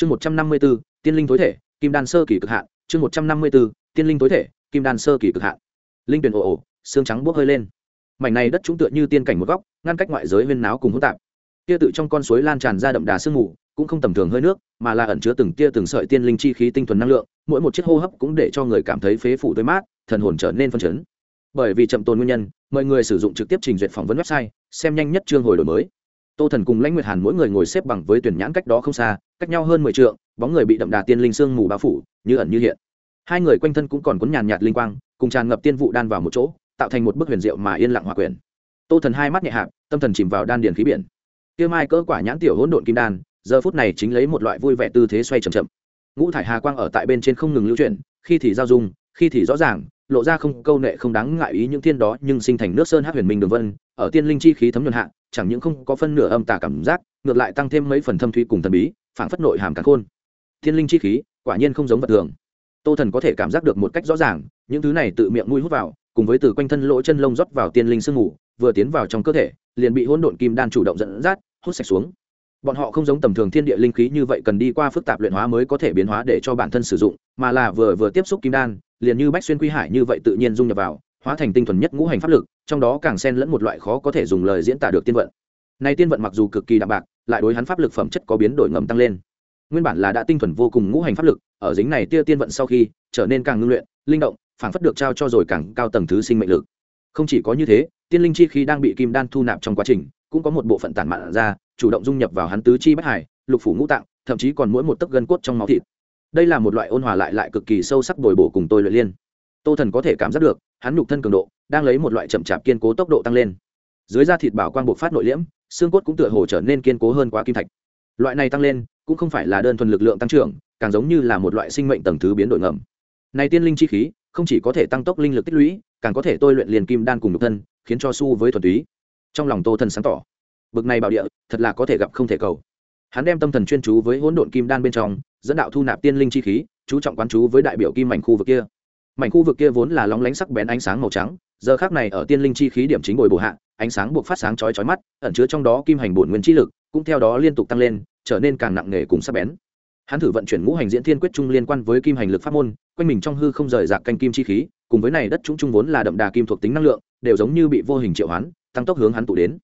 chương một trăm năm mươi b ố tiên linh tối thể, kim đan sơ kỳ cực hạn. Chương một trăm năm mươi b ố tiên linh tối thể, kim đan sơ kỳ cực hạn. Linh tuyển ồ ồ, xương trắng bốc hơi lên. Mảnh này đất chúng tựa như tiên cảnh một góc, ngăn cách ngoại giới huyên náo cùng hỗn tạp. Kia tự trong con suối lan tràn ra đậm đà sương mù, cũng không tầm thường hơi nước, mà là ẩn chứa từng tia từng sợi tiên linh chi khí tinh thuần năng lượng, mỗi một chiếc hô hấp cũng để cho người cảm thấy phế phủ tươi mát, thần hồn trở nên phân chấn. Bởi vì chậm tồn nguyên nhân, mọi người sử dụng trực tiếp trình duyệt phỏng vấn website, xem nhanh nhất chương hồi đổi mới tô thần cùng lãnh nguyệt hàn mỗi người ngồi xếp bằng với tuyển nhãn cách đó không xa, cách nhau hơn mười t bóng người bị đậm đà tiên linh sương mù bao phủ, như ẩn như hiện. Hai người quanh thân cũng còn cuốn nhàn nhạt linh quang, cùng tràn ngập tiên vụ đan vào một chỗ, tạo thành một bức huyền diệu mà yên lặng hòa quyền tô thần hai mắt nhẹ hạp, tâm thần chìm vào đan điền khí biển. Kia mai cỡ quả nhãn tiểu hỗn độn kim đan, giờ phút này chính lấy một loại vui vẻ tư thế xoay chậm chậm. Ngũ thải hà quang ở tại bên trên không ngừng lưu chuyển, khi thì giao dung, khi thì rõ ràng lộ ra không câu nệ không đáng ngại ý những thiên đó nhưng sinh thành nước sơn hát huyền minh đường vân, ở tiên linh chi khí thấm nhuận hạ, chẳng những không có phân nửa âm tà cảm giác, ngược lại tăng thêm mấy phần thâm thúy cùng thần bí phản phất nội hàm cả khôn. Thiên linh chi khí, quả nhiên không giống vật thường. Tô thần có thể cảm giác được một cách rõ ràng, những thứ này tự miệng mũi hút vào, cùng với từ quanh thân lỗ chân lông rót vào tiên linh sương mù, vừa tiến vào trong cơ thể, liền bị hỗn độn kim đan chủ động dẫn dắt, hút sạch xuống. Bọn họ không giống tầm thường thiên địa linh khí như vậy cần đi qua phức tạp luyện hóa mới có thể biến hóa để cho bản thân sử dụng, mà là vừa vừa tiếp xúc kim đan liền như bách xuyên quy hải như vậy tự nhiên dung nhập vào, hóa thành tinh thuần nhất ngũ hành pháp lực, trong đó càng xen lẫn một loại khó có thể dùng lời diễn tả được tiên vận. Này tiên vận mặc dù cực kỳ đạm bạc, lại đối hắn pháp lực phẩm chất có biến đổi ngầm tăng lên. Nguyên bản là đã tinh thuần vô cùng ngũ hành pháp lực, ở dính này tia tiên vận sau khi, trở nên càng ngưng luyện, linh động, phản phất được trao cho rồi càng cao tầng thứ sinh mệnh lực. Không chỉ có như thế, tiên linh chi khi đang bị kim đan thu nạp trong quá trình, cũng có một bộ phận tản mạn ra, chủ động dung nhập vào hắn tứ chi bách hải, lục phủ ngũ tạng, thậm chí còn mỗi một tấc gân cốt trong máu thịt đây là một loại ôn hòa lại lại cực kỳ sâu sắc bồi bổ cùng tôi luyện liên. Tô thần có thể cảm giác được, hắn nhục thân cường độ, đang lấy một loại chậm chạp kiên cố tốc độ tăng lên. Dưới da thịt bảo quang bộc phát nội liễm, xương cốt cũng tựa hồ trở nên kiên cố hơn quá kim thạch. Loại này tăng lên, cũng không phải là đơn thuần lực lượng tăng trưởng, càng giống như là một loại sinh mệnh tầng thứ biến đổi ngầm. Này tiên linh chi khí, không chỉ có thể tăng tốc linh lực tích lũy, càng có thể tôi luyện liền kim đan cùng nhục thân, khiến cho su với thuần túy. Trong lòng tô thần sáng tỏ, bực này bảo địa, thật là có thể gặp không thể cầu. Hắn đem tâm thần chuyên chú với hỗn độn kim đan bên trong dẫn đạo thu nạp tiên linh chi khí, chú trọng quán chú với đại biểu kim mảnh khu vực kia. Mảnh khu vực kia vốn là lóng lánh sắc bén ánh sáng màu trắng, giờ khác này ở tiên linh chi khí điểm chính bồi bổ hạ, ánh sáng buộc phát sáng chói chói mắt, ẩn chứa trong đó kim hành bổn nguyên chi lực, cũng theo đó liên tục tăng lên, trở nên càng nặng nề cùng sắc bén. Hắn thử vận chuyển ngũ hành diễn thiên quyết trung liên quan với kim hành lực pháp môn, quanh mình trong hư không rời rạc canh kim chi khí, cùng với này đất chúng trung vốn là đậm đà kim thuộc tính năng lượng, đều giống như bị vô hình triệu hoán, tăng tốc hướng hắn tụ đến.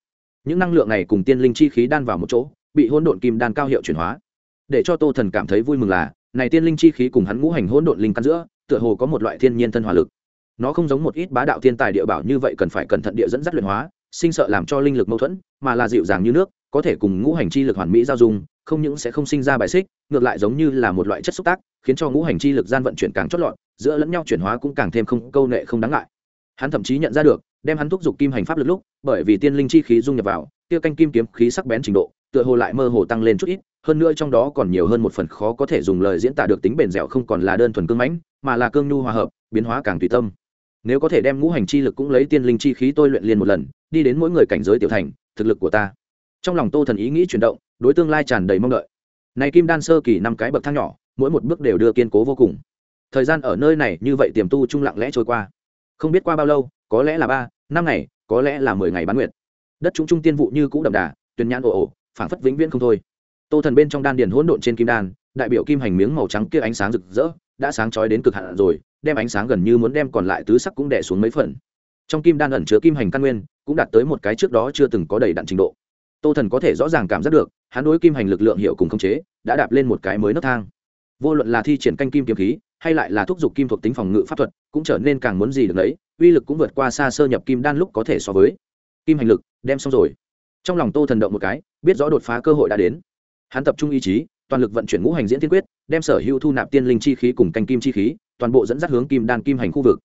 Những năng lượng này cùng tiên linh chi khí đan vào một chỗ, bị hỗn độn kim đan cao hiệu chuyển hóa để cho tô thần cảm thấy vui mừng là, này tiên linh chi khí cùng hắn ngũ hành hỗn độn linh căn giữa, tựa hồ có một loại thiên nhiên thân hỏa lực. Nó không giống một ít bá đạo thiên tài địa bảo như vậy cần phải cẩn thận địa dẫn dắt luyện hóa, sinh sợ làm cho linh lực mâu thuẫn, mà là dịu dàng như nước, có thể cùng ngũ hành chi lực hoàn mỹ giao dung, không những sẽ không sinh ra bài xích, ngược lại giống như là một loại chất xúc tác, khiến cho ngũ hành chi lực gian vận chuyển càng chót lọt, giữa lẫn nhau chuyển hóa cũng càng thêm không, câu nệ không đáng ngại. Hắn thậm chí nhận ra được, đem hắn thúc giục kim hành pháp lực lúc, bởi vì tiên linh chi khí dung nhập vào tiêu canh kim kiếm khí sắc bén trình độ tựa hồ lại mơ hồ tăng lên chút ít, hơn nữa trong đó còn nhiều hơn một phần khó có thể dùng lời diễn tả được tính bền dẻo không còn là đơn thuần cương mãnh, mà là cương nhu hòa hợp, biến hóa càng tùy tâm. Nếu có thể đem ngũ hành chi lực cũng lấy tiên linh chi khí tôi luyện liền một lần, đi đến mỗi người cảnh giới tiểu thành, thực lực của ta. Trong lòng tô thần ý nghĩ chuyển động, đối tương lai tràn đầy mong đợi. Này kim đan sơ kỳ năm cái bậc thang nhỏ, mỗi một bước đều đưa kiên cố vô cùng. Thời gian ở nơi này như vậy tiềm tu trung lặng lẽ trôi qua. Không biết qua bao lâu, có lẽ là ba, năm ngày, có lẽ là mười ngày bán nguyệt. Đất chúng trung tiên vụ như cũ đậm đà tuyền nhãn ồ ồ phảng phất vĩnh viễn không thôi. Tô thần bên trong đan điền hỗn độn trên kim đan, đại biểu kim hành miếng màu trắng kia ánh sáng rực rỡ, đã sáng chói đến cực hạn rồi, đem ánh sáng gần như muốn đem còn lại tứ sắc cũng đè xuống mấy phần. Trong kim đan ẩn chứa kim hành căn nguyên, cũng đạt tới một cái trước đó chưa từng có đầy đặn trình độ. Tô thần có thể rõ ràng cảm giác được, hắn đối kim hành lực lượng hiệu cùng khống chế, đã đạp lên một cái mới nấc thang. Vô luận là thi triển canh kim kiếm khí, hay lại là thúc giục kim thuộc tính phòng ngự pháp thuật, cũng trở nên càng muốn gì được đấy uy lực cũng vượt qua xa sơ nhập kim đan lúc có thể so với. Kim hành lực, đem xong rồi trong lòng tô thần động một cái, biết rõ đột phá cơ hội đã đến. Hắn tập trung ý chí, toàn lực vận chuyển ngũ hành diễn tiên quyết, đem sở hữu thu nạp tiên linh chi khí cùng canh kim chi khí, toàn bộ dẫn dắt hướng kim đan kim hành khu vực.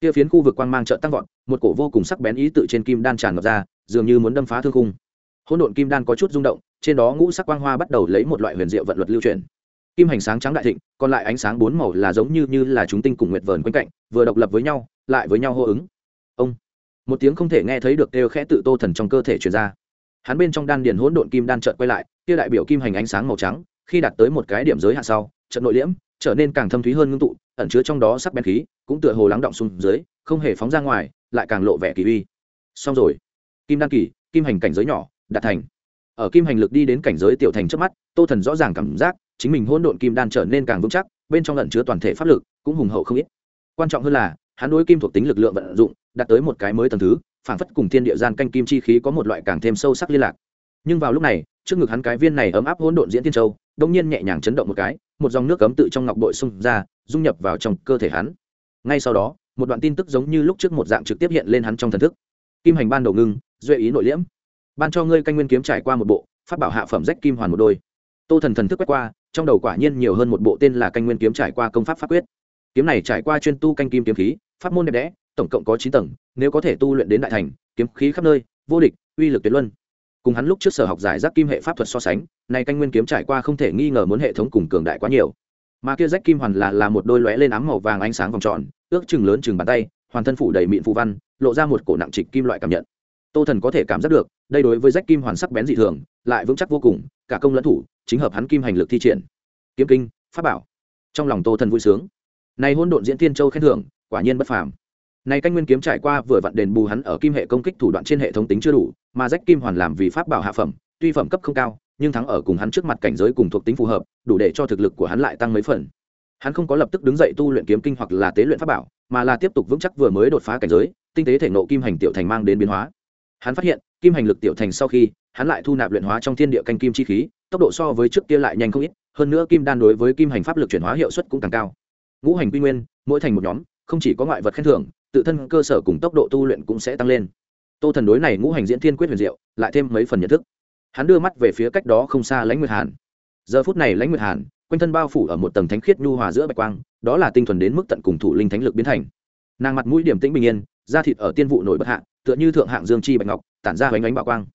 Kia phiến khu vực quang mang trợ tăng vọt, một cổ vô cùng sắc bén ý tự trên kim đan tràn ngập ra, dường như muốn đâm phá thương khung. Hỗn độn kim đan có chút rung động, trên đó ngũ sắc quang hoa bắt đầu lấy một loại huyền diệu vận luật lưu truyền kim hành sáng trắng đại thịnh, còn lại ánh sáng bốn màu là giống như như là chúng tinh cùng nguyệt vờn quanh cạnh, vừa độc lập với nhau, lại với nhau hô ứng. Ông. Một tiếng không thể nghe thấy được đều khẽ tự tô thần trong cơ thể truyền ra hắn bên trong đan điền hỗn độn kim đan trợn quay lại, kia đại biểu kim hành ánh sáng màu trắng, khi đạt tới một cái điểm giới hạn sau trận nội liễm, trở nên càng thâm thúy hơn ngưng tụ, ẩn chứa trong đó sắc bén khí, cũng tựa hồ lắng động xuống dưới, không hề phóng ra ngoài, lại càng lộ vẻ kỳ uy. Xong rồi. Kim đan kỳ, kim hành cảnh giới nhỏ, đạt thành. Ở kim hành lực đi đến cảnh giới tiểu thành trước mắt, tô thần rõ ràng cảm giác, chính mình hỗn độn kim đan trở nên càng vững chắc, bên trong lẩn chứa toàn thể pháp lực, cũng hùng hậu không ít. Quan trọng hơn là, hắn đối kim thuộc tính lực lượng vận dụng, đạt tới một cái mới tầng thứ phảng phất cùng thiên địa gian canh kim chi khí có một loại càng thêm sâu sắc liên lạc. Nhưng vào lúc này, trước ngực hắn cái viên này ấm áp hỗn độn diễn tiên châu đông nhiên nhẹ nhàng chấn động một cái, một dòng nước cấm tự trong ngọc bội xung ra, dung nhập vào trong cơ thể hắn. Ngay sau đó, một đoạn tin tức giống như lúc trước một dạng trực tiếp hiện lên hắn trong thần thức. Kim hành ban đầu ngưng, duệ ý nội liễm. Ban cho ngươi canh nguyên kiếm trải qua một bộ phát bảo hạ phẩm rách kim hoàn một đôi. Tô thần thần thức quét qua, trong đầu quả nhiên nhiều hơn một bộ tên là canh nguyên kiếm trải qua công pháp pháp quyết. Kiếm này trải qua chuyên tu canh kim kiếm khí, pháp môn đẹp đẽ tổng cộng có chín tầng, nếu có thể tu luyện đến đại thành, kiếm khí khắp nơi, vô địch, uy lực tuyệt luân. Cùng hắn lúc trước sở học giải giác kim hệ pháp thuật so sánh này canh nguyên kiếm trải qua không thể nghi ngờ muốn hệ thống cùng cường đại quá nhiều. Mà kia rách kim hoàn là là một đôi lóe lên ám màu vàng ánh sáng vòng tròn, ước chừng lớn chừng bàn tay, hoàn thân phủ đầy mịn phù văn, lộ ra một cổ nặng trịch kim loại cảm nhận. Tô thần có thể cảm giác được, đây đối với rách kim hoàn sắc bén dị thường, lại vững chắc vô cùng, cả công lẫn thủ, chính hợp hắn kim hành lực thi triển. Kiếm kinh, pháp bảo. Trong lòng tô thần vui sướng. Này hôn độn diễn tiên châu khen thưởng, quả nhiên bất phàm này canh nguyên kiếm trải qua vừa vặn đền bù hắn ở kim hệ công kích thủ đoạn trên hệ thống tính chưa đủ, mà rách kim hoàn làm vì pháp bảo hạ phẩm, tuy phẩm cấp không cao, nhưng thắng ở cùng hắn trước mặt cảnh giới cùng thuộc tính phù hợp, đủ để cho thực lực của hắn lại tăng mấy phần. Hắn không có lập tức đứng dậy tu luyện kiếm kinh hoặc là tế luyện pháp bảo, mà là tiếp tục vững chắc vừa mới đột phá cảnh giới, tinh tế thể nộ kim hành tiểu thành mang đến biến hóa. Hắn phát hiện, kim hành lực tiểu thành sau khi, hắn lại thu nạp luyện hóa trong thiên địa canh kim chi khí, tốc độ so với trước kia lại nhanh không ít, hơn nữa kim đan đối với kim hành pháp lực chuyển hóa hiệu suất cũng càng cao. Ngũ hành quy nguyên, mỗi thành một nhóm, không chỉ có ngoại vật khen thưởng tự thân cơ sở cùng tốc độ tu luyện cũng sẽ tăng lên. Tô thần đối này ngũ hành diễn thiên quyết huyền diệu, lại thêm mấy phần nhận thức. Hắn đưa mắt về phía cách đó không xa lãnh nguyệt hàn. Giờ phút này lãnh nguyệt hàn, quanh thân bao phủ ở một tầng thánh khiết nhu hòa giữa bạch quang, đó là tinh thuần đến mức tận cùng thủ linh thánh lực biến thành. Nàng mặt mũi điểm tĩnh bình yên, da thịt ở tiên vụ nổi bất hạ, tựa như thượng hạng dương chi bạch ngọc, tản ra bánh ánh bạo quang.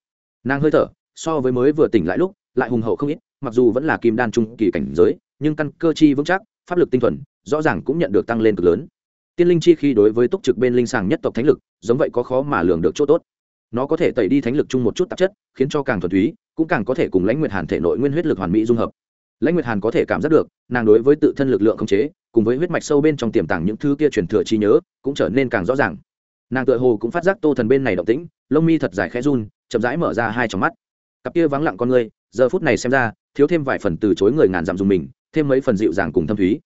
Nàng hơi thở, so với mới vừa tỉnh lại lúc, lại hùng hậu không ít, mặc dù vẫn là kim đan trung kỳ cảnh giới, nhưng căn cơ chi vững chắc, pháp lực tinh thuần, rõ ràng cũng nhận được tăng lên cực lớn tiên linh chi khi đối với túc trực bên linh sàng nhất tộc thánh lực, giống vậy có khó mà lường được chỗ tốt. Nó có thể tẩy đi thánh lực chung một chút tạp chất, khiến cho càng thuần túy, cũng càng có thể cùng lãnh nguyệt hàn thể nội nguyên huyết lực hoàn mỹ dung hợp. Lãnh nguyệt hàn có thể cảm giác được, nàng đối với tự thân lực lượng không chế, cùng với huyết mạch sâu bên trong tiềm tàng những thứ kia truyền thừa trí nhớ, cũng trở nên càng rõ ràng. Nàng tự hồ cũng phát giác tô thần bên này động tĩnh, lông mi thật dài khẽ run, chậm rãi mở ra hai trong mắt. Cặp kia vắng lặng con người, giờ phút này xem ra, thiếu thêm vài phần từ chối người ngàn dặm dùng mình, thêm mấy phần dịu dàng cùng thâm thúy.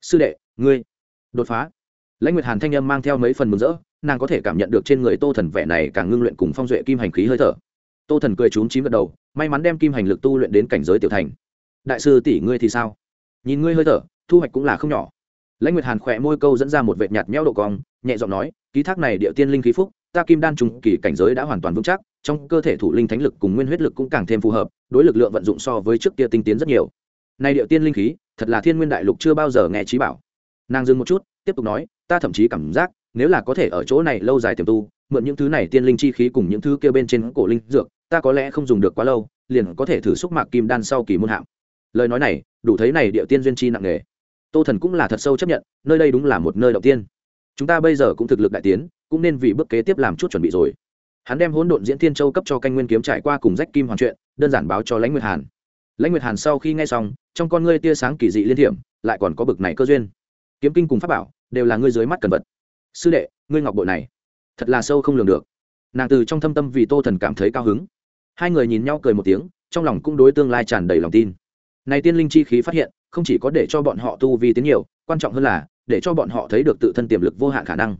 Sư đệ, ngươi đột phá lãnh nguyệt hàn thanh âm mang theo mấy phần mừng rỡ, nàng có thể cảm nhận được trên người tô thần vẻ này càng ngưng luyện cùng phong duệ kim hành khí hơi thở. Tô thần cười trúng chín gật đầu, may mắn đem kim hành lực tu luyện đến cảnh giới tiểu thành. Đại sư tỷ ngươi thì sao? Nhìn ngươi hơi thở, thu hoạch cũng là không nhỏ. Lãnh nguyệt hàn khỏe môi câu dẫn ra một vệt nhạt nhẽo độ cong, nhẹ giọng nói, ký thác này địa tiên linh khí phúc, ta kim đan trùng kỳ cảnh giới đã hoàn toàn vững chắc, trong cơ thể thủ linh thánh lực cùng nguyên huyết lực cũng càng thêm phù hợp, đối lực lượng vận dụng so với trước kia tinh tiến rất nhiều. Này địa tiên linh khí, thật là thiên nguyên đại lục chưa bao giờ nghe trí bảo. Nàng dừng một chút, tiếp tục nói ta thậm chí cảm giác, nếu là có thể ở chỗ này lâu dài tiềm tu, mượn những thứ này tiên linh chi khí cùng những thứ kia bên trên cổ linh dược, ta có lẽ không dùng được quá lâu, liền có thể thử xúc mạc kim đan sau kỳ môn hạng lời nói này, đủ thấy này địa tiên duyên chi nặng nề. Tô thần cũng là thật sâu chấp nhận, nơi đây đúng là một nơi đầu tiên. Chúng ta bây giờ cũng thực lực đại tiến, cũng nên vì bước kế tiếp làm chút chuẩn bị rồi. Hắn đem hỗn độn diễn thiên châu cấp cho canh nguyên kiếm trải qua cùng rách kim hoàn chuyện, đơn giản báo cho lãnh nguyệt hàn. Lãnh nguyệt hàn sau khi nghe xong, trong con ngươi tia sáng kỳ dị liên hiểm lại còn có bực này cơ duyên kiếm kinh cùng pháp bảo đều là ngươi dưới mắt cần vật. Sư đệ, ngươi ngọc bội này, thật là sâu không lường được. Nàng từ trong thâm tâm vì tô thần cảm thấy cao hứng. Hai người nhìn nhau cười một tiếng, trong lòng cũng đối tương lai tràn đầy lòng tin. Này tiên linh chi khí phát hiện, không chỉ có để cho bọn họ tu vi tiến nhiều, quan trọng hơn là, để cho bọn họ thấy được tự thân tiềm lực vô hạn khả năng.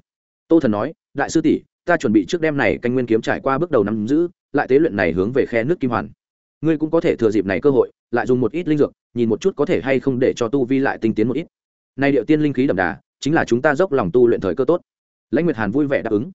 Tô thần nói, đại sư tỷ, ta chuẩn bị trước đêm này canh nguyên kiếm trải qua bước đầu năm giữ, lại tế luyện này hướng về khe nước kim hoàn. Ngươi cũng có thể thừa dịp này cơ hội, lại dùng một ít linh dược, nhìn một chút có thể hay không để cho tu vi lại tinh tiến một ít nay điệu tiên linh khí đậm đà, chính là chúng ta dốc lòng tu luyện thời cơ tốt. Lãnh nguyệt hàn vui vẻ đáp ứng.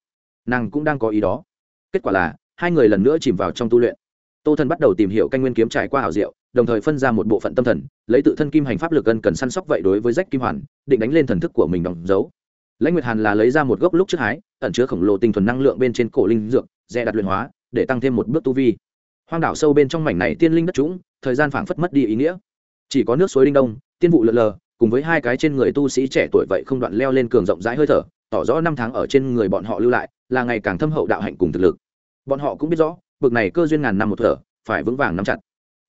Nàng cũng đang có ý đó. Kết quả là, hai người lần nữa chìm vào trong tu luyện. Tô thần bắt đầu tìm hiểu canh nguyên kiếm trải qua hảo diệu, đồng thời phân ra một bộ phận tâm thần, lấy tự thân kim hành pháp lực gần cần săn sóc vậy đối với rách kim hoàn, định đánh lên thần thức của mình đóng dấu. Lãnh nguyệt hàn là lấy ra một gốc lúc trước hái, ẩn chứa khổng lồ tinh thuần năng lượng bên trên cổ linh dược, dè đặt luyện hóa, để tăng thêm một bước tu vi. Hoang đảo sâu bên trong mảnh này tiên linh đất trũng, thời gian phảng phất mất đi ý nghĩa. Chỉ có nước suối linh đông, tiên vụ lợn lờ cùng với hai cái trên người tu sĩ trẻ tuổi vậy không đoạn leo lên cường rộng rãi hơi thở, tỏ rõ năm tháng ở trên người bọn họ lưu lại là ngày càng thâm hậu đạo hạnh cùng thực lực. Bọn họ cũng biết rõ, bực này cơ duyên ngàn năm một thở, phải vững vàng nắm chặt.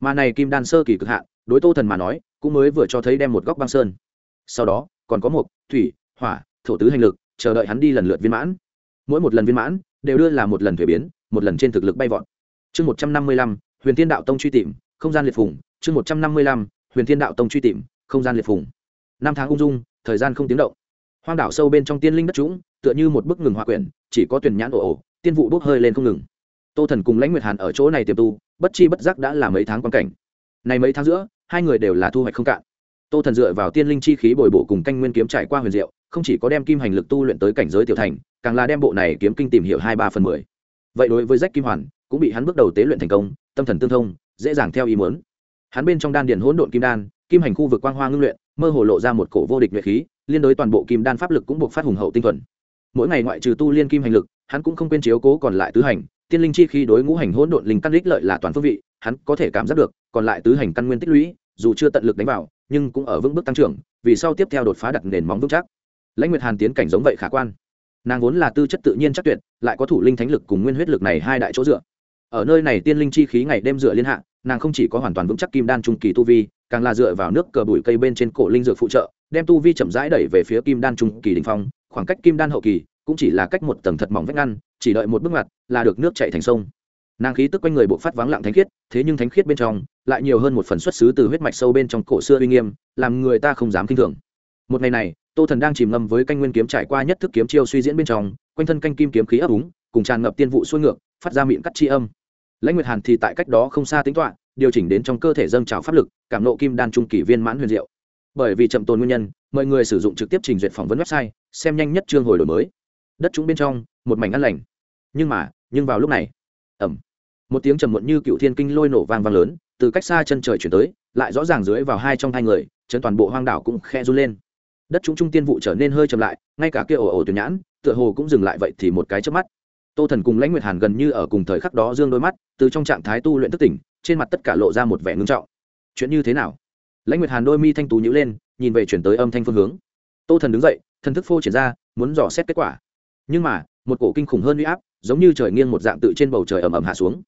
Mà này kim đan sơ kỳ cực hạn, đối tô thần mà nói, cũng mới vừa cho thấy đem một góc băng sơn. Sau đó, còn có một thủy, hỏa, thổ tứ hành lực, chờ đợi hắn đi lần lượt viên mãn. Mỗi một lần viên mãn, đều đưa là một lần thuế biến, một lần trên thực lực bay vọt. Chương một trăm năm mươi lăm, huyền thiên đạo tông truy tìm, không gian liệt phủng chương một trăm năm mươi lăm, huyền thiên đạo tông truy tìm, không gian liệt phủng năm tháng ung dung, thời gian không tiếng động. Hoang đảo sâu bên trong tiên linh đất trũng, tựa như một bức ngừng hòa quyển, chỉ có tuyển nhãn ồ ồ, tiên vụ bốc hơi lên không ngừng. Tô thần cùng lãnh nguyệt hàn ở chỗ này tiềm tu, bất chi bất giác đã là mấy tháng quan cảnh. Này mấy tháng giữa, hai người đều là thu hoạch không cạn. Tô thần dựa vào tiên linh chi khí bồi bổ cùng canh nguyên kiếm trải qua huyền diệu, không chỉ có đem kim hành lực tu luyện tới cảnh giới tiểu thành, càng là đem bộ này kiếm kinh tìm hiểu hai ba phần mười. Vậy đối với rách kim hoàn, cũng bị hắn bước đầu tế luyện thành công, tâm thần tương thông, dễ dàng theo ý muốn. Hắn bên trong đan điền hỗn độn kim đan, kim hành khu vực quang hoa ngưng luyện mơ hồ lộ ra một cổ vô địch nhuệ khí, liên đối toàn bộ kim đan pháp lực cũng buộc phát hùng hậu tinh thuần. Mỗi ngày ngoại trừ tu liên kim hành lực, hắn cũng không quên chiếu cố còn lại tứ hành, tiên linh chi khi đối ngũ hành hỗn độn linh căn đích lợi là toàn phương vị, hắn có thể cảm giác được, còn lại tứ hành căn nguyên tích lũy, dù chưa tận lực đánh vào, nhưng cũng ở vững bước tăng trưởng, vì sau tiếp theo đột phá đặt nền móng vững chắc. Lãnh nguyệt hàn tiến cảnh giống vậy khả quan. Nàng vốn là tư chất tự nhiên chắc tuyệt, lại có thủ linh thánh lực cùng nguyên huyết lực này hai đại chỗ dựa. Ở nơi này tiên linh chi khí ngày đêm dựa liên hạ, nàng không chỉ có hoàn toàn vững chắc kim đan trung kỳ tu vi càng là dựa vào nước cờ bụi cây bên trên cổ linh dược phụ trợ, đem tu vi chậm rãi đẩy về phía kim đan trung kỳ đỉnh phong, khoảng cách kim đan hậu kỳ cũng chỉ là cách một tầng thật mỏng vách ngăn, chỉ đợi một bước ngoặt là được nước chảy thành sông. Nàng khí tức quanh người bộ phát vắng lặng thánh khiết, thế nhưng thánh khiết bên trong lại nhiều hơn một phần xuất xứ từ huyết mạch sâu bên trong cổ xưa uy nghiêm, làm người ta không dám kinh thường. Một ngày này, tô thần đang chìm ngâm với canh nguyên kiếm trải qua nhất thức kiếm chiêu suy diễn bên trong, quanh thân canh kim kiếm khí ấp úng, cùng tràn ngập tiên vụ xuôi ngược, phát ra miệng cắt chi âm. Lãnh nguyệt hàn thì tại cách đó không xa tính toạ điều chỉnh đến trong cơ thể dâng trào pháp lực, cảm nộ kim đan trung kỳ viên mãn huyền diệu. Bởi vì chậm tồn nguyên nhân, mọi người sử dụng trực tiếp trình duyệt phỏng vấn website, xem nhanh nhất chương hồi đổi mới. Đất chúng bên trong, một mảnh ăn lành. Nhưng mà, nhưng vào lúc này ẩm một tiếng trầm muộn như cựu thiên kinh lôi nổ vang vang lớn, từ cách xa chân trời chuyển tới, lại rõ ràng dưới vào hai trong hai người chân toàn bộ hoang đảo cũng khe run lên. Đất chúng trung tiên vụ trở nên hơi chậm lại, ngay cả kia ồ ồ tuyển nhãn, tựa hồ cũng dừng lại vậy thì một cái trước mắt. Tô thần cùng lãnh nguyệt hàn gần như ở cùng thời khắc đó dương đôi mắt, từ trong trạng thái tu luyện thức tỉnh trên mặt tất cả lộ ra một vẻ ngưng trọng. Chuyện như thế nào? Lãnh nguyệt hàn đôi mi thanh tú nhữ lên, nhìn về chuyển tới âm thanh phương hướng. Tô thần đứng dậy, thần thức phô triển ra, muốn dò xét kết quả. Nhưng mà, một cổ kinh khủng hơn u y áp, giống như trời nghiêng một dạng tự trên bầu trời ẩm ẩm hạ xuống.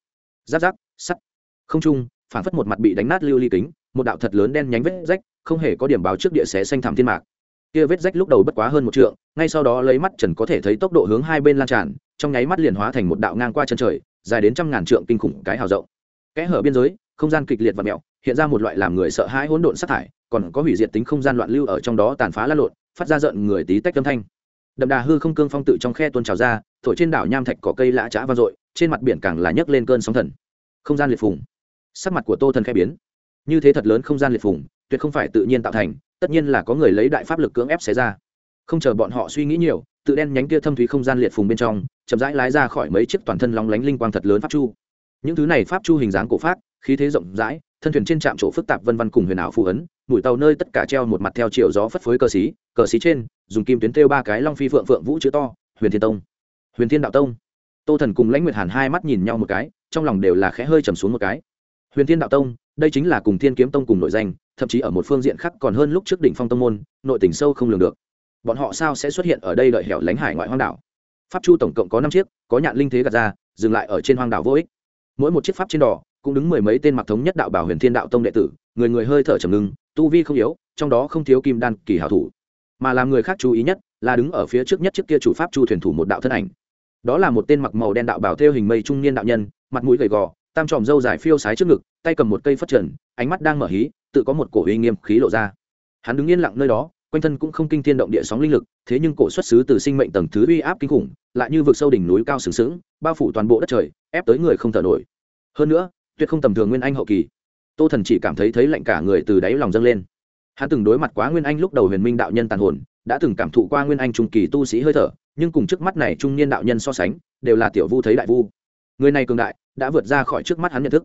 Giáp giáp, sắt. Không trung phản phất một mặt bị đánh nát lưu ly kính, một đạo thật lớn đen nhánh vết rách, không hề có điểm báo trước địa xé xanh thảm thiên mạc. Kia vết rách lúc đầu bất quá hơn một trượng, ngay sau đó lấy mắt trần có thể thấy tốc độ hướng hai bên lan tràn, trong nháy mắt liền hóa thành một đạo ngang qua chân trời, dài đến trăm ngàn trượng kinh khủng cái hào rộng kẽ hở biên giới, không gian kịch liệt và mẹo, hiện ra một loại làm người sợ hãi hỗn độn sát thải, còn có hủy diệt tính không gian loạn lưu ở trong đó tàn phá la lộn, phát ra giận người tí tách âm thanh. Đậm đà hư không cương phong tự trong khe tuôn trào ra, thổi trên đảo nham thạch cỏ cây lã trá vang dội, trên mặt biển càng là nhấc lên cơn sóng thần. Không gian liệt phùng. Sắc mặt của tô thần khẽ biến. Như thế thật lớn không gian liệt phùng, tuyệt không phải tự nhiên tạo thành, tất nhiên là có người lấy đại pháp lực cưỡng ép xé ra. Không chờ bọn họ suy nghĩ nhiều, tự đen nhánh kia thâm thúy không gian liệt phùng bên trong, chậm rãi lái ra khỏi mấy chiếc toàn thân lóng lánh linh quang thật lớn pháp chu những thứ này pháp chu hình dáng cổ pháp, khí thế rộng rãi, thân thuyền trên trạm chỗ phức tạp vân văn cùng huyền ảo phù ấn mũi tàu nơi tất cả treo một mặt theo chiều gió phất phới cờ xí cờ xí trên, dùng kim tuyến thêu ba cái long phi phượng phượng vũ chữ to, huyền thiên tông. Huyền thiên đạo tông. Tô thần cùng lãnh nguyệt hàn hai mắt nhìn nhau một cái, trong lòng đều là khẽ hơi trầm xuống một cái. Huyền thiên đạo tông, đây chính là cùng thiên kiếm tông cùng nội danh, thậm chí ở một phương diện khác còn hơn lúc trước đỉnh phong tông môn, nội tỉnh sâu không lường được. Bọn họ sao sẽ xuất hiện ở đây đợi hẻo lánh hải ngoại hoang đảo? Pháp chu tổng cộng có năm chiếc, có nhạn linh thế gạt ra, dừng lại ở trên hoang đảo vô ích mỗi một chiếc pháp trên đỏ cũng đứng mười mấy tên mặc thống nhất đạo bảo huyền thiên đạo tông đệ tử, người người hơi thở trầm ngưng, tu vi không yếu, trong đó không thiếu kim đan kỳ hảo thủ. Mà làm người khác chú ý nhất là đứng ở phía trước nhất chiếc kia chủ pháp chu thuyền thủ một đạo thân ảnh. Đó là một tên mặc màu đen đạo bảo theo hình mây trung niên đạo nhân, mặt mũi gầy gò, tam tròm râu dài phiêu sái trước ngực, tay cầm một cây phất trần, ánh mắt đang mở hí, tự có một cổ uy nghiêm khí lộ ra. Hắn đứng yên lặng nơi đó quanh thân cũng không kinh thiên động địa sóng linh lực, thế nhưng cổ xuất xứ từ sinh mệnh tầng thứ uy áp kinh khủng, lại như vực sâu đỉnh núi cao sừng sững, bao phủ toàn bộ đất trời, ép tới người không thở nổi. Hơn nữa, tuyệt không tầm thường nguyên anh hậu kỳ. Tô thần chỉ cảm thấy thấy lạnh cả người từ đáy lòng dâng lên. Hắn từng đối mặt quá nguyên anh lúc đầu huyền minh đạo nhân tàn hồn, đã từng cảm thụ qua nguyên anh trung kỳ tu sĩ hơi thở, nhưng cùng trước mắt này trung niên đạo nhân so sánh, đều là tiểu vu thấy đại vu. Người này cường đại, đã vượt ra khỏi trước mắt hắn nhận thức.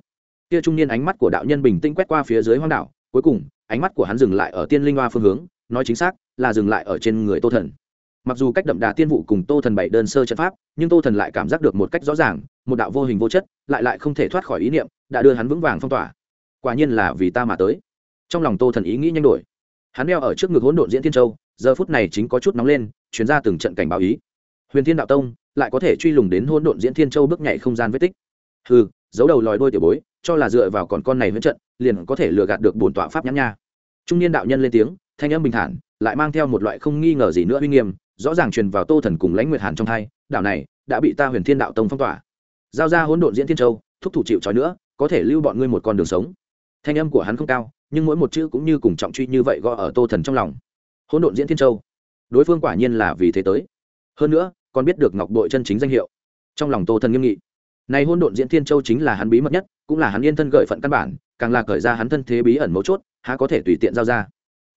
Kia trung niên ánh mắt của đạo nhân bình tĩnh quét qua phía dưới hoang đảo, cuối cùng, ánh mắt của hắn dừng lại ở tiên linh hoa phương hướng nói chính xác, là dừng lại ở trên người tô thần. Mặc dù cách đậm đà tiên vụ cùng tô thần bảy đơn sơ trận pháp, nhưng tô thần lại cảm giác được một cách rõ ràng, một đạo vô hình vô chất, lại lại không thể thoát khỏi ý niệm, đã đưa hắn vững vàng phong tỏa. Quả nhiên là vì ta mà tới. Trong lòng tô thần ý nghĩ nhanh đổi. Hắn đeo ở trước ngực hỗn độn diễn thiên châu, giờ phút này chính có chút nóng lên chuyển ra từng trận cảnh báo ý. Huyền thiên đạo tông lại có thể truy lùng đến hỗn độn diễn thiên châu bước nhảy không gian vết tích. Hừ, giấu đầu lòi đôi tiểu bối, cho là dựa vào còn con này huyễn trận, liền có thể lừa gạt được bổn tọa pháp nhãn nha. Trung niên đạo nhân lên tiếng thanh âm bình thản, lại mang theo một loại không nghi ngờ gì nữa uy nghiêm, rõ ràng truyền vào tô thần cùng lãnh nguyệt hàn trong hai, đảo này, đã bị ta huyền thiên đạo tông phong tỏa. Giao ra hỗn độn diễn thiên châu, thúc thủ chịu trói nữa, có thể lưu bọn ngươi một con đường sống. Thanh âm của hắn không cao, nhưng mỗi một chữ cũng như cùng trọng truy như vậy gõ ở tô thần trong lòng. Hỗn độn diễn thiên châu, đối phương quả nhiên là vì thế tới. Hơn nữa, còn biết được ngọc bội chân chính danh hiệu. Trong lòng tô thần nghiêm nghị. Này hỗn độn diễn thiên châu chính là hắn bí mật nhất, cũng là hắn yên thân gợi phận căn bản, càng là cởi ra hắn thân thế bí ẩn mấu chốt, há có thể tùy tiện giao ra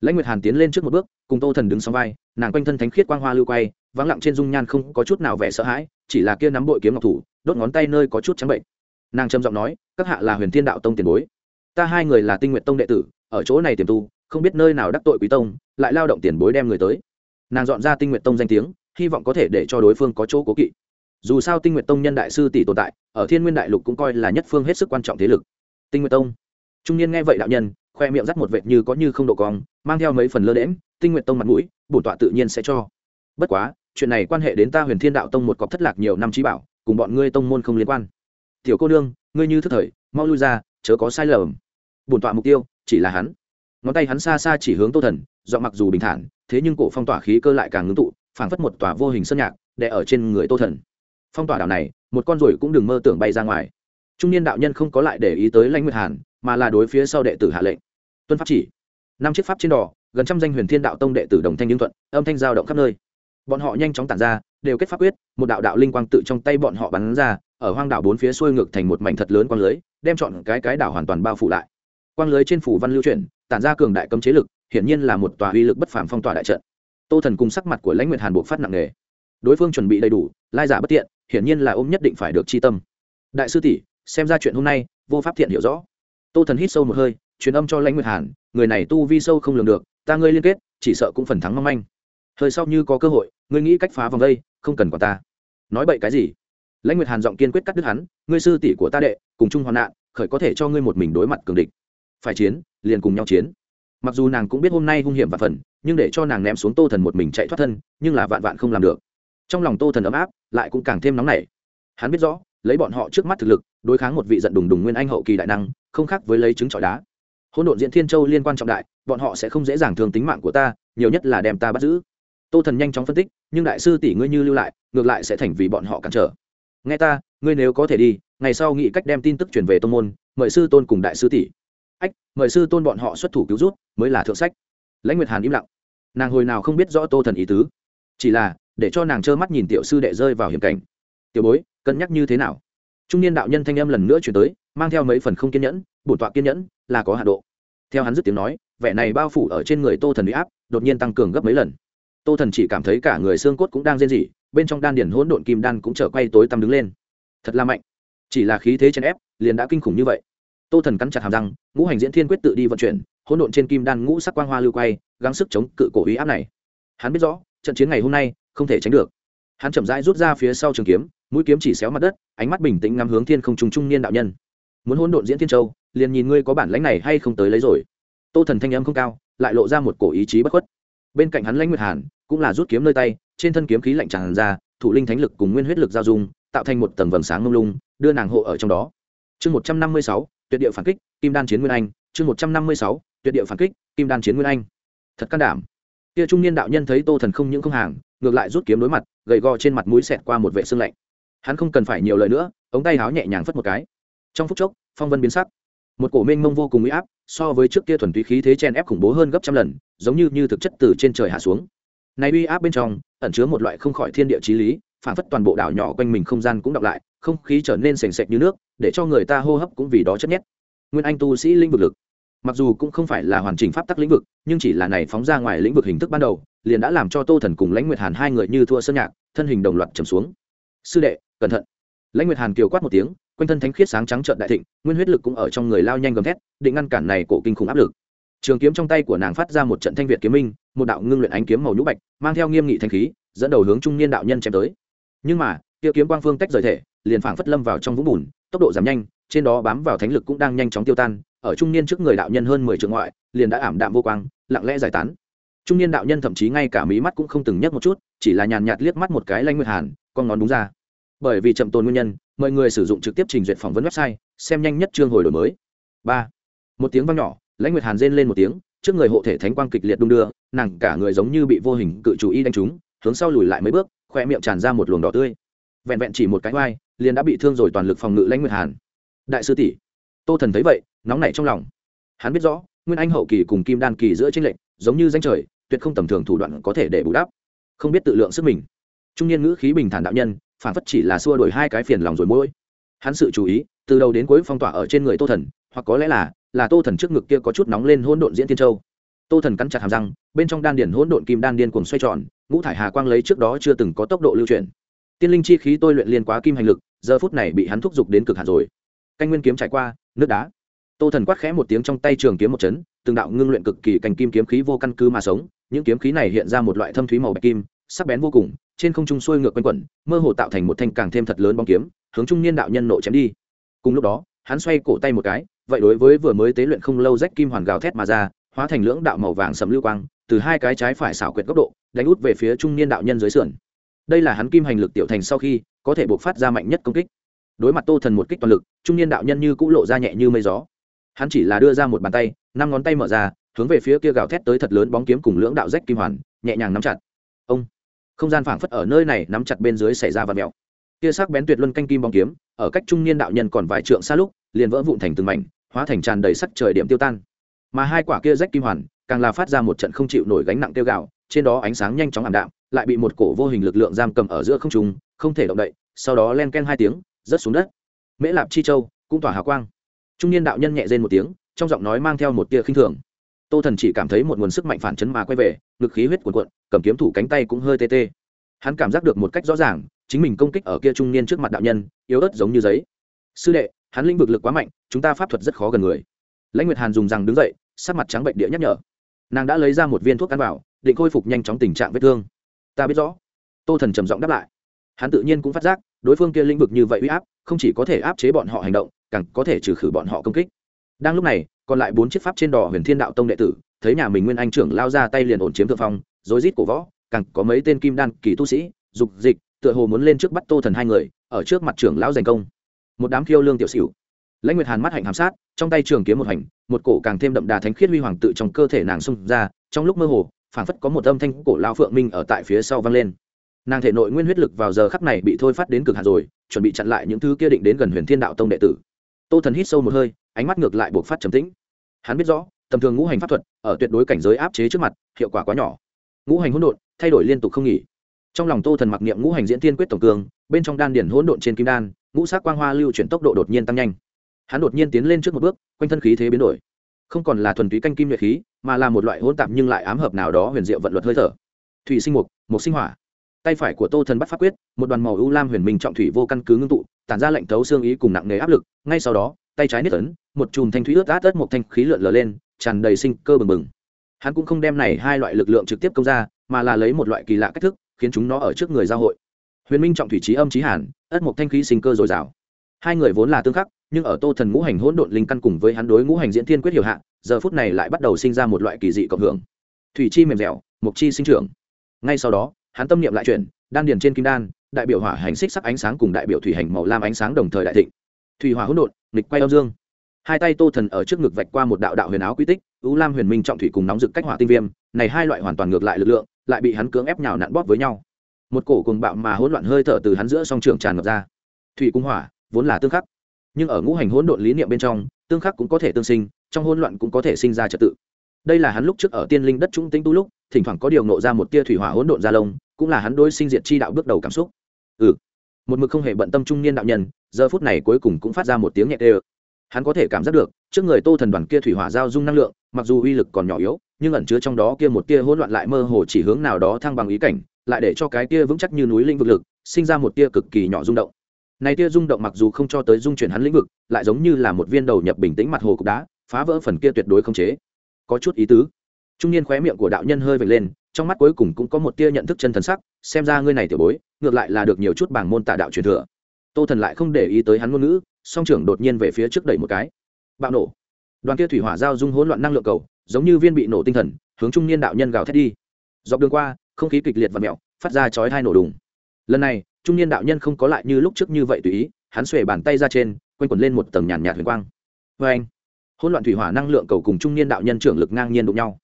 lãnh nguyệt hàn tiến lên trước một bước, cùng tô thần đứng sau vai, nàng quanh thân thánh khiết quang hoa lưu quay, vắng lặng trên dung nhan không có chút nào vẻ sợ hãi, chỉ là kia nắm bội kiếm ngọc thủ, đốt ngón tay nơi có chút trắng bệnh. Nàng trầm giọng nói, các hạ là huyền thiên đạo tông tiền bối. Ta hai người là tinh nguyện tông đệ tử, ở chỗ này tiềm tu, không biết nơi nào đắc tội quý tông, lại lao động tiền bối đem người tới. Nàng dọn ra tinh nguyện tông danh tiếng, hy vọng có thể để cho đối phương có chỗ cố kỵ. Dù sao tinh nguyện tông nhân đại sư tỷ tồn tại, ở thiên nguyên đại lục cũng coi là nhất phương hết sức quan trọng thế lực. Tinh nguyện tông. Trung niên nghe vậy đạo nhân khoe miệng dắt một vệt như có như không độ cong, mang theo mấy phần lơ lễm tinh nguyện tông mặt mũi, bổn tọa tự nhiên sẽ cho. Bất quá, chuyện này quan hệ đến ta huyền thiên đạo tông một cọc thất lạc nhiều năm trí bảo, cùng bọn ngươi tông môn không liên quan. Tiểu cô nương, ngươi như thức thời, mau lui ra, chớ có sai lầm. Bổn tọa mục tiêu, chỉ là hắn. Ngón tay hắn xa xa chỉ hướng tô thần dọn mặc dù bình thản, thế nhưng cổ phong tỏa khí cơ lại càng ngưng tụ, phảng phất một tòa vô hình sơn nhạc, đè ở trên người tô thần. Phong tỏa đảo này, một con ruồi cũng đừng mơ tưởng bay ra ngoài. Trung niên đạo nhân không có lại để ý tới lãnh nguyệt hàn, mà là đối phía sau đệ tử hạ lệnh tuân pháp chỉ. Năm chiếc pháp trên đỏ, gần trăm danh huyền thiên đạo tông đệ tử đồng thanh nhưng thuận, âm thanh giao động khắp nơi. Bọn họ nhanh chóng tản ra, đều kết pháp quyết, một đạo đạo linh quang tự trong tay bọn họ bắn ra, ở hoang đảo bốn phía xuôi ngược thành một mảnh thật lớn quang lưới, đem chọn cái cái đảo hoàn toàn bao phủ lại. Quang lưới trên phủ văn lưu chuyển, tản ra cường đại cấm chế lực, hiển nhiên là một tòa uy lực bất phàm phong tỏa đại trận. Tô thần cùng sắc mặt của lãnh nguyệt hàn buộc phát nặng nề. Đối phương chuẩn bị đầy đủ, lai giả bất tiện, hiển nhiên là ôm nhất định phải được chi tâm. Đại sư tỷ, xem ra chuyện hôm nay, vô pháp thiện hiểu rõ. Tô thần hít sâu một hơi truyền âm cho lãnh nguyệt hàn, người này tu vi sâu không lường được, ta ngươi liên kết, chỉ sợ cũng phần thắng mong manh. Hơi sau như có cơ hội, ngươi nghĩ cách phá vòng đây, không cần còn ta. Nói bậy cái gì? Lãnh nguyệt hàn giọng kiên quyết cắt đứt hắn, ngươi sư tỷ của ta đệ, cùng chung hoạn nạn, khởi có thể cho ngươi một mình đối mặt cường địch. Phải chiến, liền cùng nhau chiến. Mặc dù nàng cũng biết hôm nay hung hiểm và phần, nhưng để cho nàng ném xuống tô thần một mình chạy thoát thân, nhưng là vạn vạn không làm được. Trong lòng tô thần ấm áp, lại cũng càng thêm nóng nảy. Hắn biết rõ, lấy bọn họ trước mắt thực lực, đối kháng một vị giận đùng đùng nguyên anh hậu kỳ đại năng, không khác với lấy trứng trọi đá hỗn độn diễn thiên châu liên quan trọng đại, bọn họ sẽ không dễ dàng thương tính mạng của ta, nhiều nhất là đem ta bắt giữ. Tô thần nhanh chóng phân tích, nhưng đại sư tỷ ngươi như lưu lại, ngược lại sẽ thành vì bọn họ cản trở. Nghe ta, ngươi nếu có thể đi, ngày sau nghĩ cách đem tin tức truyền về tô môn, mời sư tôn cùng đại sư tỷ. Ách, mời sư tôn bọn họ xuất thủ cứu rút mới là thượng sách. Lãnh nguyệt hàn im lặng. Nàng hồi nào không biết rõ tô thần ý tứ. Chỉ là, để cho nàng trơ mắt nhìn tiểu sư đệ rơi vào hiểm cảnh. Tiểu bối, cân nhắc như thế nào? Trung niên đạo nhân thanh âm lần nữa chuyển tới mang theo mấy phần không kiên nhẫn bổn tọa kiên nhẫn là có hạ độ. Theo hắn dứt tiếng nói, vẻ này bao phủ ở trên người tô thần huy áp đột nhiên tăng cường gấp mấy lần. Tô thần chỉ cảm thấy cả người xương cốt cũng đang rên rỉ, bên trong đan điển hỗn độn kim đan cũng trở quay tối tăm đứng lên. Thật là mạnh. Chỉ là khí thế chèn ép, liền đã kinh khủng như vậy. Tô thần cắn chặt hàm răng, ngũ hành diễn thiên quyết tự đi vận chuyển, hỗn độn trên kim đan ngũ sắc quang hoa lưu quay, gắng sức chống cự cổ ý áp này. Hắn biết rõ, trận chiến ngày hôm nay không thể tránh được. Hắn chậm rãi rút ra phía sau trường kiếm, mũi kiếm chỉ xéo mặt đất, ánh mắt bình tĩnh ngắm hướng thiên không trung trung niên đạo nhân muốn hỗn độn diễn thiên châu, liền nhìn ngươi có bản lãnh này hay không tới lấy rồi. Tô thần thanh âm không cao, lại lộ ra một cổ ý chí bất khuất. Bên cạnh hắn lãnh nguyệt hàn, cũng là rút kiếm nơi tay, trên thân kiếm khí lạnh tràn ra, thủ linh thánh lực cùng nguyên huyết lực giao dung, tạo thành một tầng vầng sáng ngông lung, đưa nàng hộ ở trong đó. Chương một trăm năm mươi sáu, tuyệt địa phản kích, kim đan chiến nguyên anh. Chương một trăm năm mươi sáu, tuyệt địa phản kích, kim đan chiến nguyên anh. Thật can đảm. Kia trung niên đạo nhân thấy tô thần không những không hàng, ngược lại rút kiếm đối mặt, gầy gò trên mặt mũi xẹt qua một vệ xương lạnh. Hắn không cần phải nhiều lời nữa, ống tay háo nhẹ nhàng phất một cái trong phút chốc, phong vân biến sắc. Một cổ mênh mông vô cùng uy áp, so với trước kia thuần túy khí thế chen ép khủng bố hơn gấp trăm lần, giống như như thực chất từ trên trời hạ xuống. Này uy áp bên trong, ẩn chứa một loại không khỏi thiên địa chí lý, phản phất toàn bộ đảo nhỏ quanh mình không gian cũng đọc lại, không khí trở nên sền sệt như nước, để cho người ta hô hấp cũng vì đó chất nhét. Nguyên anh tu sĩ linh vực lực. Mặc dù cũng không phải là hoàn chỉnh pháp tắc lĩnh vực, nhưng chỉ là này phóng ra ngoài lĩnh vực hình thức ban đầu, liền đã làm cho tô thần cùng lãnh nguyệt hàn hai người như thua sơn nhạc, thân hình đồng loạt trầm xuống. Sư đệ, cẩn thận lãnh nguyệt hàn kiều quát một tiếng, quanh thân thánh khiết sáng trắng trợn đại thịnh, nguyên huyết lực cũng ở trong người lao nhanh gầm thét, định ngăn cản này cổ kinh khủng áp lực. Trường kiếm trong tay của nàng phát ra một trận thanh việt kiếm minh, một đạo ngưng luyện ánh kiếm màu nhũ bạch, mang theo nghiêm nghị thanh khí, dẫn đầu hướng trung niên đạo nhân chém tới. Nhưng mà, kia kiếm quang phương tách rời thể, liền phảng phất lâm vào trong vũng bùn, tốc độ giảm nhanh, trên đó bám vào thánh lực cũng đang nhanh chóng tiêu tan, ở trung niên trước người đạo nhân hơn mười trường ngoại, liền đã ảm đạm vô quang, lặng lẽ giải tán. Trung niên đạo nhân thậm chí ngay cả mí mắt cũng không từng nhấc một chút, chỉ là nhàn nhạt liếc mắt một cái lanh nguyệt hàn, con ngón đúng ra bởi vì chậm tồn nguyên nhân, mọi người sử dụng trực tiếp trình duyệt phỏng vấn website, xem nhanh nhất chương hồi đổi mới. Ba, một tiếng vang nhỏ, lãnh nguyệt hàn rên lên một tiếng, trước người hộ thể thánh quang kịch liệt đung đưa, nàng cả người giống như bị vô hình cự chủ y đánh trúng, hướng sau lùi lại mấy bước khoe miệng tràn ra một luồng đỏ tươi. Vẹn vẹn chỉ một cái oai liền đã bị thương rồi toàn lực phòng ngự lãnh nguyệt hàn. Đại sư tỷ, tô thần thấy vậy, nóng nảy trong lòng. Hắn biết rõ, nguyên anh hậu kỳ cùng kim đan kỳ giữa tranh lệch, giống như danh trời, tuyệt không tầm thường thủ đoạn có thể để bù đắp. Không biết tự lượng sức mình. Trung niên ngữ khí bình thản đạo nhân phản phất chỉ là xua đổi hai cái phiền lòng rồi mỗi. Hắn sự chú ý, từ đầu đến cuối phong tỏa ở trên người tô thần, hoặc có lẽ là là tô thần trước ngực kia có chút nóng lên hỗn độn diễn tiên châu. Tô thần cắn chặt hàm răng, bên trong đan điển hỗn độn kim đan điên cuồng xoay tròn, ngũ thải hà quang lấy trước đó chưa từng có tốc độ lưu chuyển. Tiên linh chi khí tôi luyện liên quá kim hành lực, giờ phút này bị hắn thúc giục đến cực hạn rồi. Canh nguyên kiếm trải qua, nước đá. Tô thần quát khẽ một tiếng trong tay trường kiếm một chấn, từng đạo ngưng luyện cực kỳ cành kim kiếm khí vô căn cứ mà sống, những kiếm khí này hiện ra một loại thâm thúy màu bạch kim sắc bén vô cùng, trên không trung xuôi ngược quanh quẩn, mơ hồ tạo thành một thanh càng thêm thật lớn bóng kiếm, hướng trung niên đạo nhân nộ chém đi. Cùng lúc đó, hắn xoay cổ tay một cái, vậy đối với vừa mới tế luyện không lâu rách kim hoàn gào thét mà ra, hóa thành lưỡng đạo màu vàng sầm lưu quang, từ hai cái trái phải xảo quyệt góc độ, đánh út về phía trung niên đạo nhân dưới sườn. Đây là hắn kim hành lực tiểu thành sau khi, có thể buộc phát ra mạnh nhất công kích. Đối mặt tô thần một kích toàn lực, trung niên đạo nhân như cũ lộ ra nhẹ như mây gió. Hắn chỉ là đưa ra một bàn tay, năm ngón tay mở ra, hướng về phía kia gào thét tới thật lớn bóng kiếm cùng lưỡng đạo rách kim hoàn, nhẹ nhàng nắm chặt. Ông! Không gian phảng phất ở nơi này nắm chặt bên dưới xảy ra và mẹo. Kia sắc bén tuyệt luân canh kim bóng kiếm, ở cách trung niên đạo nhân còn vài trượng xa lúc, liền vỡ vụn thành từng mảnh, hóa thành tràn đầy sắc trời điểm tiêu tan. Mà hai quả kia rách kim hoàn, càng là phát ra một trận không chịu nổi gánh nặng tiêu gạo, trên đó ánh sáng nhanh chóng ảm đạm, lại bị một cổ vô hình lực lượng giam cầm ở giữa không trung, không thể động đậy, sau đó len ken hai tiếng, rớt xuống đất. Mễ lạp chi châu, cũng tỏa hào quang. Trung niên đạo nhân nhẹ rên một tiếng, trong giọng nói mang theo một tia khinh thường. Tô thần chỉ cảm thấy một nguồn sức mạnh phản chấn mà quay về ngực khí huyết cuồn cuộn, cầm kiếm thủ cánh tay cũng hơi tê tê. Hắn cảm giác được một cách rõ ràng, chính mình công kích ở kia trung niên trước mặt đạo nhân, yếu ớt giống như giấy. Sư đệ, hắn lĩnh vực lực quá mạnh, chúng ta pháp thuật rất khó gần người. Lãnh nguyệt hàn dùng rằng đứng dậy, sắc mặt trắng bệnh địa nhắc nhở. Nàng đã lấy ra một viên thuốc ăn vào, định khôi phục nhanh chóng tình trạng vết thương. Ta biết rõ. Tô thần trầm giọng đáp lại. Hắn tự nhiên cũng phát giác, đối phương kia lĩnh vực như vậy uy áp, không chỉ có thể áp chế bọn họ hành động, càng có thể trừ khử bọn họ công kích. Đang lúc này, còn lại bốn chiếc pháp trên đỏ huyền thiên đạo tông đệ tử thấy nhà mình nguyên anh trưởng lao ra tay liền ổn chiếm thượng phong, rối rít cổ võ, càng có mấy tên kim đan kỳ tu sĩ, dục dịch, tựa hồ muốn lên trước bắt tô thần hai người, ở trước mặt trưởng lão giành công. Một đám khiêu lương tiểu xỉu. Lãnh nguyệt hàn mắt hạnh hàm sát, trong tay trường kiếm một hành, một cổ càng thêm đậm đà thánh khiết huy hoàng tự trong cơ thể nàng xung ra, trong lúc mơ hồ, phảng phất có một âm thanh cổ lao phượng minh ở tại phía sau vang lên. Nàng thể nội nguyên huyết lực vào giờ khắc này bị thôi phát đến cực hạt rồi, chuẩn bị chặn lại những thứ kia định đến gần huyền thiên đạo tông đệ tử. Tô thần hít sâu một hơi, ánh mắt ngược lại buộc phát trầm tĩnh. Hắn biết rõ tầm thường ngũ hành pháp thuật ở tuyệt đối cảnh giới áp chế trước mặt, hiệu quả quá nhỏ. Ngũ hành hỗn độn thay đổi liên tục không nghỉ. Trong lòng tô thần mặc niệm ngũ hành diễn tiên quyết tổng cường, bên trong đan điển hỗn độn trên kim đan, ngũ sắc quang hoa lưu chuyển tốc độ đột nhiên tăng nhanh. Hắn đột nhiên tiến lên trước một bước, quanh thân khí thế biến đổi. Không còn là thuần túy canh kim nhuệ khí, mà là một loại hỗn tạp nhưng lại ám hợp nào đó huyền diệu vận luật hơi thở. Thủy sinh mục mục sinh hỏa. Tay phải của tô thần bắt pháp quyết, một đoàn màu ưu lam huyền minh trọng thủy vô căn cứ ngưng tụ, tản ra lệnh thấu xương ý cùng nặng nề áp lực, ngay sau đó tay trái nít ấn, một chùm thanh thủy ướt át ớt một thanh khí lượn lờ lên, tràn đầy sinh cơ bừng bừng. Hắn cũng không đem này hai loại lực lượng trực tiếp công ra, mà là lấy một loại kỳ lạ cách thức, khiến chúng nó ở trước người giao hội. Huyền minh trọng thủy trí âm trí hàn ất một thanh khí sinh cơ dồi dào. Hai người vốn là tương khắc, nhưng ở tô thần ngũ hành hỗn độn linh căn cùng với hắn đối ngũ hành diễn thiên quyết hiểu hạ, giờ phút này lại bắt đầu sinh ra một loại kỳ dị cộng hưởng. Thủy chi mềm dẻo mục chi sinh trưởng. Ngay sau đó, hắn tâm niệm lại chuyển, đan điền trên kim đan, đại biểu hỏa hành xích sắc ánh sáng cùng đại biểu thủy hành màu lam ánh sáng đồng thời đại thịnh. Thủy hỏa hỗn độn nghịch quay âm dương. Hai tay tô thần ở trước ngực vạch qua một đạo đạo huyền áo quy tích ưu lam huyền minh trọng thủy cùng nóng rực cách hỏa tinh viêm, này hai loại hoàn toàn ngược lại lực lượng, lại bị hắn cưỡng ép nhào nặn bóp với nhau. Một cổ cùng bạo mà hỗn loạn hơi thở từ hắn giữa song trường tràn ngập ra. Thủy cung hỏa, vốn là tương khắc. Nhưng ở ngũ hành hỗn độn lý niệm bên trong, tương khắc cũng có thể tương sinh, trong hỗn loạn cũng có thể sinh ra trật tự. Đây là hắn lúc trước ở tiên linh đất trung tinh tu lúc, thỉnh thoảng có điều nộ ra một tia thủy hỏa hỗn độn ra lông, cũng là hắn đối sinh diệt chi đạo bước đầu cảm xúc. Ừ. Một mực không hề bận tâm trung niên đạo nhân giờ phút này cuối cùng cũng phát ra một tiếng nhẹ đê hắn có thể cảm giác được, trước người tô thần đoàn kia thủy hỏa giao dung năng lượng, mặc dù uy lực còn nhỏ yếu, nhưng ẩn chứa trong đó kia một tia hỗn loạn lại mơ hồ chỉ hướng nào đó thăng bằng ý cảnh, lại để cho cái tia vững chắc như núi linh vực lực, sinh ra một tia cực kỳ nhỏ rung động. Này tia rung động mặc dù không cho tới dung chuyển hắn lĩnh vực, lại giống như là một viên đầu nhập bình tĩnh mặt hồ cục đá, phá vỡ phần kia tuyệt đối không chế. Có chút ý tứ. Trung niên khóe miệng của đạo nhân hơi vệt lên, trong mắt cuối cùng cũng có một tia nhận thức chân thần sắc, xem ra ngươi này tiểu bối, ngược lại là được nhiều chút bảng môn tả đạo truyền thừa tô thần lại không để ý tới hắn ngôn ngữ, song trưởng đột nhiên về phía trước đẩy một cái. Bạo nổ. Đoàn kia thủy hỏa giao dung hỗn loạn năng lượng cầu, giống như viên bị nổ tinh thần, hướng trung niên đạo nhân gào thét đi. Dọc đường qua, không khí kịch liệt và mẹo, phát ra chói hai nổ đùng. Lần này, trung niên đạo nhân không có lại như lúc trước như vậy tùy ý, hắn xuề bàn tay ra trên, quanh quẩn lên một tầng nhàn nhạt huyền quang. Vê anh, hỗn loạn thủy hỏa năng lượng cầu cùng trung niên đạo nhân trưởng lực ngang nhiên đụng nhau.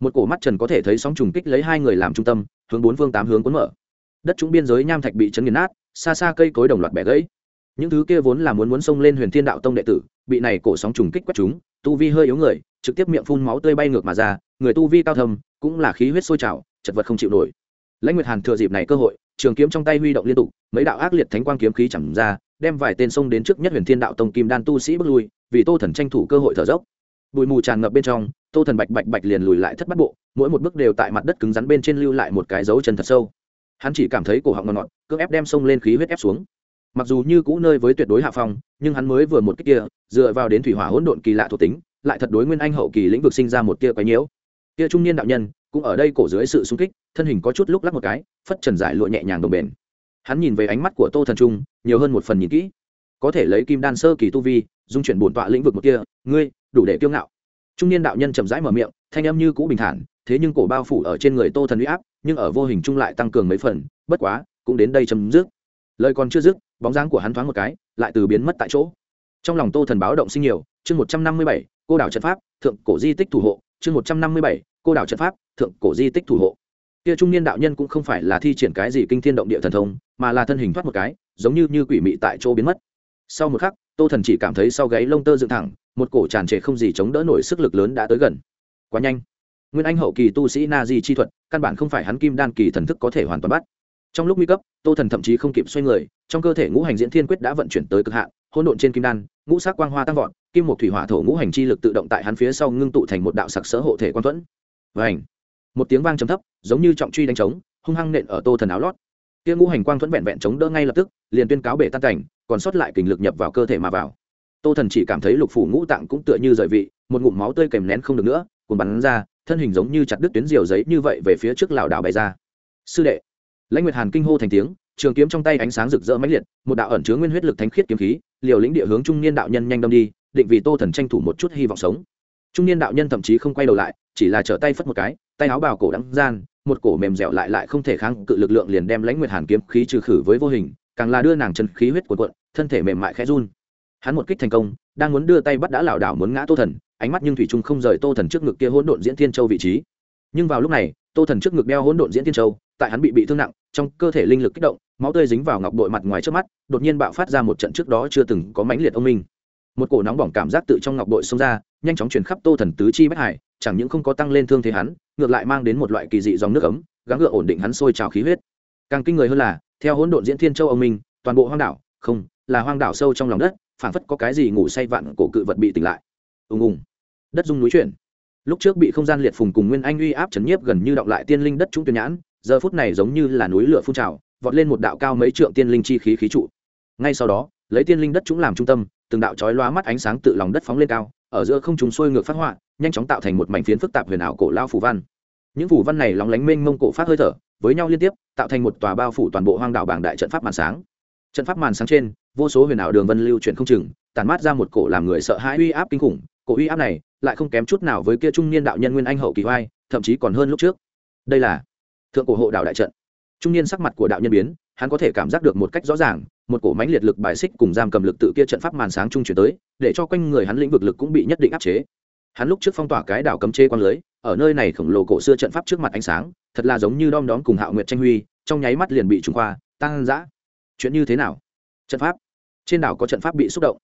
Một cổ mắt trần có thể thấy sóng trùng kích lấy hai người làm trung tâm, hướng bốn phương tám hướng cuốn mở. Đất chúng biên giới nham thạch bị chấn nghiền nát xa xa cây cối đồng loạt bẻ gãy. Những thứ kia vốn là muốn muốn xông lên huyền thiên đạo tông đệ tử, bị này cổ sóng trùng kích quét chúng, tu vi hơi yếu người, trực tiếp miệng phun máu tươi bay ngược mà ra, người tu vi cao thâm, cũng là khí huyết sôi trào, chật vật không chịu nổi. Lãnh nguyệt hàn thừa dịp này cơ hội, trường kiếm trong tay huy động liên tục, mấy đạo ác liệt thánh quang kiếm khí chẳng ra, đem vài tên sông đến trước nhất huyền thiên đạo tông kim đan tu sĩ bước lui, vì tô thần tranh thủ cơ hội thở dốc. Bụi mù tràn ngập bên trong, tô thần bạch bạch bạch liền lùi lại thất bắt bộ, mỗi một bước đều tại mặt đất cứng rắn bên trên lưu lại một cái dấu chân thật sâu. Hắn chỉ cảm thấy cổ họng ngọt ngọt cưỡng ép đem sông lên khí huyết ép xuống. Mặc dù như cũ nơi với tuyệt đối hạ phong, nhưng hắn mới vừa một cách kia, dựa vào đến thủy hỏa hỗn độn kỳ lạ thuộc tính, lại thật đối nguyên anh hậu kỳ lĩnh vực sinh ra một tia quái nhiễu. Kia trung niên đạo nhân, cũng ở đây cổ dưới sự xung kích, thân hình có chút lúc lắc một cái, phất trần giải lụa nhẹ nhàng đồng bền. Hắn nhìn về ánh mắt của tô thần trung, nhiều hơn một phần nhìn kỹ. Có thể lấy kim đan sơ kỳ tu vi, dung chuyển bổn tọa lĩnh vực một kia ngươi, đủ để kiêu ngạo. Trung niên đạo nhân chậm rãi mở miệng, thanh âm như cũ bình thản, thế nhưng cổ bao phủ ở trên người tô thần uy áp, nhưng ở vô hình trung lại tăng cường mấy phần, bất quá cũng đến đây chấm dứt. Lời còn chưa dứt, bóng dáng của hắn thoáng một cái, lại từ biến mất tại chỗ. Trong lòng tô thần báo động sinh nhiều, chương một trăm năm mươi bảy, cô đảo trận pháp, thượng cổ di tích thủ hộ, chương một trăm năm mươi bảy, cô đảo trận pháp, thượng cổ di tích thủ hộ. Kia trung niên đạo nhân cũng không phải là thi triển cái gì kinh thiên động địa thần thông, mà là thân hình thoát một cái, giống như như quỷ mị tại chỗ biến mất. Sau một khắc, tô thần chỉ cảm thấy sau gáy lông tơ dựng thẳng, một cổ tràn trề không gì chống đỡ nổi sức lực lớn đã tới gần. Quá nhanh. Nguyên anh hậu kỳ tu sĩ na di chi thuật, căn bản không phải hắn kim đan kỳ thần thức có thể hoàn toàn bắt trong lúc nguy cấp, tô thần thậm chí không kịp xoay người, trong cơ thể ngũ hành diễn thiên quyết đã vận chuyển tới cực hạn, hỗn độn trên kim đan, ngũ sắc quang hoa tăng vọt, kim một thủy hỏa thổ ngũ hành chi lực tự động tại hắn phía sau ngưng tụ thành một đạo sặc sỡ hộ thể quan thuẫn. Và ảnh một tiếng vang trầm thấp, giống như trọng truy đánh trống, hung hăng nện ở tô thần áo lót. Kia ngũ hành quang thuẫn vẹn vẹn chống đỡ ngay lập tức, liền tuyên cáo bể tan cảnh, còn sót lại kình lực nhập vào cơ thể mà vào. Tô thần chỉ cảm thấy lục phủ ngũ tạng cũng tựa như rời vị, một ngụm máu tươi kèm nén không được nữa cùng bắn ra, thân hình giống như chặt đứt tuyến diều giấy như vậy về phía trước lảo đảo bày ra. Sư đệ lãnh nguyệt hàn kinh hô thành tiếng, trường kiếm trong tay ánh sáng rực rỡ mãnh liệt, một đạo ẩn chứa nguyên huyết lực thánh khiết kiếm khí, liều lĩnh địa hướng trung niên đạo nhân nhanh đâm đi, định vì tô thần tranh thủ một chút hy vọng sống. Trung niên đạo nhân thậm chí không quay đầu lại, chỉ là trở tay phất một cái, tay áo bào cổ đắng gian, một cổ mềm dẻo lại lại không thể kháng cự lực lượng liền đem lãnh nguyệt hàn kiếm khí trừ khử với vô hình, càng là đưa nàng chân khí huyết của quận thân thể mềm mại khẽ run. Hắn một kích thành công, đang muốn đưa tay bắt đã lảo đảo muốn ngã tô thần, ánh mắt nhưng thủy trung không rời tô thần trước ngực kia hỗn độn diễn thiên châu vị trí. Nhưng vào lúc này, tô thần trước ngực đeo hỗn độn diễn thiên châu tại hắn bị bị thương nặng, trong cơ thể linh lực kích động, máu tươi dính vào ngọc bội mặt ngoài trước mắt, đột nhiên bạo phát ra một trận trước đó chưa từng có mãnh liệt ông minh. Một cổ nóng bỏng cảm giác tự trong ngọc bội xông ra, nhanh chóng truyền khắp tô thần tứ chi bất hải, chẳng những không có tăng lên thương thế hắn, ngược lại mang đến một loại kỳ dị dòng nước ấm, gắng gượng ổn định hắn sôi trào khí huyết. Càng kinh người hơn là, theo hỗn độn diễn thiên châu ông minh, toàn bộ hoang đảo, không, là hoang đảo sâu trong lòng đất, phảng phất có cái gì ngủ say vạn cổ cự vật bị tỉnh lại. Ùng ùng. Đất dung núi chuyển. Lúc trước bị không gian liệt phùng cùng nguyên anh uy áp chấn nhiếp gần như động lại tiên linh đất trung tuyển nhãn giờ phút này giống như là núi lửa phun trào, vọt lên một đạo cao mấy trượng tiên linh chi khí khí trụ. Ngay sau đó, lấy tiên linh đất chúng làm trung tâm, từng đạo chói lóa mắt ánh sáng tự lòng đất phóng lên cao, ở giữa không chúng xuôi ngược phát họa, nhanh chóng tạo thành một mảnh phiến phức tạp huyền ảo cổ lao phủ văn. Những phủ văn này lóng lánh mênh mông cổ phát hơi thở, với nhau liên tiếp, tạo thành một tòa bao phủ toàn bộ hoang đảo bảng đại trận pháp màn sáng. Trận pháp màn sáng trên, vô số huyền ảo đường vân lưu chuyển không chừng tàn mát ra một cổ làm người sợ hãi uy áp kinh khủng. Cổ uy áp này lại không kém chút nào với kia trung niên đạo nhân nguyên anh hậu kỳ oai, thậm chí còn hơn lúc trước. Đây là thượng cổ hộ đạo đại trận. Trung niên sắc mặt của đạo nhân biến, hắn có thể cảm giác được một cách rõ ràng, một cổ mãnh liệt lực bài xích cùng giam cầm lực tự kia trận pháp màn sáng trung chuyển tới, để cho quanh người hắn lĩnh vực lực cũng bị nhất định áp chế. Hắn lúc trước phong tỏa cái đảo cấm chế quang lưới, ở nơi này khổng lồ cổ xưa trận pháp trước mặt ánh sáng, thật là giống như đom đóm cùng hạo nguyệt tranh huy, trong nháy mắt liền bị trùng khoa tăng dã chuyện như thế nào? Trận pháp? Trên đảo có trận pháp bị xúc động.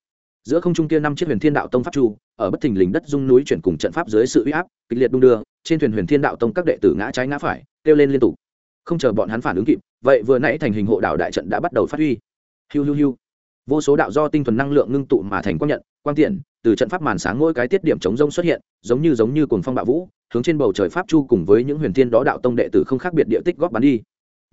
Giữa không trung kia năm chiếc huyền thiên đạo tông pháp chu, ở bất thình lình đất dung núi chuyển cùng trận pháp dưới sự uy áp, kịch liệt đung đưa, trên thuyền huyền thiên đạo tông các đệ tử ngã trái ngã phải kêu lên liên tục. Không chờ bọn hắn phản ứng kịp, vậy vừa nãy thành hình hộ đảo đại trận đã bắt đầu phát huy. Hiu hiu hiu. Vô số đạo do tinh thuần năng lượng ngưng tụ mà thành quang nhận, quang tiện, từ trận pháp màn sáng mỗi cái tiết điểm chống rông xuất hiện, giống như giống như cồn phong bạo vũ, hướng trên bầu trời pháp chu cùng với những huyền thiên đó đạo tông đệ tử không khác biệt địa tích góp bắn đi.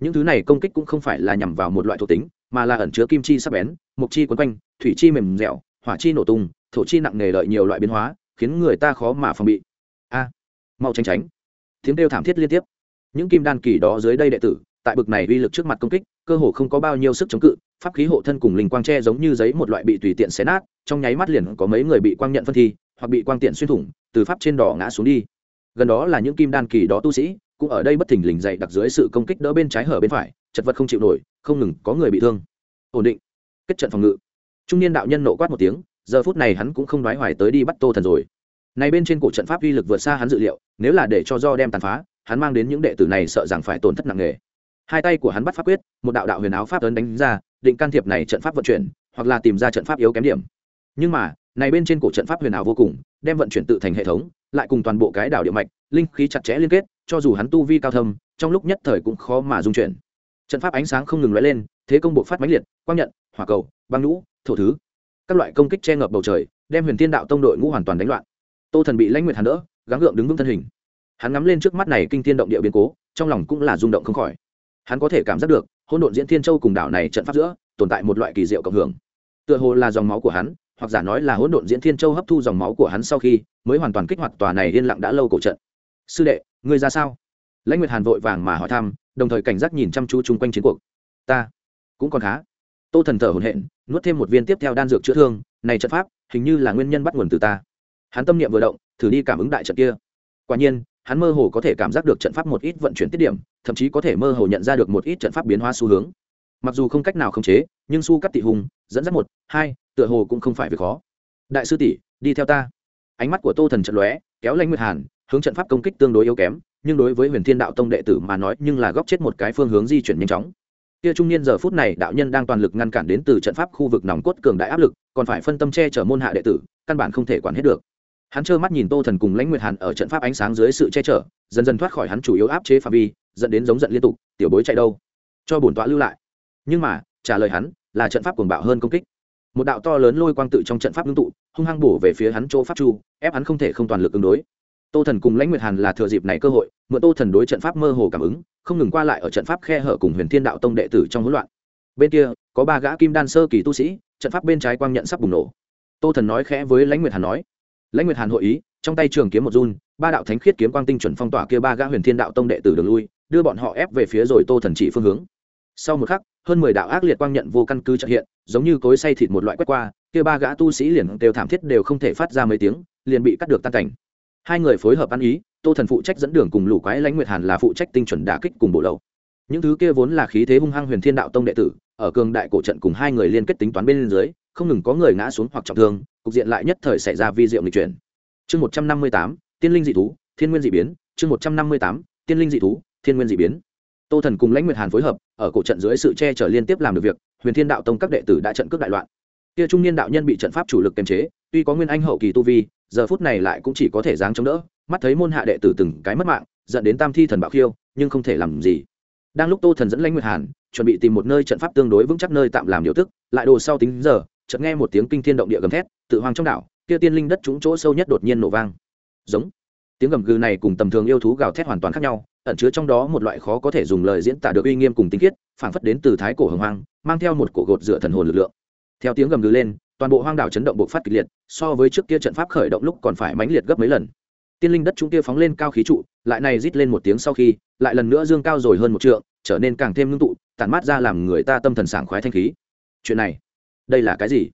Những thứ này công kích cũng không phải là nhằm vào một loại thuộc tính, mà là ẩn chứa kim chi sắc bén mục chi quấn quanh, thủy chi mềm dẻo, hỏa chi nổ tung, thổ chi nặng nề lợi nhiều loại biến hóa, khiến người ta khó mà phòng bị. A, mau tránh tránh. Tiếng kêu thảm thiết liên tiếp những kim đan kỳ đó dưới đây đệ tử, tại bực này uy lực trước mặt công kích, cơ hồ không có bao nhiêu sức chống cự, pháp khí hộ thân cùng linh quang tre giống như giấy một loại bị tùy tiện xé nát, trong nháy mắt liền có mấy người bị quang nhận phân thi, hoặc bị quang tiện xuyên thủng, từ pháp trên đỏ ngã xuống đi. Gần đó là những kim đan kỳ đó tu sĩ, cũng ở đây bất thình lình dậy đặc dưới sự công kích đỡ bên trái hở bên phải, chật vật không chịu nổi, không ngừng có người bị thương. Ổn định. Kết trận phòng ngự. Trung niên đạo nhân nộ quát một tiếng, giờ phút này hắn cũng không nói hoài tới đi bắt tô thần rồi. Này bên trên cổ trận pháp uy lực vượt xa hắn dự liệu, nếu là để cho do đem tàn phá hắn mang đến những đệ tử này sợ rằng phải tổn thất nặng nề. Hai tay của hắn bắt pháp quyết một đạo đạo huyền áo pháp ấn đánh ra định can thiệp này trận pháp vận chuyển hoặc là tìm ra trận pháp yếu kém điểm. Nhưng mà này bên trên cổ trận pháp huyền ảo vô cùng đem vận chuyển tự thành hệ thống lại cùng toàn bộ cái đảo địa mạch linh khí chặt chẽ liên kết cho dù hắn tu vi cao thâm trong lúc nhất thời cũng khó mà dung chuyển. Trận pháp ánh sáng không ngừng lóe lên thế công bộ phát mãnh liệt quang nhận hỏa cầu băng nũ, thổ thứ. Các loại công kích che ngập bầu trời đem huyền thiên đạo tông đội ngũ hoàn toàn đánh loạn. Tô thần bị lãnh nguyệt hàn đỡ gắng gượng đứng vững thân hình hắn ngắm lên trước mắt này kinh thiên động địa biến cố, trong lòng cũng là rung động không khỏi. Hắn có thể cảm giác được, hỗn độn diễn thiên châu cùng đảo này trận pháp giữa, tồn tại một loại kỳ diệu cộng hưởng. Tựa hồ là dòng máu của hắn, hoặc giả nói là hỗn độn diễn thiên châu hấp thu dòng máu của hắn sau khi, mới hoàn toàn kích hoạt tòa này yên lặng đã lâu cổ trận. Sư đệ, ngươi ra sao? Lãnh nguyệt hàn vội vàng mà hỏi thăm, đồng thời cảnh giác nhìn chăm chú chung quanh chiến cuộc. Ta cũng còn khá. Tô thần thở hồn hện nuốt thêm một viên tiếp theo đan dược chữa thương, này trận pháp, hình như là nguyên nhân bắt nguồn từ ta. Hắn tâm niệm vừa động, thử đi cảm ứng đại trận kia. Quả nhiên hắn mơ hồ có thể cảm giác được trận pháp một ít vận chuyển tiết điểm, thậm chí có thể mơ hồ nhận ra được một ít trận pháp biến hóa xu hướng. Mặc dù không cách nào khống chế, nhưng su cắt tị hùng, dẫn dắt một, hai, tựa hồ cũng không phải việc khó. Đại sư tỷ, đi theo ta. Ánh mắt của tô thần trận lóe, kéo lanh nguyệt hàn, hướng trận pháp công kích tương đối yếu kém, nhưng đối với huyền thiên đạo tông đệ tử mà nói, nhưng là góc chết một cái phương hướng di chuyển nhanh chóng. Kia trung niên giờ phút này, đạo nhân đang toàn lực ngăn cản đến từ trận pháp khu vực nòng cốt cường đại áp lực, còn phải phân tâm che chở môn hạ đệ tử, căn bản không thể quản hết được hắn trơ mắt nhìn tô thần cùng lãnh nguyệt hàn ở trận pháp ánh sáng dưới sự che chở, dần dần thoát khỏi hắn chủ yếu áp chế phạm vi, dẫn đến giống giận liên tục, tiểu bối chạy đâu? Cho bổn tọa lưu lại. Nhưng mà, trả lời hắn, là trận pháp cuồng bạo hơn công kích. Một đạo to lớn lôi quang tự trong trận pháp ngưng tụ, hung hăng bổ về phía hắn chỗ pháp chu, ép hắn không thể không toàn lực ứng đối. Tô thần cùng lãnh nguyệt hàn là thừa dịp này cơ hội, mượn tô thần đối trận pháp mơ hồ cảm ứng, không ngừng qua lại ở trận pháp khe hở cùng huyền thiên đạo tông đệ tử trong hỗn loạn. Bên kia, có ba gã kim đan sơ kỳ tu sĩ, trận pháp bên trái quang nhận sắp bùng nổ. Tô thần nói khẽ với lãnh nguyệt hàn nói lãnh nguyệt hàn hội ý, trong tay trường kiếm một run, ba đạo thánh khiết kiếm quang tinh chuẩn phong tỏa kia ba gã huyền thiên đạo tông đệ tử đường lui, đưa bọn họ ép về phía rồi tô thần chỉ phương hướng. Sau một khắc, hơn mười đạo ác liệt quang nhận vô căn cứ trợ hiện, giống như cối say thịt một loại quét qua, kia ba gã tu sĩ liền đều thảm thiết đều không thể phát ra mấy tiếng, liền bị cắt được tan cảnh. Hai người phối hợp ăn ý, tô thần phụ trách dẫn đường cùng lũ quái lãnh nguyệt hàn là phụ trách tinh chuẩn đả kích cùng bộ lậu. Những thứ kia vốn là khí thế hung hăng huyền thiên đạo tông đệ tử, ở cường đại cổ trận cùng hai người liên kết tính toán bên dưới không ngừng có người ngã xuống hoặc trọng thương, cục diện lại nhất thời xảy ra vi diệu nghịch chuyển. Chương một trăm năm mươi tám, tiên linh dị thú, thiên nguyên dị biến. Chương một trăm năm mươi tám, tiên linh dị thú, thiên nguyên dị biến. Tô thần cùng lãnh nguyệt hàn phối hợp, ở cổ trận dưới sự che chở liên tiếp làm được việc, huyền thiên đạo tông các đệ tử đã trận cướp đại loạn. Kia trung niên đạo nhân bị trận pháp chủ lực kiềm chế, tuy có nguyên anh hậu kỳ tu vi, giờ phút này lại cũng chỉ có thể dáng chống đỡ, mắt thấy môn hạ đệ tử từng cái mất mạng, dẫn đến tam thi thần bạo khiêu, nhưng không thể làm gì. Đang lúc tô thần dẫn lãnh nguyệt hàn, chuẩn bị tìm một nơi trận pháp tương đối vững chắc nơi tạm làm điều tức, lại đồ sau tính giờ chợt nghe một tiếng kinh thiên động địa gầm thét, tự hoang trong đảo, kia tiên linh đất trúng chỗ sâu nhất đột nhiên nổ vang. Giống. Tiếng gầm gừ này cùng tầm thường yêu thú gào thét hoàn toàn khác nhau, ẩn chứa trong đó một loại khó có thể dùng lời diễn tả được uy nghiêm cùng tinh khiết, phảng phất đến từ thái cổ hồng hoang, mang theo một cổ gột dựa thần hồn lực lượng. Theo tiếng gầm gừ lên, toàn bộ hoang đảo chấn động bộc phát kịch liệt, so với trước kia trận pháp khởi động lúc còn phải mãnh liệt gấp mấy lần. Tiên linh đất chúng kia phóng lên cao khí trụ, lại này rít lên một tiếng sau khi, lại lần nữa dương cao rồi hơn một trượng, trở nên càng thêm ngưng tụ, tản mát ra làm người ta tâm thần sảng khoái thanh khí. Chuyện này đây là cái gì?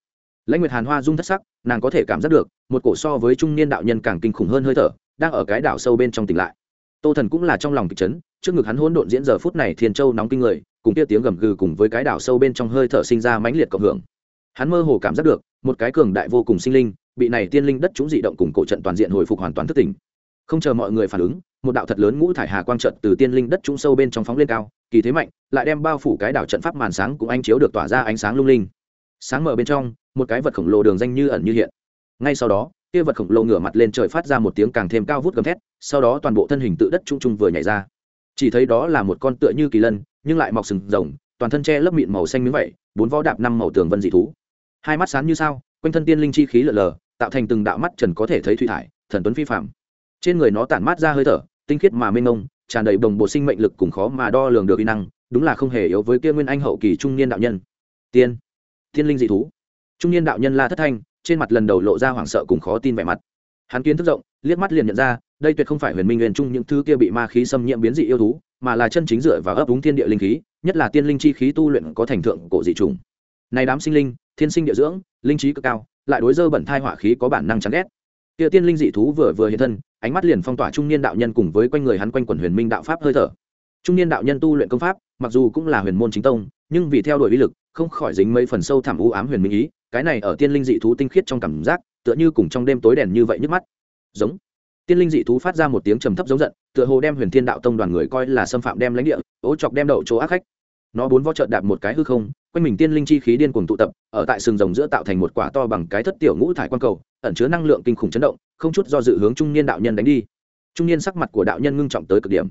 Lãnh nguyệt hàn hoa dung thất sắc, nàng có thể cảm giác được, một cổ so với trung niên đạo nhân càng kinh khủng hơn hơi thở, đang ở cái đảo sâu bên trong tỉnh lại. Tô thần cũng là trong lòng kịch chấn, trước ngực hắn hỗn độn diễn giờ phút này thiên châu nóng kinh người, cùng kia tiếng gầm gừ cùng với cái đảo sâu bên trong hơi thở sinh ra mãnh liệt cộng hưởng. Hắn mơ hồ cảm giác được, một cái cường đại vô cùng sinh linh, bị này tiên linh đất chúng dị động cùng cổ trận toàn diện hồi phục hoàn toàn thức tỉnh. Không chờ mọi người phản ứng, một đạo thật lớn ngũ thải hà quang trận từ tiên linh đất chúng sâu bên trong phóng lên cao, kỳ thế mạnh, lại đem bao phủ cái đảo trận pháp màn sáng cũng anh chiếu được tỏa ra ánh sáng lung linh sáng mở bên trong, một cái vật khổng lồ đường danh như ẩn như hiện. Ngay sau đó, kia vật khổng lồ ngửa mặt lên trời phát ra một tiếng càng thêm cao vút gầm thét, sau đó toàn bộ thân hình tự đất trung trung vừa nhảy ra. Chỉ thấy đó là một con tựa như kỳ lân, nhưng lại mọc sừng rồng, toàn thân che lớp mịn màu xanh miếng vậy, bốn vó đạp năm màu tường vân dị thú. Hai mắt sáng như sao, quanh thân tiên linh chi khí lở lờ, tạo thành từng đạo mắt trần có thể thấy thủy thải, thần tuấn phi phạm trên người nó tản mát ra hơi thở, tinh khiết mà mênh mông, tràn đầy đồng bộ sinh mệnh lực cùng khó mà đo lường được kỹ năng, đúng là không hề yếu với kia nguyên anh hậu kỳ trung niên đạo nhân. Tiên. Thiên linh dị thú. Trung niên đạo nhân la thất thanh, trên mặt lần đầu lộ ra hoảng sợ cùng khó tin vẻ mặt. Hắn kiến thức rộng, liếc mắt liền nhận ra, đây tuyệt không phải huyền minh Huyền trung những thứ kia bị ma khí xâm nhiễm biến dị yêu thú, mà là chân chính dựa vào ấp úng thiên địa linh khí, nhất là tiên linh chi khí tu luyện có thành thượng cổ dị trùng này đám sinh linh, thiên sinh địa dưỡng, linh trí cực cao, lại đối dơ bẩn thai hỏa khí có bản năng chán ghét. Kia tiên linh dị thú vừa vừa hiện thân, ánh mắt liền phong tỏa trung niên đạo nhân cùng với quanh người hắn quanh quần huyền minh đạo pháp hơi thở. Trung niên đạo nhân tu luyện công pháp, mặc dù cũng là huyền môn chính tông, nhưng vì theo đuổi uy lực không khỏi dính mấy phần sâu thẳm u ám huyền minh ý, cái này ở tiên linh dị thú tinh khiết trong cảm giác, tựa như cùng trong đêm tối đèn như vậy nhức mắt. Giống. Tiên linh dị thú phát ra một tiếng trầm thấp giống giận, tựa hồ đem huyền thiên đạo tông đoàn người coi là xâm phạm đem lãnh địa, ố chọc đem đậu chỗ ác khách. Nó bốn võ trợn đạp một cái hư không, quanh mình tiên linh chi khí điên cuồng tụ tập, ở tại sừng rồng giữa tạo thành một quả to bằng cái thất tiểu ngũ thải quan cầu, ẩn chứa năng lượng kinh khủng chấn động, không chút do dự hướng trung niên đạo nhân đánh đi. Trung niên sắc mặt của đạo nhân ngưng trọng tới cực điểm.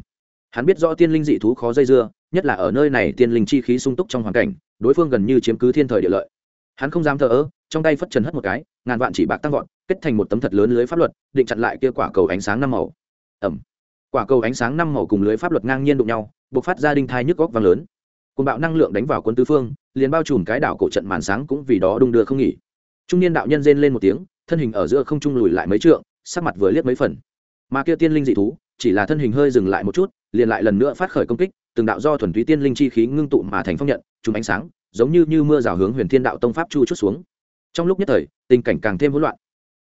Hắn biết rõ tiên linh dị thú khó dây dưa nhất là ở nơi này tiên linh chi khí sung túc trong hoàn cảnh, đối phương gần như chiếm cứ thiên thời địa lợi. Hắn không dám thờ ơ, trong tay phất trần hất một cái, ngàn vạn chỉ bạc tăng vọt, kết thành một tấm thật lớn lưới pháp luật, định chặn lại kia quả cầu ánh sáng năm màu. Ẩm quả cầu ánh sáng năm màu cùng lưới pháp luật ngang nhiên đụng nhau b ộ c phát ra đinh thai nhức góc vang lớn. Côn bạo năng lượng đánh vào quân tứ phương, liền bao trùm cái đảo cổ trận màn sáng cũng vì đó đung đưa không nghỉ. Trung niên đạo nhân rên lên một tiếng, thân hình ở giữa không trung lùi lại mấy trượng, sắc mặt vừa liếc mấy phần. Mà kia tiên linh dị thú, chỉ là thân hình hơi dừng lại một chút, liền lại lần nữa phát khởi công kích từng đạo do thuần túy tiên linh chi khí ngưng tụ mà thành phong nhận chúng ánh sáng giống như, như mưa rào hướng huyền thiên đạo tông pháp chu chút xuống. Trong lúc nhất thời tình cảnh càng thêm hỗn loạn.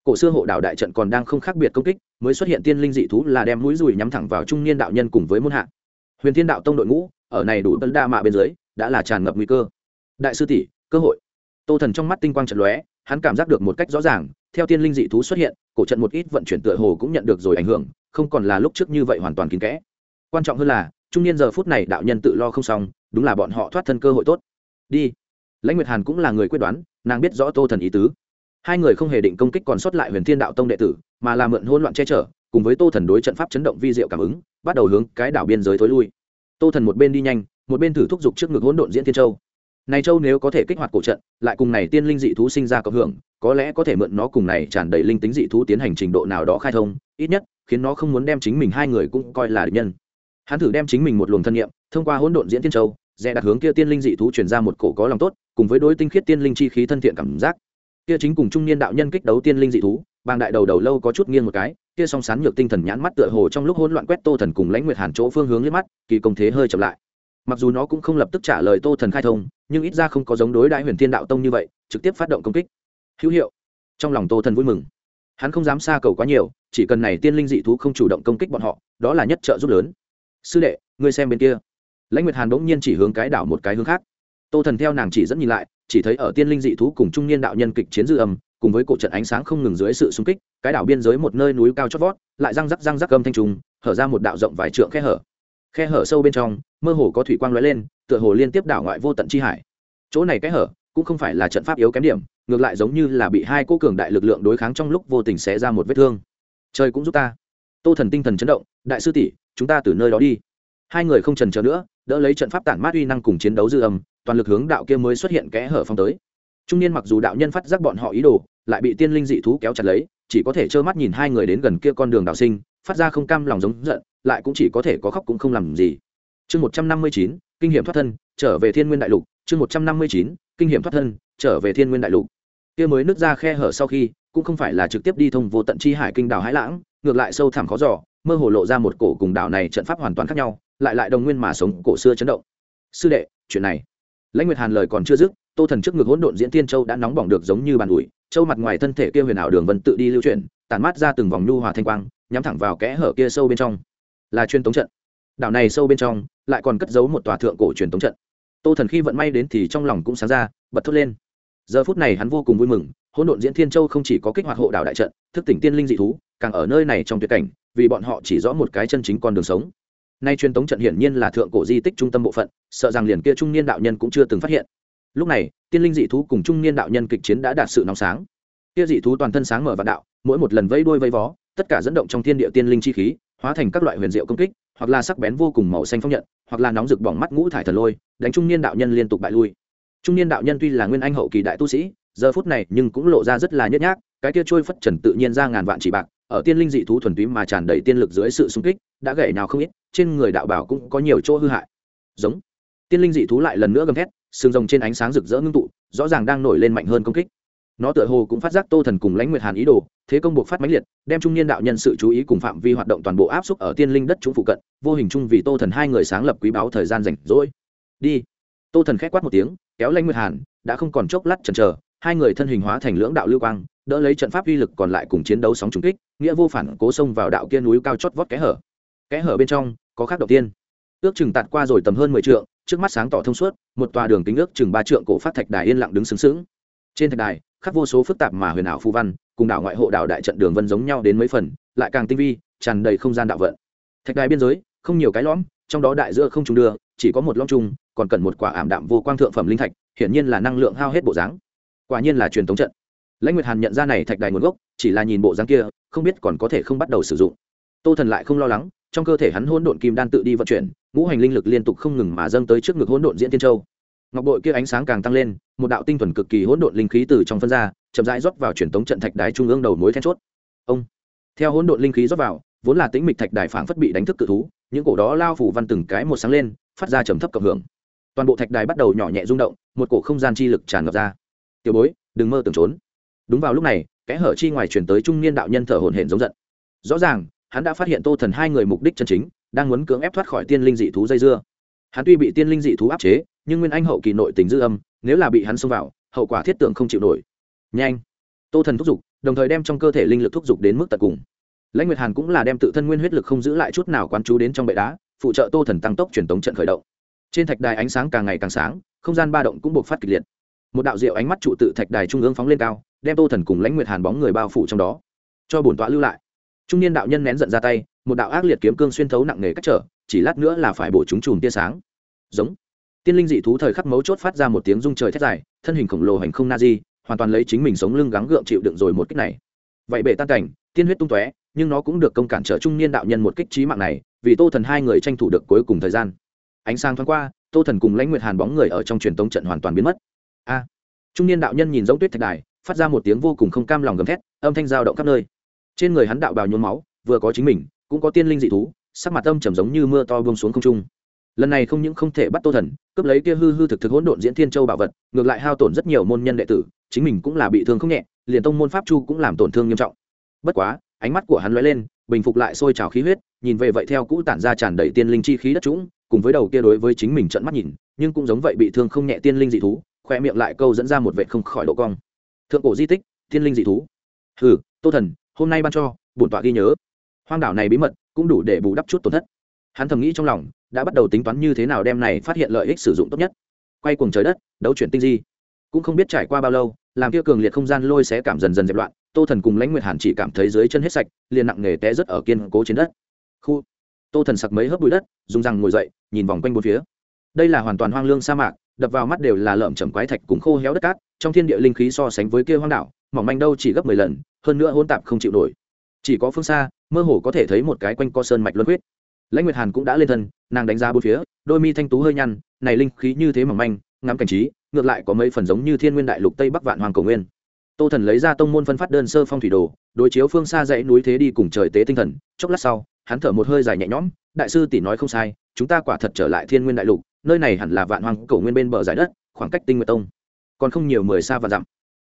Cổ xưa hộ đạo đại trận còn đang không khác biệt công kích mới xuất hiện tiên linh dị thú là đem mũi dùi nhắm thẳng vào trung niên đạo nhân cùng với môn hạ. Huyền thiên đạo tông đội ngũ ở này đủ tân đa mạ bên dưới đã là tràn ngập nguy cơ. Đại sư tỷ cơ hội. Tô thần trong mắt tinh quang trận lóe hắn cảm giác được một cách rõ ràng theo tiên linh dị thú xuất hiện cổ trận một ít vận chuyển tựa hồ cũng nhận được rồi ảnh hưởng không còn là lúc trước như vậy hoàn toàn kín kẽ. Quan trọng hơn là trung niên giờ phút này đạo nhân tự lo không xong, đúng là bọn họ thoát thân cơ hội tốt. Đi. Lãnh nguyệt hàn cũng là người quyết đoán, nàng biết rõ tô thần ý tứ. Hai người không hề định công kích còn sót lại huyền thiên đạo tông đệ tử, mà là mượn hỗn loạn che chở, cùng với tô thần đối trận pháp chấn động vi diệu cảm ứng, bắt đầu hướng cái đảo biên giới thối lui. Tô thần một bên đi nhanh, một bên thử thúc giục trước ngực hỗn độn diễn thiên châu. Này châu nếu có thể kích hoạt cổ trận, lại cùng này tiên linh dị thú sinh ra cộng hưởng, có lẽ có thể mượn nó cùng này tràn đầy linh tính dị thú tiến hành trình độ nào đó khai thông, ít nhất, khiến nó không muốn đem chính mình hai người cũng coi là địch nhân hắn thử đem chính mình một luồng thân nhiệm thông qua hỗn độn diễn thiên châu, dè đặt hướng kia tiên linh dị thú truyền ra một cổ có lòng tốt, cùng với đối tinh khiết tiên linh chi khí thân thiện cảm giác. Kia chính cùng trung niên đạo nhân kích đấu tiên linh dị thú, bàng đại đầu đầu lâu có chút nghiêng một cái, kia song sán nhược tinh thần nhãn mắt tựa hồ trong lúc hỗn loạn quét tô thần cùng lãnh nguyệt hàn chỗ phương hướng liếc mắt, kỳ công thế hơi chậm lại. Mặc dù nó cũng không lập tức trả lời tô thần khai thông, nhưng ít ra không có giống đối đại huyền thiên đạo tông như vậy, trực tiếp phát động công kích. Hữu hiệu. Trong lòng tô thần vui mừng. Hắn không dám xa cầu quá nhiều, chỉ cần này tiên linh dị thú không chủ động công kích bọn họ, đó là nhất trợ giúp lớn sư đệ, ngươi xem bên kia. Lãnh nguyệt hàn bỗng nhiên chỉ hướng cái đảo một cái hướng khác. Tô thần theo nàng chỉ dẫn nhìn lại, chỉ thấy ở tiên linh dị thú cùng trung niên đạo nhân kịch chiến dư âm, cùng với cổ trận ánh sáng không ngừng dưới sự xung kích, cái đảo biên giới một nơi núi cao chót vót, lại răng rắc răng rắc gầm thanh trùng, hở ra một đạo rộng vài trượng khe hở. Khe hở sâu bên trong, mơ hồ có thủy quang lóe lên, tựa hồ liên tiếp đảo ngoại vô tận chi hải. Chỗ này kẽ hở, cũng không phải là trận pháp yếu kém điểm, ngược lại giống như là bị hai cô cường đại lực lượng đối kháng trong lúc vô tình xé ra một vết thương. Trời cũng giúp ta tô thần tinh thần chấn động, đại sư tỷ, chúng ta từ nơi đó đi. Hai người không trần chờ nữa, đỡ lấy trận pháp tản mát uy năng cùng chiến đấu dư âm, toàn lực hướng đạo kia mới xuất hiện kẽ hở phong tới. Trung niên mặc dù đạo nhân phát giác bọn họ ý đồ, lại bị tiên linh dị thú kéo chặt lấy, chỉ có thể trơ mắt nhìn hai người đến gần kia con đường đạo sinh, phát ra không cam lòng giống giận, lại cũng chỉ có thể có khóc cũng không làm gì. Chương một trăm năm mươi chín, kinh nghiệm thoát thân, trở về thiên nguyên đại lục. Chương một trăm năm mươi chín, kinh nghiệm thoát thân, trở về thiên nguyên đại lục. Kia mới nứt ra khe hở sau khi, cũng không phải là trực tiếp đi thông vô tận chi hải kinh đảo hải lãng ngược lại sâu thẳm khó giỏ mơ hồ lộ ra một cổ cùng đảo này trận pháp hoàn toàn khác nhau, lại lại đồng nguyên mà sống, cổ xưa chấn động. Sư đệ, chuyện này. Lãnh nguyệt hàn lời còn chưa dứt, tô thần trước ngực hỗn độn diễn tiên châu đã nóng bỏng được giống như bàn ủi, châu mặt ngoài thân thể kia huyền ảo đường vân tự đi lưu chuyển, tản mát ra từng vòng nhu hòa thanh quang, nhắm thẳng vào kẽ hở kia sâu bên trong. Là truyền tống trận. Đảo này sâu bên trong, lại còn cất giấu một tòa thượng cổ truyền tống trận. Tô thần khi vận may đến thì trong lòng cũng sáng ra, bật thốt lên. Giờ phút này hắn vô cùng vui mừng, hỗn độn diễn thiên châu không chỉ có kích hoạt hộ đảo đại trận, thức tỉnh tiên linh dị thú càng ở nơi này trong tuyệt cảnh, vì bọn họ chỉ rõ một cái chân chính con đường sống. Nay truyền tống trận hiển nhiên là thượng cổ di tích trung tâm bộ phận, sợ rằng liền kia trung niên đạo nhân cũng chưa từng phát hiện. Lúc này, tiên linh dị thú cùng trung niên đạo nhân kịch chiến đã đạt sự nóng sáng. Kia dị thú toàn thân sáng mở vạn đạo, mỗi một lần vây đuôi vây vó, tất cả dẫn động trong thiên địa tiên linh chi khí, hóa thành các loại huyền diệu công kích, hoặc là sắc bén vô cùng màu xanh phong nhận, hoặc là nóng rực bỏng mắt ngũ thải thần lôi, đánh trung niên đạo nhân liên tục bại lui. Trung niên đạo nhân tuy là nguyên anh hậu kỳ đại tu sĩ, giờ phút này nhưng cũng lộ ra rất là nhếch nhác, cái kia trôi phất trần tự nhiên ra ngàn vạn chỉ bạc ở tiên linh dị thú thuần túy mà tràn đầy tiên lực dưới sự xung kích, đã gãy nào không ít, trên người đạo bảo cũng có nhiều chỗ hư hại. Giống. Tiên linh dị thú lại lần nữa gầm thét, sừng rồng trên ánh sáng rực rỡ ngưng tụ, rõ ràng đang nổi lên mạnh hơn công kích. Nó tựa hồ cũng phát giác tô thần cùng lãnh nguyệt hàn ý đồ, thế công buộc phát mãnh liệt, đem trung niên đạo nhân sự chú ý cùng phạm vi hoạt động toàn bộ áp xúc ở tiên linh đất chúng phụ cận, vô hình chung vì tô thần hai người sáng lập quý báo thời gian rảnh rỗi. Đi. Tô thần k h c quát một tiếng, kéo lãnh nguyệt hàn, đã không còn chốc lát chần chờ hai người thân hình hóa thành lưỡng đạo lưu quang, đỡ lấy trận pháp uy lực còn lại cùng chiến đấu sóng trùng kích, nghĩa vô phản cố xông vào đạo kia núi cao chót vót kẽ hở. Kẽ hở bên trong, có khác đầu tiên. Ước chừng tạt qua rồi tầm hơn mười trượng, trước mắt sáng tỏ thông suốt, một tòa đường kính ước chừng ba trượng cổ phát thạch đài yên lặng đứng sướng sướng trên thạch đài khắc vô số phức tạp mà huyền ảo phu văn, cùng đảo ngoại hộ đảo đại trận đường vân giống nhau đến mấy phần, lại càng tinh vi, tràn đầy không gian đạo vận. Thạch đài biên giới, không nhiều cái lõm, trong đó đại giữa không trùng đưa, chỉ có một lõm trùng còn cần một quả ảm đạm vô quang thượng phẩm linh thạch, hiển nhiên là năng lượng hao hết bộ dáng quả nhiên là truyền thống trận. Lãnh nguyệt hàn nhận ra này thạch đài nguồn gốc, chỉ là nhìn bộ dáng kia, không biết còn có thể không bắt đầu sử dụng. Tô thần lại không lo lắng, trong cơ thể hắn hỗn độn kim đan tự đi vận chuyển, ngũ hành linh lực liên tục không ngừng mà dâng tới trước ngực hỗn độn diễn tiên châu. Ngọc bội kia ánh sáng càng tăng lên, một đạo tinh thuần cực kỳ hỗn độn linh khí từ trong phân ra, chậm rãi rót vào truyền thống trận thạch đài trung ương đầu mối then chốt. Ông! Theo hỗn độn linh khí rót vào, vốn là tĩnh mịch thạch đài phảng phất bị đánh thức cự thú, những cổ đó lao phủ văn từng cái một sáng lên, phát ra trầm thấp cộng hưởng. Toàn bộ thạch đài bắt đầu nhỏ nhẹ rung động, một cổ không gian chi lực tràn ngập ra tiểu bối, đừng mơ tưởng trốn. Đúng vào lúc này, kẽ hở chi ngoài chuyển tới trung niên đạo nhân thở hổn hển giống giận. Rõ ràng, hắn đã phát hiện tô thần hai người mục đích chân chính, đang muốn cưỡng ép thoát khỏi tiên linh dị thú dây dưa. Hắn tuy bị tiên linh dị thú áp chế, nhưng nguyên anh hậu kỳ nội tình dư âm, nếu là bị hắn xông vào, hậu quả thiết tượng không chịu nổi. Nhanh! Tô thần thúc giục, đồng thời đem trong cơ thể linh lực thúc giục đến mức tận cùng. Lãnh nguyệt hàn cũng là đem tự thân nguyên huyết lực không giữ lại chút nào quán chú đến trong bệ đá, phụ trợ tô thần tăng tốc truyền tống trận khởi động. Trên thạch đài ánh sáng càng ngày càng sáng, không gian ba động cũng buộc phát kịch liệt một đạo diệu ánh mắt trụ tự thạch đài trung ương phóng lên cao, đem tô thần cùng lãnh nguyệt hàn bóng người bao phủ trong đó. Cho bổn tọa lưu lại. Trung niên đạo nhân nén giận ra tay, một đạo ác liệt kiếm cương xuyên thấu nặng nề cách trở, chỉ lát nữa là phải bổ chúng chùm tia sáng. Giống. Tiên linh dị thú thời khắc mấu chốt phát ra một tiếng rung trời thét dài, thân hình khổng lồ hành không na di, hoàn toàn lấy chính mình sống lưng gắng gượng chịu đựng rồi một kích này. Vậy bể tan cảnh, tiên huyết tung tóe, nhưng nó cũng được công cản trở trung niên đạo nhân một kích trí mạng này, vì tô thần hai người tranh thủ được cuối cùng thời gian. Ánh sáng thoáng qua, tô thần cùng lãnh nguyệt hàn bóng người ở trong truyền tống trận hoàn toàn biến mất a. Trung niên đạo nhân nhìn giống tuyết thạch đài, phát ra một tiếng vô cùng không cam lòng gầm thét, âm thanh dao động khắp nơi. Trên người hắn đạo bào nhuốm máu, vừa có chính mình, cũng có tiên linh dị thú, sắc mặt âm trầm giống như mưa to bông xuống không trung. Lần này không những không thể bắt tô thần, cướp lấy kia hư hư thực thực hỗn độn diễn thiên châu bảo vật, ngược lại hao tổn rất nhiều môn nhân đệ tử, chính mình cũng là bị thương không nhẹ, liền tông môn pháp chu cũng làm tổn thương nghiêm trọng. Bất quá, ánh mắt của hắn lóe lên, bình phục lại sôi trào khí huyết, nhìn về vậy theo cũ tản ra tràn đầy tiên linh chi khí đất trũng, cùng với đầu kia đối với chính mình trận mắt nhìn, nhưng cũng giống vậy bị thương không nhẹ tiên linh dị thú khoe miệng lại câu dẫn ra một vệ không khỏi độ cong. Thượng cổ di tích, thiên linh dị thú. Hừ, tô thần, hôm nay ban cho, bổn tọa ghi nhớ. Hoang đảo này bí mật cũng đủ để bù đắp chút tổn thất. Hắn thầm nghĩ trong lòng, đã bắt đầu tính toán như thế nào đem này phát hiện lợi ích sử dụng tốt nhất. Quay cuồng trời đất, đấu chuyển tinh di. Cũng không biết trải qua bao lâu, làm kia cường liệt không gian lôi sẽ cảm dần dần dẹp loạn, tô thần cùng lãnh nguyệt hàn chỉ cảm thấy dưới chân hết sạch, liền nặng nề té rất ở kiên cố trên đất. Khu. Tô thần sặc mấy hớp bụi đất, dùng răng ngồi dậy, nhìn vòng quanh bốn phía. Đây là hoàn toàn hoang lương sa mạc đập vào mắt đều là lợm chầm quái thạch cùng khô héo đất cát, trong thiên địa linh khí so sánh với kia hoang đảo, mỏng manh đâu chỉ gấp mười lần, hơn nữa hôn tạp không chịu nổi. Chỉ có phương xa, mơ hồ có thể thấy một cái quanh co sơn mạch luân huyết lãnh nguyệt hàn cũng đã lên thân, nàng đánh giá bốn phía, đôi mi thanh tú hơi nhăn, này linh khí như thế mỏng manh, ngắm cảnh trí, ngược lại có mấy phần giống như thiên nguyên đại lục tây bắc vạn hoàng cầu nguyên. Tô thần lấy ra tông môn phân phát đơn sơ phong thủy đồ, đối chiếu phương xa dãy núi thế đi cùng trời tế tinh thần, chốc lát sau, hắn thở một hơi dài nhẹ nhõm, đại sư tỷ nói không sai, chúng ta quả thật trở lại thiên nguyên đại lục nơi này hẳn là vạn hoàng cổ nguyên bên bờ giải đất, khoảng cách tinh nguyệt tông, còn không nhiều mười xa và dặm.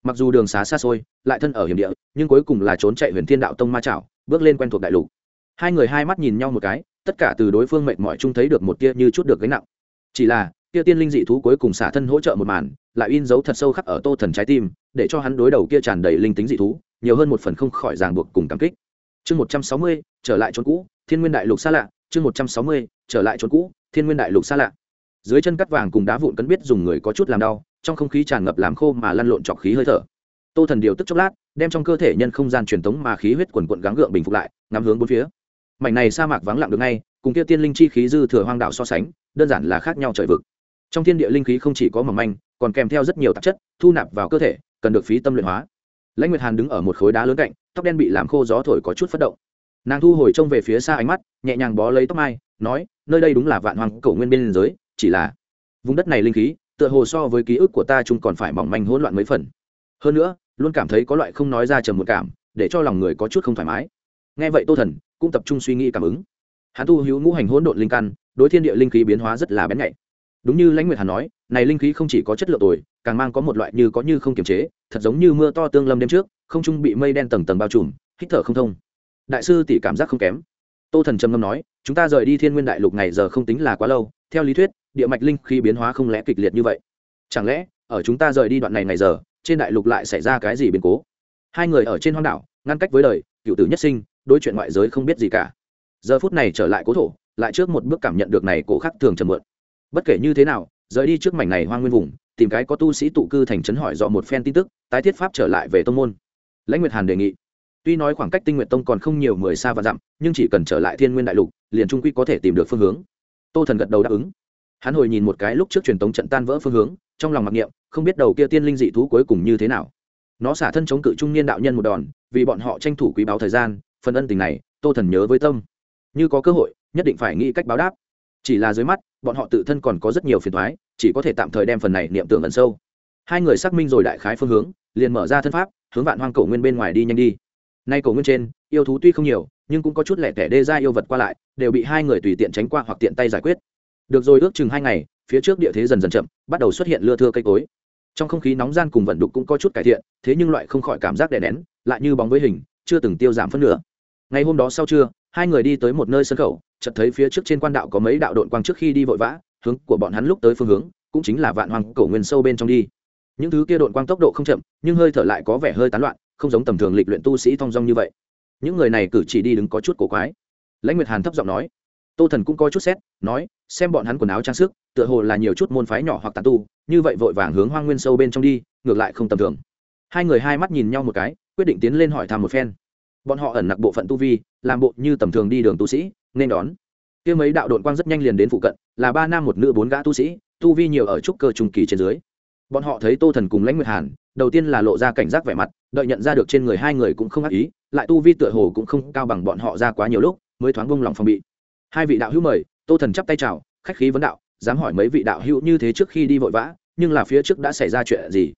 Mặc dù đường xá xa xôi, lại thân ở hiểm địa, nhưng cuối cùng là trốn chạy huyền thiên đạo tông ma chảo, bước lên quen thuộc đại lục. Hai người hai mắt nhìn nhau một cái, tất cả từ đối phương mệt mỏi chung thấy được một tia như chút được gánh nặng. Chỉ là, tia tiên linh dị thú cuối cùng xả thân hỗ trợ một màn, lại in dấu thật sâu khắc ở tô thần trái tim, để cho hắn đối đầu kia tràn đầy linh tính dị thú, nhiều hơn một phần không khỏi ràng buộc cùng cảm kích. Chương một trăm sáu mươi, trở lại chốn cũ, thiên nguyên đại lục xa lạ. Chương một trăm sáu mươi, trở lại chốn cũ, thiên nguyên đại lục xa lạ dưới chân cắt vàng cùng đá vụn cấn biết dùng người có chút làm đau, trong không khí tràn ngập làm khô mà lăn lộn trọc khí hơi thở. Tô thần điều tức chốc lát, đem trong cơ thể nhân không gian truyền thống mà khí huyết quần quận gắng gượng bình phục lại, ngắm hướng bốn phía. Mảnh này sa mạc vắng lặng được ngay, cùng kia tiên linh chi khí dư thừa hoang đạo so sánh, đơn giản là khác nhau trời vực. Trong thiên địa linh khí không chỉ có mầm manh, còn kèm theo rất nhiều tạp chất, thu nạp vào cơ thể, cần được phí tâm luyện hóa. Lãnh nguyệt hàn đứng ở một khối đá lớn cạnh, tóc đen bị làm khô gió thổi có chút phất động. Nàng thu hồi trông về phía xa ánh mắt, nhẹ nhàng bó lấy tóc mai, nói, nơi đây đúng là vạn hoàng cổ nguyên biên giới chỉ là vùng đất này linh khí, tựa hồ so với ký ức của ta chung còn phải mỏng manh hỗn loạn mấy phần. Hơn nữa, luôn cảm thấy có loại không nói ra trầm một cảm, để cho lòng người có chút không thoải mái. Nghe vậy tô thần cũng tập trung suy nghĩ cảm ứng. Hắn tu hữu ngũ hành hỗn độn linh căn, đối thiên địa linh khí biến hóa rất là bén nhạy. Đúng như lãnh nguyệt hàn nói, này linh khí không chỉ có chất lượng tồi, càng mang có một loại như có như không kiềm chế, thật giống như mưa to tương lâm đêm trước, không trung bị mây đen tầng tầng bao trùm, hít thở không thông. Đại sư tỷ cảm giác không kém. Tô thần trầm ngâm nói, chúng ta rời đi thiên nguyên đại lục này giờ không tính là quá lâu, theo lý thuyết địa mạch linh khí biến hóa không lẽ kịch liệt như vậy? Chẳng lẽ, ở chúng ta rời đi đoạn này ngày giờ, trên đại lục lại xảy ra cái gì biến cố? Hai người ở trên hoang đảo, ngăn cách với đời, cựu tử nhất sinh, đối chuyện ngoại giới không biết gì cả. Giờ phút này trở lại cố thổ, lại trước một bước cảm nhận được này cổ khắc thường trầm mượn bất kể như thế nào, rời đi trước mảnh này hoang nguyên vùng, tìm cái có tu sĩ tụ cư thành trấn hỏi dọ một phen tin tức, tái thiết pháp trở lại về tông môn. Lãnh nguyệt hàn đề nghị. Tuy nói khoảng cách tinh nguyện tông còn không nhiều mười xa và dặm, nhưng chỉ cần trở lại thiên nguyên đại lục, liền trung quy có thể tìm được phương hướng. Tô thần gật đầu đáp ứng hắn hồi nhìn một cái lúc trước truyền tống trận tan vỡ phương hướng, trong lòng mặc niệm, không biết đầu kia tiên linh dị thú cuối cùng như thế nào. Nó xả thân chống cự trung niên đạo nhân một đòn, vì bọn họ tranh thủ quý báo thời gian, phần ân tình này, tô thần nhớ với tâm. Như có cơ hội, nhất định phải nghĩ cách báo đáp. Chỉ là dưới mắt, bọn họ tự thân còn có rất nhiều phiền thoái chỉ có thể tạm thời đem phần này niệm tưởng ẩn sâu. Hai người xác minh rồi đại khái phương hướng, liền mở ra thân pháp, hướng vạn hoang cổ nguyên bên ngoài đi nhanh đi. Nay cổ nguyên trên, yêu thú tuy không nhiều, nhưng cũng có chút lẻ tẻ đê ra yêu vật qua lại, đều bị hai người tùy tiện tránh qua hoặc tiện tay giải quyết được rồi, ước chừng hai ngày, phía trước địa thế dần dần chậm, bắt đầu xuất hiện lưa thưa cây cối. Trong không khí nóng gian cùng vận đục cũng có chút cải thiện, thế nhưng loại không khỏi cảm giác đè nén, lại như bóng với hình, chưa từng tiêu giảm phân nửa. Ngày hôm đó sau trưa, hai người đi tới một nơi sân khẩu, chợt thấy phía trước trên quan đạo có mấy đạo đội quang trước khi đi vội vã, hướng của bọn hắn lúc tới phương hướng, cũng chính là vạn hoàng cổ nguyên sâu bên trong đi. Những thứ kia đội quang tốc độ không chậm, nhưng hơi thở lại có vẻ hơi tán loạn, không giống tầm thường lịch luyện tu sĩ thong dong như vậy. Những người này cử chỉ đi đứng có chút cổ quái. Lãnh nguyệt hàn thấp giọng nói tô thần cũng coi chút xét, nói, xem bọn hắn quần áo trang sức, tựa hồ là nhiều chút môn phái nhỏ hoặc tàn tu, như vậy vội vàng hướng hoang nguyên sâu bên trong đi, ngược lại không tầm thường. Hai người hai mắt nhìn nhau một cái, quyết định tiến lên hỏi thăm một phen. Bọn họ ẩn nặc bộ phận tu vi, làm bộ như tầm thường đi đường tu sĩ, nên đón. Kia mấy đạo đội quang rất nhanh liền đến phụ cận, là ba nam một nữ bốn gã tu sĩ, tu vi nhiều ở trúc cơ trung kỳ trên dưới. Bọn họ thấy tô thần cùng lãnh nguyệt hàn, đầu tiên là lộ ra cảnh giác vẻ mặt, đợi nhận ra được trên người hai người cũng không ác ý, lại tu vi tựa hồ cũng không cao bằng bọn họ ra quá nhiều lúc, mới thoáng bông lòng phòng bị hai vị đạo hữu mời, tô thần chắp tay chào, khách khí vấn đạo, dám hỏi mấy vị đạo hữu như thế trước khi đi vội vã, nhưng là phía trước đã xảy ra chuyện gì?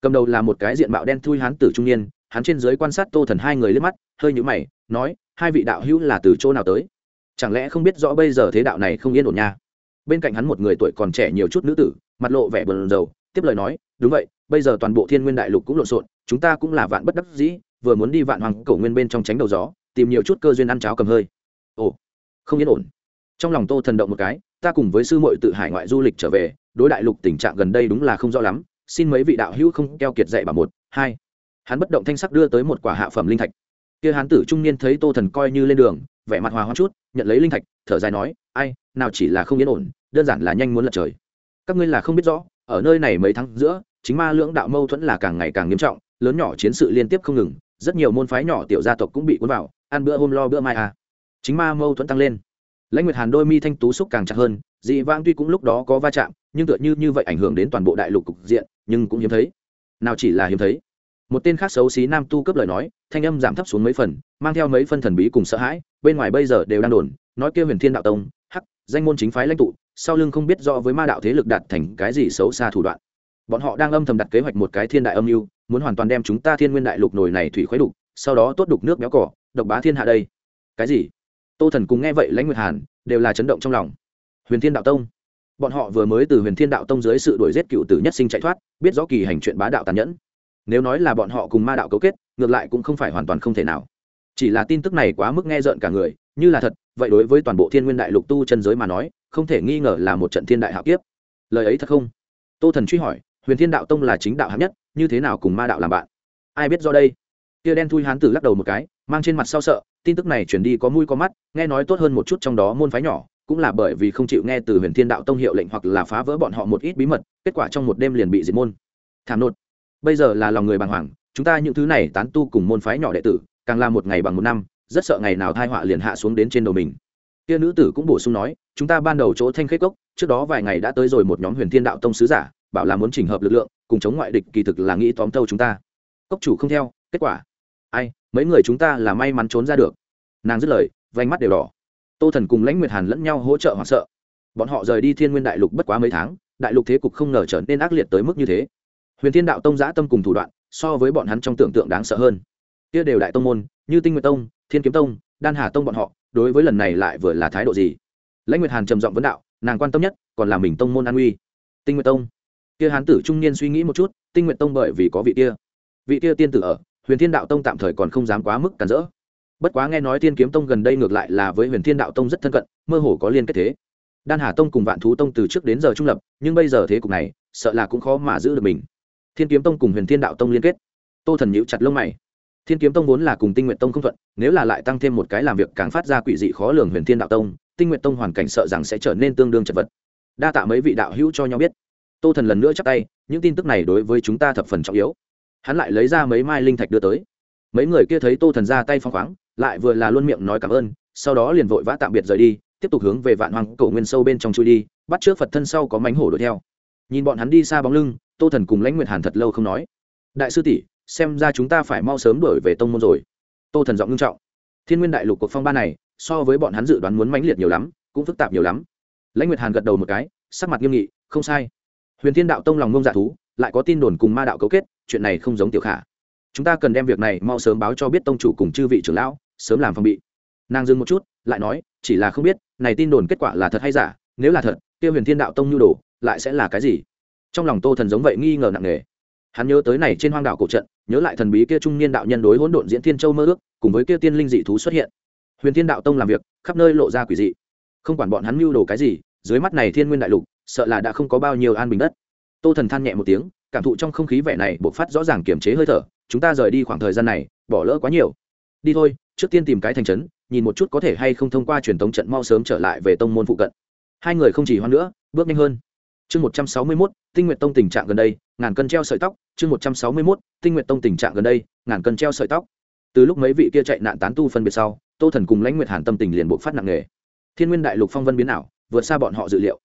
Cầm đầu là một cái diện mạo đen thui hán tử trung niên, hắn trên dưới quan sát tô thần hai người liếc mắt, hơi nhũ mày, nói, hai vị đạo hữu là từ chỗ nào tới? Chẳng lẽ không biết rõ bây giờ thế đạo này không yên ổn nha? Bên cạnh hắn một người tuổi còn trẻ nhiều chút nữ tử, mặt lộ vẻ bờn dầu tiếp lời nói, đúng vậy, bây giờ toàn bộ thiên nguyên đại lục cũng lộn xộn, chúng ta cũng là vạn bất đắc dĩ, vừa muốn đi vạn hoàng cổ nguyên bên trong tránh đầu gió, tìm nhiều chút cơ duyên ăn cháo cầm hơi. Ồ không yên ổn. Trong lòng tô thần động một cái, ta cùng với sư muội tự hải ngoại du lịch trở về, đối đại lục tình trạng gần đây đúng là không rõ lắm, xin mấy vị đạo hữu không keo kiệt dạy bà một, hai. Hắn bất động thanh sắc đưa tới một quả hạ phẩm linh thạch. Kia hán tử trung niên thấy tô thần coi như lên đường, vẻ mặt hòa hoa chút, nhận lấy linh thạch, thở dài nói, ai, nào chỉ là không yên ổn, đơn giản là nhanh muốn lật trời. Các ngươi là không biết rõ, ở nơi này mấy tháng giữa, chính ma lưỡng đạo mâu thuẫn là càng ngày càng nghiêm trọng, lớn nhỏ chiến sự liên tiếp không ngừng, rất nhiều môn phái nhỏ tiểu gia tộc cũng bị cuốn vào, ăn bữa hôm lo bữa mai à chính ma mâu thuẫn tăng lên. Lãnh nguyệt hàn đôi mi thanh tú xúc càng chặt hơn, dị vãng tuy cũng lúc đó có va chạm, nhưng tựa như như vậy ảnh hưởng đến toàn bộ đại lục cục diện, nhưng cũng hiếm thấy. Nào chỉ là hiếm thấy. Một tên khác xấu xí nam tu cấp lời nói, thanh âm giảm thấp xuống mấy phần, mang theo mấy phân thần bí cùng sợ hãi, bên ngoài bây giờ đều đang đồn, nói kêu huyền thiên đạo tông, hắc, danh môn chính phái lãnh tụ, sau lưng không biết rõ với ma đạo thế lực đạt thành cái gì xấu xa thủ đoạn. Bọn họ đang âm thầm đặt kế hoạch một cái thiên đại âm mưu, muốn hoàn toàn đem chúng ta thiên nguyên đại lục nồi này thủy khuấy đục, sau đó tốt đục nước béo cỏ, độc bá thiên hạ đây. Cái gì? Tô thần cùng nghe vậy lãnh nguyệt hàn, đều là chấn động trong lòng. Huyền thiên đạo tông. Bọn họ vừa mới từ huyền thiên đạo tông dưới sự đuổi giết cựu tử nhất sinh chạy thoát, biết rõ kỳ hành chuyện bá đạo tàn nhẫn. Nếu nói là bọn họ cùng ma đạo cấu kết, ngược lại cũng không phải hoàn toàn không thể nào. Chỉ là tin tức này quá mức nghe rợn cả người, như là thật, vậy đối với toàn bộ thiên nguyên đại lục tu chân giới mà nói, không thể nghi ngờ là một trận thiên đại hạo kiếp. Lời ấy thật không? Tô thần truy hỏi, huyền thiên đạo tông là chính đạo hạng nhất, như thế nào cùng ma đạo làm bạn? Ai biết do đây? Kia đen thui hán tử lắc đầu một cái, mang trên mặt sau sợ, tin tức này chuyển đi có mũi có mắt, nghe nói tốt hơn một chút trong đó môn phái nhỏ, cũng là bởi vì không chịu nghe từ huyền thiên đạo tông hiệu lệnh hoặc là phá vỡ bọn họ một ít bí mật, kết quả trong một đêm liền bị diệt môn. Thảm nột. Bây giờ là lòng người bàng hoàng, chúng ta những thứ này tán tu cùng môn phái nhỏ đệ tử, càng là một ngày bằng một năm, rất sợ ngày nào thai họa liền hạ xuống đến trên đầu mình. Kia nữ tử cũng bổ sung nói, chúng ta ban đầu chỗ thanh khế cốc, trước đó vài ngày đã tới rồi một nhóm huyền thiên đạo tông sứ giả, bảo là muốn chỉnh hợp lực lượng, cùng chống ngoại địch kỳ thực là nghĩ tóm tâu chúng ta. Cốc chủ không theo kết quả. Ai, mấy người chúng ta là may mắn trốn ra được. Nàng dứt lời vánh mắt đều đỏ. Tô thần cùng lãnh nguyệt hàn lẫn nhau hỗ trợ hoảng sợ. Bọn họ rời đi thiên nguyên đại lục bất quá mấy tháng, đại lục thế cục không ngờ trở nên ác liệt tới mức như thế. Huyền thiên đạo tông giã tâm cùng thủ đoạn, so với bọn hắn trong tưởng tượng đáng sợ hơn. Kia đều đại tông môn, như tinh nguyệt tông, thiên kiếm tông, đan hà tông bọn họ, đối với lần này lại vừa là thái độ gì? Lãnh nguyệt hàn trầm giọng vấn đạo, nàng quan tâm nhất, còn là mình tông môn an uy. Tinh nguyệt tông. Kia hán tử trung niên suy nghĩ một chút, tinh nguyệt tông bởi vì có vị kia. Vị kia tiên tử ở huyền thiên đạo tông tạm thời còn không dám quá mức cản rỡ. Bất quá nghe nói Thiên kiếm tông gần đây ngược lại là với huyền thiên đạo tông rất thân cận, mơ hồ có liên kết thế. Đan hà tông cùng vạn thú tông từ trước đến giờ trung lập, nhưng bây giờ thế cục này, sợ là cũng khó mà giữ được mình. Thiên kiếm tông cùng huyền thiên đạo tông liên kết. Tô thần nhíu chặt lông mày. Thiên kiếm tông vốn là cùng tinh nguyện tông không thuận, nếu là lại tăng thêm một cái làm việc càng phát ra quỷ dị khó lường huyền thiên đạo tông, tinh nguyện tông hoàn cảnh sợ rằng sẽ trở nên tương đương chật vật. Đa tạ mấy vị đạo hữu cho nhau biết. Tô thần lần nữa chắc tay, những tin tức này đối với chúng ta thập phần trọng yếu hắn lại lấy ra mấy mai linh thạch đưa tới. Mấy người kia thấy tô thần ra tay phong khoáng, lại vừa là luôn miệng nói cảm ơn, sau đó liền vội vã tạm biệt rời đi, tiếp tục hướng về vạn hoàng cổ nguyên sâu bên trong chui đi, bắt trước phật thân sau có mánh hổ đuổi theo. Nhìn bọn hắn đi xa bóng lưng, tô thần cùng lãnh nguyệt hàn thật lâu không nói. Đại sư tỷ, xem ra chúng ta phải mau sớm đổi về tông môn rồi. Tô thần giọng nghiêm trọng. Thiên nguyên đại lục cuộc phong ba này, so với bọn hắn dự đoán muốn mãnh liệt nhiều lắm, cũng phức tạp nhiều lắm. Lãnh nguyệt hàn gật đầu một cái, sắc mặt nghiêm nghị, không sai. Huyền thiên đạo tông lòng ngông dạ thú lại có tin đồn cùng ma đạo cấu kết, chuyện này không giống tiểu khả. Chúng ta cần đem việc này mau sớm báo cho biết tông chủ cùng chư vị trưởng lão, sớm làm phòng bị. Nàng dừng một chút, lại nói, chỉ là không biết, này tin đồn kết quả là thật hay giả, nếu là thật tiêu huyền thiên đạo tông nhu đồ, lại sẽ là cái gì? Trong lòng tô thần giống vậy nghi ngờ nặng nề. Hắn nhớ tới này trên hoang đảo cổ trận, nhớ lại thần bí kia trung niên đạo nhân đối hỗn độn diễn thiên châu mơ ước, cùng với kia tiên linh dị thú xuất hiện. Huyền thiên đạo tông làm việc, khắp nơi lộ ra quỷ dị. Không quản bọn hắn mưu đồ cái gì, dưới mắt này thiên nguyên đại lục, sợ là đã không có bao nhiêu an bình đất tô thần than nhẹ một tiếng, cảm thụ trong không khí vẻ này bộc phát rõ ràng kiềm chế hơi thở, chúng ta rời đi khoảng thời gian này, bỏ lỡ quá nhiều. Đi thôi, trước tiên tìm cái thành trấn, nhìn một chút có thể hay không thông qua truyền tống trận mau sớm trở lại về tông môn phụ cận. Hai người không chỉ hoan nữa, bước nhanh hơn. Chương một trăm sáu mươi mốt, tinh nguyện tông tình trạng gần đây, ngàn cân treo sợi tóc. Chương một trăm sáu mươi mốt, tinh nguyện tông tình trạng gần đây, ngàn cân treo sợi tóc. Từ lúc mấy vị kia chạy nạn tán tu phân biệt sau, tô thần cùng lãnh nguyệt hàn tâm tình liền bộ phát nặng nề. Thiên nguyên đại lục phong vân biến ảo, vượt xa bọn họ dự liệu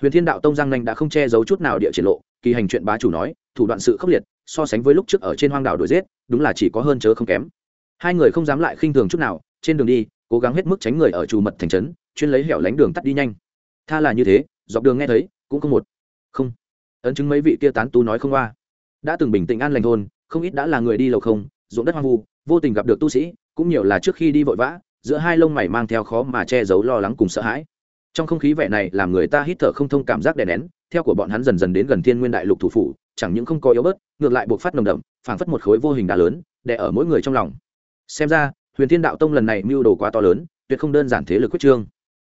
huyền thiên đạo tông giang nanh đã không che giấu chút nào địa triển lộ, kỳ hành chuyện bá chủ nói, thủ đoạn sự khốc liệt, so sánh với lúc trước ở trên hoang đảo đuổi giết, đúng là chỉ có hơn chớ không kém. Hai người không dám lại khinh thường chút nào, trên đường đi, cố gắng hết mức tránh người ở trù mật thành trấn, chuyên lấy hẻo lánh đường tắt đi nhanh. Tha là như thế, dọc đường nghe thấy, cũng không một. Không. Ấn chứng mấy vị kia tán tu nói không qua. Đã từng bình tĩnh an lành thôn, không ít đã là người đi lầu không, ruộng đất hoang vu, vô tình gặp được tu sĩ, cũng nhiều là trước khi đi vội vã, giữa hai lông mày mang theo khó mà che giấu lo lắng cùng sợ hãi trong không khí vẻ này làm người ta hít thở không thông cảm giác đè nén, theo của bọn hắn dần dần đến gần thiên nguyên đại lục thủ phủ, chẳng những không có yếu bớt, ngược lại buộc phát nồng đậm, phảng phất một khối vô hình đá lớn, đè ở mỗi người trong lòng. Xem ra, huyền thiên đạo tông lần này mưu đồ quá to lớn, tuyệt không đơn giản thế lực quyết trương.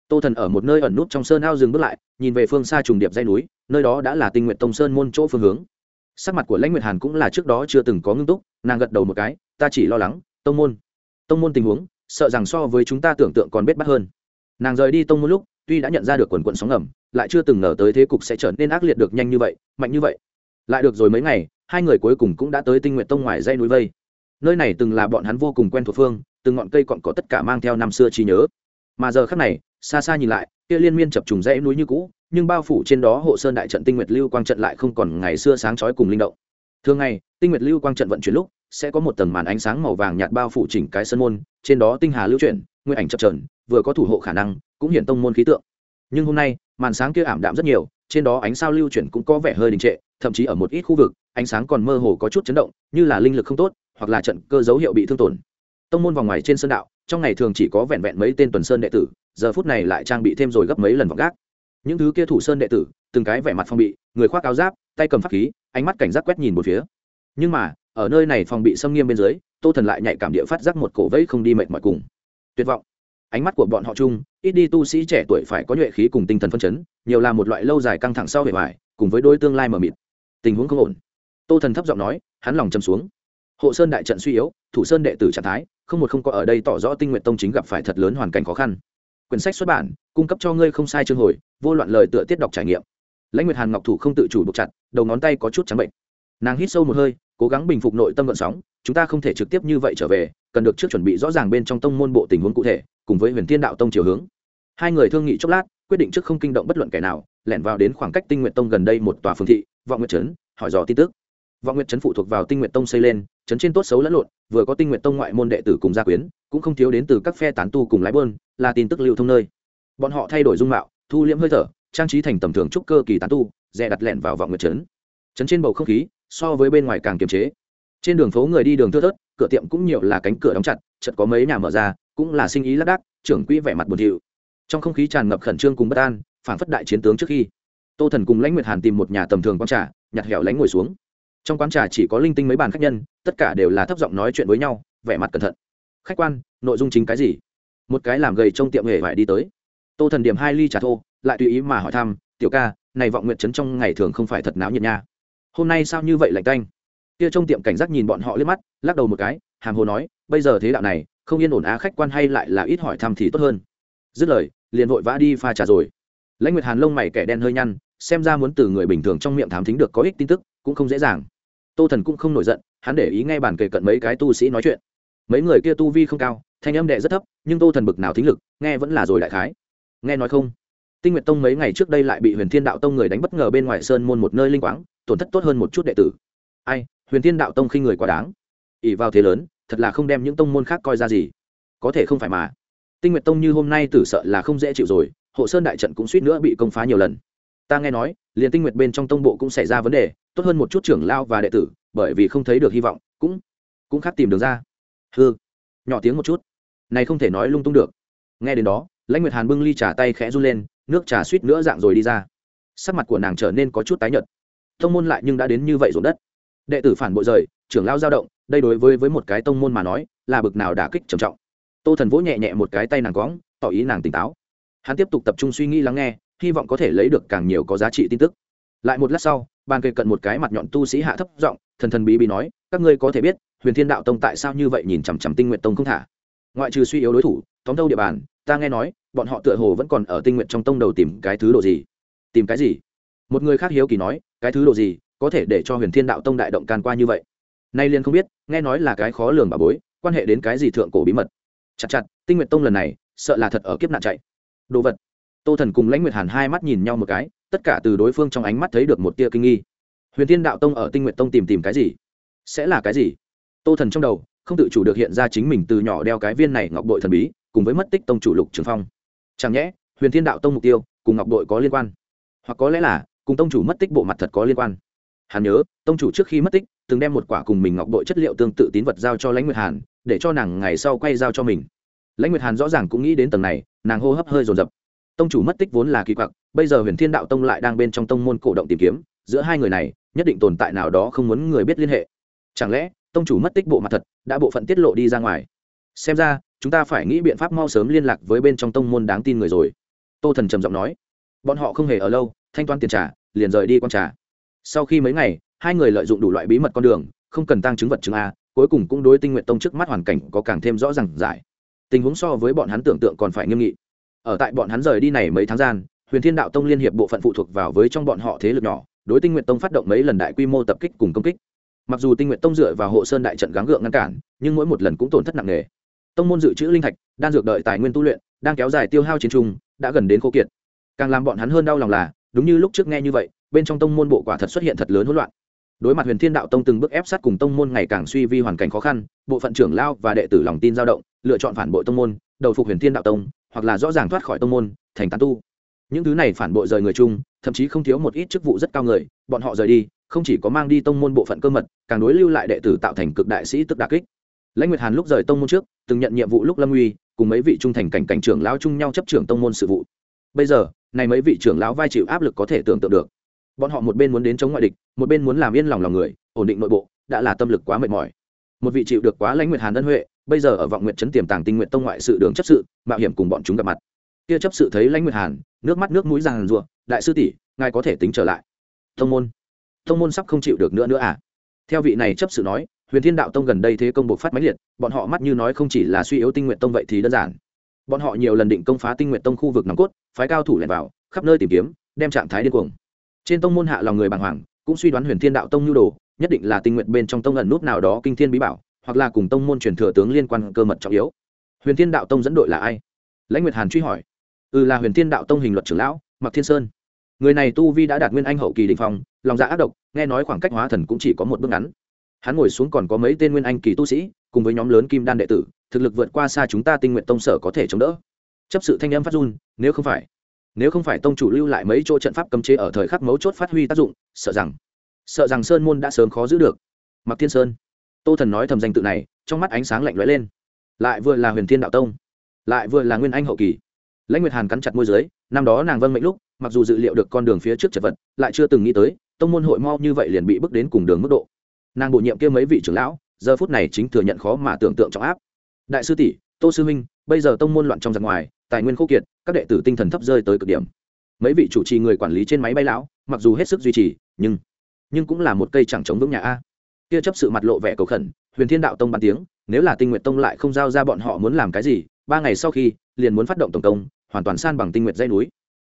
Tô thần ở một nơi ẩn nút trong sơn ao dừng bước lại, nhìn về phương xa trùng điệp dây núi, nơi đó đã là tinh nguyện tông sơn môn chỗ phương hướng. Sắc mặt của lãnh nguyệt hàn cũng là trước đó chưa từng có ngưng túc, nàng gật đầu một cái, ta chỉ lo lắng, tông môn. Tông môn tình huống, sợ rằng so với chúng ta tưởng tượng còn bết bắt hơn. Nàng rời đi tông môn lúc tuy đã nhận ra được quần quận sóng ngầm, lại chưa từng ngờ tới thế cục sẽ trở nên ác liệt được nhanh như vậy, mạnh như vậy. Lại được rồi mấy ngày, hai người cuối cùng cũng đã tới tinh nguyện tông ngoài dây núi vây. Nơi này từng là bọn hắn vô cùng quen thuộc phương, từng ngọn cây cọn có tất cả mang theo năm xưa trí nhớ. Mà giờ khác này, xa xa nhìn lại, kia liên miên chập trùng dãy núi như cũ, nhưng bao phủ trên đó hộ sơn đại trận tinh nguyệt lưu quang trận lại không còn ngày xưa sáng chói cùng linh động. Thường ngày, tinh nguyệt lưu quang trận vận chuyển lúc, sẽ có một tầng màn ánh sáng màu vàng nhạt bao phủ chỉnh cái sân môn, trên đó tinh hà lưu chuyển, nguyên ảnh chập trờn vừa có thủ hộ khả năng cũng hiện tông môn khí tượng. Nhưng hôm nay, màn sáng kia ảm đạm rất nhiều, trên đó ánh sao lưu chuyển cũng có vẻ hơi đình trệ, thậm chí ở một ít khu vực, ánh sáng còn mơ hồ có chút chấn động, như là linh lực không tốt, hoặc là trận cơ dấu hiệu bị thương tổn. Tông môn vòng ngoài trên sơn đạo, trong ngày thường chỉ có vẹn vẹn mấy tên tuần sơn đệ tử, giờ phút này lại trang bị thêm rồi gấp mấy lần vọng gác. Những thứ kia thủ sơn đệ tử, từng cái vẻ mặt phong bị, người khoác áo giáp, tay cầm pháp khí, ánh mắt cảnh giác quét nhìn một phía. Nhưng mà, ở nơi này phòng bị xâm nghiêm bên dưới, tô thần lại nhạy cảm địa phát giác một cổ vẫy không đi mệt mỏi cùng tuyệt vọng ánh mắt của bọn họ chung, ít đi tu sĩ trẻ tuổi phải có nhuệ khí cùng tinh thần phân chấn, nhiều là một loại lâu dài căng thẳng sau bề ngoài, cùng với đôi tương lai mờ mịt. Tình huống không ổn. Tô thần thấp giọng nói, hắn lòng châm xuống. Hộ sơn đại trận suy yếu, thủ sơn đệ tử trạng thái, không một không có ở đây tỏ rõ tinh nguyện tông chính gặp phải thật lớn hoàn cảnh khó khăn. Quyển sách xuất bản, cung cấp cho ngươi không sai chương hồi, vô loạn lời tựa tiết đọc trải nghiệm. Lãnh nguyệt hàn ngọc thủ không tự chủ buộc chặt, đầu ngón tay có chút trắng bệnh. Nàng hít sâu một hơi, cố gắng bình phục nội tâm vận sóng, chúng ta không thể trực tiếp như vậy trở về, cần được trước chuẩn bị rõ ràng bên trong tông môn bộ tình huống cụ thể cùng với huyền thiên đạo tông chiều hướng. Hai người thương nghị chốc lát, quyết định trước không kinh động bất luận kẻ nào, lẻn vào đến khoảng cách tinh nguyện tông gần đây một tòa phương thị, vọng nguyệt trấn, hỏi dò tin tức. Vọng nguyệt trấn phụ thuộc vào tinh nguyện tông xây lên, trấn trên tốt xấu lẫn lộn, vừa có tinh nguyện tông ngoại môn đệ tử cùng gia quyến, cũng không thiếu đến từ các phe tán tu cùng lái bơn, là tin tức lưu thông nơi. Bọn họ thay đổi dung mạo, thu liễm hơi thở, trang trí thành tầm thường trúc cơ kỳ tán tu, dè đặt lẹn vào vọng nguyệt trấn. Trấn trên bầu không khí, so với bên ngoài càng kiềm chế. Trên đường phố người đi đường thưa thớt, cửa tiệm cũng nhiều là cánh cửa đóng chặt chật có mấy nhà mở ra cũng là sinh ý lác đác, trưởng quỹ vẻ mặt buồn thiệu trong không khí tràn ngập khẩn trương cùng bất an phản phất đại chiến tướng trước khi, tô thần cùng lãnh nguyệt hàn tìm một nhà tầm thường quán trà, nhặt hẻo lánh ngồi xuống. Trong quán trà chỉ có linh tinh mấy bàn khách nhân, tất cả đều là thấp giọng nói chuyện với nhau, vẻ mặt cẩn thận. Khách quan, nội dung chính cái gì? Một cái làm gầy trong tiệm hề phải đi tới. Tô thần điểm hai ly trà thô, lại tùy ý mà hỏi thăm, tiểu ca, này vọng nguyện trấn trong ngày thường không phải thật náo nhiệt nha. Hôm nay sao như vậy lạnh tanh? Kia trong tiệm cảnh giác nhìn bọn họ liếc mắt, lắc đầu một cái, hàm hồ nói, bây giờ thế đạo này không yên ổn á, khách quan hay lại là ít hỏi thăm thì tốt hơn. Dứt lời, liền vội vã đi pha trà rồi. Lãnh nguyệt hàn lông mày kẻ đen hơi nhăn, xem ra muốn từ người bình thường trong miệng thám thính được có ích tin tức, cũng không dễ dàng. Tô thần cũng không nổi giận, hắn để ý ngay bàn kề cận mấy cái tu sĩ nói chuyện. Mấy người kia tu vi không cao, thanh âm đệ rất thấp, nhưng tô thần bực nào thính lực, nghe vẫn là rồi đại khái. Nghe nói không? Tinh nguyệt tông mấy ngày trước đây lại bị huyền thiên đạo tông người đánh bất ngờ bên ngoài sơn môn một nơi linh quáng, tổn thất tốt hơn một chút đệ tử. Ai, huyền thiên đạo tông khi người quá đáng. ỉ vào thế lớn thật là không đem những tông môn khác coi ra gì. Có thể không phải mà. Tinh nguyệt tông như hôm nay tử sợ là không dễ chịu rồi, hộ sơn đại trận cũng suýt nữa bị công phá nhiều lần. Ta nghe nói, liền tinh nguyệt bên trong tông bộ cũng xảy ra vấn đề, tốt hơn một chút trưởng lao và đệ tử, bởi vì không thấy được hy vọng, cũng cũng khác tìm đường ra. Hư nhỏ tiếng một chút. Này không thể nói lung tung được. Nghe đến đó, lãnh nguyệt hàn bưng ly trà tay khẽ run lên, nước trà suýt nữa dạng rồi đi ra. Sắc mặt của nàng trở nên có chút tái nhợt. Tông môn lại nhưng đã đến như vậy ruộng đất. Đệ tử phản bội rời trưởng lao dao động, đây đối với với một cái tông môn mà nói, là bực nào đả kích trầm trọng. Tô thần vỗ nhẹ nhẹ một cái tay nàng cóng tỏ ý nàng tỉnh táo. Hắn tiếp tục tập trung suy nghĩ lắng nghe, hy vọng có thể lấy được càng nhiều có giá trị tin tức. Lại một lát sau, bàn kề cận một cái mặt nhọn tu sĩ hạ thấp giọng, thần thần bí bí nói, các ngươi có thể biết, huyền thiên đạo tông tại sao như vậy nhìn chằm chằm tinh nguyện tông không thả? Ngoại trừ suy yếu đối thủ, tóm thâu địa bàn, ta nghe nói, bọn họ tựa hồ vẫn còn ở tinh nguyện trong tông đầu tìm cái thứ đồ gì? Tìm cái gì? Một người khác hiếu kỳ nói, cái thứ đồ gì có thể để cho huyền thiên đạo tông đại động can qua như vậy? Nay liền không biết, nghe nói là cái khó lường bà bối, quan hệ đến cái gì thượng cổ bí mật. Chặt chặt, tinh nguyện tông lần này, sợ là thật ở kiếp nạn chạy. Đồ vật. Tô thần cùng lãnh nguyệt hàn hai mắt nhìn nhau một cái, tất cả từ đối phương trong ánh mắt thấy được một tia kinh nghi. Huyền thiên đạo tông ở tinh nguyện tông tìm tìm cái gì? Sẽ là cái gì? Tô thần trong đầu, không tự chủ được hiện ra chính mình từ nhỏ đeo cái viên này ngọc bội thần bí, cùng với mất tích tông chủ lục trường phong. Chẳng nhẽ, huyền thiên đạo tông mục tiêu, cùng ngọc bội có liên quan? Hoặc có lẽ là, cùng tông chủ mất tích bộ mặt thật có liên quan? Hắn nhớ, tông chủ trước khi mất tích từng đem một quả cùng mình ngọc bội chất liệu tương tự tín vật giao cho lãnh nguyệt hàn, để cho nàng ngày sau quay giao cho mình. Lãnh nguyệt hàn rõ ràng cũng nghĩ đến tầng này, nàng hô hấp hơi dồn dập. Tông chủ mất tích vốn là kỳ quặc, bây giờ huyền thiên đạo tông lại đang bên trong tông môn cổ động tìm kiếm, giữa hai người này, nhất định tồn tại nào đó không muốn người biết liên hệ. Chẳng lẽ, tông chủ mất tích bộ mặt thật, đã bộ phận tiết lộ đi ra ngoài? Xem ra, chúng ta phải nghĩ biện pháp mau sớm liên lạc với bên trong tông môn đáng tin người rồi. Tô thần trầm giọng nói. Bọn họ không hề ở lâu, thanh toán tiền trả, liền rời đi q trả sau khi mấy ngày hai người lợi dụng đủ loại bí mật con đường, không cần tăng chứng vật chứng a, cuối cùng cũng đối tinh nguyện tông trước mắt hoàn cảnh có càng thêm rõ ràng giải. Tình huống so với bọn hắn tưởng tượng còn phải nghiêm nghị. Ở tại bọn hắn rời đi này mấy tháng gian, huyền thiên đạo tông liên hiệp bộ phận phụ thuộc vào với trong bọn họ thế lực nhỏ, đối tinh nguyện tông phát động mấy lần đại quy mô tập kích cùng công kích. Mặc dù tinh nguyện tông dựa vào hộ sơn đại trận gắng gượng ngăn cản, nhưng mỗi một lần cũng tổn thất nặng nề. Tông môn dự trữ linh thạch đang dược đợi tài nguyên tu luyện, đang kéo dài tiêu hao chiến trung, đã gần đến khô kiệt. Càng làm bọn hắn hơn đau lòng là, đúng như lúc trước nghe như vậy, bên trong tông môn bộ quả thật xuất hiện thật lớn hỗn loạn đối mặt huyền thiên đạo tông từng bước ép sát cùng tông môn ngày càng suy vi hoàn cảnh khó khăn, bộ phận trưởng lao và đệ tử lòng tin dao động, lựa chọn phản bội tông môn, đầu phục huyền thiên đạo tông, hoặc là rõ ràng thoát khỏi tông môn, thành tán tu. Những thứ này phản bội rời người chung, thậm chí không thiếu một ít chức vụ rất cao người, bọn họ rời đi, không chỉ có mang đi tông môn bộ phận cơ mật, càng đối lưu lại đệ tử tạo thành cực đại sĩ tức đà kích. Lãnh nguyệt hàn lúc rời tông môn trước, từng nhận nhiệm vụ lúc lâm uy, cùng mấy vị trung thành cảnh cảnh trưởng lão chung nhau chấp trưởng tông môn sự vụ. Bây giờ, này mấy vị trưởng lão vai chịu áp lực có thể tưởng tượng được bọn họ một bên muốn đến chống ngoại địch, một bên muốn làm yên lòng lòng người, ổn định nội bộ, đã là tâm lực quá mệt mỏi. Một vị chịu được quá lãnh nguyệt hàn ân huệ, bây giờ ở vọng nguyện trấn tiềm tàng tinh nguyện tông ngoại sự đường chấp sự, mạo hiểm cùng bọn chúng gặp mặt. Kia chấp sự thấy lãnh nguyệt hàn, nước mắt nước mũi ràng rụa đại sư tỷ, ngài có thể tính trở lại. Thông môn. Thông môn sắp không chịu được nữa nữa à? Theo vị này chấp sự nói, huyền thiên đạo tông gần đây thế công buộc phát máy liệt, bọn họ mắt như nói không chỉ là suy yếu tinh nguyện tông vậy thì đơn giản. Bọn họ nhiều lần định công phá tinh nguyện tông khu vực nòng cốt, phái cao thủ lẻn vào, khắp nơi tìm kiếm, đem trạng thái điên cuồng trên tông môn hạ lòng người bàng hoàng, cũng suy đoán huyền thiên đạo tông nhu đồ, nhất định là tinh nguyện bên trong tông ẩn nút nào đó kinh thiên bí bảo, hoặc là cùng tông môn truyền thừa tướng liên quan cơ mật trọng yếu. Huyền thiên đạo tông dẫn đội là ai? Lãnh nguyệt hàn truy hỏi. Ừ là huyền thiên đạo tông hình luật trưởng lão mặc thiên sơn. Người này tu vi đã đạt nguyên anh hậu kỳ đình phong, lòng dạ ác độc, nghe nói khoảng cách hóa thần cũng chỉ có một bước ngắn. Hắn ngồi xuống còn có mấy tên nguyên anh kỳ tu sĩ, cùng với nhóm lớn kim đan đệ tử, thực lực vượt qua xa chúng ta tinh nguyện tông sở có thể chống đỡ. Chấp sự thanh âm phát run, nếu không phải nếu không phải tông chủ lưu lại mấy chỗ trận pháp cấm chế ở thời khắc mấu chốt phát huy tác dụng, sợ rằng sợ rằng sơn môn đã sớm khó giữ được. Mặc thiên sơn, tô thần nói thầm danh tự này, trong mắt ánh sáng lạnh lẽo lên. Lại vừa là huyền thiên đạo tông, lại vừa là nguyên anh hậu kỳ. Lãnh nguyệt hàn cắn chặt môi d ư ớ i năm đó nàng vâng mệnh lúc, mặc dù dự liệu được con đường phía trước chật vật, lại chưa từng nghĩ tới, tông môn hội mau như vậy liền bị bước đến cùng đường mức độ. Nàng bổ nhiệm kia mấy vị trưởng lão, giờ phút này chính thừa nhận khó mà tưởng tượng trọng áp. Đại sư tỷ, tô sư minh bây giờ tông môn loạn trong giặc ngoài, tài nguyên khô kiệt, các đệ tử tinh thần thấp rơi tới cực điểm. Mấy vị chủ trì người quản lý trên máy bay lão, mặc dù hết sức duy trì, nhưng nhưng cũng là một cây chẳng chống vững nhà a. Kia chấp sự mặt lộ vẻ cầu khẩn, huyền thiên đạo tông bàn tiếng, nếu là tinh nguyện tông lại không giao ra bọn họ muốn làm cái gì, ba ngày sau khi, liền muốn phát động tổng công, hoàn toàn san bằng tinh nguyện dây núi.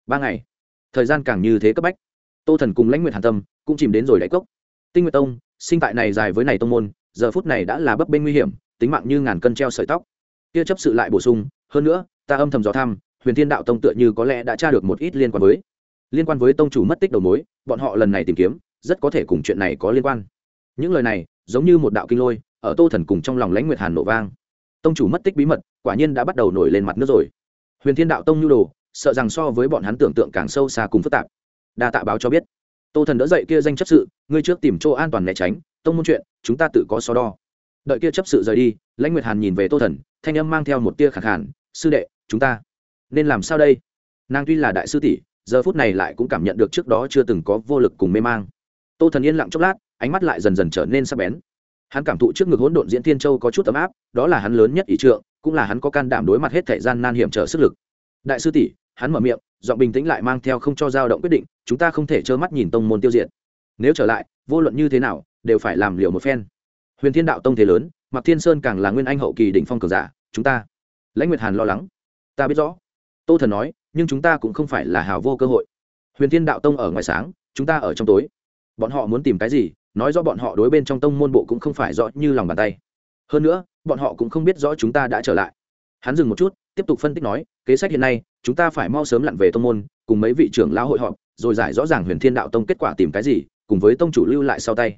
Ba ngày, thời gian càng như thế cấp bách. Tô thần cùng lãnh nguyện hàn tâm cũng chìm đến rồi đáy cốc. Tinh nguyện tông, sinh tại này dài với này tông môn, giờ phút này đã là bấp bênh nguy hiểm, tính mạng như ngàn cân treo sợi tóc kia chấp sự lại bổ sung, hơn nữa, ta âm thầm dò thăm, huyền thiên đạo tông tựa như có lẽ đã tra được một ít liên quan với liên quan với tông chủ mất tích đầu mối, bọn họ lần này tìm kiếm, rất có thể cùng chuyện này có liên quan. Những lời này, giống như một đạo kinh lôi, ở tô thần cùng trong lòng lãnh nguyệt hàn nổ vang. Tông chủ mất tích bí mật, quả nhiên đã bắt đầu nổi lên mặt nước rồi. Huyền thiên đạo tông nhu đồ, sợ rằng so với bọn hắn tưởng tượng càng sâu xa cùng phức tạp. Đa tạ báo cho biết. Tô thần đỡ dậy kia danh chấp sự, ngươi trước tìm chỗ an toàn né tránh, tông môn chuyện, chúng ta tự có so đo đợi kia chấp sự rời đi, lãnh nguyệt hàn nhìn về tô thần, thanh âm mang theo một tia khẳng hẳn sư đệ, chúng ta nên làm sao đây? Nàng tuy là đại sư tỷ, giờ phút này lại cũng cảm nhận được trước đó chưa từng có vô lực cùng mê mang. Tô thần yên lặng chốc lát, ánh mắt lại dần dần trở nên sắc bén. Hắn cảm thụ trước ngực hỗn độn diễn thiên châu có chút ấm áp, đó là hắn lớn nhất ý trượng, cũng là hắn có can đảm đối mặt hết thời gian nan hiểm trở sức lực. Đại sư tỷ, hắn mở miệng, giọng bình tĩnh lại mang theo không cho dao động quyết định, chúng ta không thể trơ mắt nhìn tông môn tiêu diệt. Nếu trở lại, vô luận như thế nào, đều phải làm liều một phen huyền thiên đạo tông thế lớn mặc thiên sơn càng là nguyên anh hậu kỳ đỉnh phong cường giả, chúng ta. Lãnh nguyệt hàn lo lắng. Ta biết rõ. Tô thần nói, nhưng chúng ta cũng không phải là hào vô cơ hội. Huyền thiên đạo tông ở ngoài sáng, chúng ta ở trong tối. Bọn họ muốn tìm cái gì, nói rõ bọn họ đối bên trong tông môn bộ cũng không phải rõ như lòng bàn tay. Hơn nữa, bọn họ cũng không biết rõ chúng ta đã trở lại. Hắn dừng một chút, tiếp tục phân tích nói, kế sách hiện nay, chúng ta phải mau sớm lặn về tông môn, cùng mấy vị trưởng lão hội họp, rồi giải rõ ràng huyền thiên đạo tông kết quả tìm cái gì, cùng với tông chủ lưu lại sau tay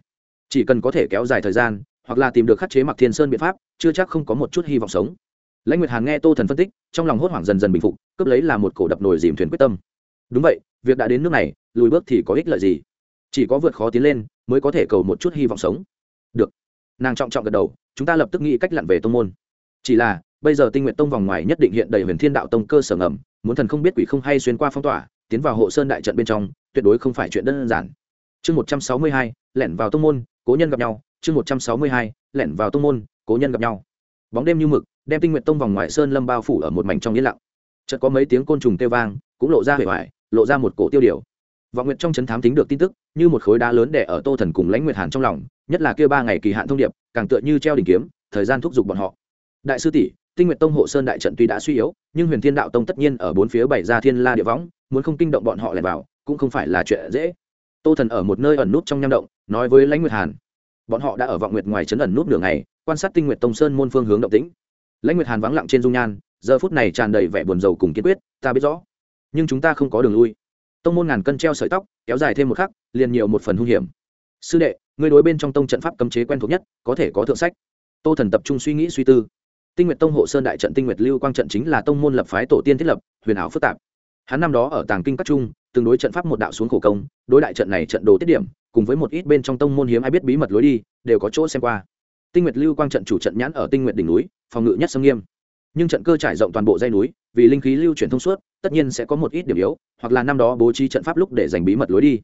chỉ cần có thể kéo dài thời gian, hoặc là tìm được khắc chế mặc thiên sơn biện pháp, chưa chắc không có một chút hy vọng sống. Lãnh nguyệt hàn nghe tô thần phân tích, trong lòng hốt hoảng dần dần bình phục, cướp lấy là một cổ đập nồi dìm thuyền quyết tâm. Đúng vậy, việc đã đến nước này, lùi bước thì có ích lợi gì? Chỉ có vượt khó tiến lên, mới có thể cầu một chút hy vọng sống. Được. Nàng trọng trọng gật đầu, chúng ta lập tức nghĩ cách lặn về tông môn. Chỉ là, bây giờ tinh nguyện tông vòng ngoài nhất định hiện đầy huyền thiên đạo tông cơ sở ngầm, muốn thần không biết quỷ không hay xuyên qua phong tỏa, tiến vào hộ sơn đại trận bên trong, tuyệt đối không phải chuyện đơn giản. Chương một trăm sáu mươi hai lẻn vào tông môn, cố nhân gặp nhau, chương một trăm sáu mươi hai, lẻn vào tông môn, cố nhân gặp nhau. Bóng đêm như mực, đem tinh nguyện tông vòng ngoài sơn lâm bao phủ ở một mảnh trong yên lặng. Chợt có mấy tiếng côn trùng kêu vang, cũng lộ ra hề hoài, lộ ra một cổ tiêu điều. Vọng nguyện trong c h ấ n thám tính được tin tức, như một khối đá lớn đẻ ở tô thần cùng lãnh nguyệt hàn trong lòng, nhất là kia ba ngày kỳ hạn thông điệp, càng tựa như treo đỉnh kiếm, thời gian thúc giục bọn họ. Đại sư tỷ, tinh nguyện tông hộ sơn đại trận tuy đã suy yếu, nhưng huyền thiên đạo tông tất nhiên ở bốn phía bảy ra thiên la địa võng, muốn không kinh động bọn họ lẻn vào, cũng không phải là chuyện dễ tô thần ở một nơi ẩn nút trong nham động, nói với lãnh nguyệt hàn. Bọn họ đã ở vọng nguyệt ngoài trấn ẩn nút nửa ngày, quan sát tinh Nguyệt tông sơn môn phương hướng động tĩnh. Lãnh nguyệt hàn vắng lặng trên dung nhan, giờ phút này tràn đầy vẻ buồn rầu cùng kiên quyết, ta biết rõ, nhưng chúng ta không có đường lui. Tông môn ngàn cân treo sợi tóc, kéo dài thêm một khắc, liền nhiều một phần hung hiểm. Sư đệ người đối bên trong tông trận pháp cấm chế quen thuộc nhất, có thể có thượng sách. Tô thần tập trung suy nghĩ suy tư. Tinh nguyệt tông hộ sơn đại trận tinh nguyệt lưu quang trận chính là tông môn lập phái tổ tiên thiết lập, huyền ảo phức tạp. Hắn năm đó ở tàng kinh các trung từng đối trận pháp một đạo xuống khổ công, đối đại trận này trận đồ tiết điểm, cùng với một ít bên trong tông môn hiếm ai biết bí mật lối đi, đều có chỗ xem qua. Tinh nguyệt lưu quang trận chủ trận nhãn ở tinh nguyệt đỉnh núi, phòng ngự nhất sâm nghiêm. Nhưng trận cơ trải rộng toàn bộ dây núi, vì linh khí lưu chuyển thông suốt, tất nhiên sẽ có một ít điểm yếu, hoặc là năm đó bố trí trận pháp lúc để giành bí mật lối đi.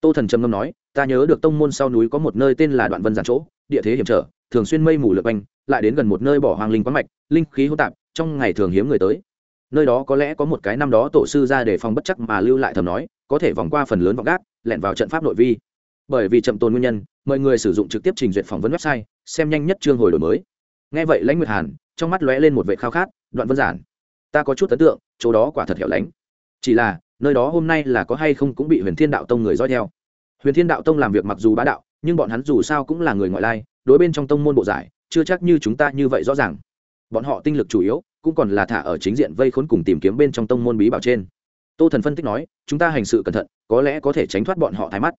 Tô thần trầm ngâm nói, ta nhớ được tông môn sau núi có một nơi tên là đoạn vân giản chỗ, địa thế hiểm trở, thường xuyên mây mù lượt quanh, lại đến gần một nơi bỏ hoàng linh quán mạch, linh khí hỗn tạp, trong ngày thường hiếm người tới nơi đó có lẽ có một cái năm đó tổ sư ra để phòng bất chắc mà lưu lại thầm nói, có thể vòng qua phần lớn vọng gác, lẻn vào trận pháp nội vi. Bởi vì chậm tồn nguyên nhân, mọi người sử dụng trực tiếp trình duyệt phỏng vấn website, xem nhanh nhất chương hồi đổi mới. Nghe vậy lãnh nguyệt hàn, trong mắt lóe lên một vệ khao khát, đoạn vân giản, ta có chút ấn tượng, chỗ đó quả thật hẻo lánh. Chỉ là, nơi đó hôm nay là có hay không cũng bị huyền thiên đạo tông người dõi theo. Huyền thiên đạo tông làm việc mặc dù bá đạo, nhưng bọn hắn dù sao cũng là người ngoại lai, đối bên trong tông môn bộ giải, chưa chắc như chúng ta như vậy rõ ràng. Bọn họ tinh lực chủ yếu cũng còn là thả ở chính diện vây khốn cùng tìm kiếm bên trong tông môn bí bảo trên. Tô thần phân tích nói, chúng ta hành sự cẩn thận, có lẽ có thể tránh thoát bọn họ thái mắt.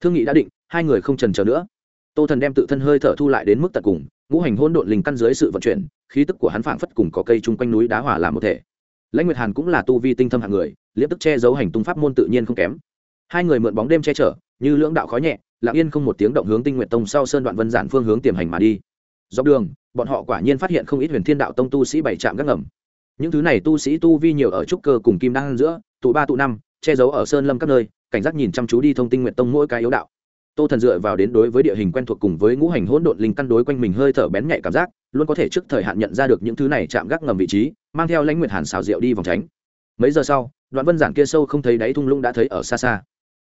Thương nghị đã định, hai người không trần chờ nữa. Tô thần đem tự thân hơi thở thu lại đến mức tận cùng, ngũ hành hôn độn linh căn dưới sự vận chuyển, khí tức của hắn phảng phất cùng có cây chung quanh núi đá hỏa làm một thể. Lãnh nguyệt hàn cũng là tu vi tinh thâm hạng người, liếp tức che giấu hành tung pháp môn tự nhiên không kém. Hai người mượn bóng đêm che chở, như lưỡng đạo khói nhẹ, lặng yên không một tiếng động hướng tinh nguyện tông sau sơn đoạn vân giản phương hướng tiềm hành mà đi dọc đường, bọn họ quả nhiên phát hiện không ít huyền thiên đạo tông tu sĩ bảy trạm gác ngầm. Những thứ này tu sĩ tu vi nhiều ở trúc cơ cùng kim đan giữa, tụ ba tụ năm, che giấu ở sơn lâm các nơi, cảnh giác nhìn chăm chú đi thông tinh nguyện tông mỗi cái yếu đạo. Tô thần dựa vào đến đối với địa hình quen thuộc cùng với ngũ hành hỗn độn linh căn đối quanh mình hơi thở bén nhạy cảm giác, luôn có thể trước thời hạn nhận ra được những thứ này chạm gác ngầm vị trí, mang theo lãnh nguyệt hàn xào rượu đi vòng tránh. Mấy giờ sau, đoạn vân giản kia sâu không thấy đáy thung lũng đã thấy ở xa xa.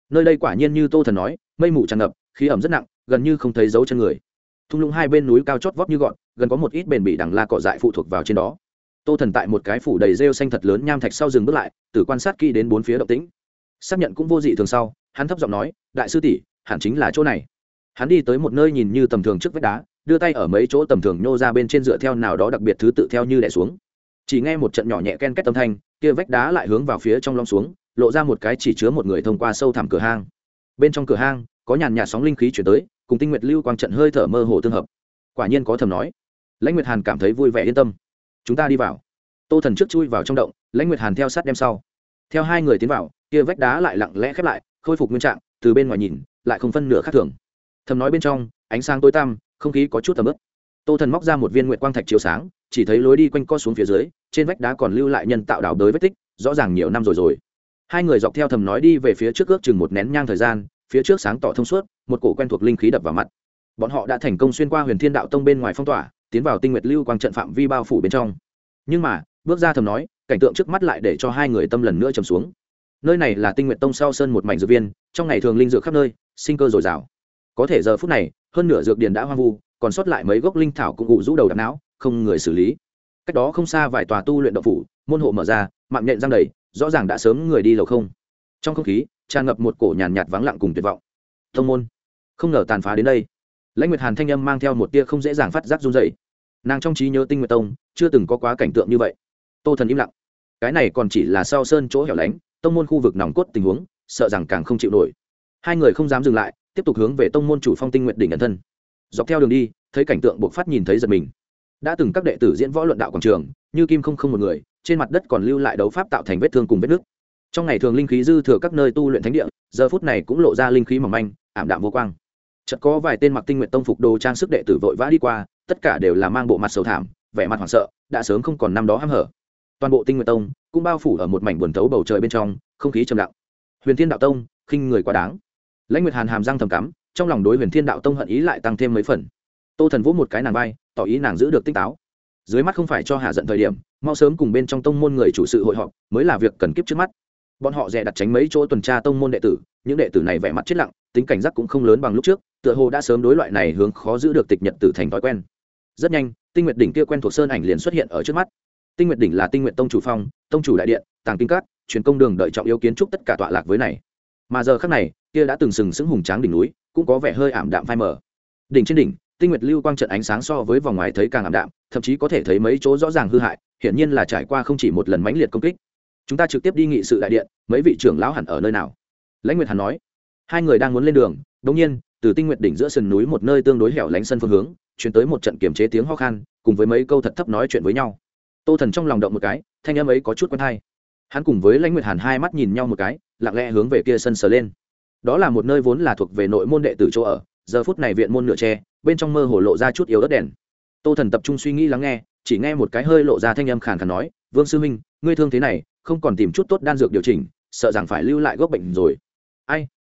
Nơi đây quả nhiên như tô thần nói, mây mù tràn ngập, khí ẩm rất nặng, gần như không thấy dấu chân người thung lũng hai bên núi cao chót vót như gọn, gần có một ít bền bị đằng la cỏ dại phụ thuộc vào trên đó. Tô thần tại một cái phủ đầy rêu xanh thật lớn nham thạch sau dừng bước lại, từ quan sát kỹ đến bốn phía động tĩnh. Xác nhận cũng vô dị thường sau, hắn thấp giọng nói, đại sư tỷ, hẳn chính là chỗ này. Hắn đi tới một nơi nhìn như tầm thường trước vách đá, đưa tay ở mấy chỗ tầm thường nhô ra bên trên dựa theo nào đó đặc biệt thứ tự theo như đẻ xuống. Chỉ nghe một trận nhỏ nhẹ ken két tâm thanh, kia vách đá lại hướng vào phía trong lom xuống, lộ ra một cái chỉ chứa một người thông qua sâu thẳm cửa hang. Bên trong cửa hang, có nhàn nhạt sóng linh khí chuyển tới cùng tinh nguyệt lưu quang trận hơi thở mơ hồ tương hợp. Quả nhiên có thầm nói. Lãnh nguyệt hàn cảm thấy vui vẻ yên tâm. Chúng ta đi vào. Tô thần trước chui vào trong động, lãnh nguyệt hàn theo sát đem sau. Theo hai người tiến vào, kia vách đá lại lặng lẽ khép lại, khôi phục nguyên trạng, từ bên ngoài nhìn, lại không phân nửa khác thường. Thầm nói bên trong, ánh sáng tối tăm, không khí có chút tầm ướp tô thần móc ra một viên nguyệt quang thạch chiếu sáng, chỉ thấy lối đi quanh co xuống phía dưới, trên vách đá còn lưu lại nhân tạo đào đới vết tích, rõ ràng nhiều năm rồi rồi. Hai người dọc theo thầm nói đi về phía trước ước chừng một nén nhang thời gian, phía trước sáng tỏ thông suốt một cổ quen thuộc linh khí đập vào mặt. Bọn họ đã thành công xuyên qua huyền thiên đạo tông bên ngoài phong tỏa, tiến vào tinh nguyệt lưu quang trận phạm vi bao phủ bên trong. Nhưng mà, bước ra thầm nói, cảnh tượng trước mắt lại để cho hai người tâm lần nữa trầm xuống. Nơi này là tinh nguyệt tông sau sơn một mảnh dược viên, trong ngày thường linh dược khắp nơi, sinh cơ dồi dào. Có thể giờ phút này, hơn nửa dược điền đã hoang vu, còn sót lại mấy gốc linh thảo cũng ụ rũ đầu đập não, không người xử lý. Cách đó không xa vài tòa tu luyện động phủ, môn hộ mở ra, mạng nhện răng đầy, rõ ràng đã sớm người đi lầu không. Trong không khí, tràn ngập một cổ nhàn nhạt vắng lặng cùng tuyệt vọng. Thông môn không ngờ tàn phá đến đây. Lãnh nguyệt hàn thanh âm mang theo một tia không dễ dàng phát giác run dày nàng trong trí nhớ tinh nguyệt tông chưa từng có quá cảnh tượng như vậy. Tô thần im lặng. Cái này còn chỉ là sao sơn chỗ hẻo lánh, tông môn khu vực nòng cốt tình huống, sợ rằng càng không chịu nổi. Hai người không dám dừng lại, tiếp tục hướng về tông môn chủ phong tinh nguyện đỉnh ẩn thân. Dọc theo đường đi, thấy cảnh tượng buộc phát nhìn thấy giật mình. Đã từng các đệ tử diễn võ luận đạo quảng trường, như kim không không một người, trên mặt đất còn lưu lại đấu pháp tạo thành vết thương cùng vết nước. Trong ngày thường linh khí dư thừa các nơi tu luyện thánh địa, giờ phút này cũng lộ ra linh khí mỏng manh, ảm đạm vô quang chợt có vài tên mặc tinh nguyện tông phục đồ trang sức đệ tử vội vã đi qua, tất cả đều là mang bộ mặt sầu thảm, vẻ mặt hoảng sợ, đã sớm không còn năm đó hăm hở. Toàn bộ tinh nguyện tông cũng bao phủ ở một mảnh buồn thấu bầu trời bên trong, không khí trầm lặng. Huyền thiên đạo tông, khinh người quá đáng. Lãnh nguyệt hàn hàm răng thầm cắm, trong lòng đối huyền thiên đạo tông hận ý lại tăng thêm mấy phần. Tô thần vỗ một cái nàng vai, tỏ ý nàng giữ được tinh táo. Dưới mắt không phải cho hạ giận thời điểm, mau sớm cùng bên trong tông môn người chủ sự hội họp, mới là việc cần kiếp trước mắt. Bọn họ dè đặt tránh mấy chỗ tuần tra tông môn đệ tử, những đệ tử này vẻ mặt chết lặng, tính cảnh giác cũng không lớn bằng lúc trước tựa hồ đã sớm đối loại này hướng khó giữ được tịch nhật tử thành thói quen. Rất nhanh, tinh nguyệt đỉnh kia quen thuộc sơn ảnh liền xuất hiện ở trước mắt. Tinh nguyệt đỉnh là tinh nguyện tông chủ phong, tông chủ đại điện, tàng kinh cát truyền công đường đợi trọng yếu kiến trúc tất cả tọa lạc với này. Mà giờ khác này, kia đã từng sừng sững hùng tráng đỉnh núi, cũng có vẻ hơi ảm đạm phai mờ. Đỉnh trên đỉnh, tinh nguyệt lưu quang trận ánh sáng so với vòng ngoài thấy càng ảm đạm, thậm chí có thể thấy mấy chỗ rõ ràng hư hại, hiển nhiên là trải qua không chỉ một lần mãnh liệt công kích. Chúng ta trực tiếp đi nghị sự đại điện, mấy vị trưởng lão hẳn ở nơi nào? Lãnh nguyệt hàn nói. Hai người đang muốn lên đường đống nhiên từ tinh nguyệt đỉnh giữa sườn núi một nơi tương đối hẻo lánh sân phương hướng, chuyển tới một trận kiềm chế tiếng ho khan, cùng với mấy câu thật thấp nói chuyện với nhau. Tô thần trong lòng động một cái, thanh âm ấy có chút quen hay. Hắn cùng với lãnh nguyệt hàn hai mắt nhìn nhau một cái, lặng lẽ hướng về kia sân sờ lên. Đó là một nơi vốn là thuộc về nội môn đệ tử chỗ ở, giờ phút này viện môn nửa tre bên trong mơ hồ lộ ra chút yếu ớt đèn. Tô thần tập trung suy nghĩ lắng nghe, chỉ nghe một cái hơi lộ ra thanh âm khàn khàn nói, vương sư minh ngươi thương thế này, không còn tìm chút tốt đan dược điều chỉnh, sợ rằng phải lưu lại gốc bệnh rồi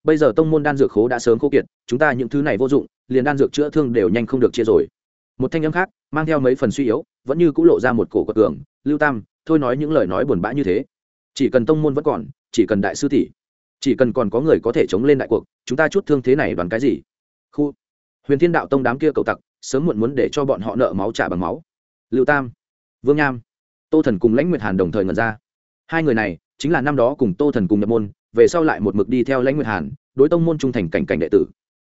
bây giờ tông môn đan dược khố đã sớm khô kiệt, chúng ta những thứ này vô dụng, liền đan dược chữa thương đều nhanh không được chia rồi. Một thanh âm khác, mang theo mấy phần suy yếu, vẫn như c ũ lộ ra một cổ quật cường, lưu tam, thôi nói những lời nói buồn bã như thế. Chỉ cần tông môn vẫn còn, chỉ cần đại sư tỷ, chỉ cần còn có người có thể chống lên đại cuộc, chúng ta chút thương thế này bằng cái gì? Khu. Huyền thiên đạo tông đám kia cầu tặc, sớm muộn muốn để cho bọn họ nợ máu trả bằng máu. Lưu tam, vương nham. Tô thần cùng lãnh nguyệt hàn đồng thời ngần ra. Hai người này, chính là năm đó cùng tô thần cùng nhập môn về sau lại một mực đi theo lãnh nguyệt hàn, đối tông môn trung thành cảnh cảnh đệ tử.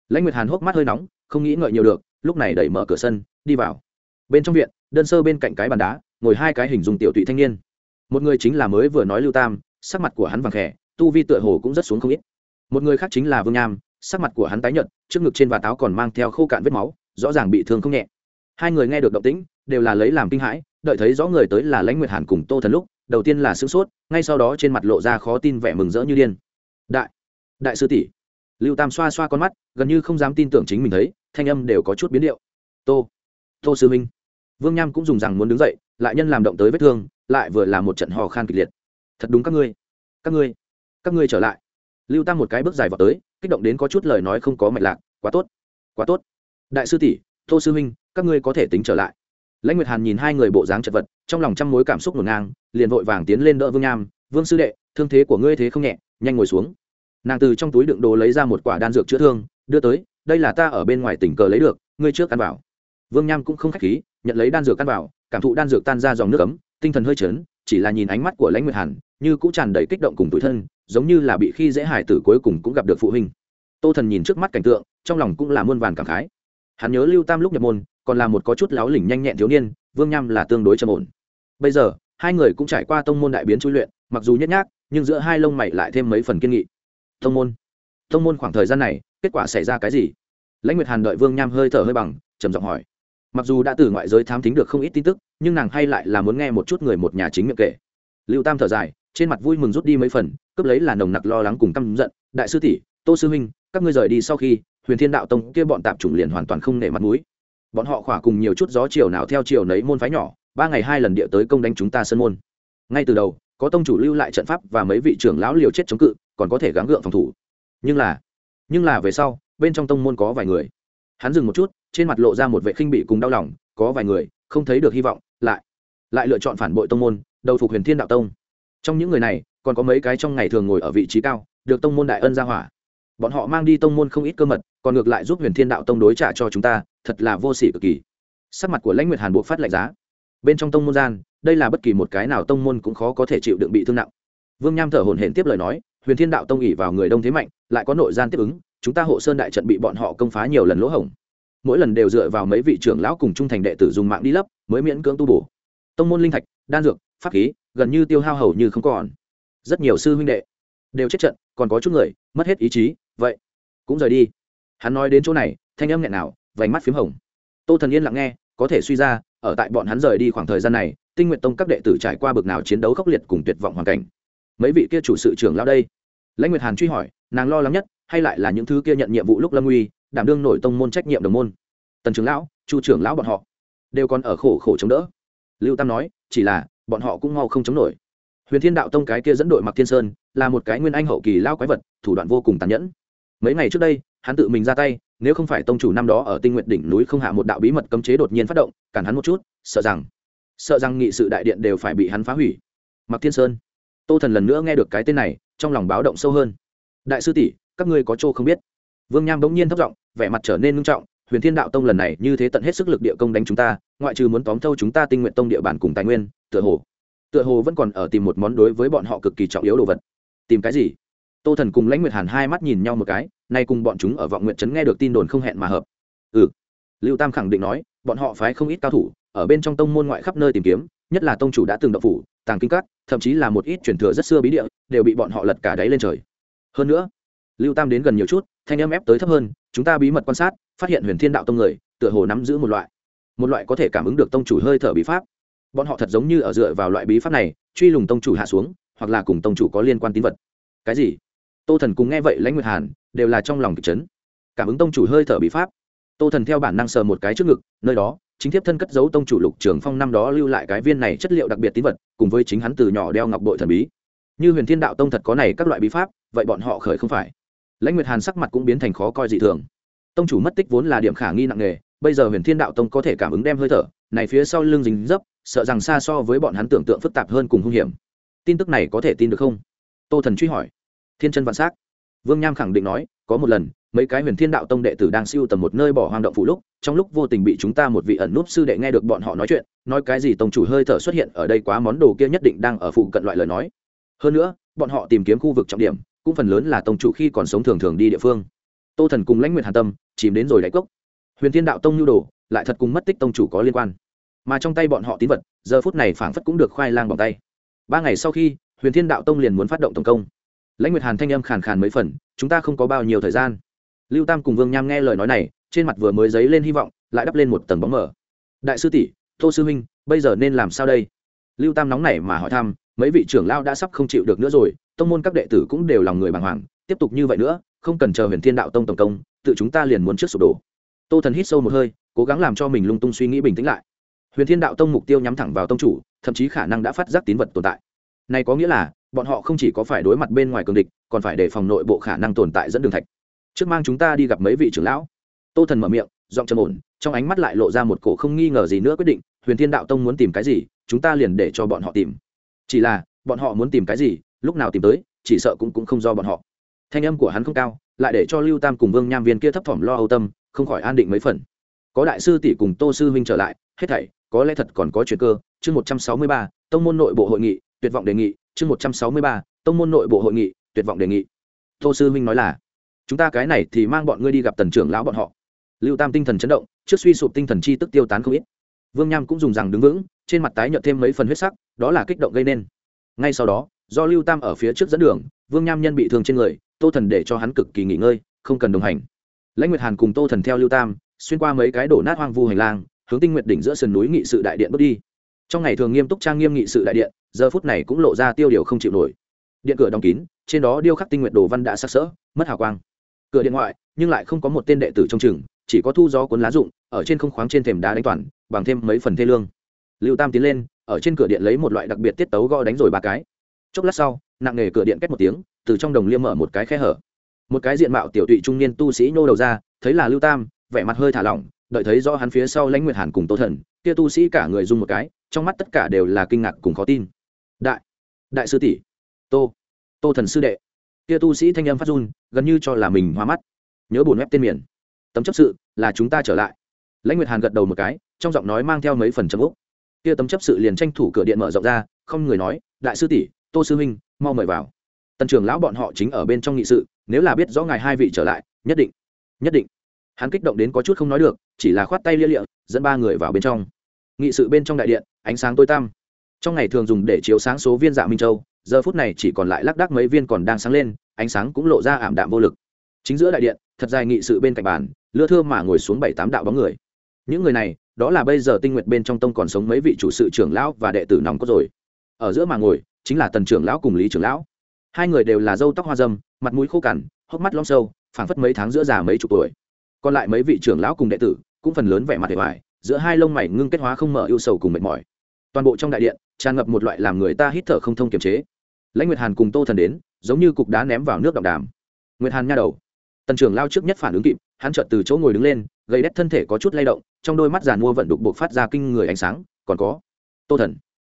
Lãnh nguyệt hàn hốc mắt hơi nóng, không nghĩ ngợi nhiều được, lúc này đẩy mở cửa sân, đi vào. Bên trong viện, đơn sơ bên cạnh cái bàn đá, ngồi hai cái hình dùng tiểu tụy thanh niên. Một người chính là mới vừa nói lưu tam, sắc mặt của hắn vàng khẽ tu vi tựa hồ cũng rất xuống không ít. Một người khác chính là vương nham, sắc mặt của hắn tái nhợt, trước ngực trên và táo còn mang theo khô cạn vết máu, rõ ràng bị thương không nhẹ. Hai người nghe được động tĩnh đều là lấy làm kinh hãi, đợi thấy rõ người tới là lãnh nguyệt hàn cùng tô thần lúc, đầu tiên là sửng sốt, ngay sau đó trên mặt lộ ra khó tin vẻ mừng rỡ như điên. Đại đại sư tỷ. Lưu tam xoa xoa con mắt, gần như không dám tin tưởng chính mình thấy, thanh âm đều có chút biến điệu. Tô tô sư minh vương nham cũng dùng rằng muốn đứng dậy, lại nhân làm động tới vết thương, lại vừa là một trận hò khan kịch liệt. Thật đúng các ngươi các ngươi các ngươi trở lại. Lưu tam một cái bước dài vào tới, kích động đến có chút lời nói không có mạch lạc, quá tốt quá tốt. Đại sư tỷ, tô sư minh các ngươi có thể tính trở lại lãnh nguyệt hàn nhìn hai người bộ dáng chật vật trong lòng trăm mối cảm xúc ngổn ngang liền vội vàng tiến lên đỡ vương nham vương sư đệ thương thế của ngươi thế không nhẹ nhanh ngồi xuống. Nàng từ trong túi đựng đồ lấy ra một quả đan dược chữa thương đưa tới đây là ta ở bên ngoài tỉnh cờ lấy được ngươi trước ăn vào. Vương nham cũng không khách khí nhận lấy đan dược ăn vào cảm thụ đan dược tan ra dòng nước ấm tinh thần hơi chấn, chỉ là nhìn ánh mắt của lãnh nguyệt hàn như cũng tràn đầy kích động cùng tủi thân giống như là bị khi dễ hải tử cuối cùng cũng gặp được phụ huynh. Tô thần nhìn trước mắt cảnh tượng trong lòng cũng là muôn vàn cảm khái. Hắn nhớ lưu tam lúc nhập môn còn là một có chút láo lỉnh nhanh nhẹn thiếu niên, vương nham là tương đối trầm ổn. Bây giờ, hai người cũng trải qua tông môn đại biến chui luyện, mặc dù nhét nhác, nhưng giữa hai lông mày lại thêm mấy phần kiên nghị. Tông môn? Thông môn khoảng thời gian này, kết quả xảy ra cái gì? Lãnh nguyệt hàn đợi vương nham hơi thở hơi bằng, trầm giọng hỏi. Mặc dù đã từ ngoại giới thám thính được không ít tin tức, nhưng nàng hay lại là muốn nghe một chút người một nhà chính miệng kể. Lưu tam thở dài, trên mặt vui mừng rút đi mấy phần, cướp lấy là nồng nặc lo lắng cùng căm giận. Đại sư tỷ, tô sư huynh, các ngươi rời đi sau khi, huyền thiên đạo tông kia bọn tạp chủng liền hoàn toàn không nể mặt mũi bọn họ khỏa cùng nhiều chút gió chiều nào theo chiều nấy môn phái nhỏ, ba ngày hai lần địa tới công đánh chúng ta sân môn. Ngay từ đầu, có tông chủ lưu lại trận pháp và mấy vị trưởng lão liều chết chống cự, còn có thể gắng gượng phòng thủ. Nhưng là nhưng là về sau, bên trong tông môn có vài người. Hắn dừng một chút, trên mặt lộ ra một vệ khinh bị cùng đau lòng, có vài người, không thấy được hy vọng, lại lại lựa chọn phản bội tông môn, đầu phục huyền thiên đạo tông. Trong những người này, còn có mấy cái trong ngày thường ngồi ở vị trí cao, được tông môn đại ân ra hỏa. Bọn họ mang đi tông môn không ít cơ mật, còn ngược lại giúp huyền thiên đạo tông đối trả cho chúng ta thật là vô sỉ cực kỳ. Sắc mặt của lãnh nguyệt hàn buộc phát lạnh giá. Bên trong tông môn gian, đây là bất kỳ một cái nào tông môn cũng khó có thể chịu đựng bị thương nặng. Vương nham thở hổn hển tiếp lời nói, huyền thiên đạo tông ỉ vào người đông thế mạnh, lại có nội gian tiếp ứng, chúng ta hộ sơn đại trận bị bọn họ công phá nhiều lần lỗ hổng. Mỗi lần đều dựa vào mấy vị trưởng lão cùng trung thành đệ tử dùng mạng đi lấp, mới miễn cưỡng tu bổ. Tông môn linh thạch, đan dược, pháp khí, gần như tiêu hao hầu như không còn. Rất nhiều sư huynh đệ đều chết trận, còn có chút người mất hết ý chí, vậy cũng rời đi. Hắn nói đến chỗ này, thanh âm nghẹn nào vành mắt p h í m hồng. Tô thần yên lặng nghe, có thể suy ra, ở tại bọn hắn rời đi khoảng thời gian này, tinh nguyện tông các đệ tử trải qua bực nào chiến đấu khốc liệt cùng tuyệt vọng hoàn cảnh. Mấy vị kia chủ sự trưởng lao đây? Lãnh nguyệt hàn truy hỏi, nàng lo lắng nhất, hay lại là những thứ kia nhận nhiệm vụ lúc lâm uy, đảm đương nổi tông môn trách nhiệm đồng môn? Tần trưởng lão, chu trưởng lão bọn họ, đều còn ở khổ khổ chống đỡ. Lưu tam nói, chỉ là, bọn họ cũng mau không chống nổi. Huyền thiên đạo tông cái kia dẫn đội mặc thiên sơn, là một cái nguyên anh hậu kỳ lao quái vật, thủ đoạn vô cùng tàn nhẫn. Mấy ngày trước đây, hắn tự mình ra tay nếu không phải tông chủ năm đó ở tinh nguyện đỉnh núi không hạ một đạo bí mật cấm chế đột nhiên phát động, cản hắn một chút, sợ rằng sợ rằng nghị sự đại điện đều phải bị hắn phá hủy. Mặc thiên sơn, tô thần lần nữa nghe được cái tên này, trong lòng báo động sâu hơn. Đại sư tỷ, các ngươi có chỗ không biết. Vương nham bỗng nhiên thất giọng, vẻ mặt trở nên nghiêm trọng, huyền thiên đạo tông lần này như thế tận hết sức lực địa công đánh chúng ta, ngoại trừ muốn tóm thâu chúng ta tinh nguyện tông địa bàn cùng tài nguyên, tựa hồ tựa hồ vẫn còn ở tìm một món đối với bọn họ cực kỳ trọng yếu đồ vật. Tìm cái gì? Tô thần cùng lãnh nguyệt hàn hai mắt nhìn nhau một cái, nay cùng bọn chúng ở vọng nguyện trấn nghe được tin đồn không hẹn mà hợp. Ừ. Lưu tam khẳng định nói, bọn họ phái không ít cao thủ, ở bên trong tông môn ngoại khắp nơi tìm kiếm, nhất là tông chủ đã từng đậu phủ, tàng kinh cát thậm chí là một ít truyền thừa rất xưa bí địa, đều bị bọn họ lật cả đáy lên trời. Hơn nữa, lưu tam đến gần nhiều chút, thanh âm ép tới thấp hơn, chúng ta bí mật quan sát, phát hiện huyền thiên đạo tông người, tựa hồ nắm giữ một loại một loại có thể cảm ứng được tông chủ hơi thở bí pháp. Bọn họ thật giống như ở dựa vào loại bí pháp này, truy lùng tông chủ hạ xuống, hoặc là cùng tông chủ có liên quan tín vật. Cái gì? Tô thần cùng nghe vậy lãnh nguyệt hàn, đều là trong lòng kịch chấn. Cảm ứng tông chủ hơi thở bí pháp. Tô thần theo bản năng sờ một cái trước ngực, nơi đó, chính thiếp thân cất giấu tông chủ lục trường phong năm đó lưu lại cái viên này chất liệu đặc biệt tín vật, cùng với chính hắn từ nhỏ đeo ngọc bội thần bí. Như huyền thiên đạo tông thật có này các loại bí pháp, vậy bọn họ khởi không phải. Lãnh nguyệt hàn sắc mặt cũng biến thành khó coi dị thường. Tông chủ mất tích vốn là điểm khả nghi nặng nề, bây giờ huyền thiên đạo tông có thể cảm ứng đem hơi thở, này phía sau lưng dính dấp, sợ rằng xa so với bọn hắn tưởng tượng phức tạp hơn cùng hung hiểm. Tin tức này có thể tin được không? Tô thần truy hỏi thiên chân vạn s á c vương nham khẳng định nói, có một lần, mấy cái huyền thiên đạo tông đệ tử đang siêu tầm một nơi bỏ hoang động phủ lúc, trong lúc vô tình bị chúng ta một vị ẩn núp sư đệ nghe được bọn họ nói chuyện, nói cái gì tông chủ hơi thở xuất hiện ở đây quá món đồ kia nhất định đang ở phụ cận loại lời nói. Hơn nữa, bọn họ tìm kiếm khu vực trọng điểm, cũng phần lớn là tông chủ khi còn sống thường thường đi địa phương. Tô thần cùng lãnh nguyện hàn tâm, chìm đến rồi đáy cốc. Huyền thiên đạo tông nhu đồ, lại thật cùng mất tích tông chủ có liên quan. Mà trong tay bọn họ tín vật, giờ phút này phảng phất cũng được khoai lang bằng tay. Ba ngày sau khi, huyền thiên đạo tông liền muốn phát động tổng công lãnh nguyệt hàn thanh âm khàn khàn mấy phần, chúng ta không có bao nhiêu thời gian. Lưu tam cùng vương nham nghe lời nói này, trên mặt vừa mới dấy lên hy vọng, lại đắp lên một tầng bóng mở đại sư tỷ, tô sư huynh, bây giờ nên làm sao đây? Lưu tam nóng nảy mà hỏi thăm, mấy vị trưởng lao đã sắp không chịu được nữa rồi, tông môn các đệ tử cũng đều lòng người bàng hoàng, tiếp tục như vậy nữa, không cần chờ huyền thiên đạo tông tổng công, tự chúng ta liền muốn trước sụp đổ. Tô thần hít sâu một hơi, cố gắng làm cho mình lung tung suy nghĩ bình tĩnh lại. Huyền thiên đạo tông mục tiêu nhắm thẳng vào tông chủ, thậm chí khả năng đã phát giác tín vật tồn tại. Này có nghĩa là bọn họ không chỉ có phải đối mặt bên ngoài cường địch, còn phải đề phòng nội bộ khả năng tồn tại dẫn đường thạch. Trước mang chúng ta đi gặp mấy vị trưởng lão. Tô thần mở miệng, giọng trầm ổn, trong ánh mắt lại lộ ra một cổ không nghi ngờ gì nữa quyết định, huyền thiên đạo tông muốn tìm cái gì, chúng ta liền để cho bọn họ tìm. Chỉ là, bọn họ muốn tìm cái gì, lúc nào tìm tới, chỉ sợ cũng cũng không do bọn họ. Thanh âm của hắn không cao, lại để cho lưu tam cùng vương nham viên kia thấp thỏm lo âu tâm, không khỏi an định mấy phần. Có đại sư tỷ cùng tô sư huynh trở lại, hết thảy, có lẽ thật còn có chuyện cơ. Chương một trăm sáu mươi ba, tông môn nội bộ hội nghị, tuyệt vọng đề nghị chương một trăm sáu mươi ba, tông môn nội bộ hội nghị, tuyệt vọng đề nghị. Tô sư huynh nói là, chúng ta cái này thì mang bọn ngươi đi gặp tần trưởng lão bọn họ. Lưu tam tinh thần chấn động, trước suy sụp tinh thần chi tức tiêu tán không ít. Vương nham cũng dùng rằng đứng vững, trên mặt tái nhợt thêm mấy phần huyết sắc, đó là kích động gây nên. Ngay sau đó, do lưu tam ở phía trước dẫn đường, vương nham nhân bị thương trên người, tô thần để cho hắn cực kỳ nghỉ ngơi, không cần đồng hành. Lãnh nguyệt hàn cùng tô thần theo lưu tam, xuyên qua mấy cái đổ nát hoang vu hành lang, hướng tinh nguyệt đỉnh giữa sườn núi nghị sự đại điện bước đi trong ngày thường nghiêm túc trang nghiêm nghị sự đại điện, giờ phút này cũng lộ ra tiêu điều không chịu nổi. Điện cửa đóng kín, trên đó điêu khắc tinh nguyện đồ văn đã sắc sỡ, mất hào quang. Cửa điện ngoại, nhưng lại không có một tên đệ tử trong chừng, chỉ có thu gió cuốn lá rụng, ở trên không khoáng trên thềm đá đánh toàn, bằng thêm mấy phần thê lương. Lưu tam tiến lên, ở trên cửa điện lấy một loại đặc biệt tiết tấu gõ đánh rồi ba cái. Chốc lát sau, nặng nề cửa điện kết một tiếng, từ trong đồng liêm mở một cái khe hở. Một cái diện mạo tiểu tụy trung niên tu sĩ nhô đầu ra, thấy là lưu tam, vẻ mặt hơi thả lỏng, đợi thấy rõ hắn phía sau lãnh nguyệt hàn cùng tô thần, kia tu sĩ cả người dùng một cái trong mắt tất cả đều là kinh ngạc cùng khó tin. Đại đại sư tỷ, tô tô thần sư đệ. Kia tu sĩ thanh âm phát run, gần như cho là mình hoa mắt. Nhớ bổn web tên miền. Tấm chấp sự, là chúng ta trở lại. Lãnh nguyệt hàn gật đầu một cái, trong giọng nói mang theo mấy phần trầm úc. Kia tấm chấp sự liền tranh thủ cửa điện mở rộng ra, không người nói, đại sư tỷ, tô sư huynh, mau mời vào. Tần trưởng lão bọn họ chính ở bên trong nghị sự, nếu là biết rõ ngài hai vị trở lại, nhất định nhất định. Hắn kích động đến có chút không nói được, chỉ là khoát tay lia lịa, dẫn ba người vào bên trong. Nghị sự bên trong đại điện ánh sáng tối tăm. Trong ngày thường dùng để chiếu sáng số viên dạ minh châu, giờ phút này chỉ còn lại lác đác mấy viên còn đang sáng lên, ánh sáng cũng lộ ra ảm đạm vô lực. Chính giữa đại điện, thật dài nghị sự bên cạnh bàn, lưa thưa mà ngồi xuống bảy tám đạo bóng người. Những người này, đó là bây giờ tinh nguyện bên trong tông còn sống mấy vị chủ sự trưởng lão và đệ tử nòng có rồi. Ở giữa mà ngồi, chính là tần trưởng lão cùng lý trưởng lão. Hai người đều là dâu tóc hoa dâm, mặt mũi khô cằn, hốc mắt lom sâu, phảng phất mấy tháng giữa già mấy chục tuổi. Còn lại mấy vị trưởng lão cùng đệ tử, cũng phần lớn vẻ mặt hề hoài, giữa hai lông mày ngưng kết hóa không mở ưu sầu cùng mệt mỏi toàn bộ trong đại điện tràn ngập một loại làm người ta hít thở không thông kiềm chế. Lãnh nguyệt hàn cùng tô thần đến, giống như cục đá ném vào nước đọng đàm. Nguyệt hàn nha đầu. Tần trưởng lao trước nhất phản ứng kịp, hắn chợt từ chỗ ngồi đứng lên gây đét thân thể có chút lay động, trong đôi mắt giàn mua vận đục buộc phát ra kinh người ánh sáng, còn có, tô thần.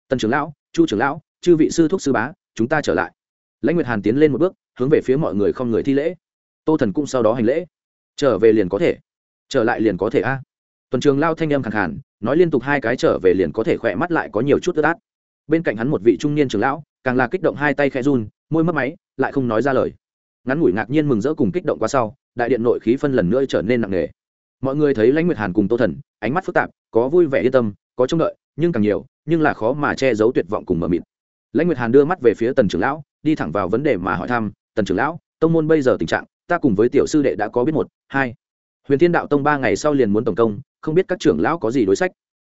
Tần trưởng lão, chu trưởng lão, chư vị sư thúc sư bá, chúng ta trở lại. Lãnh nguyệt hàn tiến lên một bước, hướng về phía mọi người không người thi lễ. Tô thần cũng sau đó hành lễ. Trở về liền có thể. Trở lại liền có thể a tuần trường lao thanh âm khẳng hẳn nói liên tục hai cái trở về liền có thể khỏe mắt lại có nhiều chút ướt át. Bên cạnh hắn một vị trung niên trưởng lão, càng là kích động hai tay khẽ run, môi mất máy, lại không nói ra lời. Ngắn ngủi ngạc nhiên mừng rỡ cùng kích động qua sau, đại điện nội khí phân lần nữa trở nên nặng nề. Mọi người thấy lãnh nguyệt hàn cùng tô thần, ánh mắt phức tạp, có vui vẻ yên tâm, có trông đợi, nhưng càng nhiều, nhưng là khó mà che giấu tuyệt vọng cùng mờ mịt. Lãnh nguyệt hàn đưa mắt về phía tần trưởng lão, đi thẳng vào vấn đề mà hỏi thăm, tần trưởng lão, tông môn bây giờ tình trạng, ta cùng với tiểu sư đệ đã có biết một, hai huyền thiên đạo tông ba ngày sau liền muốn tổng công, không biết các trưởng lão có gì đối sách.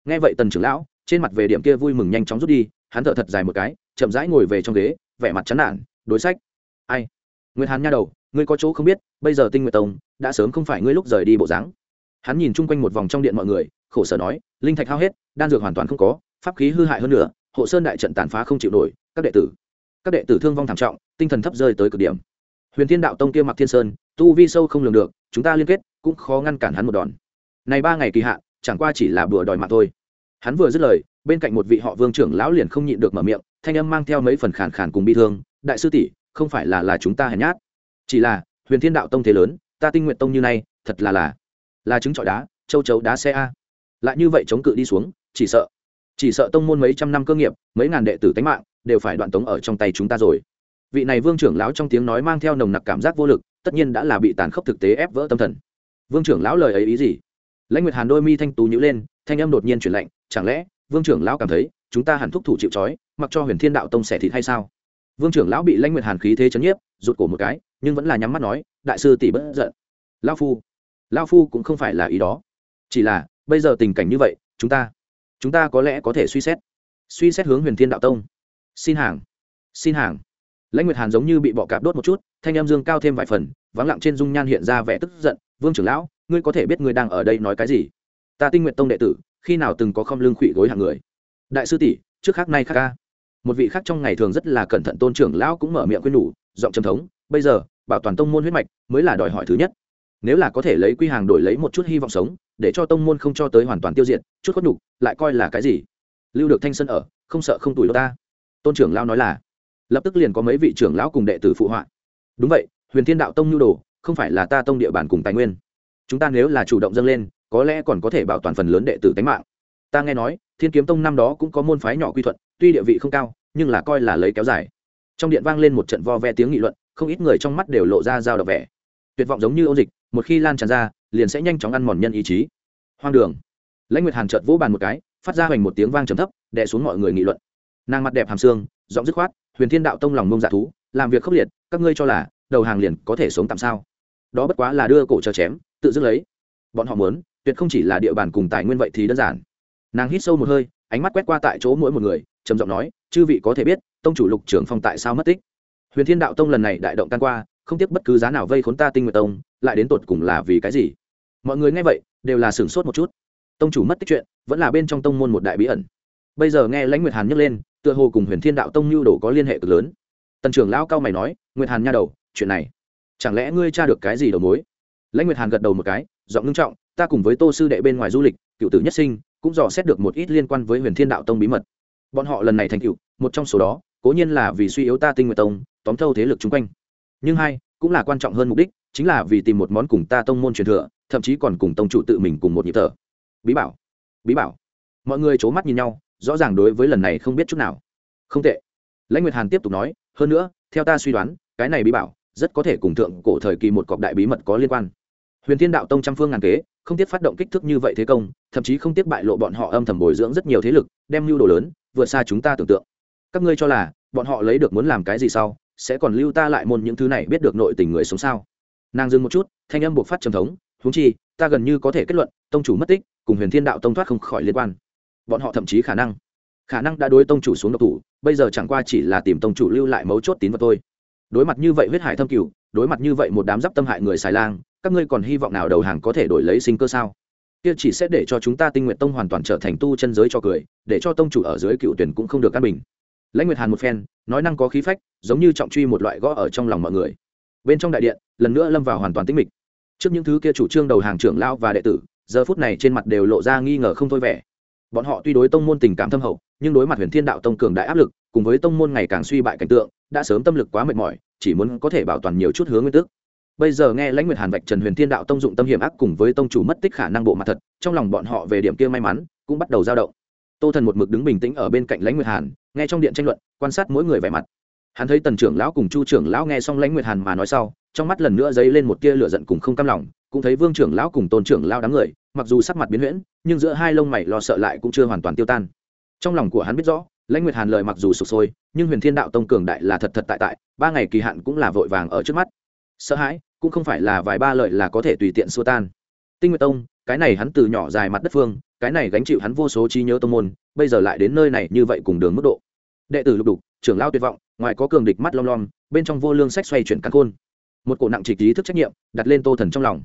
Nghe vậy tần trưởng lão, trên mặt về điểm kia vui mừng nhanh chóng rút đi, hắn thở thật dài một cái, chậm rãi ngồi về trong ghế, vẻ mặt chán nản, đối sách. Ai? Nguyệt hàn nha đầu, ngươi có chỗ không biết, bây giờ tinh nguyệt tông, đã sớm không phải ngươi lúc rời đi bộ dáng. Hắn nhìn chung quanh một vòng trong điện mọi người, khổ sở nói, linh thạch hao hết, đan dược hoàn toàn không có, pháp khí hư hại hơn nữa, hộ sơn đại trận tàn phá không chịu nổi, các đệ tử. Các đệ tử thương vong thảm trọng, tinh thần thấp rơi tới cực điểm. Huyền thiên đạo tông kia mặc thiên sơn, tu vi sâu không lường được chúng ta liên kết, cũng khó ngăn cản hắn một đòn. Này ba ngày kỳ hạn, chẳng qua chỉ là bừa đòi mạng thôi. Hắn vừa dứt lời, bên cạnh một vị họ vương trưởng lão liền không nhịn được mở miệng, thanh âm mang theo mấy phần khàn khàn cùng bi thương, đại sư tỷ, không phải là là chúng ta hèn nhát. Chỉ là, huyền thiên đạo tông thế lớn, ta tinh nguyện tông như này, thật là là là trứng trọi đá, châu chấu đá xe a. Lại như vậy chống cự đi xuống, chỉ sợ chỉ sợ tông môn mấy trăm năm cơ nghiệp, mấy ngàn đệ tử tánh mạng, đều phải đoạn tống ở trong tay chúng ta rồi. Vị này vương trưởng lão trong tiếng nói mang theo nồng nặc cảm giác vô lực tất nhiên đã là bị tàn khốc thực tế ép vỡ tâm thần. Vương trưởng lão lời ấy ý gì? Lãnh nguyệt hàn đôi mi thanh tú nhữ lên, thanh âm đột nhiên chuyển lạnh, chẳng lẽ, vương trưởng lão cảm thấy, chúng ta hẳn thúc thủ chịu trói, mặc cho huyền thiên đạo tông xẻ thịt hay sao? Vương trưởng lão bị lãnh nguyệt hàn khí thế chấn nhiếp, rụt cổ một cái, nhưng vẫn là nhắm mắt nói, đại sư tỷ bất giận. Lao phu lao phu cũng không phải là ý đó. Chỉ là, bây giờ tình cảnh như vậy, chúng ta chúng ta có lẽ có thể suy xét. Suy xét hướng huyền thiên đạo tông. Xin hàng xin hàng lãnh nguyệt hàn giống như bị bọ cạp đốt một chút, thanh em dương cao thêm vài phần, vắng lặng trên dung nhan hiện ra vẻ tức giận, vương trưởng lão, ngươi có thể biết ngươi đang ở đây nói cái gì? Ta tinh nguyện tông đệ tử, khi nào từng có không lương khụy gối hàng người? Đại sư tỷ, trước khác nay khác ca. Một vị khác trong ngày thường rất là cẩn thận tôn trưởng lão cũng mở miệng quyên nhủ, giọng trầm thống, bây giờ, bảo toàn tông môn huyết mạch mới là đòi hỏi thứ nhất. Nếu là có thể lấy quy hàng đổi lấy một chút hy vọng sống, để cho tông môn không cho tới hoàn toàn tiêu diệt, chút khuất nhục, lại coi là cái gì? Lưu được thanh sân ở, không sợ không tuổi đâu ta. Tôn trưởng lão nói là lập tức liền có mấy vị trưởng lão cùng đệ tử phụ họa. Đúng vậy, huyền thiên đạo tông nhu đồ, không phải là ta tông địa bàn cùng tài nguyên. Chúng ta nếu là chủ động dâng lên, có lẽ còn có thể bảo toàn phần lớn đệ tử tánh mạng. Ta nghe nói, thiên kiếm tông năm đó cũng có môn phái nhỏ quy thuận, tuy địa vị không cao, nhưng là coi là lấy kéo dài. Trong điện vang lên một trận vo ve tiếng nghị luận, không ít người trong mắt đều lộ ra dao đập vẻ. Tuyệt vọng giống như ô dịch, một khi lan tràn ra, liền sẽ nhanh chóng ăn mòn nhân ý chí. Hoang đường. Lãnh nguyệt hàn chợt vỗ bàn một cái, phát ra hoành một tiếng vang trầm thấp, đè xuống mọi người nghị luận. Nàng mặt đẹp hàm xương giọng dứt khoát huyền thiên đạo tông lòng mông dạ thú, làm việc khốc liệt, các ngươi cho là đầu hàng liền có thể sống tạm sao? Đó bất quá là đưa cổ chờ chém, tự dưng lấy. Bọn họ muốn, tuyệt không chỉ là địa bàn cùng tài nguyên vậy thì đơn giản. Nàng hít sâu một hơi, ánh mắt quét qua tại chỗ mỗi một người, trầm giọng nói, chư vị có thể biết, tông chủ lục trưởng phong tại sao mất tích? Huyền thiên đạo tông lần này đại động tan qua, không tiếc bất cứ giá nào vây khốn ta tinh nguyệt tông, lại đến tột cùng là vì cái gì? Mọi người nghe vậy, đều là sửng sốt một chút. Tông chủ mất tích chuyện, vẫn là bên trong tông môn một đại bí ẩn. Bây giờ nghe lãnh nguyệt hàn nhắc lên tựa hồ cùng huyền thiên đạo tông nhu đồ có liên hệ cực lớn. Tần trưởng lão cao mày nói, nguyệt hàn nha đầu, chuyện này, chẳng lẽ ngươi tra được cái gì đầu mối? Lãnh nguyệt hàn gật đầu một cái, giọng ngưng trọng, ta cùng với tô sư đệ bên ngoài du lịch, cựu tử nhất sinh, cũng dò xét được một ít liên quan với huyền thiên đạo tông bí mật. Bọn họ lần này thành cựu một trong số đó, cố nhiên là vì suy yếu ta tinh nguyệt tông, tóm thâu thế lực chung quanh. Nhưng hai, cũng là quan trọng hơn mục đích, chính là vì tìm một món cùng ta tông môn truyền thừa, thậm chí còn cùng tông chủ tự mình cùng một nhịp thở. Bí bảo bí bảo. Mọi người c h ố mắt nhìn nhau rõ ràng đối với lần này không biết chút nào. Không tệ. Lãnh nguyệt hàn tiếp tục nói, hơn nữa, theo ta suy đoán, cái này bí bảo rất có thể cùng thượng cổ thời kỳ một cọc đại bí mật có liên quan. Huyền thiên đạo tông trăm phương ngàn kế, không tiếc phát động kích thước như vậy thế công, thậm chí không tiếc bại lộ bọn họ âm thầm bồi dưỡng rất nhiều thế lực, đem mưu đồ lớn vượt xa chúng ta tưởng tượng. Các ngươi cho là bọn họ lấy được muốn làm cái gì sau, sẽ còn lưu ta lại môn những thứ này biết được nội tình người sống sao? Nàng dừng một chút, thanh âm buộc phát trầm thống húng chi, ta gần như có thể kết luận, tông chủ mất tích, cùng huyền thiên đạo tông thoát không khỏi liên quan bọn họ thậm chí khả năng. Khả năng đã đối tông chủ xuống độc thủ, bây giờ chẳng qua chỉ là tìm tông chủ lưu lại mấu chốt tín vật thôi. Đối mặt như vậy huyết hải thâm cửu, đối mặt như vậy một đám giáp tâm hại người xài lang, các ngươi còn hy vọng nào đầu hàng có thể đổi lấy sinh cơ sao? Kia chỉ sẽ để cho chúng ta tinh nguyện tông hoàn toàn trở thành tu chân giới cho cười, để cho tông chủ ở dưới cựu tuyển cũng không được căn bình. Lãnh nguyệt hàn một phen, nói năng có khí phách, giống như trọng truy một loại gõ ở trong lòng mọi người. Bên trong đại điện, lần nữa lâm vào hoàn toàn tĩnh mịch. Trước những thứ kia chủ trương đầu hàng trưởng lao và đệ tử, giờ phút này trên mặt đều lộ ra nghi ngờ không thôi vẻ bọn họ tuy đối tông môn tình cảm thâm hậu, nhưng đối mặt huyền thiên đạo tông cường đại áp lực, cùng với tông môn ngày càng suy bại cảnh tượng, đã sớm tâm lực quá mệt mỏi, chỉ muốn có thể bảo toàn nhiều chút hướng nguyên tức bây giờ nghe lãnh nguyệt hàn vạch trần huyền thiên đạo tông dụng tâm hiểm ác cùng với tông chủ mất tích khả năng bộ mặt thật, trong lòng bọn họ về điểm kia may mắn, cũng bắt đầu dao động. Tô thần một mực đứng bình tĩnh ở bên cạnh lãnh nguyệt hàn, nghe trong điện tranh luận, quan sát mỗi người vẻ mặt. Hắn thấy tần trưởng lão cùng chu trưởng lão nghe xong lãnh nguyệt hàn mà nói sau, trong mắt lần nữa dấy lên một tia lửa giận cùng không cam lòng, cũng thấy vương trưởng lão cùng tôn trưởng lão đám người mặc dù sắc mặt biến huyễn, nhưng giữa hai lông mày lo sợ lại cũng chưa hoàn toàn tiêu tan. Trong lòng của hắn biết rõ, lãnh nguyệt hàn lời mặc dù sụp sôi, nhưng huyền thiên đạo tông cường đại là thật thật tại tại, ba ngày kỳ hạn cũng là vội vàng ở trước mắt. Sợ hãi, cũng không phải là vài ba lời là có thể tùy tiện xua tan. Tinh nguyệt tông, cái này hắn từ nhỏ dài mặt đất phương, cái này gánh chịu hắn vô số trí nhớ tông môn, bây giờ lại đến nơi này như vậy cùng đường mức độ. Đệ tử lục đục, trưởng lao tuyệt vọng, ngoài có cường địch mắt lom lom bên trong vô lương sách xoay chuyển căn khôn. Một cổ nặng trịch ý thức trách nhiệm đặt lên tô thần trong lòng.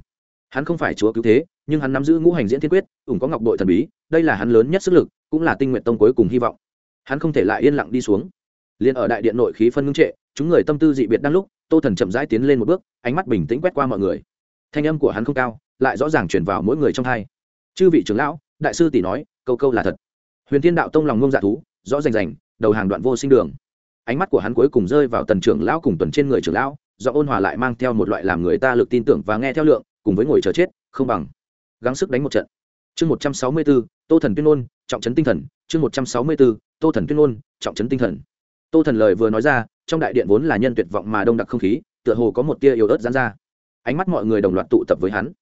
Hắn không phải chúa cứu thế nhưng hắn nắm giữ ngũ hành diễn thiên quyết, ủng có ngọc đội thần bí, đây là hắn lớn nhất sức lực, cũng là tinh nguyện tông cuối cùng hy vọng. Hắn không thể lại yên lặng đi xuống. Liền ở đại điện nội khí phân ngưng trệ, chúng người tâm tư dị biệt đang lúc, tô thần chậm rãi tiến lên một bước, ánh mắt bình tĩnh quét qua mọi người. Thanh âm của hắn không cao, lại rõ ràng chuyển vào mỗi người trong hai. Chư vị trưởng lão, đại sư tỷ nói, câu câu là thật. Huyền thiên đạo tông lòng ngông dạ thú, rõ rành rành, đầu hàng đoạn vô sinh đường. Ánh mắt của hắn cuối cùng rơi vào tần trưởng lão cùng tuần trên người trưởng lão do ôn hòa lại mang theo một loại làm người ta lực tin tưởng và nghe theo lượng, cùng với ngồi chờ chết, không bằng gắng sức đánh một trận. Chương một trăm sáu mươi bốn tô thần tuyên ngôn, trọng trấn tinh thần. Chương một trăm sáu mươi bốn tô thần tuyên ngôn, trọng trấn tinh thần. Tô thần lời vừa nói ra, trong đại điện vốn là nhân tuyệt vọng mà đông đặc không khí, tựa hồ có một tia yếu ớt dán ra. Ánh mắt mọi người đồng loạt tụ tập với hắn.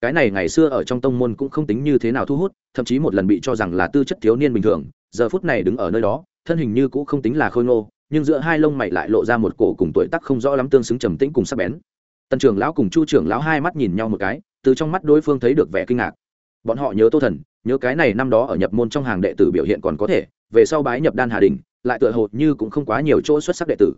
Cái này ngày xưa ở trong tông môn cũng không tính như thế nào thu hút, thậm chí một lần bị cho rằng là tư chất thiếu niên bình thường, giờ phút này đứng ở nơi đó, thân hình như cũng không tính là khôi ngô, nhưng giữa hai lông mày lại lộ ra một cổ cùng tuổi tác không rõ lắm tương xứng trầm tĩnh cùng sắc bén. Tần trưởng lão cùng chu trưởng lão hai mắt nhìn nhau một cái từ trong mắt đối phương thấy được vẻ kinh ngạc. Bọn họ nhớ tô thần, nhớ cái này năm đó ở nhập môn trong hàng đệ tử biểu hiện còn có thể, về sau bái nhập đan hà đình, lại tựa hồ như cũng không quá nhiều chỗ xuất sắc đệ tử.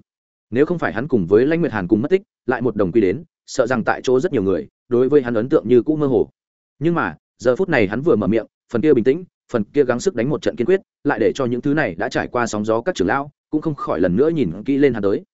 Nếu không phải hắn cùng với lãnh nguyệt hàn cùng mất tích, lại một đồng quy đến, sợ rằng tại chỗ rất nhiều người, đối với hắn ấn tượng như cũ mơ hồ. Nhưng mà, giờ phút này hắn vừa mở miệng, phần kia bình tĩnh, phần kia gắng sức đánh một trận kiên quyết, lại để cho những thứ này đã trải qua sóng gió các trưởng lão, cũng không khỏi lần nữa nhìn kỹ lên hắn tới.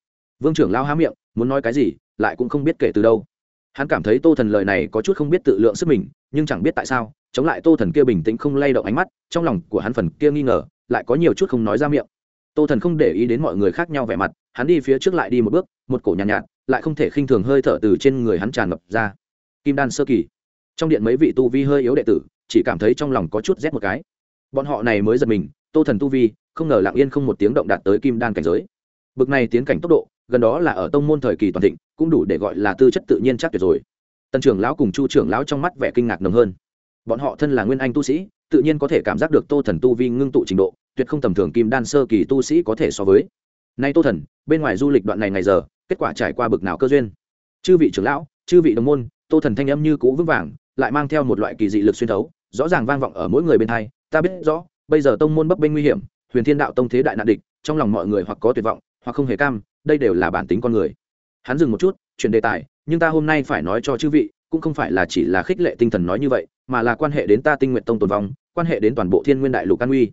Vương trưởng lão há miệng, muốn nói cái gì, lại cũng không biết kể từ đâu hắn cảm thấy tô thần lời này có chút không biết tự lượng sức mình nhưng chẳng biết tại sao chống lại tô thần kia bình tĩnh không lay động ánh mắt trong lòng của hắn phần kia nghi ngờ lại có nhiều chút không nói ra miệng. Tô thần không để ý đến mọi người khác nhau vẻ mặt hắn đi phía trước lại đi một bước một cổ nhàn nhạt, nhạt lại không thể khinh thường hơi thở từ trên người hắn tràn ngập ra. Kim đan sơ kỳ. Trong điện mấy vị tu vi hơi yếu đệ tử chỉ cảm thấy trong lòng có chút rét một cái. Bọn họ này mới giật mình tô thần tu vi không ngờ lặng yên không một tiếng động đạt tới kim đan cảnh giới. Bực này tiến cảnh tốc độ gần đó là ở tông môn thời kỳ toàn thịnh, cũng đủ để gọi là tư chất tự nhiên chắc tuyệt rồi. Tần trưởng lão cùng chu trưởng lão trong mắt vẻ kinh ngạc nồng hơn. Bọn họ thân là nguyên anh tu sĩ, tự nhiên có thể cảm giác được tô thần tu vi ngưng tụ trình độ, tuyệt không tầm thường kim đan sơ kỳ tu sĩ có thể so với. Nay tô thần, bên ngoài du lịch đoạn này ngày giờ, kết quả trải qua bực nào cơ duyên. Chư vị trưởng lão, chư vị đồng môn, tô thần thanh âm như cũ vững vàng, lại mang theo một loại kỳ dị lực xuyên thấu, rõ ràng vang vọng ở mỗi người bên thai ta biết rõ, bây giờ tông môn bấp bênh nguy hiểm, huyền thiên đạo tông thế đại nạn địch, trong lòng mọi người hoặc có tuyệt vọng, hoặc không hề cam đây đều là bản tính con người. Hắn dừng một chút, chuyển đề tài, nhưng ta hôm nay phải nói cho chư vị, cũng không phải là chỉ là khích lệ tinh thần nói như vậy, mà là quan hệ đến ta tinh nguyện tông tồn vong, quan hệ đến toàn bộ thiên nguyên đại lục an uy.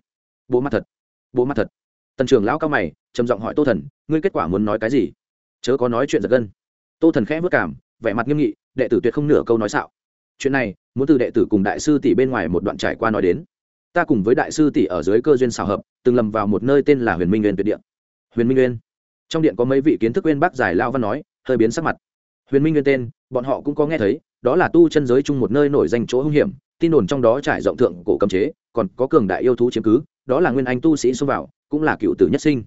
Bộ mặt thật bộ mặt thật. Tần trưởng lão cao mày, trầm giọng hỏi tô thần, ngươi kết quả muốn nói cái gì? Chớ có nói chuyện giật gân. Tô thần khẽ vất cảm, vẻ mặt nghiêm nghị, đệ tử tuyệt không nửa câu nói xạo. Chuyện này, muốn từ đệ tử cùng đại sư tỷ bên ngoài một đoạn trải qua nói đến. Ta cùng với đại sư tỷ ở dưới cơ duyên xào hợp, từng lầm vào một nơi tên là huyền minh nguyên tuyệt điện huyền minh nguyên trong điện có mấy vị kiến thức quên bác giải lao văn nói, hơi biến sắc mặt. Huyền minh nguyên tên, bọn họ cũng có nghe thấy, đó là tu chân giới chung một nơi nổi danh chỗ hung hiểm, tin đồn trong đó trải rộng thượng cổ cấm chế, còn có cường đại yêu thú chiếm cứ, đó là nguyên anh tu sĩ xông vào, cũng là cựu tử nhất sinh.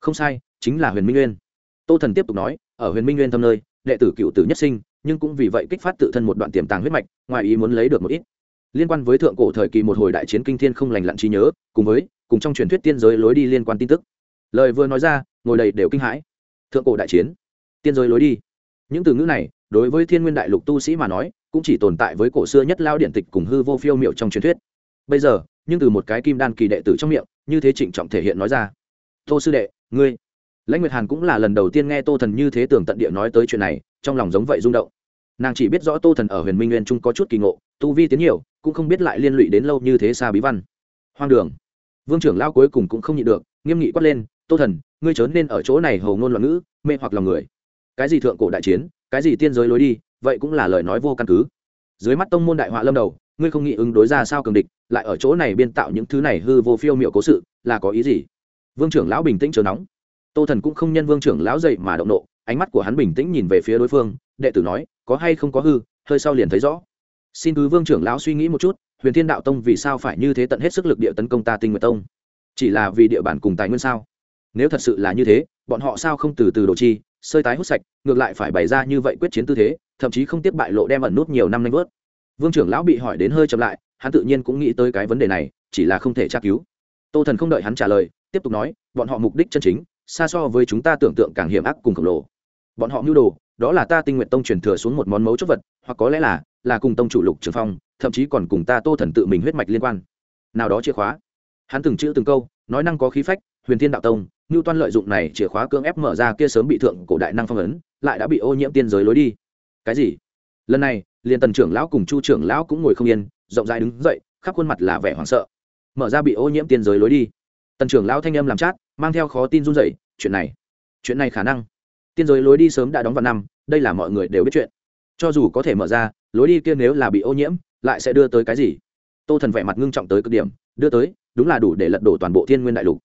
Không sai, chính là huyền minh nguyên. Tô thần tiếp tục nói, ở huyền minh nguyên thâm nơi, đệ tử cựu tử nhất sinh, nhưng cũng vì vậy kích phát tự thân một đoạn tiềm tàng huyết mạch, ngoài ý muốn lấy được một ít. Liên quan với thượng cổ thời kỳ một hồi đại chiến kinh thiên không lành lặn trí nhớ, cùng với, cùng trong truyền thuyết tiên giới lối đi liên quan tin tức. Lời vừa nói ra ngồi đầy đều kinh hãi. Thượng cổ đại chiến, tiên giới lối đi. Những từ ngữ này, đối với thiên nguyên đại lục tu sĩ mà nói, cũng chỉ tồn tại với cổ xưa nhất lao điện tịch cùng hư vô phiêu miệu trong truyền thuyết. Bây giờ, nhưng từ một cái kim đan kỳ đệ tử trong miệng, như thế trịnh trọng thể hiện nói ra. Tô sư đệ, ngươi. Lãnh nguyệt hàn cũng là lần đầu tiên nghe tô thần như thế tưởng tận địa nói tới chuyện này, trong lòng giống vậy rung động. Nàng chỉ biết rõ tô thần ở huyền minh nguyên trung có chút kỳ ngộ, tu vi tiến nhiều, cũng không biết lại liên lụy đến lâu như thế xa bí văn. Hoang đường. Vương trưởng lao cuối cùng cũng không nhịn được, nghiêm nghị quát lên tô thần, ngươi chớ nên ở chỗ này hầu ngôn loạn ngữ, mê hoặc lòng người. Cái gì thượng cổ đại chiến, cái gì tiên giới lối đi, vậy cũng là lời nói vô căn cứ. Dưới mắt tông môn đại họa lâm đầu, ngươi không nghĩ ứng đối ra sao cường địch, lại ở chỗ này biên tạo những thứ này hư vô phiêu miệu cố sự, là có ý gì? Vương trưởng lão bình tĩnh chờ nóng. Tô thần cũng không nhân vương trưởng lão dậy mà động nộ, ánh mắt của hắn bình tĩnh nhìn về phía đối phương, đệ tử nói, có hay không có hư, hơi sau liền thấy rõ. Xin cứ vương trưởng lão suy nghĩ một chút, huyền thiên đạo tông vì sao phải như thế tận hết sức lực địa tấn công ta tinh nguyệt tông? Chỉ là vì địa bàn cùng tài nguyên sao? Nếu thật sự là như thế, bọn họ sao không từ từ đồ chi, sơi tái hút sạch, ngược lại phải bày ra như vậy quyết chiến tư thế, thậm chí không tiếp bại lộ đem ẩn nút nhiều năm nanh vớt vương trưởng lão bị hỏi đến hơi chậm lại, hắn tự nhiên cũng nghĩ tới cái vấn đề này, chỉ là không thể tra cứu. Tô thần không đợi hắn trả lời, tiếp tục nói, bọn họ mục đích chân chính, xa so với chúng ta tưởng tượng càng hiểm ác cùng khổng lồ. Bọn họ mưu đồ, đó là ta tinh nguyện tông truyền thừa xuống một món mấu chốt vật, hoặc có lẽ là là cùng tông chủ lục trường phong, thậm chí còn cùng ta tô thần tự mình huyết mạch liên quan. Nào đó chìa khóa. Hắn từng chữ từng câu, nói năng có khí phách, huyền thiên đạo tông ngưu toan lợi dụng này chìa khóa cưỡng ép mở ra kia sớm bị thượng cổ đại năng phong ấn, lại đã bị ô nhiễm tiên giới lối đi. Cái gì? Lần này, liền tần trưởng lão cùng chu trưởng lão cũng ngồi không yên, rộng rãi đứng dậy, khắp khuôn mặt là vẻ hoảng sợ. Mở ra bị ô nhiễm tiên giới lối đi. Tần trưởng lão thanh âm làm chát, mang theo khó tin run rẩy, chuyện này chuyện này khả năng. Tiên giới lối đi sớm đã đóng vào năm, đây là mọi người đều biết chuyện. Cho dù có thể mở ra, lối đi kia nếu là bị ô nhiễm, lại sẽ đưa tới cái gì? Tô thần vẻ mặt ngưng trọng tới cực điểm, đưa tới, đúng là đủ để lật đổ toàn bộ thiên nguyên đại lục.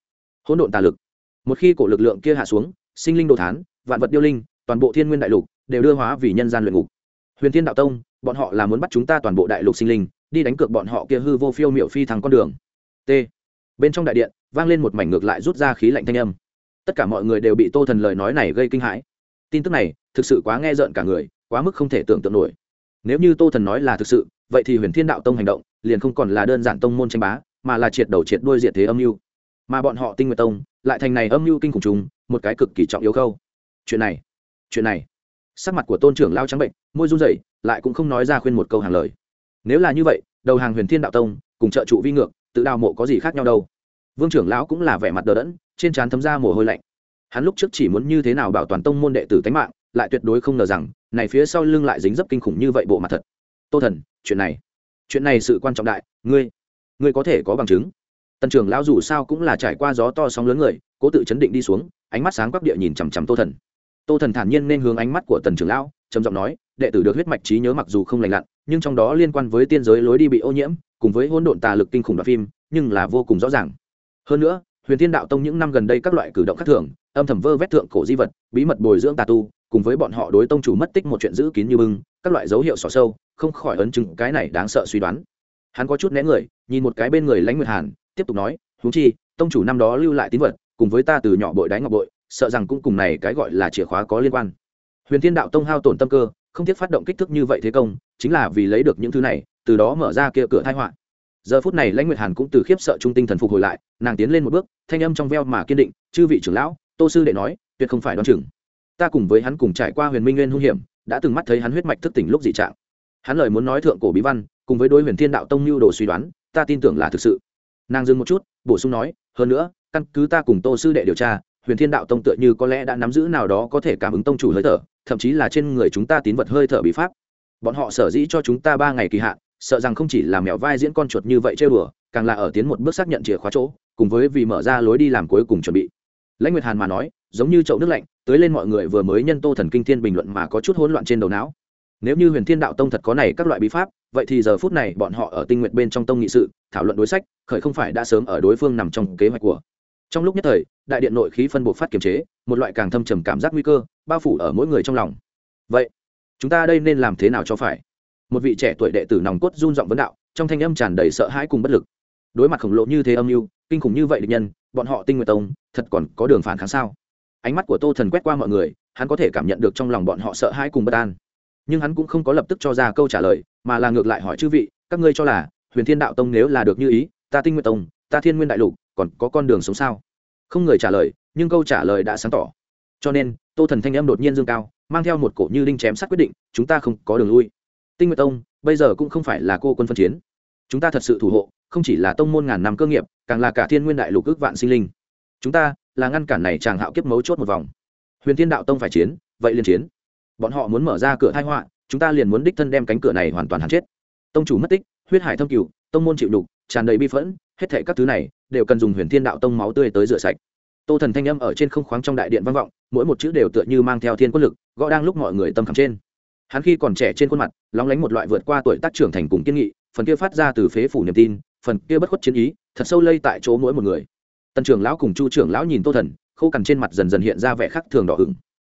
Hỗn độn tà lực một khi cổ lực lượng kia hạ xuống, sinh linh đồ thán, vạn vật điêu linh, toàn bộ thiên nguyên đại lục đều đưa hóa vì nhân gian luyện ngục. Huyền thiên đạo tông, bọn họ là muốn bắt chúng ta toàn bộ đại lục sinh linh, đi đánh cược bọn họ kia hư vô phiêu miệu phi thằng con đường. T. Bên trong đại điện, vang lên một mảnh ngược lại rút ra khí lạnh thanh âm. Tất cả mọi người đều bị tô thần lời nói này gây kinh hãi. Tin tức này, thực sự quá nghe rợn cả người, quá mức không thể tưởng tượng nổi. Nếu như tô thần nói là thực sự, vậy thì huyền thiên đạo tông hành động, liền không còn là đơn giản tông môn tranh bá, mà là triệt đầu triệt đuôi diệt thế âm mưu mà bọn họ tinh nguyệt tông lại thành này âm mưu kinh khủng chúng một cái cực kỳ trọng yếu khâu. Chuyện này chuyện này. Sắc mặt của tôn trưởng lao trắng bệnh, môi run rẩy, lại cũng không nói ra khuyên một câu hàng lời. Nếu là như vậy, đầu hàng huyền thiên đạo tông, cùng trợ trụ vi ngược, tự đào mộ có gì khác nhau đâu? Vương trưởng lão cũng là vẻ mặt đờ đẫn, trên trán thấm ra mồ hôi lạnh. Hắn lúc trước chỉ muốn như thế nào bảo toàn tông môn đệ tử tánh mạng, lại tuyệt đối không ngờ rằng, này phía sau lưng lại dính dấp kinh khủng như vậy bộ mặt thật. Tô thần, chuyện này chuyện này sự quan trọng đại, ngươi ngươi có thể có bằng chứng tần trưởng lão dù sao cũng là trải qua gió to sóng lớn người, cố tự chấn định đi xuống, ánh mắt sáng quắc địa nhìn chằm chằm tô thần. Tô thần thản nhiên nên hướng ánh mắt của tần trưởng lão, trầm giọng nói, đệ tử được huyết mạch trí nhớ mặc dù không lành lặn, nhưng trong đó liên quan với tiên giới lối đi bị ô nhiễm, cùng với hỗn độn tà lực kinh khủng đoạn phim, nhưng là vô cùng rõ ràng. Hơn nữa, huyền thiên đạo tông những năm gần đây các loại cử động khác thường, âm thầm vơ vét thượng cổ di vật, bí mật bồi dưỡng tà tu, cùng với bọn họ đối tông chủ mất tích một chuyện giữ kín như bưng, các loại dấu hiệu xỏ sâu, không khỏi ấn chứng cái này đáng sợ suy đoán. Hắn có chút né người, nhìn một cái bên người lãnh nguyệt hàn tiếp tục nói, huống chi, tông chủ năm đó lưu lại tín vật, cùng với ta từ nhỏ bội đáy ngọc bội, sợ rằng cũng cùng này cái gọi là chìa khóa có liên quan. Huyền thiên đạo tông hao tổn tâm cơ, không tiếc phát động kích thước như vậy thế công, chính là vì lấy được những thứ này, từ đó mở ra kia cửa thai họa. Giờ phút này lãnh nguyệt hàn cũng từ khiếp sợ trung tinh thần phục hồi lại, nàng tiến lên một bước, thanh âm trong veo mà kiên định, chư vị trưởng lão, tô sư đệ nói, tuyệt không phải đoán chừng. Ta cùng với hắn cùng trải qua huyền minh nguyên hung hiểm, đã từng mắt thấy hắn huyết mạch thức tỉnh lúc dị trạng. Hắn lời muốn nói thượng cổ bí văn, cùng với đối huyền thiên đạo tông lưu đồ suy đoán, ta tin tưởng là thực sự nàng dừng một chút bổ sung nói hơn nữa căn cứ ta cùng tô sư đệ điều tra huyền thiên đạo tông tựa như có lẽ đã nắm giữ nào đó có thể cảm ứng tông chủ hơi thở thậm chí là trên người chúng ta tín vật hơi thở bị pháp. Bọn họ sở dĩ cho chúng ta ba ngày kỳ hạn sợ rằng không chỉ là mèo vai diễn con chuột như vậy chơi đùa, càng là ở tiến một bước xác nhận chìa khóa chỗ cùng với vì mở ra lối đi làm cuối cùng chuẩn bị. Lãnh nguyệt hàn mà nói giống như chậu nước lạnh tới lên mọi người vừa mới nhân tô thần kinh thiên bình luận mà có chút hỗn loạn trên đầu não nếu như huyền thiên đạo tông thật có này các loại bí pháp, vậy thì giờ phút này bọn họ ở tinh nguyện bên trong tông nghị sự, thảo luận đối sách, khởi không phải đã sớm ở đối phương nằm trong kế hoạch của. Trong lúc nhất thời, đại điện nội khí phân bộ phát kiềm chế, một loại càng thâm trầm cảm giác nguy cơ, bao phủ ở mỗi người trong lòng. Vậy, chúng ta đây nên làm thế nào cho phải? Một vị trẻ tuổi đệ tử nòng cốt run giọng vấn đạo, trong thanh âm tràn đầy sợ hãi cùng bất lực. Đối mặt khổng lồ như thế âm mưu, kinh khủng như vậy địch nhân, bọn họ tinh nguyện tông, thật còn có đường phản kháng sao? Ánh mắt của tô thần quét qua mọi người, hắn có thể cảm nhận được trong lòng bọn họ sợ hãi cùng bất an nhưng hắn cũng không có lập tức cho ra câu trả lời, mà là ngược lại hỏi chư vị, các ngươi cho là huyền thiên đạo tông nếu là được như ý, ta tinh nguyện tông, ta thiên nguyên đại lục, còn có con đường sống sao? Không người trả lời, nhưng câu trả lời đã sáng tỏ. Cho nên, tô thần thanh âm đột nhiên dương cao, mang theo một cổ như đinh chém sát quyết định, chúng ta không có đường lui. Tinh nguyện tông, bây giờ cũng không phải là cô quân phân chiến. Chúng ta thật sự thủ hộ, không chỉ là tông môn ngàn năm cơ nghiệp, càng là cả thiên nguyên đại lục ước vạn sinh linh. Chúng ta là ngăn cản này chàng hạo kiếp mấu chốt một vòng. Huyền thiên đạo tông phải chiến, vậy liền chiến bọn họ muốn mở ra cửa thai họa, chúng ta liền muốn đích thân đem cánh cửa này hoàn toàn hắn chết. Tông chủ mất tích, huyết hải thâm cửu tông môn chịu đục, tràn đầy bi phẫn, hết thể các thứ này đều cần dùng huyền thiên đạo tông máu tươi tới rửa sạch. Tô thần thanh âm ở trên không khoáng trong đại điện vang vọng, mỗi một chữ đều tựa như mang theo thiên quân lực, gõ đang lúc mọi người tâm khảm trên. Hắn khi còn trẻ trên khuôn mặt, lóng lánh một loại vượt qua tuổi tác trưởng thành cùng kiên nghị, phần kia phát ra từ phế phủ niềm tin, phần kia bất khuất chiến ý, thật sâu lây tại chỗ mỗi một người. Tần trưởng lão cùng chu trưởng lão nhìn tô thần, khô cằn trên mặt dần dần hiện ra vẻ khắc thường đỏ hửng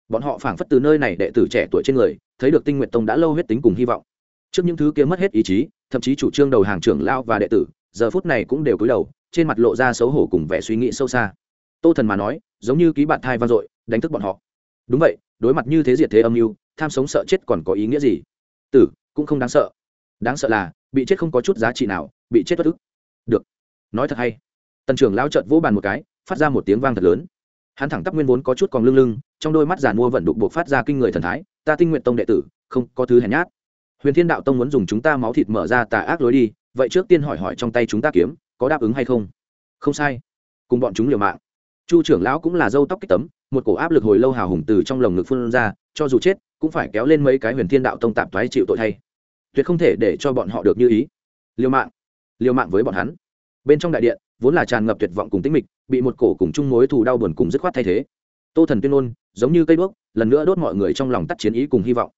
bọn họ phảng phất từ nơi này đệ tử trẻ tuổi trên người, thấy được tinh nguyện tông đã lâu huyết tính cùng hy vọng. Trước những thứ kia mất hết ý chí, thậm chí chủ trương đầu hàng trưởng lao và đệ tử, giờ phút này cũng đều cúi đầu, trên mặt lộ ra xấu hổ cùng vẻ suy nghĩ sâu xa. Tô thần mà nói, giống như ký bạn thai vang dội, đánh thức bọn họ. Đúng vậy, đối mặt như thế diệt thế âm mưu, tham sống sợ chết còn có ý nghĩa gì? Tử, cũng không đáng sợ. Đáng sợ là, bị chết không có chút giá trị nào, bị chết bất ức. Được. Nói thật hay. Tần trưởng lao trợt vỗ bàn một cái, phát ra một tiếng vang thật lớn hắn thẳng tắp nguyên vốn có chút còn lưng lưng, trong đôi mắt giàn mua vận đục buộc phát ra kinh người thần thái, ta tinh nguyện tông đệ tử, không có thứ hèn nhát. Huyền thiên đạo tông muốn dùng chúng ta máu thịt mở ra tà ác lối đi, vậy trước tiên hỏi hỏi trong tay chúng ta kiếm, có đáp ứng hay không? Không sai. Cùng bọn chúng liều mạng. Chu trưởng lão cũng là dâu tóc kích tấm, một cổ áp lực hồi lâu hào hùng từ trong lồng ngực phun ra, cho dù chết, cũng phải kéo lên mấy cái huyền thiên đạo tông tạp thoái chịu tội thay. Tuyệt không thể để cho bọn họ được như ý. Liều mạng. Liều mạng với bọn hắn. Bên trong đại điện, vốn là tràn ngập tuyệt vọng cùng tĩnh mịch bị một cổ cùng chung mối thù đau buồn cùng dứt khoát thay thế. Tô thần tuyên ngôn giống như cây đuốc lần nữa đốt mọi người trong lòng tắt chiến ý cùng hy vọng.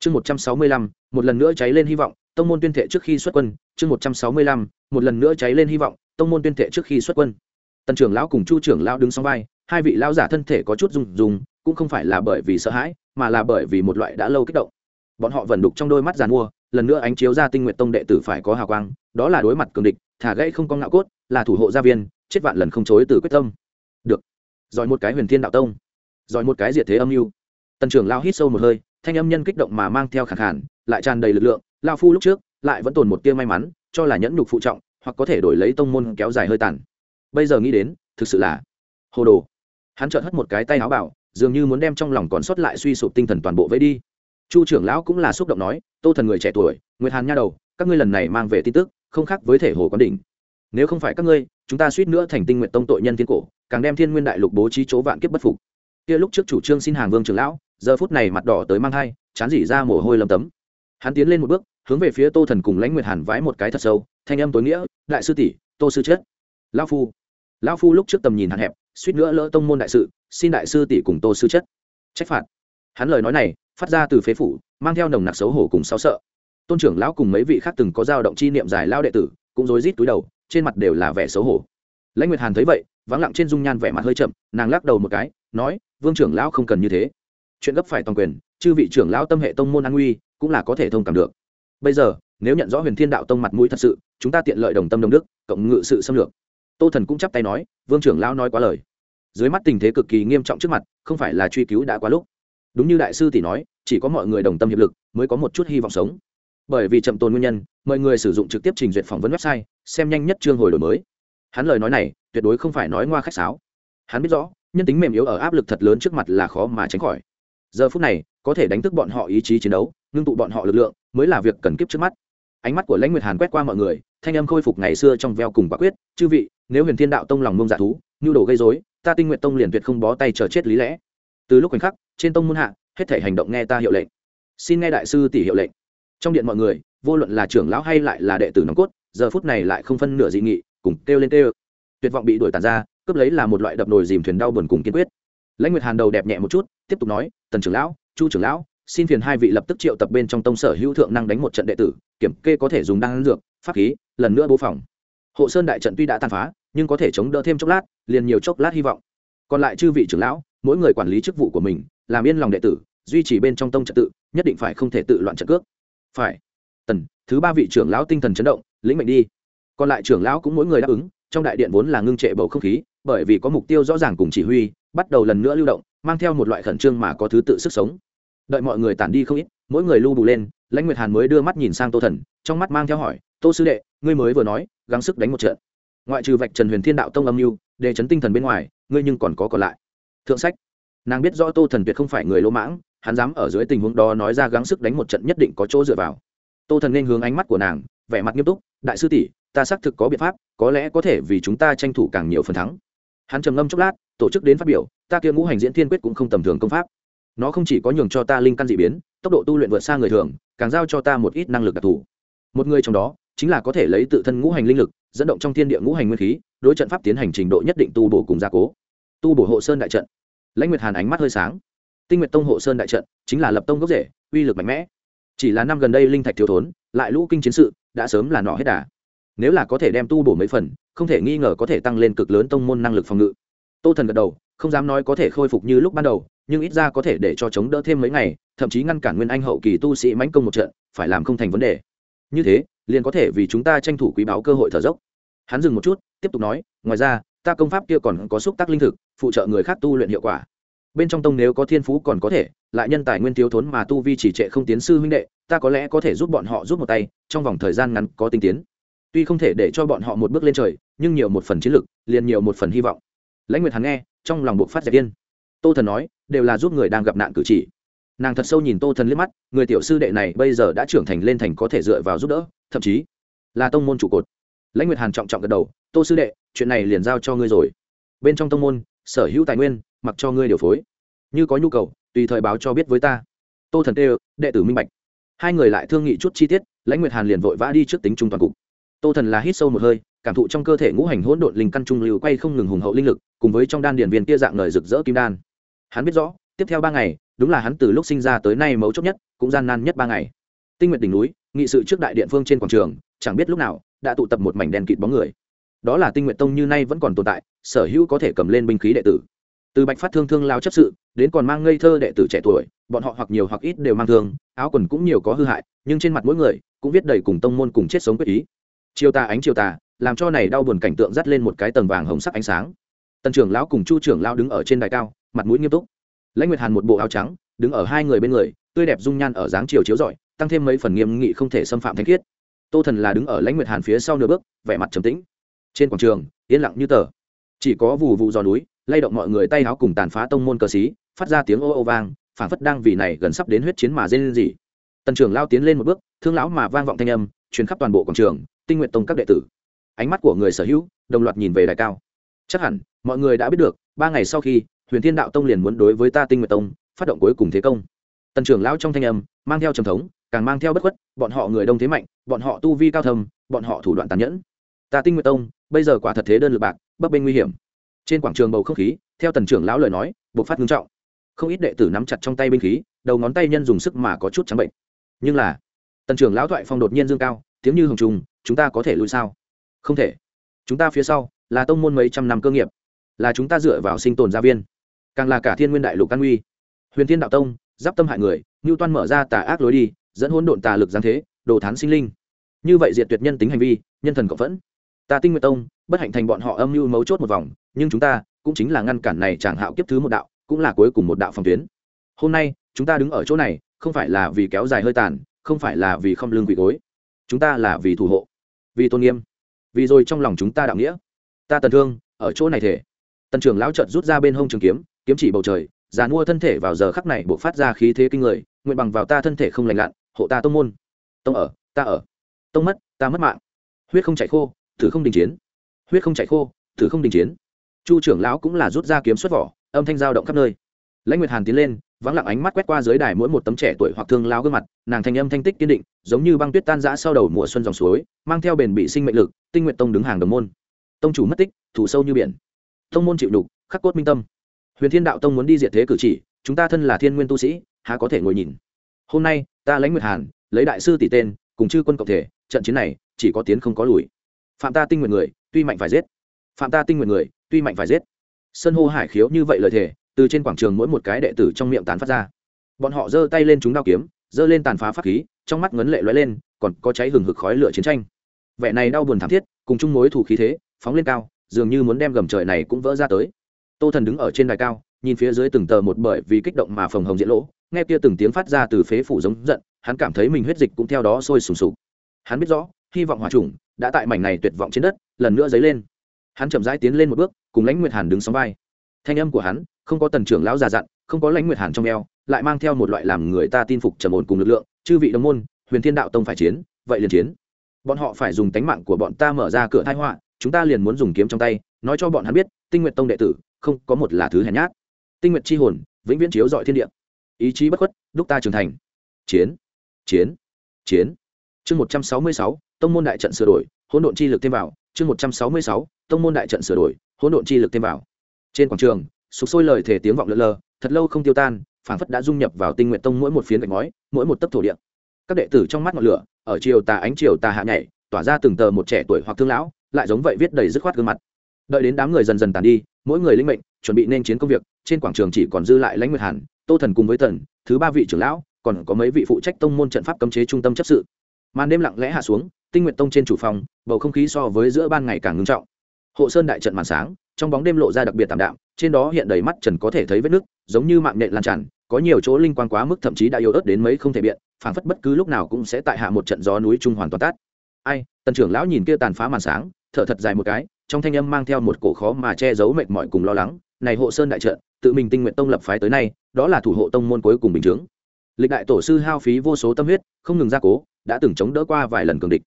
Chương một trăm sáu mươi lăm một lần nữa cháy lên hy vọng tông môn tuyên thệ trước khi xuất quân. Chương một trăm sáu mươi lăm một lần nữa cháy lên hy vọng tông môn tuyên thệ trước khi xuất quân. Tần trưởng lão cùng chu trưởng lão đứng sau vai hai vị lão giả thân thể có chút run rùng, cũng không phải là bởi vì sợ hãi mà là bởi vì một loại đã lâu kích động. Bọn họ vẫn đục trong đôi mắt giàn mua lần nữa ánh chiếu ra tinh nguyện tông đệ tử phải có hào quang đó là đối mặt cường địch thả gãy không có ngạo cốt là thủ hộ gia viên chết vạn lần không chối từ quyết tâm. Được. Giỏi một cái huyền thiên đạo tông. Giỏi một cái diệt thế âm mưu. Tần trưởng lao hít sâu một hơi, thanh âm nhân kích động mà mang theo khẳng hẳn lại tràn đầy lực lượng, lao phu lúc trước, lại vẫn tồn một tia may mắn, cho là nhẫn nhục phụ trọng, hoặc có thể đổi lấy tông môn kéo dài hơi tàn. Bây giờ nghĩ đến, thực sự là hồ đồ. Hắn chợt hất một cái tay áo bảo, dường như muốn đem trong lòng còn sót lại suy sụp tinh thần toàn bộ vẫy đi. Chu trưởng lão cũng là xúc động nói, tô thần người trẻ tuổi, nguyệt hàn nha đầu, các ngươi lần này mang về tin tức, không khác với thể hồ quán đỉnh. Nếu không phải các ngươi chúng ta suýt nữa thành tinh nguyện tông tội nhân thiên cổ, càng đem thiên nguyên đại lục bố trí chỗ vạn kiếp bất phục. Kia lúc trước chủ trương xin hàng vương trưởng lão, giờ phút này mặt đỏ tới mang thai, chán dỉ ra mồ hôi lầm tấm. Hắn tiến lên một bước, hướng về phía tô thần cùng lãnh nguyệt hàn vái một cái thật sâu, thanh âm tối nghĩa, đại sư tỷ, tô sư chết. Lão phu. Lão phu lúc trước tầm nhìn hạn hẹp, suýt nữa lỡ tông môn đại sự, xin đại sư tỷ cùng tô sư chất trách phạt. Hắn lời nói này, phát ra từ phế phủ, mang theo nồng nặc xấu hổ cùng xáo sợ. Tôn trưởng lão cùng mấy vị khác từng có dao động chi niệm giải lao đệ tử, cũng rối rít túi đầu trên mặt đều là vẻ xấu hổ. Lãnh nguyệt hàn thấy vậy, vắng lặng trên dung nhan vẻ mặt hơi chậm, nàng lắc đầu một cái, nói, vương trưởng lão không cần như thế. Chuyện gấp phải toàn quyền, chư vị trưởng lão tâm hệ tông môn an nguy, cũng là có thể thông cảm được. Bây giờ, nếu nhận rõ huyền thiên đạo tông mặt mũi thật sự, chúng ta tiện lợi đồng tâm đồng đức, cộng ngự sự xâm lược. Tô thần cũng chắp tay nói, vương trưởng lão nói quá lời. Dưới mắt tình thế cực kỳ nghiêm trọng trước mặt, không phải là truy cứu đã quá lúc. Đúng như đại sư tỷ nói, chỉ có mọi người đồng tâm hiệp lực, mới có một chút hy vọng sống bởi vì chậm tồn nguyên nhân, mọi người sử dụng trực tiếp trình duyệt phỏng vấn website, xem nhanh nhất chương hồi đổi mới. Hắn lời nói này, tuyệt đối không phải nói ngoa khách sáo. Hắn biết rõ, nhân tính mềm yếu ở áp lực thật lớn trước mặt là khó mà tránh khỏi. Giờ phút này, có thể đánh thức bọn họ ý chí chiến đấu, ngưng tụ bọn họ lực lượng, mới là việc cần kiếp trước mắt. Ánh mắt của lãnh nguyệt hàn quét qua mọi người, thanh âm khôi phục ngày xưa trong veo cùng quả quyết, chư vị, nếu huyền thiên đạo tông lòng mông dạ thú, nhu đồ gây dối ta tinh nguyện tông liền tuyệt không bó tay chờ chết lý lẽ. Từ lúc khoảnh khắc, trên tông môn hạ, hết thể hành động nghe ta hiệu lệnh. Xin nghe đại sư tỷ hiệu lệnh trong điện mọi người, vô luận là trưởng lão hay lại là đệ tử nòng cốt, giờ phút này lại không phân nửa dị nghị, cùng kêu lên kêu. Tuyệt vọng bị đuổi tàn ra, cướp lấy là một loại đập nồi dìm thuyền đau buồn cùng kiên quyết. Lãnh nguyệt hàn đầu đẹp nhẹ một chút, tiếp tục nói, tần trưởng lão, chu trưởng lão, xin phiền hai vị lập tức triệu tập bên trong tông sở hữu thượng năng đánh một trận đệ tử, kiểm kê có thể dùng đan dược, pháp khí, lần nữa bố phòng. Hộ sơn đại trận tuy đã tàn phá, nhưng có thể chống đỡ thêm chốc lát, liền nhiều chốc lát hy vọng. Còn lại chư vị trưởng lão, mỗi người quản lý chức vụ của mình, làm yên lòng đệ tử, duy trì bên trong tông trật tự, nhất định phải không thể tự loạn trận cước phải. Tần, thứ ba vị trưởng lão tinh thần chấn động, lĩnh mệnh đi. Còn lại trưởng lão cũng mỗi người đáp ứng, trong đại điện vốn là ngưng trệ bầu không khí, bởi vì có mục tiêu rõ ràng cùng chỉ huy, bắt đầu lần nữa lưu động, mang theo một loại khẩn trương mà có thứ tự sức sống. Đợi mọi người tản đi không ít, mỗi người lưu bù lên, lãnh nguyệt hàn mới đưa mắt nhìn sang tô thần, trong mắt mang theo hỏi, tô sư đệ, ngươi mới vừa nói, gắng sức đánh một trận. Ngoại trừ vạch trần huyền thiên đạo tông âm mưu, để chấn tinh thần bên ngoài, ngươi nhưng còn có còn lại. Thượng sách. Nàng biết rõ tô thần tuyệt không phải người lỗ mãng hắn dám ở dưới tình huống đó nói ra gắng sức đánh một trận nhất định có chỗ dựa vào. Tô thần nên hướng ánh mắt của nàng, vẻ mặt nghiêm túc, đại sư tỷ, ta xác thực có biện pháp, có lẽ có thể vì chúng ta tranh thủ càng nhiều phần thắng. Hắn trầm ngâm chốc lát, tổ chức đến phát biểu, ta kia ngũ hành diễn thiên quyết cũng không tầm thường công pháp. Nó không chỉ có nhường cho ta linh căn dị biến, tốc độ tu luyện vượt xa người thường, càng giao cho ta một ít năng lực đặc thù. Một người trong đó, chính là có thể lấy tự thân ngũ hành linh lực, dẫn động trong thiên địa ngũ hành nguyên khí, đối trận pháp tiến hành trình độ nhất định tu bổ cùng gia cố. Tu bổ hộ sơn đại trận. Lãnh nguyệt hàn ánh mắt hơi sáng tinh nguyệt tông hộ sơn đại trận chính là lập tông gốc rễ, uy lực mạnh mẽ. Chỉ là năm gần đây linh thạch thiếu thốn, lại lũ kinh chiến sự, đã sớm là nọ hết đà. Nếu là có thể đem tu bổ mấy phần, không thể nghi ngờ có thể tăng lên cực lớn tông môn năng lực phòng ngự. Tô thần gật đầu, không dám nói có thể khôi phục như lúc ban đầu, nhưng ít ra có thể để cho chống đỡ thêm mấy ngày, thậm chí ngăn cản nguyên anh hậu kỳ tu sĩ mãnh công một trận, phải làm không thành vấn đề. Như thế, liền có thể vì chúng ta tranh thủ quý báo cơ hội thở dốc. Hắn dừng một chút, tiếp tục nói, ngoài ra, ta công pháp kia còn có xúc tác linh thực, phụ trợ người khác tu luyện hiệu quả bên trong tông nếu có thiên phú còn có thể, lại nhân tài nguyên thiếu thốn mà tu vi chỉ trệ không tiến sư huynh đệ, ta có lẽ có thể giúp bọn họ giúp một tay, trong vòng thời gian ngắn có tinh tiến. Tuy không thể để cho bọn họ một bước lên trời, nhưng nhiều một phần chiến lực, liền nhiều một phần hy vọng. Lãnh nguyệt hắn nghe, trong lòng buộc phát dẹp viên tô thần nói, đều là giúp người đang gặp nạn cử chỉ. Nàng thật sâu nhìn tô thần liếc mắt, người tiểu sư đệ này bây giờ đã trưởng thành lên thành có thể dựa vào giúp đỡ, thậm chí là tông môn trụ cột. Lãnh nguyệt hàn trọng trọng gật đầu, tô sư đệ, chuyện này liền giao cho ngươi rồi. Bên trong tông môn, sở hữu tài nguyên, mặc cho ngươi điều phối như có nhu cầu, tùy thời báo cho biết với ta. Tô thần tê đệ tử minh bạch. Hai người lại thương nghị chút chi tiết, lãnh nguyệt hàn liền vội vã đi trước tính trung toàn cục. Tô thần là hít sâu một hơi, cảm thụ trong cơ thể ngũ hành hỗn độn linh căn trung lưu quay không ngừng hùng hậu linh lực, cùng với trong đan điền viên kia dạng lời rực rỡ kim đan. Hắn biết rõ, tiếp theo ba ngày, đúng là hắn từ lúc sinh ra tới nay mấu chốt nhất, cũng gian nan nhất ba ngày. Tinh nguyện đỉnh núi, nghị sự trước đại điện phương trên quảng trường, chẳng biết lúc nào, đã tụ tập một mảnh đèn kịt bóng người. Đó là tinh nguyện tông như nay vẫn còn tồn tại, sở hữu có thể cầm lên binh khí đệ tử từ bạch phát thương thương lao chấp sự, đến còn mang ngây thơ đệ tử trẻ tuổi, bọn họ hoặc nhiều hoặc ít đều mang thương, áo quần cũng nhiều có hư hại, nhưng trên mặt mỗi người cũng viết đầy cùng tông môn cùng chết sống quyết ý. Chiều tà ánh chiều tà, làm cho này đau buồn cảnh tượng dắt lên một cái tầng vàng hồng sắc ánh sáng. Tần trưởng lão cùng chu trưởng lão đứng ở trên đài cao, mặt mũi nghiêm túc. Lãnh nguyệt hàn một bộ áo trắng, đứng ở hai người bên người, tươi đẹp dung nhan ở dáng chiều chiếu rọi, tăng thêm mấy phần nghiêm nghị không thể xâm phạm thanh khiết. Tô thần là đứng ở lãnh nguyệt hàn phía sau nửa bước, vẻ mặt trầm tĩnh. Trên quảng trường, yên lặng như tờ. Chỉ có vù vụ giò núi lay động mọi người tay áo cùng tàn phá tông môn cờ xí, phát ra tiếng ô ô vang, phảng phất đang vì này gần sắp đến huyết chiến mà dên gì tần trưởng lao tiến lên một bước, thương lão mà vang vọng thanh âm, truyền khắp toàn bộ quảng trường, tinh nguyện tông các đệ tử. Ánh mắt của người sở hữu, đồng loạt nhìn về đài cao. Chắc hẳn, mọi người đã biết được, ba ngày sau khi, huyền thiên đạo tông liền muốn đối với ta tinh nguyện tông, phát động cuối cùng thế công. Tần trưởng lão trong thanh âm, mang theo trầm thống, càng mang theo bất khuất, bọn họ người đông thế mạnh, bọn họ tu vi cao thầm bọn họ thủ đoạn tàn nhẫn. Ta tinh nguyện tông, bây giờ quả thật thế đơn lực bạc, bấp bênh nguy hiểm trên quảng trường bầu không khí, theo tần trưởng lão lời nói, bộc phát ngưng trọng. Không ít đệ tử nắm chặt trong tay binh khí, đầu ngón tay nhân dùng sức mà có chút trắng bệnh. Nhưng là, tần trưởng lão thoại phong đột nhiên dương cao, tiếng như hồng trùng, chúng ta có thể lui sao? Không thể. Chúng ta phía sau là tông môn mấy trăm năm cơ nghiệp, là chúng ta dựa vào sinh tồn gia viên, càng là cả thiên nguyên đại lục căn uy. Huyền thiên đạo tông, giáp tâm hại người ngưu toan mở ra tà ác lối đi, dẫn hỗn độn tà lực giáng thế, đồ thán sinh linh. Như vậy diệt tuyệt nhân tính hành vi, nhân thần cộng phẫn ta tinh nguyện tông, bất hạnh thành bọn họ âm mưu mấu chốt một vòng, nhưng chúng ta cũng chính là ngăn cản này chẳng hạo kiếp thứ một đạo, cũng là cuối cùng một đạo phòng tuyến. Hôm nay, chúng ta đứng ở chỗ này, không phải là vì kéo dài hơi tàn, không phải là vì không lương quỷ gối. Chúng ta là vì thủ hộ, vì tôn nghiêm, vì rồi trong lòng chúng ta đạo nghĩa. Ta tần thương, ở chỗ này thể. Tần trưởng lão trợt rút ra bên hông trường kiếm kiếm chỉ bầu trời, già mua thân thể vào giờ khắc này buộc phát ra khí thế kinh người, nguyện bằng vào ta thân thể không lành lặn, hộ ta tông môn. Tông ở, ta ở. Tông mất, ta mất mạng. Huyết không chảy khô thử không đình chiến. Huyết không chạy khô, thử không đình chiến. Chu trưởng lão cũng là rút ra kiếm xuất vỏ, âm thanh dao động khắp nơi. Lãnh nguyệt hàn tiến lên, vắng lặng ánh mắt quét qua dưới đài mỗi một tấm trẻ tuổi hoặc thương lao gương mặt, nàng thanh âm thanh tích kiên định, giống như băng tuyết tan rã sau đầu mùa xuân dòng suối, mang theo bền bị sinh mệnh lực, tinh nguyện tông đứng hàng đồng môn. Tông chủ mất tích, thủ sâu như biển. Tông môn chịu đục, khắc cốt minh tâm. Huyền thiên đạo tông muốn đi diệt thế cử chỉ, chúng ta thân là thiên nguyên tu sĩ, há có thể ngồi nhìn. Hôm nay, ta lãnh nguyệt hàn, lấy đại sư tỷ tên, cùng chư quân cộng thể, trận chiến này, chỉ có tiến không có lùi phạm ta tinh nguyện người, tuy mạnh phải giết. Phạm ta tinh nguyện người, tuy mạnh phải giết. Sân hô hải khiếu như vậy lời thề, từ trên quảng trường mỗi một cái đệ tử trong miệng tán phát ra. Bọn họ giơ tay lên chúng đao kiếm, giơ lên tàn phá pháp khí, trong mắt ngấn lệ lóe lên, còn có cháy hừng hực khói lửa chiến tranh. Vẻ này đau buồn thảm thiết, cùng chung mối thủ khí thế, phóng lên cao, dường như muốn đem gầm trời này cũng vỡ ra tới. Tô thần đứng ở trên đài cao, nhìn phía dưới từng tờ một bởi vì kích động mà phồng hồng diễn lỗ, nghe kia từng tiếng phát ra từ phế phủ giống giận, hắn cảm thấy mình huyết dịch cũng theo đó sôi sùng sục. Hắn biết rõ, hy vọng hòa trùng đã tại mảnh này tuyệt vọng trên đất, lần nữa dấy lên. Hắn chậm rãi tiến lên một bước, cùng lãnh nguyệt hàn đứng sóng vai. Thanh âm của hắn, không có tần trưởng lão già dặn, không có lãnh nguyệt hàn trong eo, lại mang theo một loại làm người ta tin phục trầm ổn cùng lực lượng, chư vị đồng môn, huyền thiên đạo tông phải chiến, vậy liền chiến. Bọn họ phải dùng tánh mạng của bọn ta mở ra cửa thái họa, chúng ta liền muốn dùng kiếm trong tay, nói cho bọn hắn biết, tinh nguyện tông đệ tử, không có một là thứ hèn nhát. Tinh nguyện c h i hồn, vĩnh viễn chiếu dọi thiên địa. Ý chí bất khuất, đúc ta trưởng thành. Chiến chiến chiến. Chương một trăm sáu mươi sáu tông môn đại trận sửa đổi hỗn độn chi lực thêm vào chương một trăm sáu mươi sáu tông môn đại trận sửa đổi hỗn độn chi lực thêm vào. Trên quảng trường sục sôi lời thể tiếng vọng lơ lờ, thật lâu không tiêu tan phảng phất đã dung nhập vào tinh nguyện tông mỗi một phiến gạch ngói mỗi một tấc thổ địa. Các đệ tử trong mắt ngọn lửa ở chiều tà ánh chiều tà hạ nhảy tỏa ra từng tờ một trẻ tuổi hoặc thương lão lại giống vậy viết đầy dứt khoát gương mặt. Đợi đến đám người dần dần tàn đi mỗi người linh mệnh chuẩn bị nên chiến công việc trên quảng trường chỉ còn dư lại lãnh nguyệt hàn tô thần cùng với thần thứ ba vị trưởng lão còn có mấy vị phụ trách tông môn trận pháp cấm chế trung tâm chấp sự. Màn đêm lặng lẽ hạ xuống tinh nguyện tông trên chủ phòng, bầu không khí so với giữa ban ngày càng ngưng trọng. Hộ sơn đại trận màn sáng, trong bóng đêm lộ ra đặc biệt tạm đạm, trên đó hiện đầy mắt trần có thể thấy vết nước, giống như mạng nhện lan tràn, có nhiều chỗ linh quan quá mức thậm chí đã yếu ớt đến mấy không thể biện, phảng phất bất cứ lúc nào cũng sẽ tại hạ một trận gió núi trung hoàn toàn tát ai, tần trưởng lão nhìn kia tàn phá màn sáng, thở thật dài một cái, trong thanh âm mang theo một cổ khó mà che giấu mệt mỏi cùng lo lắng, này hộ sơn đại trận, tự mình tinh nguyện tông lập phái tới nay, đó là thủ hộ tông môn cuối cùng bình chứng lịch đại tổ sư hao phí vô số tâm huyết, không ngừng gia cố, đã từng chống đỡ qua vài lần cường địch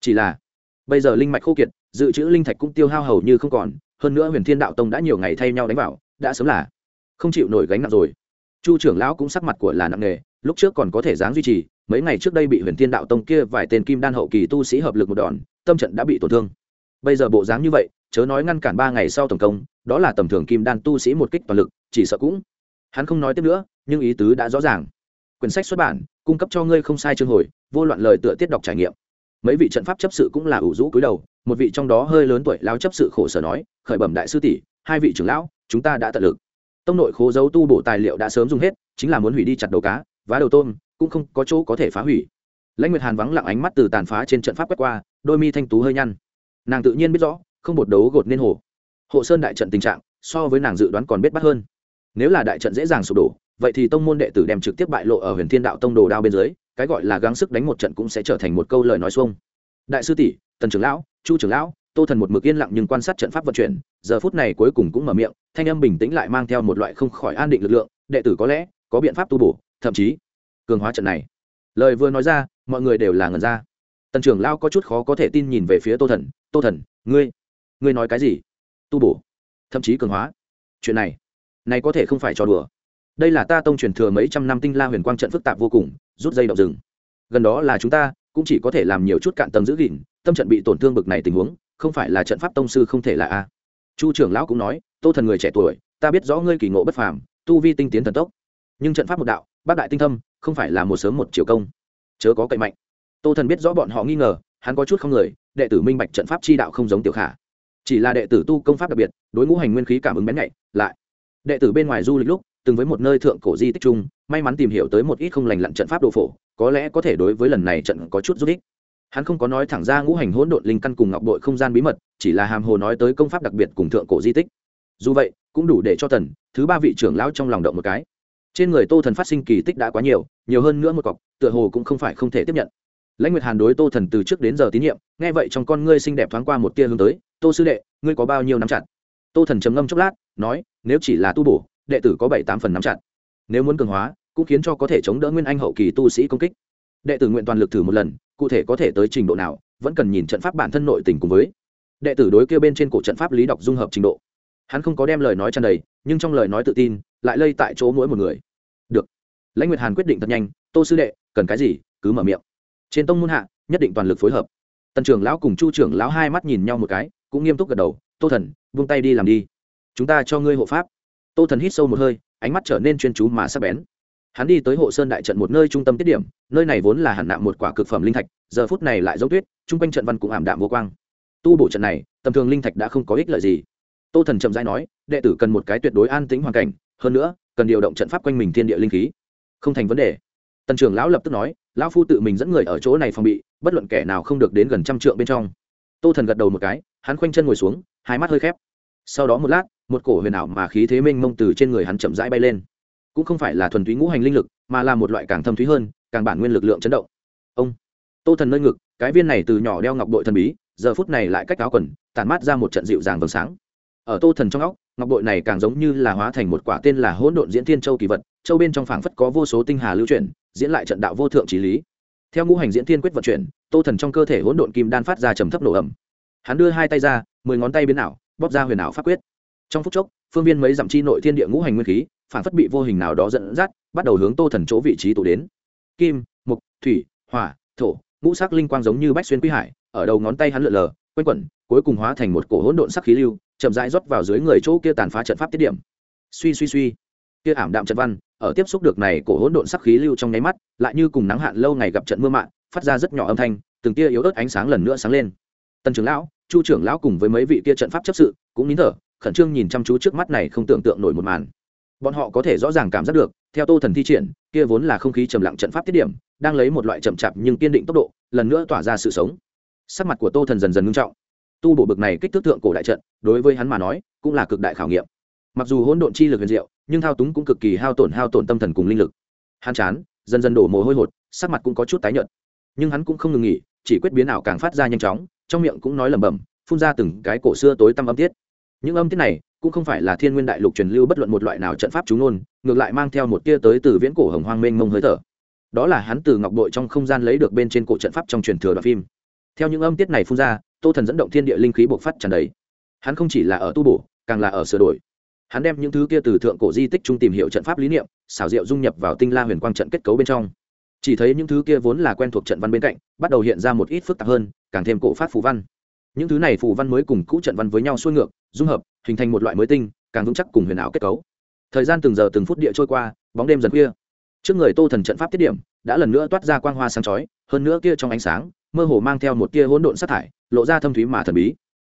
chỉ là bây giờ linh mạch khô kiệt dự trữ linh thạch cũng tiêu hao hầu như không còn hơn nữa huyền thiên đạo tông đã nhiều ngày thay nhau đánh vào đã sớm là không chịu nổi gánh nặng rồi. Chu trưởng lão cũng sắc mặt của là nặng nề, lúc trước còn có thể dáng duy trì mấy ngày trước đây bị huyền thiên đạo tông kia vài tên kim đan hậu kỳ tu sĩ hợp lực một đòn tâm trận đã bị tổn thương. Bây giờ bộ dáng như vậy chớ nói ngăn cản ba ngày sau tổng công đó là tầm thường kim đan tu sĩ một kích toàn lực chỉ sợ cũng hắn không nói tiếp nữa nhưng ý tứ đã rõ ràng. Quyển sách xuất bản cung cấp cho ngươi không sai chương hồi vô loạn lời tựa tiết đọc trải nghiệm mấy vị trận pháp chấp sự cũng là ủ rũ cúi đầu, một vị trong đó hơi lớn tuổi lao chấp sự khổ sở nói, khởi bẩm đại sư tỷ, hai vị trưởng lão, chúng ta đã tận lực. Tông nội khố dấu tu bổ tài liệu đã sớm dùng hết, chính là muốn hủy đi chặt đầu cá, vá đầu tôm, cũng không có chỗ có thể phá hủy. Lãnh nguyệt hàn vắng lặng ánh mắt từ tàn phá trên trận pháp quét qua, đôi mi thanh tú hơi nhăn. Nàng tự nhiên biết rõ, không bột đấu gột nên hồ. Hộ sơn đại trận tình trạng, so với nàng dự đoán còn biết bắt hơn. Nếu là đại trận dễ dàng sụp đổ, vậy thì tông môn đệ tử đem trực tiếp bại lộ ở huyền thiên đạo tông đồ đao bên dưới cái gọi là gắng sức đánh một trận cũng sẽ trở thành một câu lời nói xuông. Đại sư tỷ, tần trưởng lão, chu trưởng lão, tô thần một mực yên lặng nhưng quan sát trận pháp vận chuyển, giờ phút này cuối cùng cũng mở miệng, thanh âm bình tĩnh lại mang theo một loại không khỏi an định lực lượng, đệ tử có lẽ có biện pháp tu bổ, thậm chí cường hóa trận này. Lời vừa nói ra, mọi người đều là ngần ra. Tần trưởng lão có chút khó có thể tin nhìn về phía tô thần tô thần, ngươi ngươi nói cái gì? Tu bổ, thậm chí cường hóa. Chuyện này này có thể không phải trò đùa đây là ta tông truyền thừa mấy trăm năm tinh la huyền quang trận phức tạp vô cùng, rút dây động rừng. Gần đó là chúng ta, cũng chỉ có thể làm nhiều chút cạn tầng giữ gìn, tâm trận bị tổn thương bực này tình huống, không phải là trận pháp tông sư không thể là a. Chu trưởng lão cũng nói, tô thần người trẻ tuổi, ta biết rõ ngươi kỳ ngộ bất phàm, tu vi tinh tiến thần tốc. Nhưng trận pháp một đạo, bác đại tinh thâm, không phải là một sớm một chiều công. Chớ có cậy mạnh. Tô thần biết rõ bọn họ nghi ngờ, hắn có chút không người, đệ tử minh bạch trận pháp chi đạo không giống tiểu khả. Chỉ là đệ tử tu công pháp đặc biệt, đối ngũ hành nguyên khí cảm ứng bén nhạy, lại. Đệ tử bên ngoài du lịch lúc từng với một nơi thượng cổ di tích chung, may mắn tìm hiểu tới một ít không lành lặn trận pháp đồ phổ, có lẽ có thể đối với lần này trận có chút giúp ích. Hắn không có nói thẳng ra ngũ hành hỗn độn linh căn cùng ngọc bội không gian bí mật, chỉ là hàm hồ nói tới công pháp đặc biệt cùng thượng cổ di tích. Dù vậy, cũng đủ để cho tần, thứ ba vị trưởng lão trong lòng động một cái. Trên người tô thần phát sinh kỳ tích đã quá nhiều nhiều hơn nữa một cọc, tựa hồ cũng không phải không thể tiếp nhận. Lãnh nguyệt hàn đối tô thần từ trước đến giờ tín nhiệm, nghe vậy trong con ngươi xinh đẹp thoáng qua một tia hướng tới, tô sư đệ, ngươi có bao nhiêu năm chặt? Tô thần trầm ngâm chốc lát, nói, nếu chỉ là tu bổ đệ tử có bảy tám phần nắm chặt. Nếu muốn cường hóa, cũng khiến cho có thể chống đỡ nguyên anh hậu kỳ tu sĩ công kích. Đệ tử nguyện toàn lực thử một lần, cụ thể có thể tới trình độ nào, vẫn cần nhìn trận pháp bản thân nội tình cùng với. Đệ tử đối kêu bên trên cổ trận pháp lý đọc dung hợp trình độ. Hắn không có đem lời nói tràn đầy, nhưng trong lời nói tự tin, lại lây tại chỗ mỗi một người. Được. Lãnh nguyệt hàn quyết định thật nhanh, tô sư đệ, cần cái gì, cứ mở miệng. Trên tông môn hạ, nhất định toàn lực phối hợp. Tần trưởng lão cùng chu trưởng lão hai mắt nhìn nhau một cái, cũng nghiêm túc gật đầu, tô thần, buông tay đi làm đi. Chúng ta cho ngươi hộ pháp tô thần hít sâu một hơi, ánh mắt trở nên chuyên chú mà sắp bén. Hắn đi tới hộ sơn đại trận một nơi trung tâm tiết điểm, nơi này vốn là hẳn nạm một quả cực phẩm linh thạch, giờ phút này lại giống tuyết, chung quanh trận văn cũng ảm đạm vô quang. Tu bổ trận này, tầm thường linh thạch đã không có ích lợi gì. Tô thần chậm rãi nói, đệ tử cần một cái tuyệt đối an tĩnh hoàn cảnh, hơn nữa, cần điều động trận pháp quanh mình thiên địa linh khí. Không thành vấn đề. Tần trưởng lão lập tức nói, lão phu tự mình dẫn người ở chỗ này phòng bị, bất luận kẻ nào không được đến gần trăm trượng bên trong. Tô thần gật đầu một cái, hắn khoanh chân ngồi xuống, hai mắt hơi khép. Sau đó một lát một cổ huyền ảo mà khí thế mênh mông từ trên người hắn chậm rãi bay lên. Cũng không phải là thuần túy ngũ hành linh lực, mà là một loại càng thâm thúy hơn, càng bản nguyên lực lượng chấn động. Ông, tô thần nơi ngực, cái viên này từ nhỏ đeo ngọc bội thần bí, giờ phút này lại cách áo quần tàn mát ra một trận dịu dàng vầng sáng. Ở tô thần trong óc, ngọc bội này càng giống như là hóa thành một quả tên là hỗn độn diễn thiên châu kỳ vật, châu bên trong phảng phất có vô số tinh hà lưu chuyển, diễn lại trận đạo vô thượng trí lý. Theo ngũ hành diễn thiên quyết vận chuyển, tô thần trong cơ thể hỗn độn kim đan phát ra trầm thấp nổ ẩm hắn đưa hai tay ra, mười ngón tay biến ảo, bóp ra huyền ảo pháp quyết trong phút chốc, phương viên mấy dặm chi nội thiên địa ngũ hành nguyên khí, phản phất bị vô hình nào đó dẫn dắt, bắt đầu hướng tô thần chỗ vị trí tụ đến. Kim, mục, thủy, hỏa, thổ, ngũ sắc linh quang giống như bách xuyên quy hải, ở đầu ngón tay hắn lượn lờ, quanh quẩn, cuối cùng hóa thành một cổ hỗn độn sắc khí lưu, chậm rãi rót vào dưới người chỗ kia tàn phá trận pháp tiết điểm. Suy suy suy. Kia ảm đạm trận văn, ở tiếp xúc được này cổ hỗn độn sắc khí lưu trong nháy mắt, lại như cùng nắng hạn lâu ngày gặp trận mưa mạn phát ra rất nhỏ âm thanh, từng tia yếu ớt ánh sáng lần nữa sáng lên. Tần trưởng lão chu trưởng lão cùng với mấy vị kia trận pháp chấp sự cũng nín thở, khẩn trương nhìn chăm chú trước mắt này không tưởng tượng nổi một màn. Bọn họ có thể rõ ràng cảm giác được, theo tô thần thi triển, kia vốn là không khí trầm lặng trận pháp tiết điểm, đang lấy một loại chậm chạp nhưng kiên định tốc độ, lần nữa tỏa ra sự sống. Sắc mặt của tô thần dần dần ngưng trọng. Tu bộ bực này kích thước thượng cổ đại trận, đối với hắn mà nói, cũng là cực đại khảo nghiệm. Mặc dù hỗn độn chi lực huyền diệu, nhưng thao túng cũng cực kỳ hao tổn hao tổn tâm thần cùng linh lực. Hắn chán, dần dần đổ mồ hôi hột, sắc mặt cũng có chút tái nhợt. Nhưng hắn cũng không ngừng nghỉ, chỉ quyết biến ảo càng phát ra nhanh chóng trong miệng cũng nói lẩm bẩm, phun ra từng cái cổ xưa tối tăm âm tiết. Những âm tiết này cũng không phải là thiên nguyên đại lục truyền lưu bất luận một loại nào trận pháp chú ngôn, ngược lại mang theo một tia tới từ viễn cổ hồng hoang mênh mông hơi thở. Đó là hắn từ ngọc bội trong không gian lấy được bên trên cổ trận pháp trong truyền thừa đoạn phim. Theo những âm tiết này phun ra, tô thần dẫn động thiên địa linh khí bộc phát tràn đầy. Hắn không chỉ là ở tu bổ, càng là ở sửa đổi. Hắn đem những thứ kia từ thượng cổ di tích trung tìm hiểu trận pháp lý niệm, xảo diệu dung nhập vào tinh la huyền quang trận kết cấu bên trong chỉ thấy những thứ kia vốn là quen thuộc trận văn bên cạnh, bắt đầu hiện ra một ít phức tạp hơn, càng thêm cổ phát phù văn. Những thứ này phù văn mới cùng cũ trận văn với nhau xuôi ngược, dung hợp, hình thành một loại mới tinh, càng vững chắc cùng huyền ảo kết cấu. Thời gian từng giờ từng phút địa trôi qua, bóng đêm dần khuya. Trước người tô thần trận pháp tiết điểm, đã lần nữa toát ra quang hoa sáng chói, hơn nữa kia trong ánh sáng, mơ hồ mang theo một tia hỗn độn sát thải, lộ ra thâm thúy mà thần bí.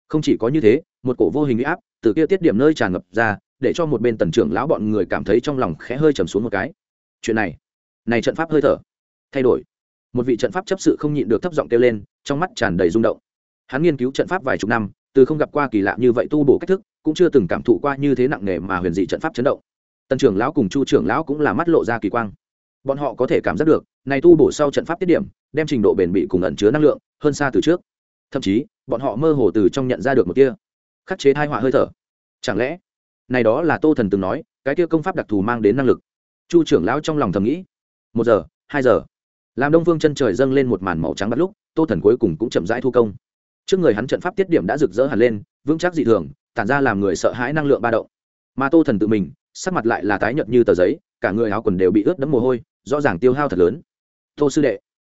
Không chỉ có như thế, một cổ vô hình uy áp từ kia tiết điểm nơi tràn ngập ra, để cho một bên tần trưởng lão bọn người cảm thấy trong lòng khẽ hơi trầm xuống một cái. Chuyện này này trận pháp hơi thở thay đổi. Một vị trận pháp chấp sự không nhịn được thấp giọng kêu lên, trong mắt tràn đầy rung động. Hắn nghiên cứu trận pháp vài chục năm, từ không gặp qua kỳ lạ như vậy tu bổ cách thức, cũng chưa từng cảm thụ qua như thế nặng nề mà huyền dị trận pháp chấn động. Tần trưởng lão cùng chu trưởng lão cũng là mắt lộ ra kỳ quang. Bọn họ có thể cảm giác được, này tu bổ sau trận pháp tiết điểm, đem trình độ bền bỉ cùng ẩn chứa năng lượng, hơn xa từ trước. Thậm chí, bọn họ mơ hồ từ trong nhận ra được một kia khắc chế thai họa hơi thở. Chẳng lẽ, này đó là tô thần từng nói, cái kia công pháp đặc thù mang đến năng lực? Chu trưởng lão trong lòng thầm nghĩ. Một giờ, hai giờ làm đông phương chân trời dâng lên một màn màu trắng bắt lúc, tô thần cuối cùng cũng chậm rãi thu công. Trước người hắn trận pháp tiết điểm đã rực rỡ hẳn lên, vững chắc dị thường, tản ra làm người sợ hãi năng lượng ba động. Mà tô thần tự mình, sắc mặt lại là tái nhợt như tờ giấy, cả người áo quần đều bị ướt đẫm mồ hôi, rõ ràng tiêu hao thật lớn. Tô sư đệ.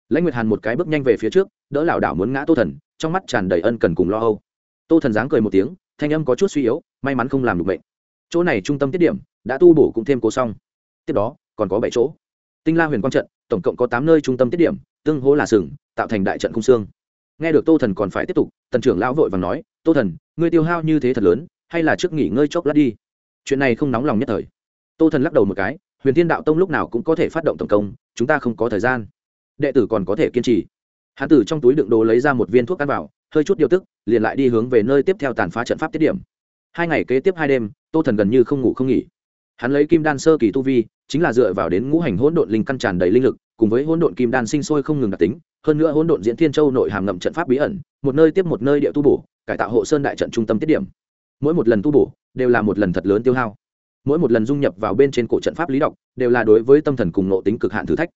Lãnh nguyệt hàn một cái bước nhanh về phía trước, đỡ lảo đảo muốn ngã tô thần, trong mắt tràn đầy ân cần cùng lo âu. Tô thần dáng cười một tiếng, thanh âm có chút suy yếu, may mắn không làm được bệnh. Chỗ này trung tâm tiết điểm, đã tu bổ cũng thêm cố xong. Tiếp đó, còn có bảy chỗ tinh la huyền quang trận, tổng cộng có tám nơi trung tâm tiết điểm, tương hỗ là sừng, tạo thành đại trận cung xương. Nghe được tô thần còn phải tiếp tục, tần trưởng lão vội và nói, tô thần, ngươi tiêu hao như thế thật lớn, hay là trước nghỉ ngơi chốc lát đi. Chuyện này không nóng lòng nhất thời. Tô thần lắc đầu một cái, huyền thiên đạo tông lúc nào cũng có thể phát động tổng công, chúng ta không có thời gian. Đệ tử còn có thể kiên trì. Hán tử trong túi đựng đồ lấy ra một viên thuốc ăn vào, hơi chút điều tức, liền lại đi hướng về nơi tiếp theo tàn phá trận pháp tiết điểm. Hai ngày kế tiếp hai đêm, tô thần gần như không ngủ không nghỉ. Hắn lấy kim đan sơ kỳ tu vi chính là dựa vào đến ngũ hành hỗn độn linh căn tràn đầy linh lực, cùng với hỗn độn kim đan sinh sôi không ngừng đặc tính, hơn nữa hỗn độn diễn thiên châu nội hàm ngậm trận pháp bí ẩn, một nơi tiếp một nơi địa tu bổ, cải tạo hộ sơn đại trận trung tâm tiết điểm. Mỗi một lần tu bổ, đều là một lần thật lớn tiêu hao. Mỗi một lần dung nhập vào bên trên cổ trận pháp lý đọc, đều là đối với tâm thần cùng nộ tính cực hạn thử thách.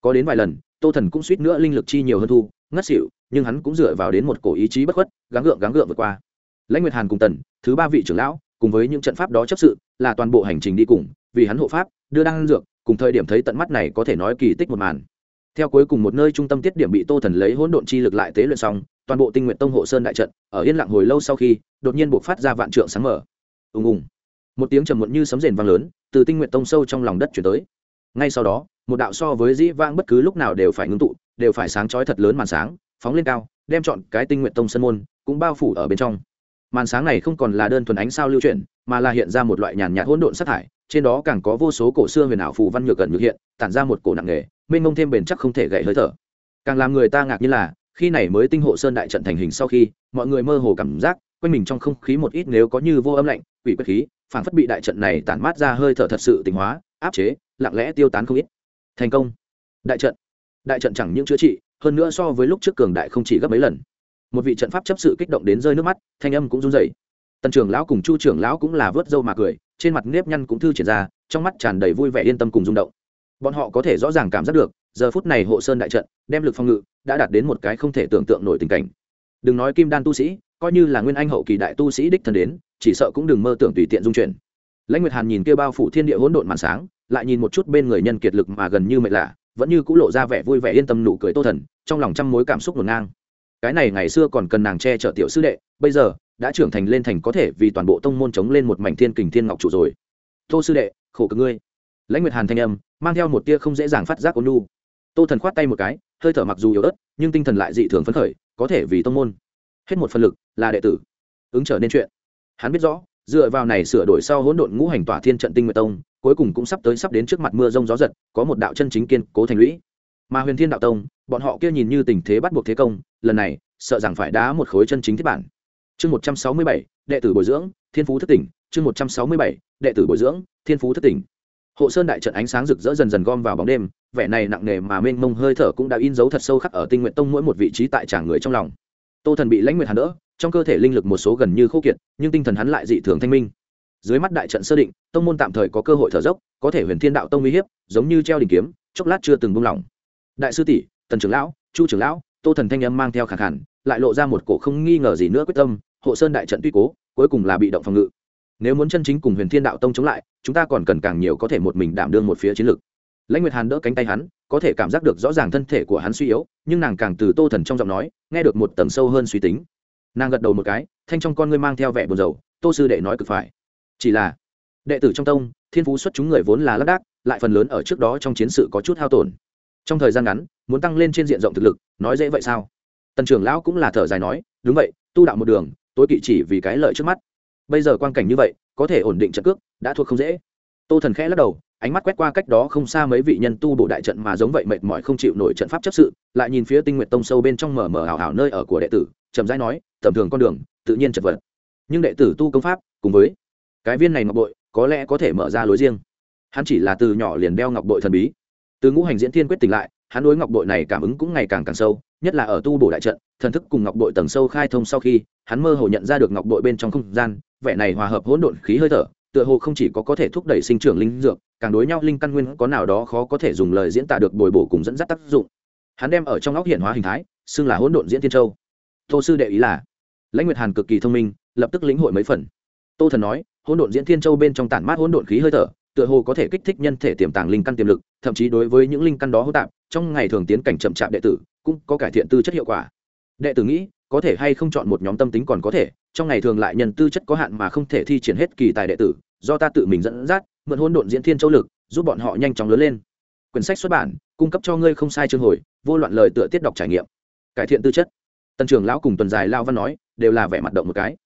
Có đến vài lần, tô thần cũng suýt nữa linh lực chi nhiều hơn thu, ngất xỉu, nhưng hắn cũng dựa vào đến một cổ ý chí bất khuất, gắng gượng gắng gượng vượt qua. Lãnh nguyệt hàn cùng tần, thứ ba vị trưởng lão, cùng với những trận pháp đó chấp sự, là toàn bộ hành trình đi cùng vì hắn hộ pháp, đưa đăng dược, cùng thời điểm thấy tận mắt này có thể nói kỳ tích một màn. Theo cuối cùng một nơi trung tâm tiết điểm bị tô thần lấy hỗn độn chi lực lại tế luyện xong, toàn bộ tinh nguyện tông hộ sơn đại trận, ở yên lặng hồi lâu sau khi, đột nhiên buộc phát ra vạn trượng sáng mở. Ùng ùng. Một tiếng trầm muộn như sấm rền vang lớn, từ tinh nguyện tông sâu trong lòng đất chuyển tới. Ngay sau đó, một đạo so với dĩ vang bất cứ lúc nào đều phải ngưng tụ, đều phải sáng chói thật lớn màn sáng, phóng lên cao, đem chọn cái tinh nguyện tông sân môn, cũng bao phủ ở bên trong. Màn sáng này không còn là đơn thuần ánh sao lưu chuyển, mà là hiện ra một loại nhàn nhạt hỗn độn sát thải trên đó càng có vô số cổ xưa huyền ảo phù văn nhược gần nhược hiện, tản ra một cổ nặng nghề mênh mông thêm bền chắc không thể gậy hơi thở. Càng làm người ta ngạc như là, khi này mới tinh hộ sơn đại trận thành hình sau khi, mọi người mơ hồ cảm giác, quanh mình trong không khí một ít nếu có như vô âm lạnh, quỷ quyết khí phản phất bị đại trận này tản mát ra hơi thở thật sự tình hóa, áp chế, lặng lẽ tiêu tán không ít. Thành công. Đại trận. Đại trận chẳng những chữa trị, hơn nữa so với lúc trước cường đại không chỉ gấp mấy lần. Một vị trận pháp chấp sự kích động đến rơi nước mắt, thanh âm cũng run rẩy. Tần trưởng lão cùng chu trưởng lão cũng là vớt râu mà cười trên mặt nếp nhăn cũng thư triển ra, trong mắt tràn đầy vui vẻ yên tâm cùng rung động. Bọn họ có thể rõ ràng cảm giác được, giờ phút này hộ sơn đại trận, đem lực phòng ngự, đã đạt đến một cái không thể tưởng tượng nổi tình cảnh. Đừng nói kim đan tu sĩ, coi như là nguyên anh hậu kỳ đại tu sĩ đích thân đến, chỉ sợ cũng đừng mơ tưởng tùy tiện dung chuyển. Lãnh nguyệt hàn nhìn kia bao phủ thiên địa hỗn độn màn sáng, lại nhìn một chút bên người nhân kiệt lực mà gần như mệt lạ, vẫn như cũng lộ ra vẻ vui vẻ yên tâm nụ cười tô thần, trong lòng trăm mối cảm xúc ngổn ngang. Cái này ngày xưa còn cần nàng che chở tiểu sư đệ, bây giờ đã trưởng thành lên thành có thể vì toàn bộ tông môn chống lên một mảnh thiên kình thiên ngọc trụ rồi. Tô sư đệ, khổ cực ngươi. Lãnh nguyệt hàn thanh âm, mang theo một tia không dễ dàng phát giác ôn nu tô thần khoát tay một cái, hơi thở mặc dù yếu ớt, nhưng tinh thần lại dị thường phấn khởi, có thể vì tông môn. Hết một phần lực, là đệ tử. Ứng trở nên chuyện. Hắn biết rõ, dựa vào này sửa đổi sau hỗn độn ngũ hành tỏa thiên trận tinh nguyệt tông, cuối cùng cũng sắp tới sắp đến trước mặt mưa rông gió giật, có một đạo chân chính kiên cố thành lũy. Mà huyền thiên đạo tông, bọn họ kia nhìn như tình thế bắt buộc thế công, lần này, sợ rằng phải đá một khối chân chính thiết bản chương một trăm sáu mươi bảy, đệ tử bồi dưỡng, thiên phú thất tỉnh, chương một trăm sáu mươi bảy, đệ tử bồi dưỡng, thiên phú thất tỉnh. Hộ sơn đại trận ánh sáng rực rỡ dần dần gom vào bóng đêm, vẻ này nặng nề mà mênh mông hơi thở cũng đã in dấu thật sâu khắc ở tinh nguyện tông mỗi một vị trí tại tràng người trong lòng. Tô thần bị lãnh nguyệt hàn đỡ, trong cơ thể linh lực một số gần như khô kiệt, nhưng tinh thần hắn lại dị thường thanh minh. Dưới mắt đại trận sơ định, tông môn tạm thời có cơ hội thở dốc, có thể huyền thiên đạo tông uy hiếp, giống như treo đỉnh kiếm, chốc lát chưa từng buông lỏng. Đại sư tỷ, tần trưởng lão, chu trưởng lão, tô thần thanh âm mang theo khả hẳn lại lộ ra một cổ không nghi ngờ gì nữa quyết tâm hộ sơn đại trận tuy cố, cuối cùng là bị động phòng ngự. Nếu muốn chân chính cùng huyền thiên đạo tông chống lại, chúng ta còn cần càng nhiều có thể một mình đảm đương một phía chiến lược. Lãnh nguyệt hàn đỡ cánh tay hắn, có thể cảm giác được rõ ràng thân thể của hắn suy yếu, nhưng nàng càng từ tô thần trong giọng nói, nghe được một tầng sâu hơn suy tính. Nàng gật đầu một cái, thanh trong con ngươi mang theo vẻ buồn rầu, tô sư đệ nói cực phải. Chỉ là, đệ tử trong tông, thiên phú xuất chúng người vốn là lác đác, lại phần lớn ở trước đó trong chiến sự có chút hao tổn. Trong thời gian ngắn, muốn tăng lên trên diện rộng thực lực, nói dễ vậy sao? Tần trưởng lão cũng là thở dài nói, đúng vậy, tu đạo một đường tối kỵ chỉ vì cái lợi trước mắt. Bây giờ quan cảnh như vậy, có thể ổn định trận cước, đã thuộc không dễ. Tô thần khẽ lắc đầu, ánh mắt quét qua cách đó không xa mấy vị nhân tu bộ đại trận mà giống vậy mệt mỏi không chịu nổi trận pháp chấp sự, lại nhìn phía tinh nguyện tông sâu bên trong mở mở hào hào nơi ở của đệ tử, chậm rãi nói, tầm thường con đường, tự nhiên chật vật. Nhưng đệ tử tu công pháp, cùng với cái viên này ngọc bội, có lẽ có thể mở ra lối riêng. Hắn chỉ là từ nhỏ liền đeo ngọc bội thần bí. Từ ngũ hành diễn thiên quyết tỉnh lại hắn đối ngọc bội này cảm ứng cũng ngày càng càng sâu, nhất là ở tu bổ đại trận, thần thức cùng ngọc bội tầng sâu khai thông sau khi, hắn mơ hồ nhận ra được ngọc bội bên trong không gian, vẻ này hòa hợp hỗn độn khí hơi thở, tựa hồ không chỉ có có thể thúc đẩy sinh trưởng linh dược, càng đối nhau linh căn nguyên có nào đó khó có thể dùng lời diễn tả được bồi bổ cùng dẫn dắt tác dụng. Hắn đem ở trong óc hiện hóa hình thái, xưng là hỗn độn diễn thiên châu. Tô sư đệ ý là, lãnh nguyệt hàn cực kỳ thông minh, lập tức lĩnh hội mấy phần. Tô thần nói, hỗn độn diễn thiên châu bên trong tản mát hỗn độn khí hơi thở, tựa hồ có thể kích thích nhân thể tiềm tàng linh căn tiềm lực, thậm chí đối với những linh căn đó hỗn tạp trong ngày thường tiến cảnh chậm chạp đệ tử, cũng có cải thiện tư chất hiệu quả. Đệ tử nghĩ, có thể hay không chọn một nhóm tâm tính còn có thể, trong ngày thường lại nhân tư chất có hạn mà không thể thi triển hết kỳ tài đệ tử, do ta tự mình dẫn dắt, mượn hôn độn diễn thiên châu lực, giúp bọn họ nhanh chóng lớn lên. Quyển sách xuất bản, cung cấp cho ngươi không sai chương hồi, vô loạn lời tựa tiết đọc trải nghiệm. Cải thiện tư chất. Tần trưởng lão cùng tuần dài lao văn nói, đều là vẻ mặt động một cái.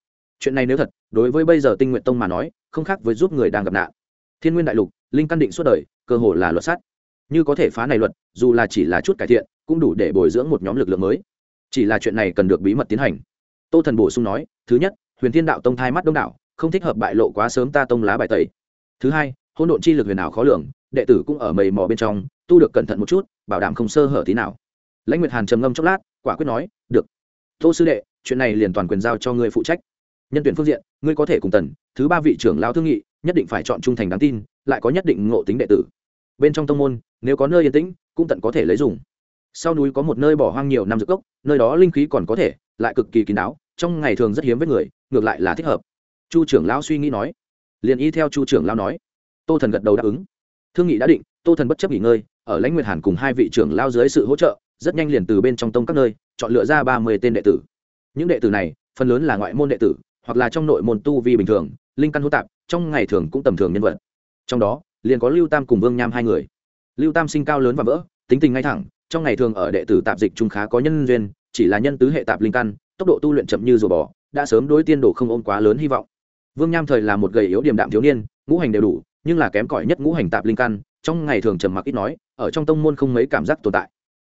Chuyện này nếu thật, đối với bây giờ tinh nguyện tông mà nói, không khác với giúp người đang gặp nạn. Thiên nguyên đại lục, linh căn định suốt đời, cơ hồ là luật sắt như có thể phá này luật, dù là chỉ là chút cải thiện, cũng đủ để bồi dưỡng một nhóm lực lượng mới. Chỉ là chuyện này cần được bí mật tiến hành. Tô thần bổ sung nói, thứ nhất, huyền thiên đạo tông thai mắt đông đảo, không thích hợp bại lộ quá sớm ta tông lá bài tẩy. Thứ hai hôn độn chi lực huyền ảo khó lường, đệ tử cũng ở mầy mò bên trong, tu được cẩn thận một chút, bảo đảm không sơ hở tí nào. Lãnh nguyệt hàn trầm ngâm chốc lát, quả quyết nói, được. Tô sư đệ, chuyện này liền toàn quyền giao cho ngươi phụ trách. Nhân tuyển phương diện, ngươi có thể cùng tần, thứ ba vị trưởng lao thương nghị, nhất định phải chọn trung thành đáng tin, lại có nhất định ngộ tính đệ tử bên trong tông môn, nếu có nơi yên tĩnh, cũng tận có thể lấy dùng. Sau núi có một nơi bỏ hoang nhiều năm dược cốc, nơi đó linh khí còn có thể, lại cực kỳ kín đáo, trong ngày thường rất hiếm với người, ngược lại là thích hợp. Chu trưởng lão suy nghĩ nói. Liền y theo chu trưởng lão nói. Tô thần gật đầu đáp ứng. Thương nghị đã định, tô thần bất chấp nghỉ ngơi, ở lãnh nguyệt hàn cùng hai vị trưởng lao dưới sự hỗ trợ, rất nhanh liền từ bên trong tông các nơi, chọn lựa ra ba mươi tên đệ tử. Những đệ tử này, phần lớn là ngoại môn đệ tử, hoặc là trong nội môn tu vi bình thường, linh căn hô tạp, trong ngày thường cũng tầm thường nhân vật. Trong đó liền có lưu tam cùng vương nham hai người. Lưu tam sinh cao lớn và vỡ, tính tình ngay thẳng, trong ngày thường ở đệ tử tạp dịch trung khá có nhân duyên, chỉ là nhân tứ hệ tạp linh căn, tốc độ tu luyện chậm như rùa bò, đã sớm đối tiên đồ không ôm quá lớn hy vọng. Vương nham thời là một gầy yếu điềm đạm thiếu niên, ngũ hành đều đủ, nhưng là kém cỏi nhất ngũ hành tạp linh căn, trong ngày thường trầm mặc ít nói, ở trong tông môn không mấy cảm giác tồn tại.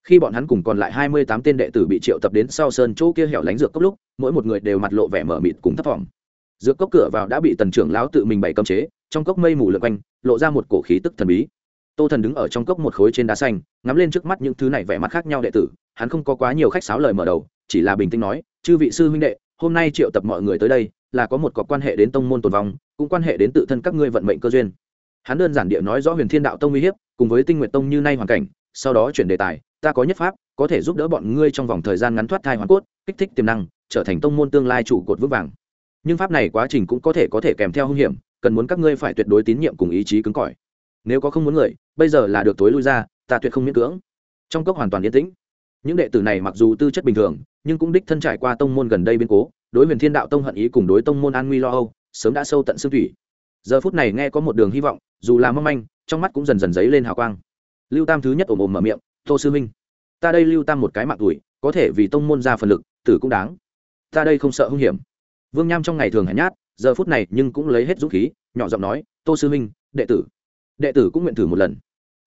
Khi bọn hắn cùng còn lại hai mươi tám tên đệ tử bị triệu tập đến sau sơn chỗ kia hẻo lánh dược cốc lúc, mỗi một người đều mặt lộ vẻ mở mịt cùng thấp thỏm. Dược cốc cửa vào đã bị tần trưởng lão tự mình bày cấm chế trong cốc mây mù lượn quanh, lộ ra một cổ khí tức thần bí. Tô thần đứng ở trong cốc một khối trên đá xanh, ngắm lên trước mắt những thứ này vẻ mặt khác nhau đệ tử, hắn không có quá nhiều khách sáo lời mở đầu, chỉ là bình tĩnh nói, chư vị sư huynh đệ, hôm nay triệu tập mọi người tới đây, là có một cọc quan hệ đến tông môn tồn vong, cũng quan hệ đến tự thân các ngươi vận mệnh cơ duyên. Hắn đơn giản địa nói rõ huyền thiên đạo tông uy hiếp, cùng với tinh nguyện tông như nay hoàn cảnh, sau đó chuyển đề tài, ta có nhất pháp, có thể giúp đỡ bọn ngươi trong vòng thời gian ngắn thoát thai hoàn cốt, kích thích tiềm năng, trở thành tông môn tương lai trụ cột vững vàng. Nhưng pháp này quá trình cũng có thể có thể kèm theo hung hiểm cần muốn các ngươi phải tuyệt đối tín nhiệm cùng ý chí cứng cỏi. Nếu có không muốn người, bây giờ là được tối lui ra, ta tuyệt không miễn cưỡng. Trong cốc hoàn toàn yên tĩnh. Những đệ tử này mặc dù tư chất bình thường, nhưng cũng đích thân trải qua tông môn gần đây biến cố, đối huyền thiên đạo tông hận ý cùng đối tông môn an nguy lo âu, sớm đã sâu tận xương thủy. Giờ phút này nghe có một đường hy vọng, dù là mong manh, trong mắt cũng dần dần dấy lên hào quang. Lưu tam thứ nhất ồm ồm mở miệng, tô sư minh ta đây lưu tam một cái mạng tuổi, có thể vì tông môn ra phần lực, tử cũng đáng. Ta đây không sợ hung hiểm. Vương nham trong ngày thường hèn nhát giờ phút này nhưng cũng lấy hết dũng khí, nhỏ giọng nói, tô sư minh đệ tử. Đệ tử cũng nguyện thử một lần.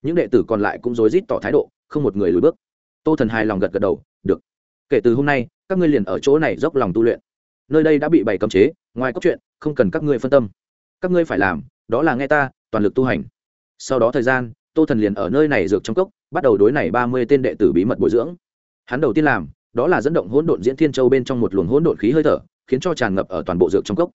Những đệ tử còn lại cũng rối rít tỏ thái độ, không một người lùi bước. Tô thần hài lòng gật gật đầu, được. Kể từ hôm nay, các ngươi liền ở chỗ này dốc lòng tu luyện. Nơi đây đã bị bày cấm chế, ngoài cốc chuyện không cần các ngươi phân tâm. Các ngươi phải làm, đó là nghe ta, toàn lực tu hành. Sau đó thời gian, tô thần liền ở nơi này dược trong cốc, bắt đầu đối này ba mươi tên đệ tử bí mật bồi dưỡng. Hắn đầu tiên làm, đó là dẫn động hỗn độn diễn thiên châu bên trong một luồng hỗn độn khí hơi thở, khiến cho tràn ngập ở toàn bộ dược trong cốc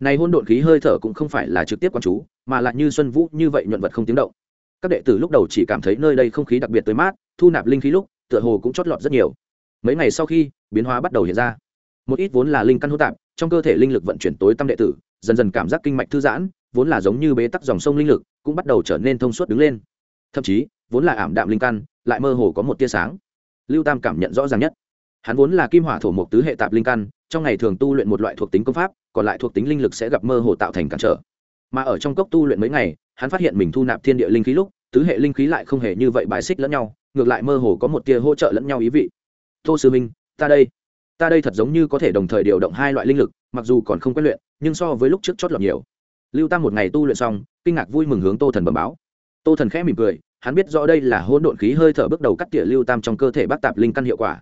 này hỗn độn khí hơi thở cũng không phải là trực tiếp quan chú, mà lại như xuân vũ như vậy nhuận vật không tiếng động. Các đệ tử lúc đầu chỉ cảm thấy nơi đây không khí đặc biệt tới mát, thu nạp linh khí lúc, tựa hồ cũng chót lọt rất nhiều. Mấy ngày sau khi, biến hóa bắt đầu hiện ra. Một ít vốn là linh căn hô tạp, trong cơ thể linh lực vận chuyển tối tâm đệ tử, dần dần cảm giác kinh mạch thư giãn, vốn là giống như bế tắc dòng sông linh lực, cũng bắt đầu trở nên thông suốt đứng lên. Thậm chí, vốn là ảm đạm linh căn, lại mơ hồ có một tia sáng. Lưu tam cảm nhận rõ ràng nhất hắn vốn là kim hỏa thổ mộc tứ hệ tạp linh căn, trong ngày thường tu luyện một loại thuộc tính công pháp, còn lại thuộc tính linh lực sẽ gặp mơ hồ tạo thành cản trở. Mà ở trong cốc tu luyện mấy ngày, hắn phát hiện mình thu nạp thiên địa linh khí lúc, tứ hệ linh khí lại không hề như vậy bài xích lẫn nhau, ngược lại mơ hồ có một tia hỗ trợ lẫn nhau ý vị. Tô sư minh, ta đây. Ta đây thật giống như có thể đồng thời điều động hai loại linh lực, mặc dù còn không quen luyện, nhưng so với lúc trước chót lọt nhiều. Lưu tam một ngày tu luyện xong, kinh ngạc vui mừng hướng tô thần bẩm báo. Tô thần khẽ mỉm cười, hắn biết rõ đây là hôn độn khí hơi thở bước đầu cắt tỉa lưu tam trong cơ thể bác tạp linh căn hiệu quả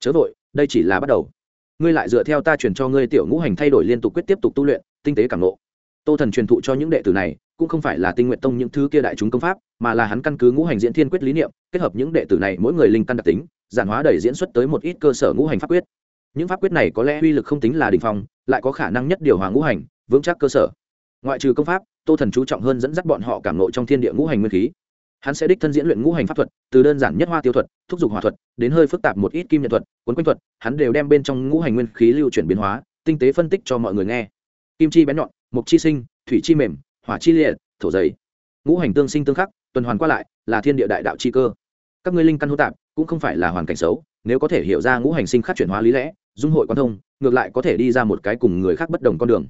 chớ vội, đây chỉ là bắt đầu. Ngươi lại dựa theo ta truyền cho ngươi tiểu ngũ hành thay đổi liên tục quyết tiếp tục tu luyện, tinh tế cảm nộ tô thần truyền thụ cho những đệ tử này, cũng không phải là tinh nguyện tông những thứ kia đại chúng công pháp, mà là hắn căn cứ ngũ hành diễn thiên quyết lý niệm, kết hợp những đệ tử này mỗi người linh căn đặc tính, giản hóa đẩy diễn xuất tới một ít cơ sở ngũ hành pháp quyết. Những pháp quyết này có lẽ uy lực không tính là đình phong, lại có khả năng nhất điều hòa ngũ hành, vững chắc cơ sở. Ngoại trừ công pháp, tô thần chú trọng hơn dẫn dắt bọn họ cảm nộ trong thiên địa ngũ hành nguyên khí hắn sẽ đích thân diễn luyện ngũ hành pháp thuật, từ đơn giản nhất hoa tiêu thuật, thúc giục hòa thuật, đến hơi phức tạp một ít kim nhật thuật, cuốn quanh thuật, hắn đều đem bên trong ngũ hành nguyên khí lưu chuyển biến hóa, tinh tế phân tích cho mọi người nghe. Kim chi bén nhọn mục chi sinh, thủy chi mềm, hỏa chi liệt, thổ giấy ngũ hành tương sinh tương khắc, tuần hoàn qua lại, là thiên địa đại đạo chi cơ. Các ngươi linh căn hô tạp, cũng không phải là hoàn cảnh xấu, nếu có thể hiểu ra ngũ hành sinh khắc chuyển hóa lý lẽ, dung hội quan thông, ngược lại có thể đi ra một cái cùng người khác bất đồng con đường.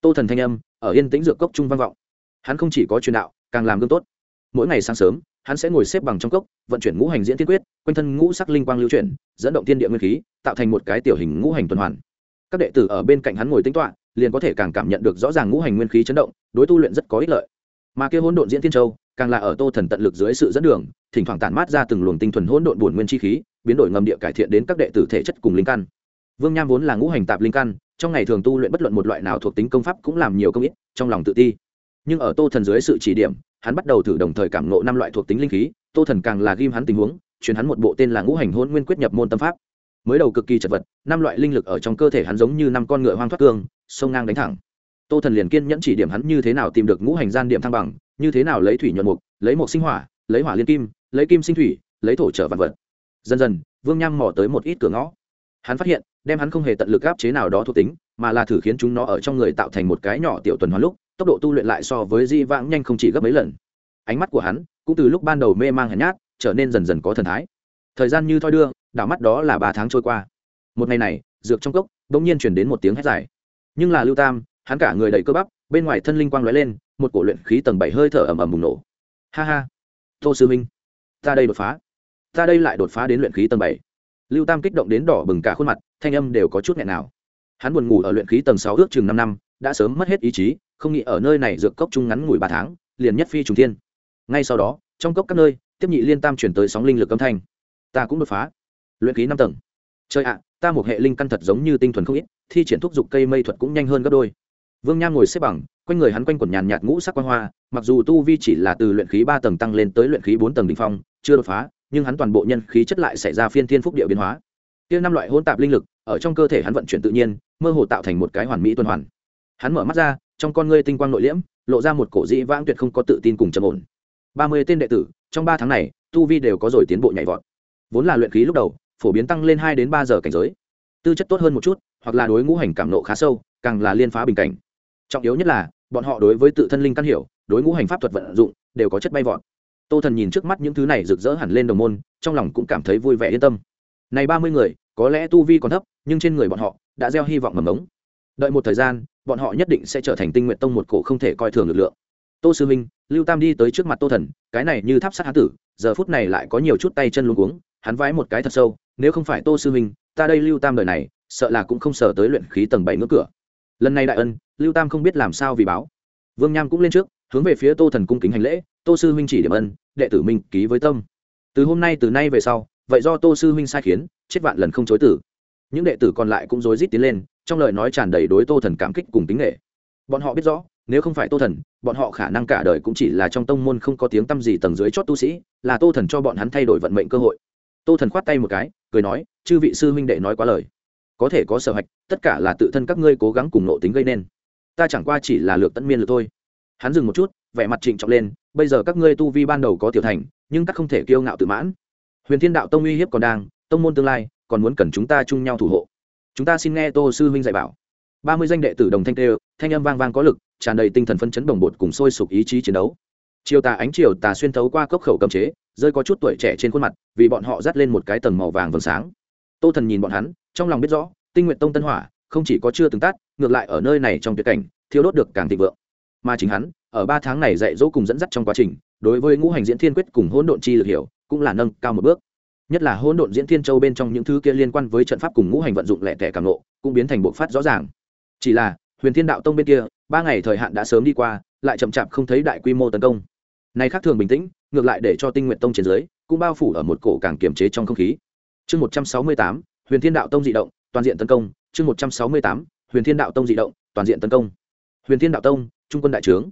Tô thần thanh âm, ở yên tĩnh dược cốc trung văn vọng. Hắn không chỉ có truyền đạo, càng làm gương tốt mỗi ngày sáng sớm, hắn sẽ ngồi xếp bằng trong cốc, vận chuyển ngũ hành diễn tiên quyết, quanh thân ngũ sắc linh quang lưu chuyển, dẫn động tiên địa nguyên khí, tạo thành một cái tiểu hình ngũ hành tuần hoàn. Các đệ tử ở bên cạnh hắn ngồi tính toạ liền có thể càng cảm nhận được rõ ràng ngũ hành nguyên khí chấn động, đối tu luyện rất có ích lợi. Mà kia hỗn độn diễn tiên châu, càng là ở tô thần tận lực dưới sự dẫn đường, thỉnh thoảng tản mát ra từng luồng tinh thuần hỗn độn bổn nguyên chi khí, biến đổi ngầm địa cải thiện đến các đệ tử thể chất cùng linh căn. Vương nham vốn là ngũ hành tạp linh căn, trong ngày thường tu luyện bất luận một loại nào thuộc tính công pháp cũng làm nhiều công ít, trong lòng tự ti nhưng ở tô thần dưới sự chỉ điểm, hắn bắt đầu thử đồng thời cảm ngộ năm loại thuộc tính linh khí, tô thần càng là ghim hắn tình huống, truyền hắn một bộ tên là ngũ hành hôn nguyên quyết nhập môn tâm pháp. Mới đầu cực kỳ chật vật, năm loại linh lực ở trong cơ thể hắn giống như năm con ngựa hoang thoát cương, sông ngang đánh thẳng. Tô thần liền kiên nhẫn chỉ điểm hắn như thế nào tìm được ngũ hành gian điểm thăng bằng, như thế nào lấy thủy nhuận mục, lấy mộc sinh hỏa, lấy hỏa liên kim, lấy kim sinh thủy, lấy thổ trở vạn vật. Dần dần, vương nham mò tới một ít cửa ngõ. Hắn phát hiện, đem hắn không hề tận lực áp chế nào đó thuộc tính, mà là thử khiến chúng nó ở trong người tạo thành một cái nhỏ tiểu tuần hoàn lúc tốc độ tu luyện lại so với di vãng nhanh không chỉ gấp mấy lần. Ánh mắt của hắn cũng từ lúc ban đầu mê mang hèn nhát trở nên dần dần có thần thái. Thời gian như thoi đưa, đảo mắt đó là ba tháng trôi qua. Một ngày này, dược trong cốc bỗng nhiên chuyển đến một tiếng hét dài. Nhưng là lưu tam, hắn cả người đầy cơ bắp, bên ngoài thân linh quang lóe lên, một cổ luyện khí tầng bảy hơi thở ầm ầm bùng nổ. Ha ha, tô sư minh, ta đây đột phá. Ta đây lại đột phá đến luyện khí tầng bảy. Lưu tam kích động đến đỏ bừng cả khuôn mặt, thanh âm đều có chút nghẹn nào. Hắn buồn ngủ ở luyện khí tầng sáu ước chừng năm năm, đã sớm mất hết ý chí không nghĩ ở nơi này dược cốc chung ngắn ngủi ba tháng, liền nhất phi trùng thiên. Ngay sau đó, trong cốc các nơi, tiếp nhị liên tam chuyển tới sóng linh lực âm thanh. Ta cũng đột phá. Luyện khí năm tầng. Chơi ạ, ta một hệ linh căn thật giống như tinh thuần không ít, thi triển thúc giục cây mây thuật cũng nhanh hơn gấp đôi. Vương nham ngồi xếp bằng, quanh người hắn quanh quần nhàn nhạt ngũ sắc quan hoa, mặc dù tu vi chỉ là từ luyện khí ba tầng tăng lên tới luyện khí bốn tầng đ ỉ n h phong, chưa đột phá, nhưng hắn toàn bộ nhân khí chất lại xảy ra phiên thiên phúc địa biến hóa. Tiêu năm loại hôn tạp linh lực, ở trong cơ thể hắn vận chuyển tự nhiên, mơ hồ tạo thành một cái hoàn mỹ tuần hoàn. Hắn mở mắt ra trong con ngươi tinh quang nội liễm, lộ ra một cổ dĩ vãng tuyệt không có tự tin cùng trầm ổn. Ba mươi tên đệ tử, trong ba tháng này, tu vi đều có rồi tiến bộ nhảy vọt. Vốn là luyện khí lúc đầu, phổ biến tăng lên hai đến ba giờ cảnh giới. Tư chất tốt hơn một chút, hoặc là đối ngũ hành cảm nộ khá sâu, càng là liên phá bình cảnh. Trọng yếu nhất là, bọn họ đối với tự thân linh căn hiểu, đối ngũ hành pháp thuật vận dụng, đều có chất bay vọt. Tô thần nhìn trước mắt những thứ này rực rỡ hẳn lên đồng môn, trong lòng cũng cảm thấy vui vẻ yên tâm. Này ba mươi người, có lẽ tu vi còn thấp, nhưng trên người bọn họ, đã gieo hy vọng mầm ống đợi một thời gian bọn họ nhất định sẽ trở thành tinh nguyện tông một cổ không thể coi thường lực lượng. Tô sư minh, lưu tam đi tới trước mặt tô thần, cái này như tháp sát hán tử, giờ phút này lại có nhiều chút tay chân luôn cuống, hắn vái một cái thật sâu, nếu không phải tô sư minh, ta đây lưu tam đời này, sợ là cũng không sờ tới luyện khí tầng bảy ngưỡng cửa. Lần này đại ân, lưu tam không biết làm sao vì báo. Vương nham cũng lên trước, hướng về phía tô thần cung kính hành lễ, tô sư huynh chỉ điểm ân, đệ tử minh ký với tâm. Từ hôm nay từ nay về sau, vậy do tô sư huynh sai khiến, chết vạn lần không chối tử. Những đệ tử còn lại cũng rối rít tiến lên trong lời nói tràn đầy đối tô thần cảm kích cùng tính nghệ. Bọn họ biết rõ, nếu không phải tô thần, bọn họ khả năng cả đời cũng chỉ là trong tông môn không có tiếng t â m gì tầng dưới chót tu sĩ, là tô thần cho bọn hắn thay đổi vận mệnh cơ hội. Tô thần khoát tay một cái, cười nói, chư vị sư huynh đệ nói quá lời. Có thể có sở hạch, tất cả là tự thân các ngươi cố gắng cùng nộ tính gây nên. Ta chẳng qua chỉ là lược tận miên lược thôi. Hắn dừng một chút, vẻ mặt trịnh trọng lên, bây giờ các ngươi tu vi ban đầu có tiểu thành, nhưng các không thể kiêu ngạo tự mãn. Huyền thiên đạo tông uy hiếp còn đang, tông môn tương lai còn muốn cần chúng ta chung nhau thủ hộ chúng ta xin nghe tô sư huynh dạy bảo. Ba mươi danh đệ tử đồng thanh tê, thanh âm vang vang có lực, tràn đầy tinh thần phân chấn bồng bột cùng sôi sục ý chí chiến đấu. Chiều tà ánh chiều tà xuyên thấu qua cốc khẩu cầm chế, rơi có chút tuổi trẻ trên khuôn mặt, vì bọn họ dắt lên một cái tầng màu vàng vầng sáng. Tô thần nhìn bọn hắn, trong lòng biết rõ, tinh nguyện tông tân hỏa, không chỉ có chưa từng tát ngược lại ở nơi này trong tuyệt cảnh thiếu đốt được càng thịnh vượng. Mà chính hắn, ở ba tháng này dạy dỗ cùng dẫn dắt trong quá trình, đối với ngũ hành diễn thiên quyết cùng hỗn độn chi lực hiểu, cũng là nâng cao một bước nhất là hỗn độn diễn thiên châu bên trong những thứ kia liên quan với trận pháp cùng ngũ hành vận dụng lẻ tẻ càng nộ cũng biến thành bộ phát rõ ràng. Chỉ là, huyền thiên đạo tông bên kia, ba ngày thời hạn đã sớm đi qua, lại chậm chạp không thấy đại quy mô tấn công. Này khác thường bình tĩnh, ngược lại để cho tinh nguyện tông trên dưới, cũng bao phủ ở một cổ càng kiềm chế trong không khí. Chương một trăm sáu mươi tám, huyền thiên đạo tông dị động, toàn diện tấn công. Chương một trăm sáu mươi tám, huyền thiên đạo tông dị động, toàn diện tấn công. Huyền thiên đạo tông, trung quân đại trướng.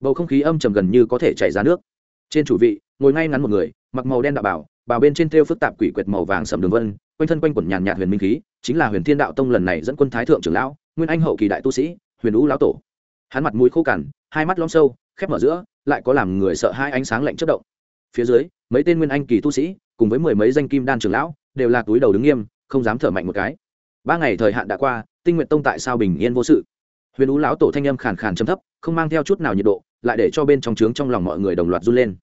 Bầu không khí âm trầm gần như có thể chảy ra nước. Trên chủ vị, ngồi ngay ngắn một người, mặc màu đen đạo bảo bào bên trên thêu phức tạp quỷ quyệt màu vàng sầm đường vân, quanh thân quanh quẩn nhàn nhạt huyền minh khí, chính là huyền thiên đạo tông lần này dẫn quân thái thượng trưởng lão, nguyên anh hậu kỳ đại tu sĩ, huyền ú lão tổ. Hắn mặt mũi khô cằn, hai mắt lom sâu, khép mở giữa, lại có làm người sợ hai ánh sáng lạnh chất động. Phía dưới, mấy tên nguyên anh kỳ tu sĩ, cùng với mười mấy danh kim đan trưởng lão, đều là túi đầu đứng nghiêm, không dám thở mạnh một cái. Ba ngày thời hạn đã qua, tinh nguyện tông tại sao bình yên vô sự? Huyền ú lão tổ thanh âm khàn khàn chấm thấp, không mang theo chút nào nhiệt độ, lại để cho bên trong trướng trong lòng mọi người đồng loạt run lên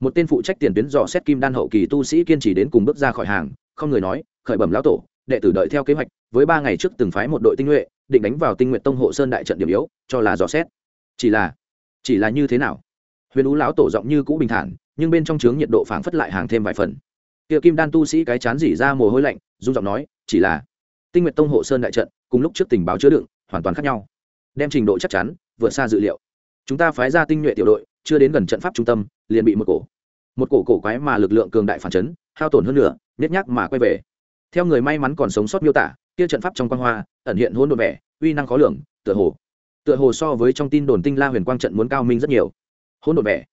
một tên phụ trách tiền tuyến dò xét kim đan hậu kỳ tu sĩ kiên trì đến cùng bước ra khỏi hàng, không người nói, khởi bẩm lão tổ, đệ tử đợi theo kế hoạch, với ba ngày trước từng phái một đội tinh nhuệ, định đánh vào tinh nguyện tông hộ sơn đại trận điểm yếu, cho là dò xét. Chỉ là chỉ là như thế nào? Huyền ú lão tổ giọng như cũ bình thản, nhưng bên trong trướng nhiệt độ phảng phất lại hàng thêm vài phần. Kia kim đan tu sĩ cái chán dỉ ra mồ hôi lạnh dung giọng nói, chỉ là, tinh nguyện tông hộ sơn đại trận, cùng lúc trước tình báo chứa đựng, hoàn toàn khác nhau. Đem trình độ chắc chắn, vượt xa dự liệu. Chúng ta phái ra tinh nhuệ tiểu đội chưa đến gần trận pháp trung tâm, liền bị một cổ một cổ cổ quái mà lực lượng cường đại phản chấn, hao tổn hơn nữa nhét nhác mà quay về. Theo người may mắn còn sống sót miêu tả, kia trận pháp trong quan hoa, ẩn hiện hôn đồn vẻ, uy năng khó lường, tựa hồ tựa hồ so với trong tin đồn tinh la huyền quang trận muốn cao minh rất nhiều. Hôn đồn vẻ.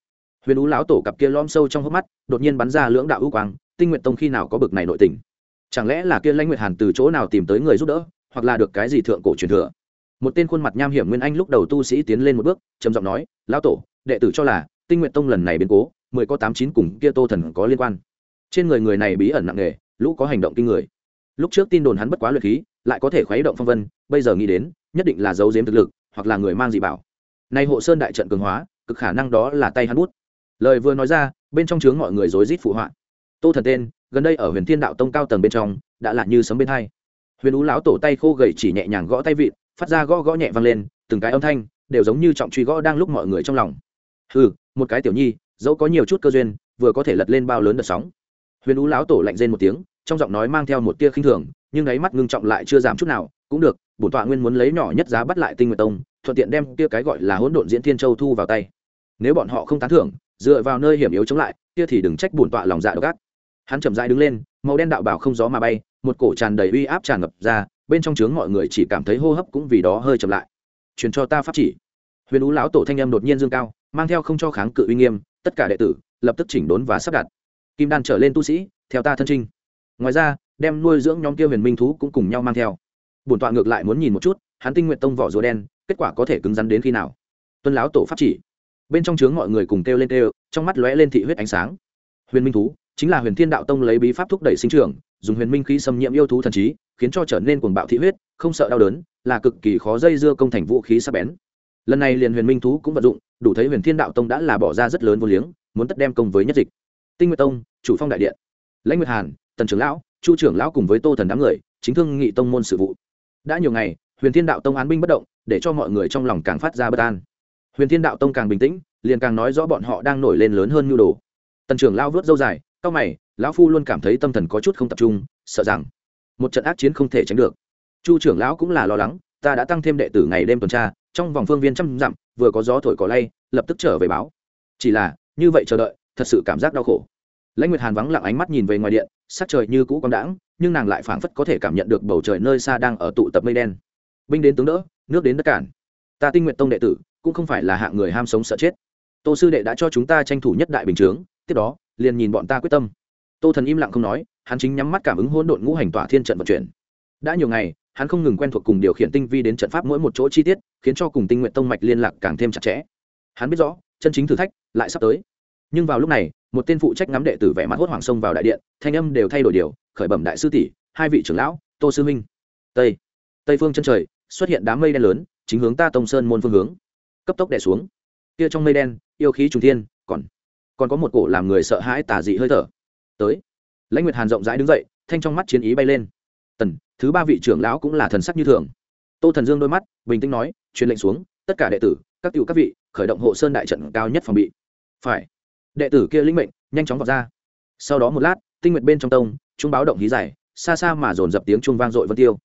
Huyền ú lão tổ cặp kia lom sâu trong hốc mắt, đột nhiên bắn ra lưỡng đạo ưu quang, tinh nguyện tông khi nào có bực này nội tình? Chẳng lẽ là kia lãnh nguyệt hàn từ chỗ nào tìm tới người giúp đỡ, hoặc là được cái gì thượng cổ truyền thừa? Một tên khuôn mặt nham hiểm nguyên anh lúc đầu tu sĩ tiến lên một bước, trầm giọng nói, lão tổ đệ tử cho là tinh nguyện tông lần này biến cố, mười có tám chín cùng kia tô thần có liên quan. Trên người người này bí ẩn nặng nề, lũ có hành động kinh người. Lúc trước tin đồn hắn bất quá luyện khí, lại có thể khuấy động phong vân, bây giờ nghĩ đến, nhất định là giấu giếm thực lực, hoặc là người mang dị bảo. Nay hộ sơn đại trận cường hóa, cực khả năng đó là tay hắn bút. Lời vừa nói ra, bên trong chướng mọi người rối rít phụ họa. Tô thần tên, gần đây ở huyền thiên đạo tông cao tầng bên trong, đã là như sấm bên hai. Huyền ú lão tổ tay khô gầy chỉ nhẹ nhàng gõ tay vịn, phát ra gõ gõ nhẹ vang lên, từng cái âm thanh, đều giống như trọng truy gõ đang lúc mọi người trong lòng ừ một cái tiểu nhi, dẫu có nhiều chút cơ duyên, vừa có thể lật lên bao lớn đợt sóng. Huyền ú lão tổ lạnh rên một tiếng, trong giọng nói mang theo một tia khinh thường, nhưng ấy mắt ngưng trọng lại chưa giảm chút nào, cũng được, bổn tọa nguyên muốn lấy nhỏ nhất giá bắt lại tinh nguyệt tông, thuận tiện đem kia cái gọi là hỗn độn diễn thiên châu thu vào tay. Nếu bọn họ không tán thưởng, dựa vào nơi hiểm yếu chống lại, kia thì đừng trách bổn tọa lòng dạ độc ác. Hắn chậm rãi đứng lên, màu đen đạo bảo không gió mà bay, một cổ tràn đầy uy áp tràn ngập ra, bên trong trướng mọi người chỉ cảm thấy hô hấp cũng vì đó hơi chậm lại. Truyền cho ta pháp chỉ. Huyền ú lão tổ thanh âm đột nhiên dương cao mang theo không cho kháng cự uy nghiêm, tất cả đệ tử lập tức chỉnh đốn và sắp đặt. Kim đan trở lên tu sĩ, theo ta thân trinh. Ngoài ra, đem nuôi dưỡng nhóm kia huyền minh thú cũng cùng nhau mang theo. Bổn tọa ngược lại muốn nhìn một chút, hắn tinh nguyện tông vỏ rùa đen, kết quả có thể cứng rắn đến khi nào? Tuân lão tổ pháp chỉ. Bên trong trướng mọi người cùng kêu lên kêu, trong mắt lóe lên thị huyết ánh sáng. Huyền minh thú chính là huyền thiên đạo tông lấy bí pháp thúc đẩy sinh trưởng, dùng huyền minh khí xâm nhiễm yêu thú thần trí, khiến cho trở nên cuồng bạo thị huyết, không sợ đau đớn, là cực kỳ khó dây dưa công thành vũ khí sắc bén. Lần này liền huyền minh thú cũng vận dụng đủ thấy huyền thiên đạo tông đã là bỏ ra rất lớn vô liếng, muốn tất đem công với nhất dịch. Tinh nguyệt tông, chủ phong đại điện. Lãnh nguyệt hàn, tần trưởng lão, chu trưởng lão cùng với tô thần đám người, chính thương nghị tông môn sự vụ. Đã nhiều ngày, huyền thiên đạo tông án binh bất động, để cho mọi người trong lòng càng phát ra bất an. Huyền thiên đạo tông càng bình tĩnh, liền càng nói rõ bọn họ đang nổi lên lớn hơn nhu đồ. Tần trưởng lão vớt dâu dài cao mày, lão phu luôn cảm thấy tâm thần có chút không tập trung, sợ rằng một trận ác chiến không thể tránh được. Chu trưởng lão cũng là lo lắng, ta đã tăng thêm đệ tử ngày đêm tuần tra, trong vòng phương viên trăm dặm vừa có gió thổi cỏ lay, lập tức trở về báo. Chỉ là, như vậy chờ đợi, thật sự cảm giác đau khổ. Lãnh nguyệt hàn vắng lặng ánh mắt nhìn về ngoài điện, sắc trời như cũ quang đãng, nhưng nàng lại phảng phất có thể cảm nhận được bầu trời nơi xa đang ở tụ tập mây đen. Binh đến tướng đỡ, nước đến đất cản. Ta tinh nguyện tông đệ tử, cũng không phải là hạng người ham sống sợ chết. Tô sư đệ đã cho chúng ta tranh thủ nhất đại bình chướng, tiếp đó, liền nhìn bọn ta quyết tâm. Tô thần im lặng không nói, hắn chính nhắm mắt cảm ứng hỗn độn ngũ hành tỏa thiên trận vận chuyển. Đã nhiều ngày hắn không ngừng quen thuộc cùng điều khiển tinh vi đến trận pháp mỗi một chỗ chi tiết, khiến cho cùng tinh nguyện tông mạch liên lạc càng thêm chặt chẽ. Hắn biết rõ, chân chính thử thách lại sắp tới. Nhưng vào lúc này, một tên phụ trách ngắm đệ tử vẻ mặt hốt hoảng sông vào đại điện, thanh âm đều thay đổi điều, khởi bẩm đại sư tỷ, hai vị trưởng lão, tô sư minh tây tây phương chân trời, xuất hiện đám mây đen lớn, chính hướng ta tông sơn môn phương hướng. Cấp tốc đẻ xuống. Kia trong mây đen, yêu khí trùng thiên, còn còn có một cổ làm người sợ hãi tà dị hơi thở. Tới. Lãnh nguyệt hàn rộng rãi đứng dậy, thanh trong mắt chiến ý bay lên tần, thứ ba vị trưởng lão cũng là thần sắc như thường. Tô thần dương đôi mắt bình tĩnh nói, truyền lệnh xuống, tất cả đệ tử, các cựu các vị, khởi động hộ sơn đại trận cao nhất phòng bị. Phải. Đệ tử kia linh mệnh, nhanh chóng vào ra. Sau đó một lát, tinh nguyện bên trong tông trung báo động hí dài, xa xa mà dồn dập tiếng chuông vang dội vân tiêu.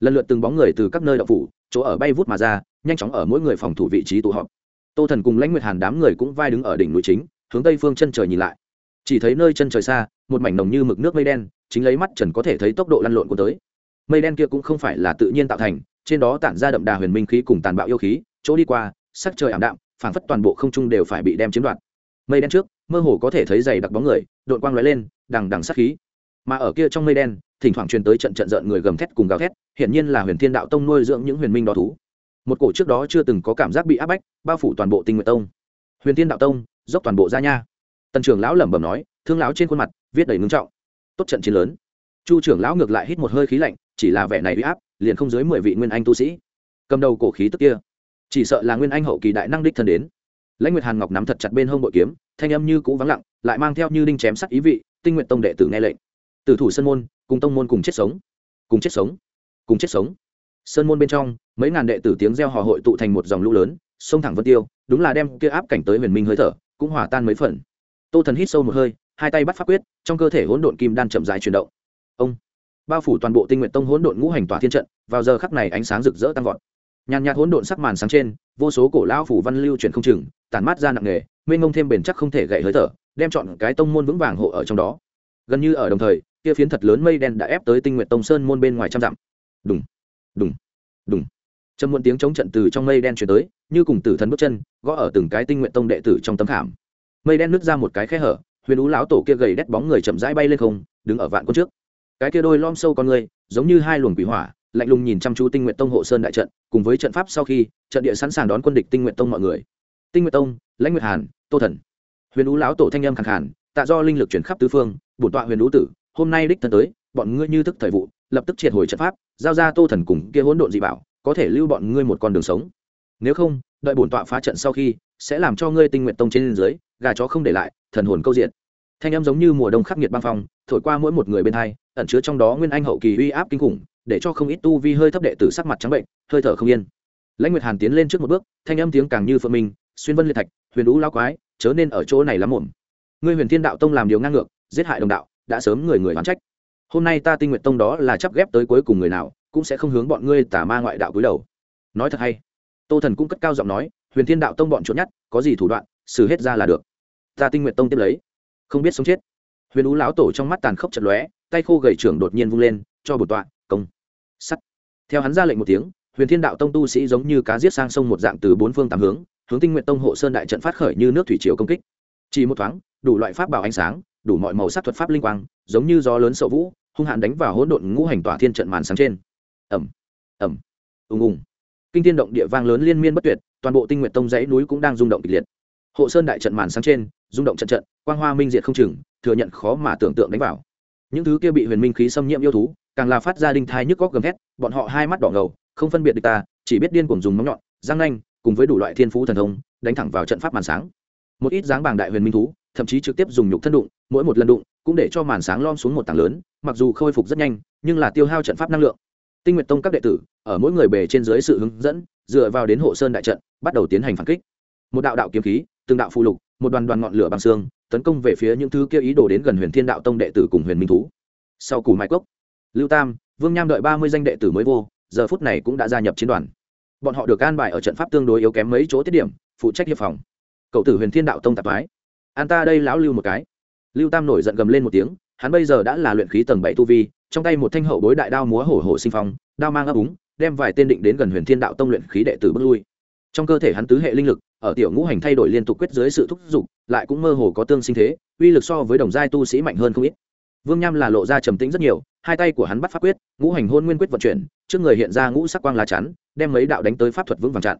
Lần lượt từng bóng người từ các nơi đậu phủ, chỗ ở bay vút mà ra, nhanh chóng ở mỗi người phòng thủ vị trí tụ họp. Tô thần cùng lãnh nguyệt hàn đám người cũng vai đứng ở đỉnh núi chính, hướng tây phương chân trời nhìn lại. Chỉ thấy nơi chân trời xa, một mảnh nồng như mực nước mây đen chính lấy mắt trần có thể thấy tốc độ lăn lộn của tới. Mây đen kia cũng không phải là tự nhiên tạo thành, trên đó tản ra đậm đà huyền minh khí cùng tàn bạo yêu khí, chỗ đi qua, sắc trời ảm đạm, phảng phất toàn bộ không trung đều phải bị đem chiếm đoạt. Mây đen trước, mơ hồ có thể thấy dày đặc bóng người đội quang lóe lên, đằng đằng sát khí. Mà ở kia trong mây đen, thỉnh thoảng truyền tới trận trận rợn người gầm thét cùng gào thét, hiển nhiên là huyền thiên đạo tông nuôi dưỡng những huyền minh đó thú. Một cổ trước đó chưa từng có cảm giác bị áp bách, bao phủ toàn bộ tinh nguyện tông. Huyền thiên đạo tông, dốc toàn bộ ra nha. Tần trưởng lão lẩm bẩm nói, thương lão trên khuôn mặt, viết đầy ngưng trọng tốt trận chiến lớn. Chu trưởng lão ngược lại hít một hơi khí lạnh, chỉ là vẻ này uy áp, liền không dưới mười vị nguyên anh tu sĩ. Cầm đầu cổ khí tức kia, chỉ sợ là nguyên anh hậu kỳ đại năng đích thân đến. Lãnh nguyệt hàn ngọc nắm thật chặt bên hông bội kiếm, thanh âm như cũ vắng lặng, lại mang theo như đinh chém sắt ý vị, tinh nguyện tông đệ tử nghe lệnh. Tử thủ sơn môn, cùng tông môn cùng chết sống. Cùng chết sống. Cùng chết sống. Sơn môn bên trong, mấy ngàn đệ tử tiếng reo hò hội tụ thành một dòng lũ lớn, sông thẳng vân tiêu, đúng là đem kia áp cảnh tới huyền minh hơi thở, cũng hòa tan mấy phần. Tô thần hít sâu một hơi hai tay bắt pháp quyết, trong cơ thể hỗn độn kim đan chậm dài chuyển động. Ông, bao phủ toàn bộ tinh nguyện tông hỗn độn ngũ hành tỏa thiên trận, vào giờ khắc này ánh sáng rực rỡ tăng vọt. Nhàn nhạt hỗn độn sắc màn sáng trên, vô số cổ lão phủ văn lưu chuyển không chừng, tản mát ra nặng nghề mênh mông thêm bền chắc không thể gậy hơi thở, đem chọn cái tông môn vững vàng hộ ở trong đó. Gần như ở đồng thời, kia phiến thật lớn mây đen đã ép tới tinh nguyện tông sơn môn bên ngoài trăm dặm. Đùng đùng đùng. Trầm muộn tiếng chống trận từ trong mây đen chuyển tới, như cùng tử thần bước chân, gõ ở từng cái tinh nguyện tông đệ tử trong tấm thảm mây đen nứt ra một cái khe hở huyền ú lão tổ kia gầy đét bóng người chậm rãi bay lên không, đứng ở vạn quân trước. Cái kia đôi lom sâu con người, giống như hai luồng quỷ hỏa, lạnh lùng nhìn chăm chú tinh nguyện tông hộ sơn đại trận, cùng với trận pháp sau khi, trận địa sẵn sàng đón quân địch tinh nguyện tông mọi người. Tinh nguyện tông, lãnh nguyệt hàn, tô thần. Huyền ú lão tổ thanh âm khẳng hẳn tạ do linh lực chuyển khắp tứ phương, bổn tọa huyền ú tử, hôm nay đích thân tới, bọn ngươi như thức thời vụ, lập tức triệt hồi trận pháp, giao ra tô thần cùng kia hỗn độn dị bảo, có thể lưu bọn ngươi một con đường sống. Nếu không, đợi bổn tọa phá trận sau khi, sẽ làm cho ngươi tinh nguyện tông trên dưới, gà chó không để lại thần hồn câu diện thanh âm giống như mùa đông khắc nghiệt băng phong, thổi qua mỗi một người bên hai, ẩn chứa trong đó nguyên anh hậu kỳ uy áp kinh khủng, để cho không ít tu vi hơi thấp đệ tử sắc mặt trắng bệnh, hơi thở không yên. Lãnh nguyệt hàn tiến lên trước một bước, thanh âm tiếng càng như phượng minh, xuyên vân liệt thạch, huyền đũ lao quái, chớ nên ở chỗ này lắm muộn. Ngươi huyền thiên đạo tông làm điều ngang ngược, giết hại đồng đạo, đã sớm người người oán trách. Hôm nay ta tinh nguyện tông đó là chấp ghép tới cuối cùng người nào, cũng sẽ không hướng bọn ngươi tả ma ngoại đạo cúi đầu. Nói thật hay. Tô thần cũng cất cao giọng nói, huyền thiên đạo tông bọn trốn nhát có gì thủ đoạn, xử hết ra là được ta tinh nguyện tông tiếp lấy. Không biết sống chết. Huyền ú lão tổ trong mắt tàn khốc chật lóe, tay khô gầy trưởng đột nhiên vung lên, cho bột tọa, công. Sắt. Theo hắn ra lệnh một tiếng, huyền thiên đạo tông tu sĩ giống như cá giết sang sông một dạng từ bốn phương tám hướng hướng tinh nguyện tông hộ sơn đại trận phát khởi như nước thủy triều công kích. Chỉ một thoáng, đủ loại pháp bảo ánh sáng, đủ mọi màu sắc thuật pháp linh quang, giống như gió lớn sậu vũ, hung hạn đánh vào hỗn độn ngũ hành tỏa thiên trận màn sáng trên. Ẩm ẩm ùng ùng. Kinh thiên động địa vang lớn liên miên bất tuyệt, toàn bộ tinh nguyện tông dãy núi cũng đang rung động kịch liệt. Hộ sơn đại trận màn sáng trên rung động trận trận, quang hoa minh diệt không chừng, thừa nhận khó mà tưởng tượng đánh vào. Những thứ kia bị huyền minh khí xâm nhiễm yêu thú, càng là phát ra đinh thai nhức góc gầm thét, bọn họ hai mắt đỏ ngầu, không phân biệt được ta, chỉ biết điên cuồng dùng móng nhọn răng nanh, cùng với đủ loại thiên phú thần thông, đánh thẳng vào trận pháp màn sáng. Một ít dáng bảng đại huyền minh thú, thậm chí trực tiếp dùng nhục thân đụng, mỗi một lần đụng, cũng để cho màn sáng lom xuống một tảng lớn, mặc dù khôi phục rất nhanh, nhưng là tiêu hao trận pháp năng lượng. Tinh nguyện tông các đệ tử, ở mỗi người bề trên dưới sự hướng dẫn, dựa vào đến hộ sơn đại trận, bắt đầu tiến hành phản kích. Một đạo đạo kiếm khí, từng đạo phụ lục một đoàn đoàn ngọn lửa bằng xương, tấn công về phía những thứ kia ý đồ đến gần huyền thiên đạo tông đệ tử cùng huyền minh thú. Sau củ Mai cốc, lưu tam, vương nham đợi ba mươi danh đệ tử mới vô, giờ phút này cũng đã gia nhập chiến đoàn. Bọn họ được an bài ở trận pháp tương đối yếu kém mấy chỗ tiết điểm, phụ trách hiệp phòng. Cậu tử huyền thiên đạo tông tạp mái an ta đây lão lưu một cái. Lưu tam nổi giận gầm lên một tiếng, hắn bây giờ đã là luyện khí tầng bảy tu vi, trong tay một thanh hậu bối đại đao múa hổ hổ sinh phong, đao mang ấp úng, đem vài tên định đến gần huyền thiên đạo tông luyện khí đệ tử bước lui trong cơ thể hắn tứ hệ linh lực, ở tiểu ngũ hành thay đổi liên tục quyết dưới sự thúc giục, lại cũng mơ hồ có tương sinh thế, uy lực so với đồng giai tu sĩ mạnh hơn không ít. Vương nham là lộ ra trầm tĩnh rất nhiều, hai tay của hắn bắt pháp quyết, ngũ hành hôn nguyên quyết vận chuyển, trước người hiện ra ngũ sắc quang lá chắn, đem mấy đạo đánh tới pháp thuật vững vàng chặn.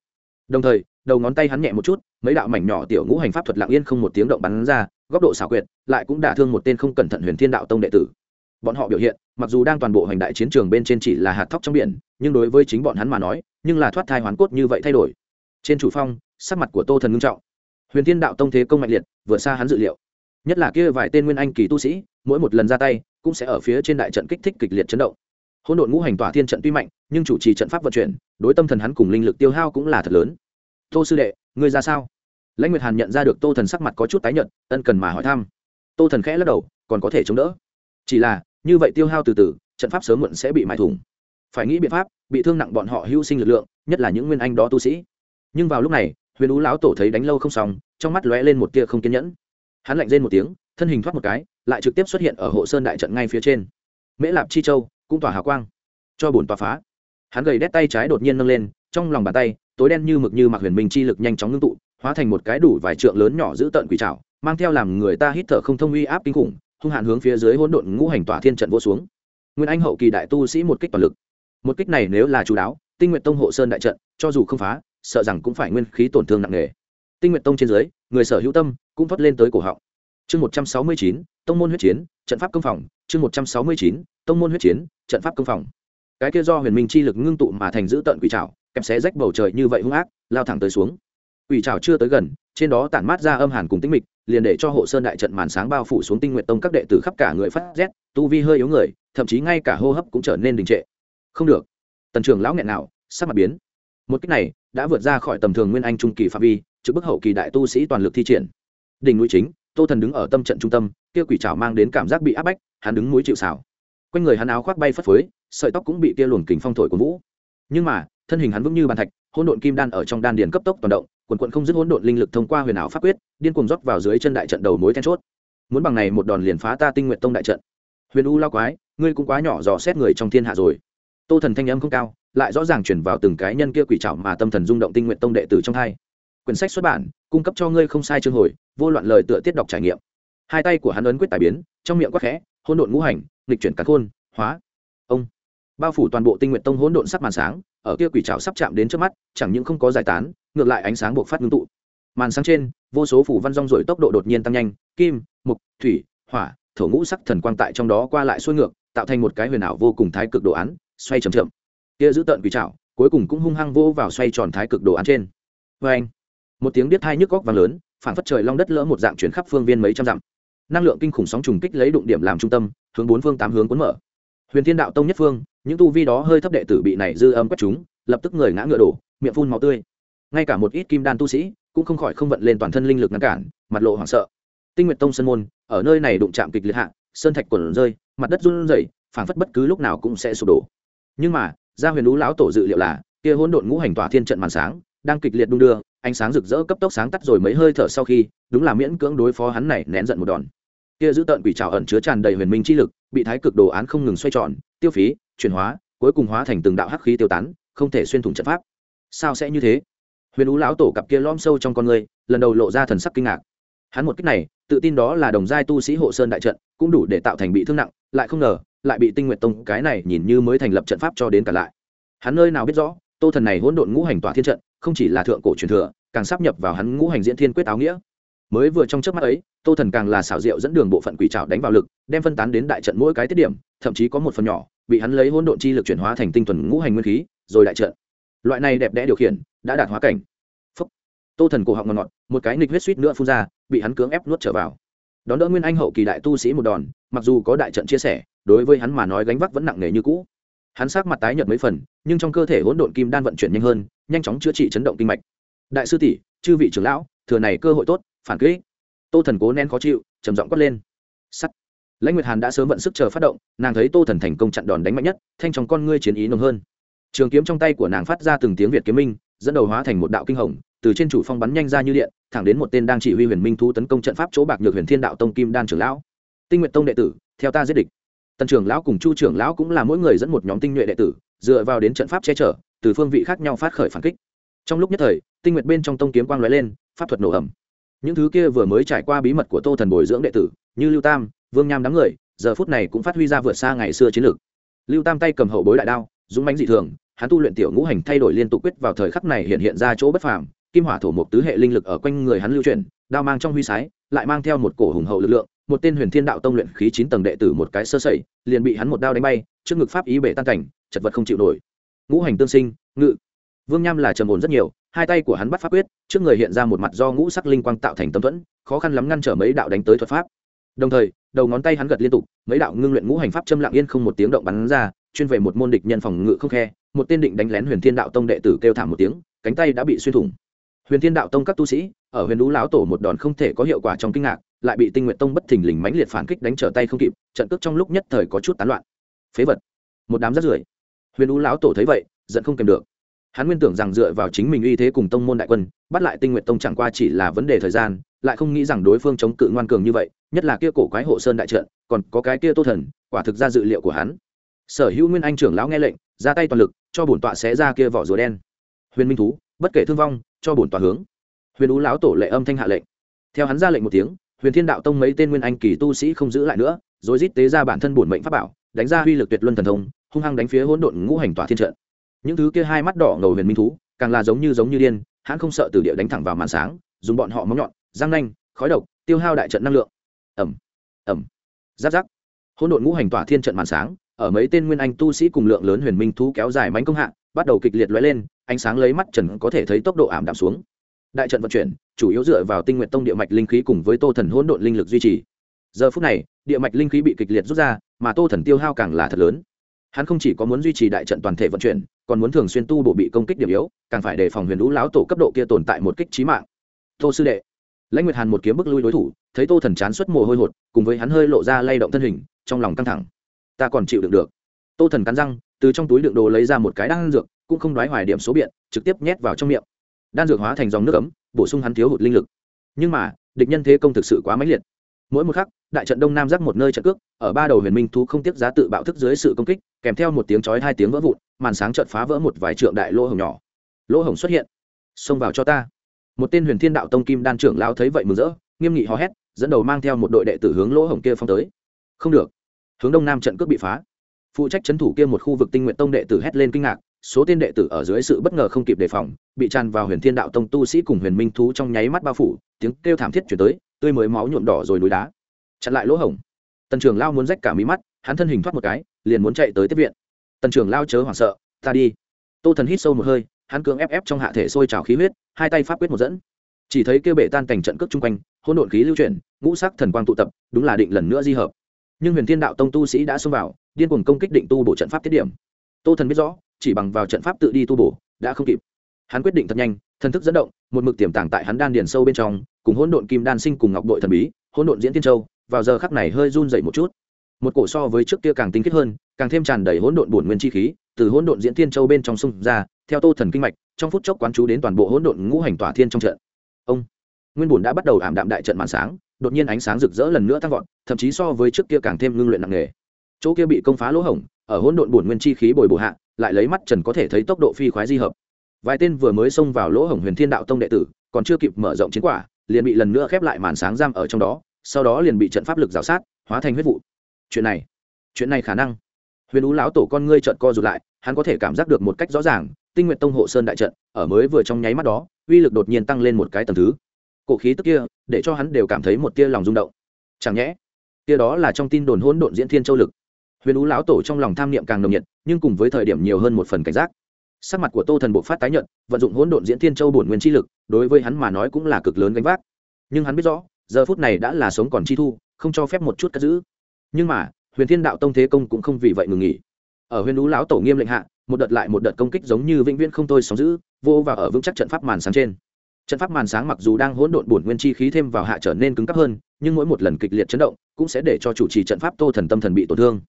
Đồng thời, đầu ngón tay hắn nhẹ một chút, mấy đạo mảnh nhỏ tiểu ngũ hành pháp thuật lặng yên không một tiếng động bắn ra, góc độ xảo quyệt, lại cũng đả thương một tên không cẩn thận huyền thiên đạo tông đệ tử. Bọn họ biểu hiện, mặc dù đang toàn bộ hành đại chiến trường bên trên chỉ là hạt thóc trong biển, nhưng đối với chính bọn hắn mà nói, nhưng là thoát thai hoàn cốt như vậy thay đổi trên chủ phong, sắc mặt của tô thần ngưng trọng. Huyền thiên đạo tông thế công mạnh liệt, vượt xa hắn dự liệu. Nhất là kia vài tên nguyên anh kỳ tu sĩ, mỗi một lần ra tay, cũng sẽ ở phía trên đại trận kích thích kịch liệt chấn động. Hỗn độn ngũ hành tỏa thiên trận tuy mạnh, nhưng chủ trì trận pháp vận chuyển, đối tâm thần hắn cùng linh lực tiêu hao cũng là thật lớn. Tô sư đệ, ngươi ra sao? Lãnh nguyệt hàn nhận ra được tô thần sắc mặt có chút tái nhợt, ân cần mà hỏi thăm. Tô thần khẽ lắc đầu, còn có thể chống đỡ. Chỉ là, như vậy tiêu hao từ từ, trận pháp sớm muộn sẽ bị mãi thủng. Phải nghĩ biện pháp, bị thương nặng bọn họ hưu sinh lực lượng, nhất là những nguyên anh đó tu sĩ nhưng vào lúc này, huyền ú lão tổ thấy đánh lâu không xong, trong mắt lóe lên một tia không kiên nhẫn. Hắn lạnh rên một tiếng, thân hình thoát một cái, lại trực tiếp xuất hiện ở hộ sơn đại trận ngay phía trên. Mễ lạp chi châu, cũng tỏa hào quang, cho bổn tỏa phá. Hắn gầy đét tay trái đột nhiên nâng lên, trong lòng bàn tay, tối đen như mực như mặc huyền minh chi lực nhanh chóng ngưng tụ, hóa thành một cái đủ vài trượng lớn nhỏ giữ tận quỷ trảo, mang theo làm người ta hít thở không thông uy áp kinh khủng, hung hạn hướng phía dưới hỗn độn ngũ hành tỏa thiên trận vô xuống. Nguyên anh hậu kỳ đại tu sĩ một kích toàn lực. Một kích này nếu là chú đáo, tinh nguyện tông hộ sơn đại trận, cho dù không phá sợ rằng cũng phải nguyên khí tổn thương nặng nề. Tinh nguyện tông trên dưới, người sở hữu tâm cũng thoát lên tới cổ họng. Chương một trăm sáu mươi chín, tông môn huyết chiến, trận pháp công phòng. Chương một trăm sáu mươi chín, tông môn huyết chiến, trận pháp công phòng. Cái kia do huyền minh chi lực ngưng tụ mà thành giữ tận quỷ trảo, kẹp xé rách bầu trời như vậy hung ác, lao thẳng tới xuống. Quỷ trảo chưa tới gần, trên đó tản mát ra âm hàn cùng tĩnh mịch, liền để cho hộ sơn đại trận màn sáng bao phủ xuống tinh nguyện tông các đệ tử khắp cả người phát rét, tu vi hơi yếu người, thậm chí ngay cả hô hấp cũng trở nên đình trệ. Không được. Tần trường lão nghẹn nào, sắc mặt biến một cách này đã vượt ra khỏi tầm thường nguyên anh trung kỳ phạm vi trước bức hậu kỳ đại tu sĩ toàn lực thi triển. Đỉnh núi chính, tô thần đứng ở tâm trận trung tâm, kia quỷ trào mang đến cảm giác bị áp bách, hắn đứng núi chịu xảo quanh người hắn áo khoác bay phất phới, sợi tóc cũng bị kia luồng kính phong thổi của vũ. Nhưng mà, thân hình hắn vững như bàn thạch, hỗn độn kim đan ở trong đan điền cấp tốc toàn động, quần quận không dứt hỗn độn linh lực thông qua huyền ảo pháp quyết, điên cuồng rót vào dưới chân đại trận đầu mối then chốt. Muốn bằng này một đòn liền phá ta tinh nguyện tông đại trận. Huyền u lao quái, ngươi cũng quá nhỏ dò xét người trong thiên hạ rồi. Tô thần thanh âm không cao lại rõ ràng chuyển vào từng cái nhân kia quỷ trảo mà tâm thần rung động tinh nguyện tông đệ tử trong hai quyển sách xuất bản, cung cấp cho ngươi không sai chương hồi, vô loạn lời tựa tiết đọc trải nghiệm. Hai tay của hắn ấn quyết tài biến, trong miệng quắc khẽ, hỗn độn ngũ hành, nghịch chuyển cắn khôn, hóa. Ông. Bao phủ toàn bộ tinh nguyện tông hỗn độn sắc màn sáng, ở kia quỷ trảo sắp chạm đến trước mắt, chẳng những không có giải tán, ngược lại ánh sáng buộc phát ngưng tụ. Màn sáng trên, vô số phủ văn rong rổi tốc độ đột nhiên tăng nhanh, kim, mục, thủy, hỏa, thổ ngũ sắc thần quang tại trong đó qua lại xuôi ngược, tạo thành một cái huyền ảo vô cùng thái cực đồ án, xoay chậm chậm kia giữ tợn quỷ trảo, cuối cùng cũng hung hăng vô vào xoay tròn thái cực đồ án trên. Vê anh, một tiếng biết hai nhức góc vang lớn phản phất trời long đất lỡ một dạng chuyển khắp phương viên mấy trăm dặm. Năng lượng kinh khủng sóng trùng kích lấy đụng điểm làm trung tâm, hướng bốn phương tám hướng cuốn mở. Huyền thiên đạo tông nhất phương, những tu vi đó hơi thấp đệ tử bị này dư âm quét chúng, lập tức người ngã ngựa đổ, miệng phun máu tươi. Ngay cả một ít kim đan tu sĩ, cũng không khỏi không vận lên toàn thân linh lực ngăn cản, mặt lộ hoảng sợ. Tinh nguyệt tông sơn môn, ở nơi này đụng chạm kịch liệt hạ, sơn thạch quần rơi, mặt đất run rẩy, phảng phất bất cứ lúc nào cũng sẽ sụp đổ. Nhưng mà gia huyền lũ lão tổ dự liệu là, kia hỗn độn ngũ hành tỏa thiên trận màn sáng, đang kịch liệt đung đưa, ánh sáng rực rỡ cấp tốc sáng tắt rồi mấy hơi thở sau khi, đúng là miễn cưỡng đối phó hắn này nén giận một đòn. Kia giữ tận quỷ trào ẩn chứa tràn đầy huyền minh chi lực, bị thái cực đồ án không ngừng xoay tròn, tiêu phí, chuyển hóa, cuối cùng hóa thành từng đạo hắc khí tiêu tán, không thể xuyên thủng trận pháp. Sao sẽ như thế? Huyền ú lão tổ cặp kia lom sâu trong con người, lần đầu lộ ra thần sắc kinh ngạc. Hắn một cách này, tự tin đó là đồng giai tu sĩ hộ sơn đại trận, cũng đủ để tạo thành bị thương nặng, lại không ngờ lại bị tinh nguyện tông cái này nhìn như mới thành lập trận pháp cho đến cả lại. Hắn nơi nào biết rõ, tô thần này hỗn độn ngũ hành tỏa thiên trận, không chỉ là thượng cổ truyền thừa, càng sắp nhập vào hắn ngũ hành diễn thiên quyết áo nghĩa. Mới vừa trong trước mắt ấy, tô thần càng là xảo diệu dẫn đường bộ phận quỷ trào đánh vào lực, đem phân tán đến đại trận mỗi cái tiết điểm, thậm chí có một phần nhỏ, bị hắn lấy hỗn độn chi lực chuyển hóa thành tinh thuần ngũ hành nguyên khí, rồi đại trận. Loại này đẹp đẽ điều khiển, đã đạt hóa cảnh. Phúc. tô thần cổ họng ngọt ngọt, một cái nghịch huyết suýt nữa phun ra, bị hắn cưỡng ép nuốt trở vào. Đón đỡ nguyên anh hậu kỳ đại tu sĩ một đòn, mặc dù có đại trận chia sẻ đối với hắn mà nói gánh vác vẫn nặng nề như cũ. Hắn sắc mặt tái nhợt mấy phần, nhưng trong cơ thể hỗn độn kim đan vận chuyển nhanh hơn, nhanh chóng chữa trị chấn động kinh mạch. Đại sư tỷ, chư vị trưởng lão, thừa này cơ hội tốt, phản kích. Tô thần cố nén khó chịu, trầm giọng quát lên. Sắt. Lãnh nguyệt hàn đã sớm vận sức chờ phát động, nàng thấy tô thần thành công chặn đòn đánh mạnh nhất, thanh trong con ngươi chiến ý nồng hơn. Trường kiếm trong tay của nàng phát ra từng tiếng việt kiếm minh, dẫn đầu hóa thành một đạo kinh hồng, từ trên chủ phong bắn nhanh ra như điện, thẳng đến một tên đang chỉ huy huyền minh thu tấn công trận pháp chỗ bạc nhược huyền thiên đạo tông kim đan trưởng lão. Tinh nguyện tông đệ tử, theo ta giết địch tần trưởng lão cùng chu trưởng lão cũng là mỗi người dẫn một nhóm tinh nhuệ đệ tử dựa vào đến trận pháp che chở từ phương vị khác nhau phát khởi phản kích. Trong lúc nhất thời tinh nguyệt bên trong tông kiếm quang lóe lên pháp thuật nổ ẩm những thứ kia vừa mới trải qua bí mật của tô thần bồi dưỡng đệ tử như lưu tam vương nham đám người giờ phút này cũng phát huy ra vượt xa ngày xưa chiến lược. Lưu tam tay cầm hậu bối đại đao dũng mánh dị thường hắn tu luyện tiểu ngũ hành thay đổi liên tục quyết vào thời khắc này hiện hiện ra chỗ bất phàm kim hỏa thổ mục tứ hệ linh lực ở quanh người hắn lưu truyền, đao mang trong huy sái lại mang theo một cổ hùng hậu lực lượng một tên huyền thiên đạo tông luyện khí chín tầng đệ tử một cái sơ sẩy, liền bị hắn một đao đánh bay, trước ngực pháp ý bể tan cảnh, chật vật không chịu nổi. Ngũ hành tương sinh, ngự. Vương nham là trầm ổn rất nhiều, hai tay của hắn bắt pháp quyết, trước người hiện ra một mặt do ngũ sắc linh quang tạo thành tâm thuẫn, khó khăn lắm ngăn trở mấy đạo đánh tới thuật pháp. Đồng thời, đầu ngón tay hắn gật liên tục, mấy đạo ngưng luyện ngũ hành pháp châm lặng yên không một tiếng động bắn ra, chuyên về một môn địch nhân phòng ngự không khe, một tên định đánh lén huyền thiên đạo tông đệ tử kêu thảm một tiếng, cánh tay đã bị xuyên thủng. Huyền thiên đạo tông các tu sĩ, ở huyền lũ lão tổ một đòn không thể có hiệu quả trong kinh ngạc lại bị tinh nguyện tông bất thình lình mãnh liệt phản kích đánh trở tay không kịp, trận cước trong lúc nhất thời có chút tán loạn. Phế vật. Một đám rắt rưởi. Huyền U lão tổ thấy vậy, giận không kèm được. Hắn nguyên tưởng rằng dựa vào chính mình uy thế cùng tông môn đại quân, bắt lại tinh nguyện tông chẳng qua chỉ là vấn đề thời gian, lại không nghĩ rằng đối phương chống cự ngoan cường như vậy, nhất là kia cổ quái hộ sơn đại trận, còn có cái kia tô thần, quả thực ra dự liệu của hắn. Sở hữu nguyên anh trưởng lão nghe lệnh, ra tay toàn lực, cho bổn tọa xé ra kia vỏ rùa đen. Huyền minh thú, bất kể thương vong, cho bổn tọa hướng. Huyền ú lão tổ lệ âm thanh hạ lệnh. Theo hắn ra lệnh một tiếng huyền thiên đạo tông mấy tên nguyên anh kỳ tu sĩ không giữ lại nữa, rồi rít tế ra bản thân bổn mệnh pháp bảo, đánh ra uy lực tuyệt luân thần thông, hung hăng đánh phía hỗn độn ngũ hành tỏa thiên trận. Những thứ kia hai mắt đỏ ngầu huyền minh thú, càng là giống như giống như điên, hắn không sợ từ địa đánh thẳng vào màn sáng, dùng bọn họ móng nhọn, răng nanh, khói độc, tiêu hao đại trận năng lượng. Ẩm ẩm giáp giáp. Hỗn độn ngũ hành tỏa thiên trận màn sáng, ở mấy tên nguyên anh tu sĩ cùng lượng lớn huyền minh thú kéo dài mánh công hạ, bắt đầu kịch liệt lóe lên, ánh sáng lấy mắt trần có thể thấy tốc độ ảm đạm xuống. Đại trận vận chuyển chủ yếu dựa vào tinh nguyện tông địa mạch linh khí cùng với tô thần hỗn độn linh lực duy trì. Giờ phút này, địa mạch linh khí bị kịch liệt rút ra, mà tô thần tiêu hao càng là thật lớn. Hắn không chỉ có muốn duy trì đại trận toàn thể vận chuyển, còn muốn thường xuyên tu bộ bị công kích điểm yếu, càng phải đề phòng huyền lũ láo tổ cấp độ kia tồn tại một kích trí mạng. Tô sư đệ, lãnh nguyệt hàn một kiếm bức lui đối thủ, thấy tô thần chán suất mồ hôi hột, cùng với hắn hơi lộ ra lay động thân hình, trong lòng căng thẳng. Ta còn chịu đựng được. Tô thần cắn răng, từ trong túi đựng đồ lấy ra một cái đan dược, cũng không đoái hoài điểm số biện, trực tiếp nhét vào trong miệng. Đan dược hóa thành dòng nước ấm bổ sung hắn thiếu hụt linh lực. Nhưng mà, địch nhân thế công thực sự quá mãnh liệt. Mỗi một khắc, đại trận đông nam giác một nơi trận cước, ở ba đầu huyền minh thú không tiếp giá tự bạo thức dưới sự công kích, kèm theo một tiếng chói hai tiếng vỡ vụn, màn sáng trận phá vỡ một vài trượng đại lỗ hồng nhỏ. Lỗ hồng xuất hiện. Xông vào cho ta. Một tên huyền thiên đạo tông kim đan trưởng lao thấy vậy mừng rỡ, nghiêm nghị hò hét, dẫn đầu mang theo một đội đệ tử hướng lỗ hồng kia phong tới. Không được. Hướng đông nam trận cước bị phá. Phụ trách trấn thủ kia một khu vực tinh nguyện tông đệ tử hét lên kinh ngạc số tên đệ tử ở dưới sự bất ngờ không kịp đề phòng, bị tràn vào huyền thiên đạo tông tu sĩ cùng huyền minh thú trong nháy mắt bao phủ, tiếng kêu thảm thiết chuyển tới, tươi mới máu nhuộm đỏ rồi núi đá. Chặn lại lỗ hổng. Tần trưởng lao muốn rách cả mí mắt, hắn thân hình thoát một cái, liền muốn chạy tới tiếp viện. Tần trưởng lao chớ hoảng sợ, ta đi. Tô thần hít sâu một hơi, hắn cưỡng ép ép trong hạ thể sôi trào khí huyết, hai tay pháp quyết một dẫn. Chỉ thấy kêu bể tan cảnh trận cước chung quanh, hỗn độn khí lưu chuyển, ngũ sắc thần quang tụ tập, đúng là định lần nữa di hợp. Nhưng huyền thiên đạo tông tu sĩ đã xông vào, điên cuồng công kích định tu bộ trận pháp tiết điểm tô thần biết rõ, chỉ bằng vào trận pháp tự đi tu bổ, đã không kịp. Hắn quyết định thật nhanh, thần thức dẫn động, một mực tiềm tàng tại hắn đan điền sâu bên trong, cùng hỗn độn kim đan sinh cùng ngọc đội thần bí, hỗn độn diễn tiên châu, vào giờ khắc này hơi run dậy một chút. Một cổ so với trước kia càng tinh khiết hơn, càng thêm tràn đầy hỗn độn bổn nguyên chi khí, từ hỗn độn diễn tiên châu bên trong sông ra, theo tô thần kinh mạch, trong phút chốc quán chú đến toàn bộ hỗn độn ngũ hành tỏa thiên trong trận. Ông! Nguyên bổn đã bắt đầu ảm đạm đại trận màn sáng, đột nhiên ánh sáng rực rỡ lần nữa tăng vọt, thậm chí so với trước kia càng thêm ngưng luyện nặng nghề chỗ kia bị công phá lỗ hổng ở hỗn độn bổn nguyên chi khí bồi bổ hạ, lại lấy mắt trần có thể thấy tốc độ phi khoái di hợp. Vài tên vừa mới xông vào lỗ hổng huyền thiên đạo tông đệ tử, còn chưa kịp mở rộng chiến quả, liền bị lần nữa khép lại màn sáng giam ở trong đó, sau đó liền bị trận pháp lực rào sát, hóa thành huyết vụ. Chuyện này chuyện này khả năng. Huyền ú lão tổ con ngươi trợn co rụt lại, hắn có thể cảm giác được một cách rõ ràng, tinh nguyện tông hộ sơn đại trận, ở mới vừa trong nháy mắt đó, uy lực đột nhiên tăng lên một cái tầng thứ. Cổ khí tức kia, để cho hắn đều cảm thấy một tia lòng rung động. Chẳng nhẽ, kia đó là trong tin đồn hỗn độn diễn thiên châu lực huyền ú lão tổ trong lòng tham niệm càng nồng nhiệt, nhưng cùng với thời điểm nhiều hơn một phần cảnh giác. Sắc mặt của tô thần bộ phát tái nhận vận dụng hỗn độn diễn thiên châu bổn nguyên chi lực, đối với hắn mà nói cũng là cực lớn gánh vác. Nhưng hắn biết rõ, giờ phút này đã là sống còn chi thu, không cho phép một chút cất giữ. Nhưng mà, huyền thiên đạo tông thế công cũng không vì vậy ngừng nghỉ. Ở huyền ú lão tổ nghiêm lệnh hạ, một đợt lại một đợt công kích giống như vĩnh viễn không thôi sóng giữ, vô và ở vững chắc trận pháp màn sáng trên. Trận pháp màn sáng mặc dù đang hỗn độn bổn nguyên chi khí thêm vào hạ trở nên cứng cấp hơn, nhưng mỗi một lần kịch liệt chấn động cũng sẽ để cho chủ trì trận pháp tô thần tâm thần bị tổn thương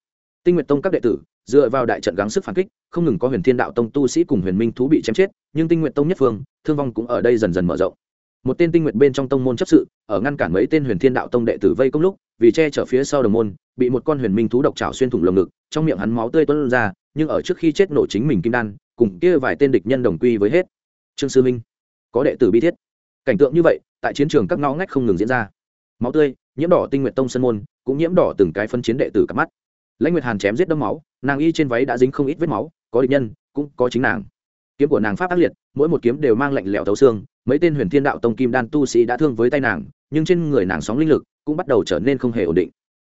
tinh Nguyệt tông các đệ tử, dựa vào đại trận gắng sức phản kích, không ngừng có huyền thiên đạo tông tu sĩ cùng huyền minh thú bị chém chết, nhưng tinh Nguyệt tông nhất phương, thương vong cũng ở đây dần dần mở rộng. Một tên tinh Nguyệt bên trong tông môn chấp sự, ở ngăn cản mấy tên huyền thiên đạo tông đệ tử vây công lúc, vì che chở phía sau đồng môn, bị một con huyền minh thú độc trào xuyên thủng lồng ngực, trong miệng hắn máu tươi tuôn ra, nhưng ở trước khi chết nổ chính mình kim đan, cùng kia vài tên địch nhân đồng quy với hết. Trương sư minh, có đệ tử bi thiết. Cảnh tượng như vậy, tại chiến trường các ngõ ngách không ngừng diễn ra. Máu tươi, nhiễm đỏ tinh nguyện tông sân môn, cũng nhiễm đỏ từng cái phân chiến đệ tử cặp mắt lãnh nguyệt hàn chém giết đâm máu, nàng y trên váy đã dính không ít vết máu, có địch nhân, cũng có chính nàng. Kiếm của nàng pháp ác liệt, mỗi một kiếm đều mang lạnh lẽo thấu xương, mấy tên huyền thiên đạo tông kim đan tu sĩ đã thương với tay nàng, nhưng trên người nàng sóng linh lực cũng bắt đầu trở nên không hề ổn định.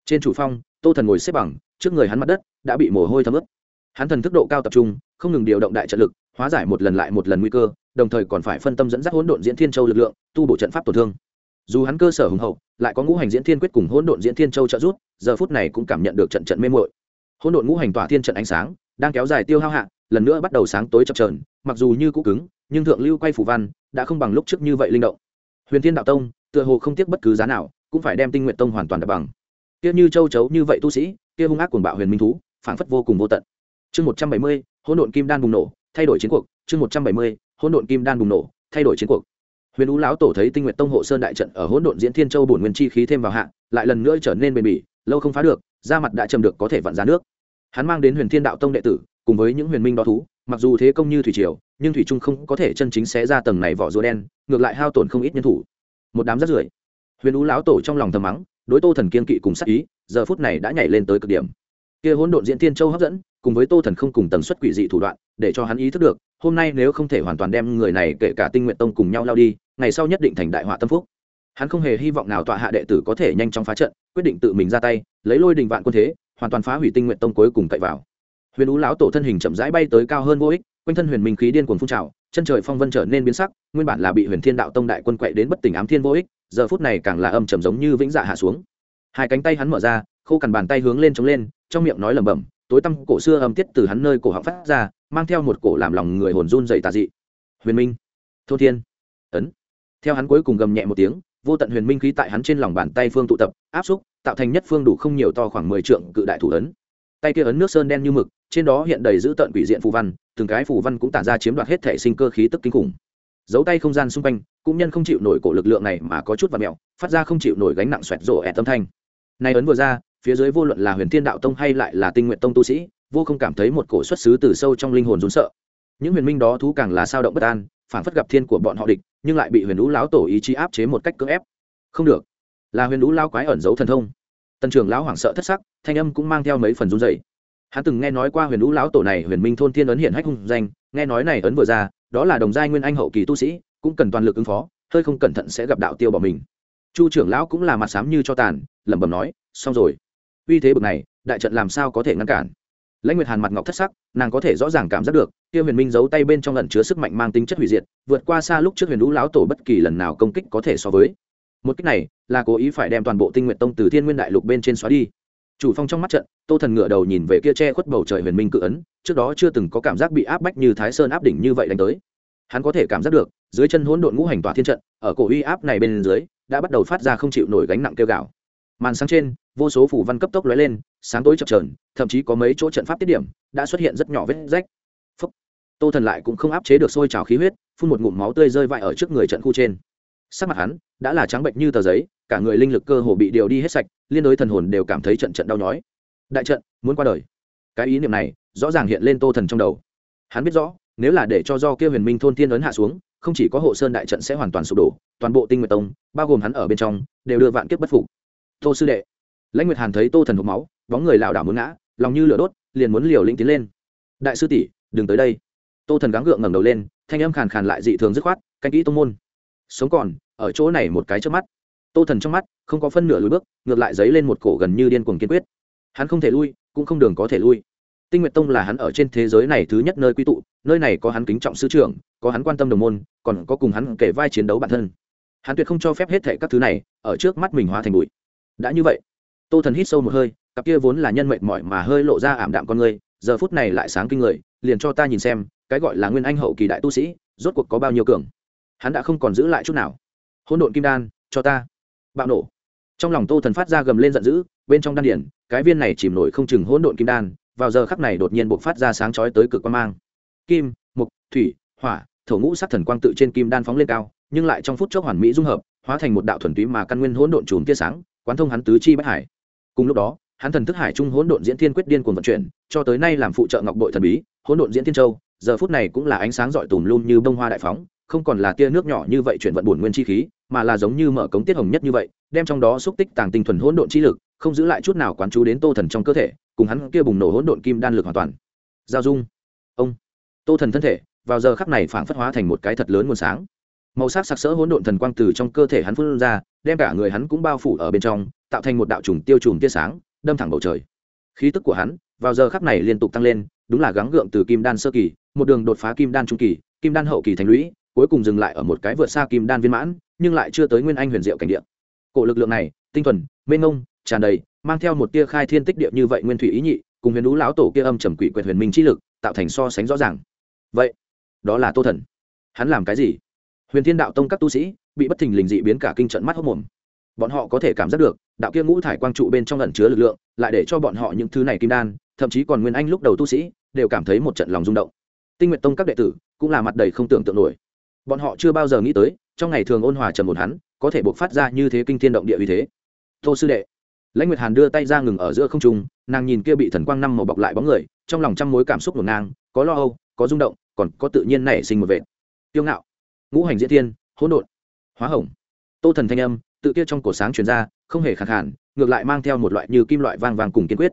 Trên chủ phong, tô thần ngồi xếp bằng, trước người hắn mặt đất đã bị mồ hôi thấm ướt. Hắn thần thức độ cao tập trung, không ngừng điều động đại trận lực, hóa giải một lần lại một lần nguy cơ, đồng thời còn phải phân tâm dẫn dắt hỗn độn diễn thiên châu lực lượng, tu bổ trận pháp tổn thương. Dù hắn cơ sở hùng hậu lại có ngũ hành diễn thiên quyết cùng hỗn độn diễn thiên châu trợ giúp, giờ phút này cũng cảm nhận được trận trận mê mội hỗn độn ngũ hành tỏa thiên trận ánh sáng, đang kéo dài tiêu hao hạ, lần nữa bắt đầu sáng tối chập trờn mặc dù như cũ cứng, nhưng thượng lưu quay phủ văn đã không bằng lúc trước như vậy linh động. Huyền thiên đạo tông, tựa hồ không tiếc bất cứ giá nào, cũng phải đem tinh nguyện tông hoàn toàn đập bằng. Kia như châu chấu như vậy tu sĩ, kia hung ác cuồng bạo huyền minh thú, phảng phất vô cùng vô tận. Chương một trăm bảy mươi, hỗn độn kim đan bùng nổ, thay đổi chiến cuộc. Chương một trăm bảy mươi, hỗn độn kim đan bùng nổ, thay đổi chiến cuộc huyền ú lão tổ thấy tinh nguyện tông hộ sơn đại trận ở hỗn độn diễn thiên châu bổn nguyên chi khí thêm vào hạ, lại lần nữa trở nên bền bỉ, lâu không phá được, da mặt đã chầm được có thể vặn ra nước. Hắn mang đến huyền thiên đạo tông đệ tử, cùng với những huyền minh đó thú, mặc dù thế công như thủy triều, nhưng thủy trung không có thể chân chính xé ra tầng này vỏ rùa đen, ngược lại hao tổn không ít nhân thủ. Một đám rất rưởi. Huyền ú lão tổ trong lòng thầm mắng, đối tô thần kiên kỵ cùng sắc ý, giờ phút này đã nhảy lên tới cực điểm. Kia hỗn độn diễn thiên châu hấp dẫn, cùng với tô thần không cùng tần suất quỷ dị thủ đoạn, để cho hắn ý thức được, hôm nay nếu không thể hoàn toàn đem người này kể cả tinh nguyện tông cùng nhau lao đi ngày sau nhất định thành đại họa tâm phúc. Hắn không hề hy vọng nào tọa hạ đệ tử có thể nhanh chóng phá trận, quyết định tự mình ra tay, lấy lôi đình vạn quân thế, hoàn toàn phá hủy tinh nguyện tông cuối cùng cậy vào. Huyền ú lão tổ thân hình chậm rãi bay tới cao hơn vô ích, quanh thân huyền minh khí điên cuồng phun trào, chân trời phong vân trở nên biến sắc, nguyên bản là bị huyền thiên đạo tông đại quân quậy đến bất tỉnh ám thiên vô ích, giờ phút này càng là âm trầm giống như vĩnh dạ hạ xuống. Hai cánh tay hắn mở ra, khô cằn bàn tay hướng lên chống lên, trong miệng nói lẩm bẩm, tối tăm cổ xưa âm tiết từ hắn nơi cổ họng phát ra, mang theo một cổ làm lòng người hồn run dậy tà dị. Huyền minh, thô thiên, ấn theo hắn cuối cùng gầm nhẹ một tiếng, vô tận huyền minh khí tại hắn trên lòng bàn tay phương tụ tập, áp xúc, tạo thành nhất phương đủ không nhiều to khoảng mười trượng cự đại thủ ấn. Tay kia ấn nước sơn đen như mực, trên đó hiện đầy dữ tận quỷ diện phù văn, từng cái phù văn cũng tản ra chiếm đoạt hết thể sinh cơ khí tức kinh khủng. Giấu tay không gian xung quanh, cũng nhân không chịu nổi cổ lực lượng này mà có chút và mẹo, phát ra không chịu nổi gánh nặng xoẹt rổ ẹ tâm thanh. Này ấn vừa ra, phía dưới vô luận là huyền thiên đạo tông hay lại là tinh nguyện tông tu sĩ, vô không cảm thấy một cổ xuất xứ từ sâu trong linh hồn rốn sợ. Những huyền minh đó thú càng là sao động bất an phản phất gặp thiên của bọn họ địch nhưng lại bị huyền lũ lão tổ ý chí áp chế một cách cưỡng ép. Không được. Là huyền lũ lao quái ẩn giấu thần thông. Tần trưởng lão hoảng sợ thất sắc, thanh âm cũng mang theo mấy phần run dày hắn từng nghe nói qua huyền lũ lão tổ này huyền minh thôn thiên ấn hiện hách hung danh, nghe nói này ấn vừa ra, đó là đồng giai nguyên anh hậu kỳ tu sĩ, cũng cần toàn lực ứng phó, hơi không cẩn thận sẽ gặp đạo tiêu bỏ mình. Chu trưởng lão cũng là mặt sám như cho tàn, lẩm bẩm nói, xong rồi. Uy thế bực này, đại trận làm sao có thể ngăn cản? Lãnh nguyệt hàn mặt ngọc thất sắc, nàng có thể rõ ràng cảm giác được, kia huyền minh giấu tay bên trong lần chứa sức mạnh mang tính chất hủy diệt, vượt qua xa lúc trước huyền lũ lão tổ bất kỳ lần nào công kích có thể so với. Một cách này, là cố ý phải đem toàn bộ tinh nguyện tông từ thiên nguyên đại lục bên trên xóa đi. Chủ phong trong mắt trận, tô thần ngựa đầu nhìn về kia che khuất bầu trời huyền minh cự ấn, trước đó chưa từng có cảm giác bị áp bách như thái sơn áp đỉnh như vậy đánh tới. Hắn có thể cảm giác được, dưới chân hỗn độn ngũ hành tỏa thiên trận, ở cổ uy áp này bên dưới, đã bắt đầu phát ra không chịu nổi gánh nặng kêu gạo màn sáng trên, vô số phủ văn cấp tốc lóe lên, sáng tối chập trờn thậm chí có mấy chỗ trận pháp tiết điểm đã xuất hiện rất nhỏ vết rách. Phúc. tô thần lại cũng không áp chế được sôi trào khí huyết, phun một ngụm máu tươi rơi vãi ở trước người trận khu trên. Sắc mặt hắn đã là trắng bệnh như tờ giấy, cả người linh lực cơ hồ bị điều đi hết sạch, liên đối thần hồn đều cảm thấy trận trận đau nhói. Đại trận, muốn qua đời. Cái ý niệm này rõ ràng hiện lên tô thần trong đầu. Hắn biết rõ, nếu là để cho do kia huyền minh thôn thiên ấn hạ xuống, không chỉ có hộ sơn đại trận sẽ hoàn toàn sụp đổ, toàn bộ tinh nguyệt tông, bao gồm hắn ở bên trong, đều đưa vạn kiếp bất phục tô sư đệ. Lãnh nguyệt hàn thấy tô thần hộp máu, bóng người lảo đảo muốn ngã, lòng như lửa đốt, liền muốn liều lĩnh tiến lên. Đại sư tỷ, đừng tới đây. Tô thần gắng gượng ngẩng đầu lên, thanh âm khàn khàn lại dị thường dứt khoát, canh kỹ tông môn. Sống còn, ở chỗ này một cái trước mắt. Tô thần trong mắt, không có phân nửa lùi bước, ngược lại dấy lên một cổ gần như điên cuồng kiên quyết. Hắn không thể lui, cũng không đường có thể lui. Tinh Nguyệt tông là hắn ở trên thế giới này thứ nhất nơi quy tụ, nơi này có hắn kính trọng sư trưởng, có hắn quan tâm đồng môn, còn có cùng hắn kể vai chiến đấu bản thân. Hắn tuyệt không cho phép hết thệ các thứ này ở trước mắt mình hóa thành bụi đã như vậy, tô thần hít sâu một hơi, cặp kia vốn là nhân mệnh mỏi mà hơi lộ ra ảm đạm con người, giờ phút này lại sáng kinh người, liền cho ta nhìn xem, cái gọi là nguyên anh hậu kỳ đại tu sĩ, rốt cuộc có bao nhiêu cường. Hắn đã không còn giữ lại chút nào. Hỗn độn kim đan, cho ta. Bạo nổ. Trong lòng tô thần phát ra gầm lên giận dữ, bên trong đan điển cái viên này chìm nổi không chừng hỗn độn kim đan, vào giờ khắc này đột nhiên buộc phát ra sáng chói tới cực quan mang. Kim, mục, thủy, hỏa, thổ ngũ sắc thần quang tự trên kim đan phóng lên cao, nhưng lại trong phút chốc hoàn mỹ dung hợp, hóa thành một đạo thuần túy mà căn nguyên hỗn độn chùm tia sáng quán thông hắn tứ chi bách hải. Cùng lúc đó, hắn thần thức hải trung hỗn độn diễn thiên quyết điên cuồng vận chuyển, cho tới nay làm phụ trợ ngọc bội thần bí, hỗn độn diễn thiên châu, giờ phút này cũng là ánh sáng rọi tùm luôn như bông hoa đại phóng, không còn là tia nước nhỏ như vậy chuyển vận buồn nguyên chi khí, mà là giống như mở cống tiết hồng nhất như vậy, đem trong đó xúc tích tàng tinh thuần hỗn độn chi lực, không giữ lại chút nào quán chú đến tô thần trong cơ thể, cùng hắn kia bùng nổ hỗn độn kim đan lực hoàn toàn. Giao dung. Ông. Tô thần thân thể, vào giờ khắc này phảng phất hóa thành một cái thật lớn nguồn sáng màu sắc sặc sỡ hỗn độn thần quang từ trong cơ thể hắn phun ra, đem cả người hắn cũng bao phủ ở bên trong, tạo thành một đạo trùng tiêu trùng tia sáng, đâm thẳng bầu trời. Khí tức của hắn vào giờ khắc này liên tục tăng lên, đúng là gắng gượng từ kim đan sơ kỳ, một đường đột phá kim đan trung kỳ, kim đan hậu kỳ thành lũy, cuối cùng dừng lại ở một cái vượt xa kim đan viên mãn, nhưng lại chưa tới nguyên anh huyền diệu cảnh địa. Cổ lực lượng này, tinh thuần, mênh ngông tràn đầy, mang theo một tia khai thiên tích địa như vậy nguyên thủy ý nhị, cùng huyền lũ lão tổ kia âm trầm quỷ quyệt huyền minh trí lực, tạo thành so sánh rõ ràng. Vậy, đó là tô thần. Hắn làm cái gì? Huyền thiên đạo tông các tu sĩ bị bất thình lình dị biến cả kinh trận mắt hốc mồm. Bọn họ có thể cảm giác được, đạo kia ngũ thải quang trụ bên trong ẩn chứa lực lượng, lại để cho bọn họ những thứ này kim đan, thậm chí còn nguyên anh lúc đầu tu sĩ, đều cảm thấy một trận lòng rung động. Tinh nguyện tông các đệ tử cũng là mặt đầy không tưởng tượng nổi. Bọn họ chưa bao giờ nghĩ tới, trong ngày thường ôn hòa trầm một hắn, có thể buộc phát ra như thế kinh thiên động địa uy thế. Tô sư đệ, lãnh nguyệt hàn đưa tay ra ngừng ở giữa không trung, nàng nhìn kia bị thần quang năm màu bọc lại bóng người, trong lòng trăm mối cảm xúc ngổn ngang, có lo âu, có rung động, còn có tự nhiên nảy sinh một vệ tiêu ngạo ngũ hành diễn thiên, hỗn độn, hóa hồng. Tô thần thanh âm, tự kia trong cổ sáng truyền ra, không hề khẳng hẳn ngược lại mang theo một loại như kim loại vang vàng cùng kiên quyết.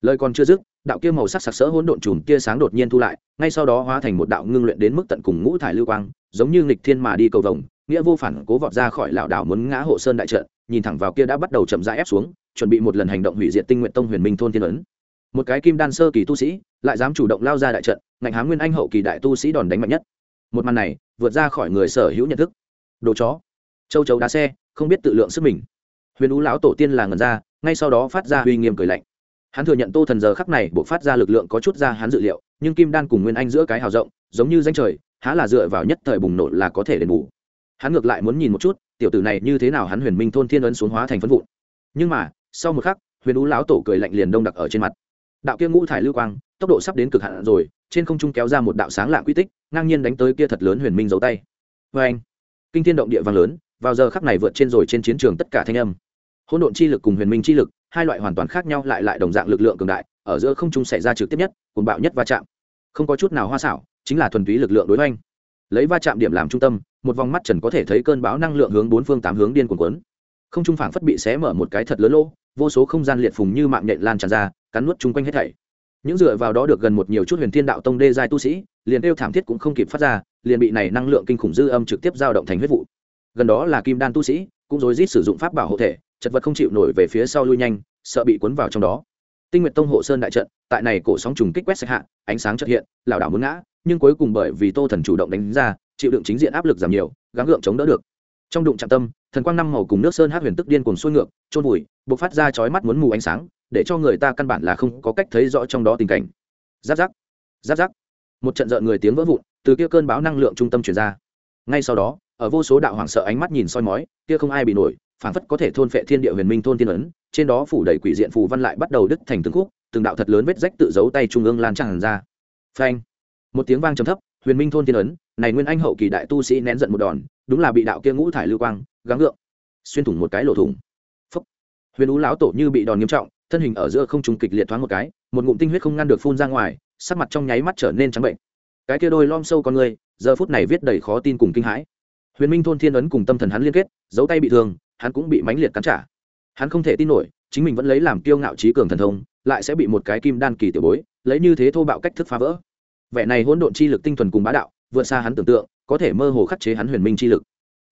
Lời còn chưa dứt, đạo kia màu sắc sặc sỡ hỗn độn chùm kia sáng đột nhiên thu lại, ngay sau đó hóa thành một đạo ngưng luyện đến mức tận cùng ngũ thải lưu quang, giống như nghịch thiên mà đi cầu vồng, nghĩa vô phản cố vọt ra khỏi lão đảo muốn ngã hộ sơn đại trận, nhìn thẳng vào kia đã bắt đầu chậm rãi ép xuống, chuẩn bị một lần hành động hủy diệt tinh nguyện tông huyền minh thôn thiên ấn. Một cái kim đan sơ kỳ tu sĩ, lại dám chủ động lao ra đại trận, ngạnh hám nguyên anh hậu kỳ đại tu sĩ đòn đánh mạnh nhất một màn này vượt ra khỏi người sở hữu nhận thức. Đồ chó. Châu chấu đá xe, không biết tự lượng sức mình. Huyền ú lão tổ tiên là ngần ra, ngay sau đó phát ra uy nghiêm cười lạnh. Hắn thừa nhận tô thần giờ khắc này buộc phát ra lực lượng có chút ra hắn dự liệu, nhưng kim đan cùng nguyên anh giữa cái hào rộng, giống như danh trời, há là dựa vào nhất thời bùng nổ là có thể đền bù. Hắn ngược lại muốn nhìn một chút, tiểu tử này như thế nào hắn huyền minh thôn thiên ấn xuống hóa thành phân vụn. Nhưng mà, sau một khắc, huyền ú lão tổ cười lạnh liền đông đặc ở trên mặt. Đạo kia ngũ thải lưu quang tốc độ sắp đến cực hạn rồi, trên không trung kéo ra một đạo sáng lạ quy tích, ngang nhiên đánh tới kia thật lớn huyền minh giấu tay. Vê anh, kinh thiên động địa vang lớn, vào giờ khắc này vượt trên rồi trên chiến trường tất cả thanh âm. Hỗn độn chi lực cùng huyền minh chi lực, hai loại hoàn toàn khác nhau lại lại đồng dạng lực lượng cường đại, ở giữa không trung xảy ra trực tiếp nhất cùng bạo nhất va chạm. Không có chút nào hoa xảo, chính là thuần túy lực lượng đối hoành. Lấy va chạm điểm làm trung tâm, một vòng mắt trần có thể thấy cơn bão năng lượng hướng bốn phương tám hướng điên cuồng quấn không trung phảng phất bị xé mở một cái thật lớn lỗ, vô số không gian liệt phùng như mạng nhện lan tràn ra, cắn nuốt chung quanh hết thảy những dựa vào đó được gần một nhiều chút huyền thiên đạo tông đê giai tu sĩ, liền kêu thảm thiết cũng không kịp phát ra, liền bị này năng lượng kinh khủng dư âm trực tiếp giao động thành huyết vụ. Gần đó là kim đan tu sĩ, cũng rối rít sử dụng pháp bảo hộ thể, chật vật không chịu nổi về phía sau lui nhanh, sợ bị cuốn vào trong đó. Tinh nguyện tông hộ sơn đại trận, tại này cổ sóng trùng kích quét sạch hạ, ánh sáng chợt hiện, lảo đảo muốn ngã, nhưng cuối cùng bởi vì tô thần chủ động đánh ra, chịu đựng chính diện áp lực giảm nhiều, gắng gượng chống đỡ được. Trong đụng chạm tâm, thần quang năm màu cùng nước sơn hát huyền tức điên cùng xuôi ngược trôn vùi, bộc phát ra chói mắt muốn mù ánh sáng để cho người ta căn bản là không có cách thấy rõ trong đó tình cảnh. Giáp giáp giáp giáp. Một trận rợn người tiếng vỡ vụn, từ kia cơn báo năng lượng trung tâm truyền ra. Ngay sau đó, ở vô số đạo hoảng sợ ánh mắt nhìn soi mói, kia không ai bị nổi phản phất có thể thôn phệ thiên địa huyền minh thôn tiên ấn, trên đó phủ đầy quỷ diện phù văn lại bắt đầu đứt thành từng khúc, từng đạo thật lớn vết rách tự giấu tay trung ương lan tràn ra. Phanh. Một tiếng vang trầm thấp, huyền minh thôn tiên ấn, này nguyên anh hậu kỳ đại tu sĩ nén giận một đòn, đúng là bị đạo kia ngũ thải lưu quang gắng gượng, xuyên thủng một cái lỗ thủng. Phúc. huyền ú lão tổ như bị đòn nghiêm trọng thân hình ở giữa không trùng kịch liệt thoáng một cái, một ngụm tinh huyết không ngăn được phun ra ngoài, sắc mặt trong nháy mắt trở nên trắng bệnh. Cái kia đôi lom sâu con người, giờ phút này viết đầy khó tin cùng kinh hãi. Huyền minh thôn thiên ấn cùng tâm thần hắn liên kết, giấu tay bị thương, hắn cũng bị mãnh liệt cắn trả. Hắn không thể tin nổi, chính mình vẫn lấy làm kiêu ngạo trí cường thần thông, lại sẽ bị một cái kim đan kỳ tiểu bối, lấy như thế thô bạo cách thức phá vỡ. Vẻ này hỗn độn chi lực tinh thuần cùng bá đạo, vượt xa hắn tưởng tượng, có thể mơ hồ khắc chế hắn huyền minh chi lực.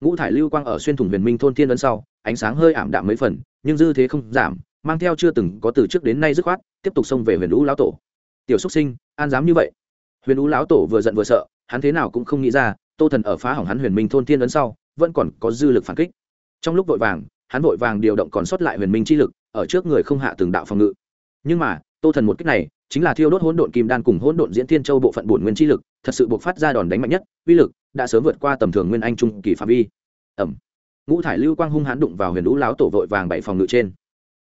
Ngũ thải lưu quang ở xuyên thủng huyền minh thôn thiên ấn sau, ánh sáng hơi ảm đạm mấy phần, nhưng dư thế không giảm mang theo chưa từng có từ trước đến nay dứt khoát, tiếp tục xông về huyền lũ lão tổ. Tiểu xúc sinh, an dám như vậy? Huyền lũ lão tổ vừa giận vừa sợ, hắn thế nào cũng không nghĩ ra, tô thần ở phá hỏng hắn huyền minh thôn thiên ấn sau, vẫn còn có dư lực phản kích. Trong lúc vội vàng, hắn vội vàng điều động còn sót lại huyền minh chi lực, ở trước người không hạ từng đạo phòng ngự. Nhưng mà, tô thần một cách này, chính là thiêu đốt hỗn độn kim đan cùng hỗn độn diễn thiên châu bộ phận bổn nguyên chi lực, thật sự buộc phát ra đòn đánh mạnh nhất, uy lực đã sớm vượt qua tầm thường nguyên anh trung kỳ phạm vi. Ẩm. Ngũ thải lưu quang hung hãn đụng vào huyền lũ láo tổ vội vàng bảy phòng ngự trên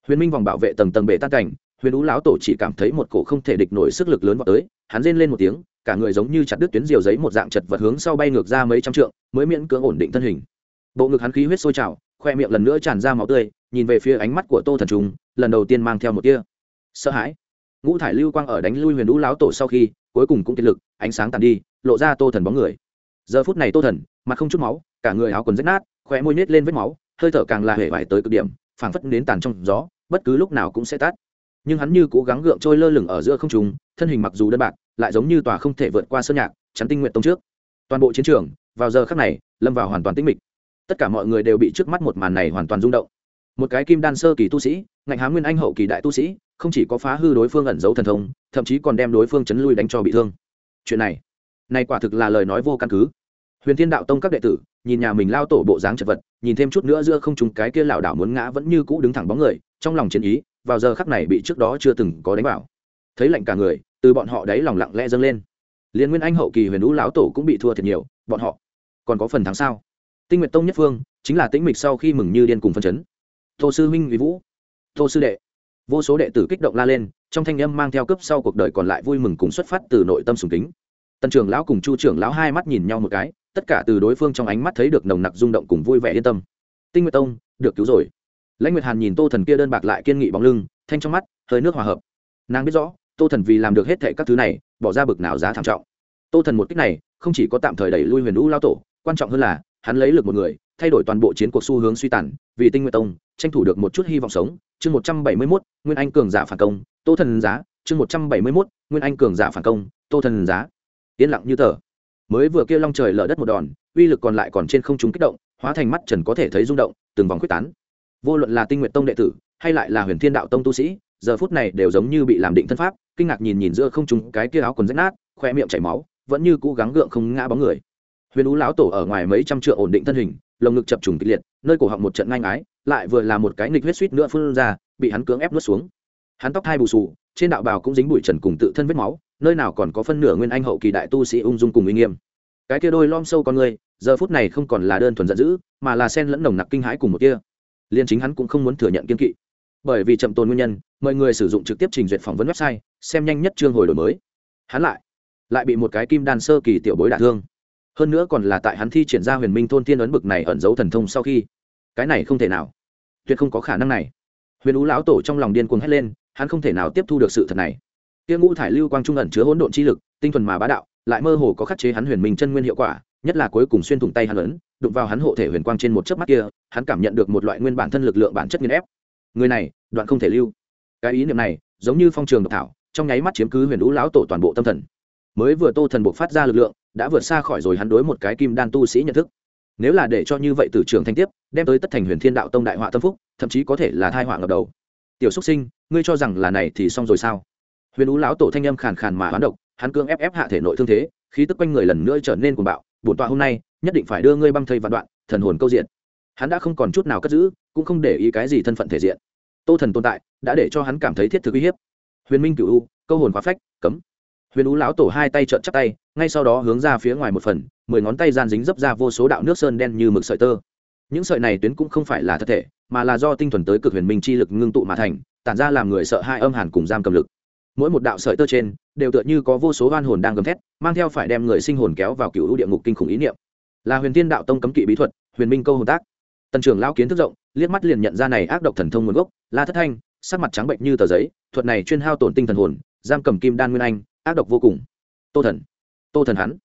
huyền minh vòng bảo vệ tầng tầng bể tan cảnh, huyền ú láo tổ chỉ cảm thấy một cổ không thể địch nổi sức lực lớn vào tới, hắn rên lên một tiếng, cả người giống như chặt đứt tuyến diều giấy một dạng chật vật hướng sau bay ngược ra mấy trăm trượng, mới miễn cưỡng ổn định thân hình. Bộ ngực hắn khí huyết sôi trào, khoe miệng lần nữa tràn ra máu tươi, nhìn về phía ánh mắt của tô thần trung, lần đầu tiên mang theo một tia sợ hãi. Ngũ thải lưu quang ở đánh lui huyền ú láo tổ sau khi, cuối cùng cũng kiệt lực, ánh sáng tàn đi, lộ ra tô thần bóng người. Giờ phút này tô thần, mặt không chút máu, cả người áo quần rách nát khóe môi nết lên vết máu, hơi thở càng là hể vải tới cực điểm phảng phất đến tàn trong gió, bất cứ lúc nào cũng sẽ tắt. Nhưng hắn như cố gắng gượng trôi lơ lửng ở giữa không trung, thân hình mặc dù đơn bạc, lại giống như tòa không thể vượt qua sơn nhạc, chắn tinh nguyện tông trước. Toàn bộ chiến trường, vào giờ khắc này, lâm vào hoàn toàn tĩnh mịch. Tất cả mọi người đều bị trước mắt một màn này hoàn toàn rung động. Một cái kim đan sơ kỳ tu sĩ, ngạnh há nguyên anh hậu kỳ đại tu sĩ, không chỉ có phá hư đối phương ẩn giấu thần thông, thậm chí còn đem đối phương chấn lui đánh cho bị thương. Chuyện này này quả thực là lời nói vô căn cứ huyền thiên đạo tông các đệ tử, nhìn nhà mình lao tổ bộ dáng chật vật, nhìn thêm chút nữa giữa không chúng cái kia lảo đảo muốn ngã vẫn như cũ đứng thẳng bóng người, trong lòng chiến ý, vào giờ khắc này bị trước đó chưa từng có đánh bảo thấy lạnh cả người, từ bọn họ đấy lòng lặng lẽ dâng lên. Liên nguyên anh hậu kỳ huyền lũ lão tổ cũng bị thua thiệt nhiều, bọn họ còn có phần thắng sao? Tinh nguyệt tông nhất phương, chính là tĩnh mịch sau khi mừng như điên cùng phân chấn. Tô sư minh vì vũ, tô sư đệ. Vô số đệ tử kích động la lên, trong thanh âm mang theo cấp sau cuộc đời còn lại vui mừng cùng xuất phát từ nội tâm sùng kính. Tần trưởng lão cùng chu trưởng lão hai mắt nhìn nhau một cái tất cả từ đối phương trong ánh mắt thấy được nồng nặc rung động cùng vui vẻ yên tâm. Tinh nguyệt tông, được cứu rồi. Lãnh nguyệt hàn nhìn tô thần kia đơn bạc lại kiên nghị bóng lưng, thanh trong mắt, hơi nước hòa hợp. Nàng biết rõ, tô thần vì làm được hết thệ các thứ này, bỏ ra bực nào giá thảm trọng. Tô thần một cách này, không chỉ có tạm thời đẩy lui huyền lũ lao tổ, quan trọng hơn là, hắn lấy lực một người, thay đổi toàn bộ chiến cuộc xu hướng suy tàn, vì tinh nguyệt tông, tranh thủ được một chút hy vọng sống. Chương một trăm bảy mươi mốt, nguyên anh cường giả phản công, tô thần giá. Chương một trăm bảy mươi mốt, nguyên anh cường giả phản công, tô thần giá. Yên lặng như tờ mới vừa kêu long trời lở đất một đòn, uy lực còn lại còn trên không chúng kích động, hóa thành mắt trần có thể thấy rung động, từng vòng quyết tán. Vô luận là tinh nguyện tông đệ tử, hay lại là huyền thiên đạo tông tu sĩ, giờ phút này đều giống như bị làm định thân pháp, kinh ngạc nhìn nhìn giữa không chúng cái kia áo quần rách nát, khoe miệng chảy máu, vẫn như cố gắng gượng không ngã bóng người. Huyền ú lão tổ ở ngoài mấy trăm trượng ổn định thân hình, lồng ngực chập trùng kịch liệt, nơi cổ họng một trận ngang ái lại vừa là một cái nghịch huyết suýt nữa phun ra, bị hắn cưỡng ép nuốt xuống. Hắn tóc hai bù xù trên đạo bào cũng dính bụi trần cùng tự thân vết máu, nơi nào còn có phân nửa nguyên anh hậu kỳ đại tu sĩ ung dung cùng uy nghiêm. Cái kia đôi lom sâu con người, giờ phút này không còn là đơn thuần giận dữ, mà là sen lẫn nồng nặc kinh hãi cùng một kia. Liền chính hắn cũng không muốn thừa nhận kiên kỵ. Bởi vì chậm tồn nguyên nhân, mọi người sử dụng trực tiếp trình duyệt phỏng vấn website, xem nhanh nhất chương hồi đổi mới. Hắn lại lại bị một cái kim đan sơ kỳ tiểu bối đả thương. Hơn nữa còn là tại hắn thi triển ra huyền minh thôn tiên ấn bực này ẩn giấu thần thông sau khi. Cái này không thể nào. Tuyệt không có khả năng này. Huyền ú lão tổ trong lòng điên cuồng hét lên hắn không thể nào tiếp thu được sự thật này. Kia ngũ thải lưu quang trung ẩn chứa hỗn độn chi lực, tinh thuần mà bá đạo, lại mơ hồ có khắc chế hắn huyền minh chân nguyên hiệu quả, nhất là cuối cùng xuyên thủng tay hắn ấn, đụng vào hắn hộ thể huyền quang trên một chớp mắt kia, hắn cảm nhận được một loại nguyên bản thân lực lượng bản chất nghiên ép. Người này, đoạn không thể lưu. Cái ý niệm này, giống như phong trường độc thảo, trong nháy mắt chiếm cứ huyền ú lão tổ toàn bộ tâm thần. Mới vừa tô thần buộc phát ra lực lượng, đã vượt xa khỏi rồi hắn đối một cái kim đan tu sĩ nhận thức. Nếu là để cho như vậy từ trường thanh tiếp, đem tới tất thành huyền thiên đạo tông đại họa tâm phúc, thậm chí có thể là thai họa ngập đầu tiểu xúc sinh, ngươi cho rằng là này thì xong rồi sao? Huyền ú lão tổ thanh âm khàn khàn mà hoán độc, hắn cương ép ép hạ thể nội thương thế, khí tức quanh người lần nữa trở nên cuồng bạo, bổn tọa hôm nay nhất định phải đưa ngươi băng thây vạn đoạn, thần hồn câu diện. Hắn đã không còn chút nào cất giữ, cũng không để ý cái gì thân phận thể diện. Tô thần tồn tại đã để cho hắn cảm thấy thiết thực uy hiếp. Huyền minh cựu u, câu hồn khóa phách, cấm. Huyền ú lão tổ hai tay trợn chắc tay, ngay sau đó hướng ra phía ngoài một phần, mười ngón tay gian dính dấp ra vô số đạo nước sơn đen như mực sợi tơ. Những sợi này tuyến cũng không phải là thật thể mà là do tinh thuần tới cực huyền minh chi lực ngưng tụ mà thành, tản ra làm người sợ hai âm hàn cùng giam cầm lực. Mỗi một đạo sợi tơ trên, đều tựa như có vô số oan hồn đang gầm thét, mang theo phải đem người sinh hồn kéo vào cựu địa ngục kinh khủng ý niệm. Là huyền tiên đạo tông cấm kỵ bí thuật, huyền minh câu hồn tác. Tần trưởng lao kiến thức rộng, liếc mắt liền nhận ra này ác độc thần thông nguồn gốc, la thất thanh, sắc mặt trắng bệnh như tờ giấy, thuật này chuyên hao tổn tinh thần hồn, giam cầm kim đan nguyên anh, ác độc vô cùng. Tô thần tô thần hắn.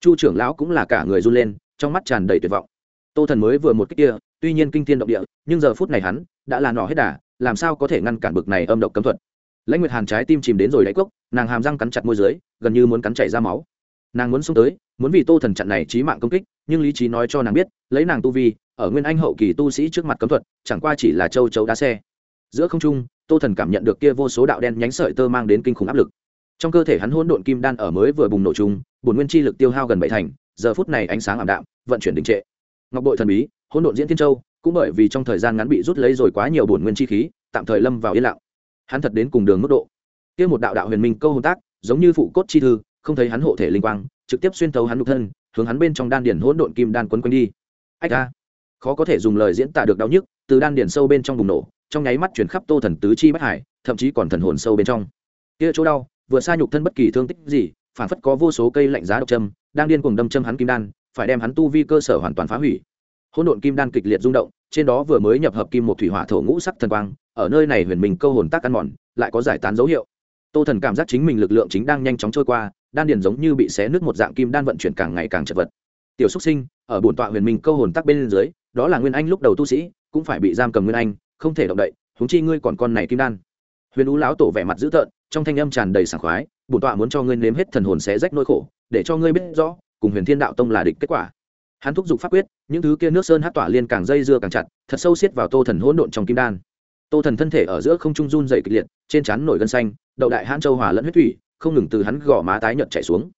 Chu trưởng lão cũng là cả người run lên, trong mắt tràn đầy tuyệt vọng. Tô thần mới vừa một cách kia tuy nhiên kinh thiên động địa, nhưng giờ phút này hắn đã là nỏ hết đà, làm sao có thể ngăn cản bực này âm độc cấm thuật? Lãnh nguyệt hàn trái tim chìm đến rồi đáy cốc, nàng hàm răng cắn chặt môi dưới, gần như muốn cắn chảy ra máu. Nàng muốn xông tới, muốn vì tô thần chặn này trí mạng công kích, nhưng lý trí nói cho nàng biết, lấy nàng tu vi, ở nguyên anh hậu kỳ tu sĩ trước mặt cấm thuật, chẳng qua chỉ là châu chấu đá xe. Giữa không trung, tô thần cảm nhận được kia vô số đạo đen nhánh sợi tơ mang đến kinh khủng áp lực. Trong cơ thể hắn hỗn độn kim đan ở mới vừa bùng nổ chung, bổn nguyên chi lực tiêu hao gần bảy thành, giờ phút này ánh sáng ảm đạm, vận chuyển đình trệ. Ngọc bội thần bí hỗn độn diễn thiên châu, cũng bởi vì trong thời gian ngắn bị rút lấy rồi quá nhiều bổn nguyên chi khí, tạm thời lâm vào yên lặng. Hắn thật đến cùng đường mức độ. Kia một đạo đạo huyền minh câu hồn tác, giống như phụ cốt chi thư, không thấy hắn hộ thể linh quang, trực tiếp xuyên thấu hắn nhục thân, hướng hắn bên trong đan điển hỗn độn kim đan quấn quanh đi. Ách a. Khó có thể dùng lời diễn tả được đau nhức, từ đan điển sâu bên trong bùng nổ, trong nháy mắt chuyển khắp tô thần tứ chi bất hải, thậm chí còn thần hồn sâu bên trong. Kia chỗ đau, vừa xa nhục thân bất kỳ thương tích gì, phản phất có vô số cây lạnh giá độc châm, đang điên cuồng đâm châm hắn kim đan, phải đem hắn tu vi cơ sở hoàn toàn phá hủy hỗn độn kim đan kịch liệt rung động, trên đó vừa mới nhập hợp kim một thủy hỏa thổ ngũ sắc thần quang, ở nơi này huyền mình câu hồn tác ăn mòn, lại có giải tán dấu hiệu. Tô thần cảm giác chính mình lực lượng chính đang nhanh chóng trôi qua, đan điền giống như bị xé nứt một dạng kim đan vận chuyển càng ngày càng chật vật. Tiểu xúc sinh, ở bổn tọa huyền minh câu hồn tác bên dưới, đó là nguyên anh lúc đầu tu sĩ, cũng phải bị giam cầm nguyên anh, không thể động đậy, huống chi ngươi còn con này kim đan. Huyền ú lão tổ vẻ mặt dữ tợn, trong thanh âm tràn đầy sảng khoái, bổn tọa muốn cho ngươi nếm hết thần hồn xé rách nỗi khổ, để cho ngươi biết rõ, cùng huyền thiên đạo tông là địch kết quả hắn thúc giục pháp quyết, những thứ kia nước sơn hát tỏa liên càng dây dưa càng chặt, thật sâu xiết vào tô thần hỗn độn trong kim đan. Tô thần thân thể ở giữa không trung run dày kịch liệt, trên trán nổi gân xanh, đậu đại hãn châu hòa lẫn huyết thủy, không ngừng từ hắn gò má tái nhợt chảy xuống.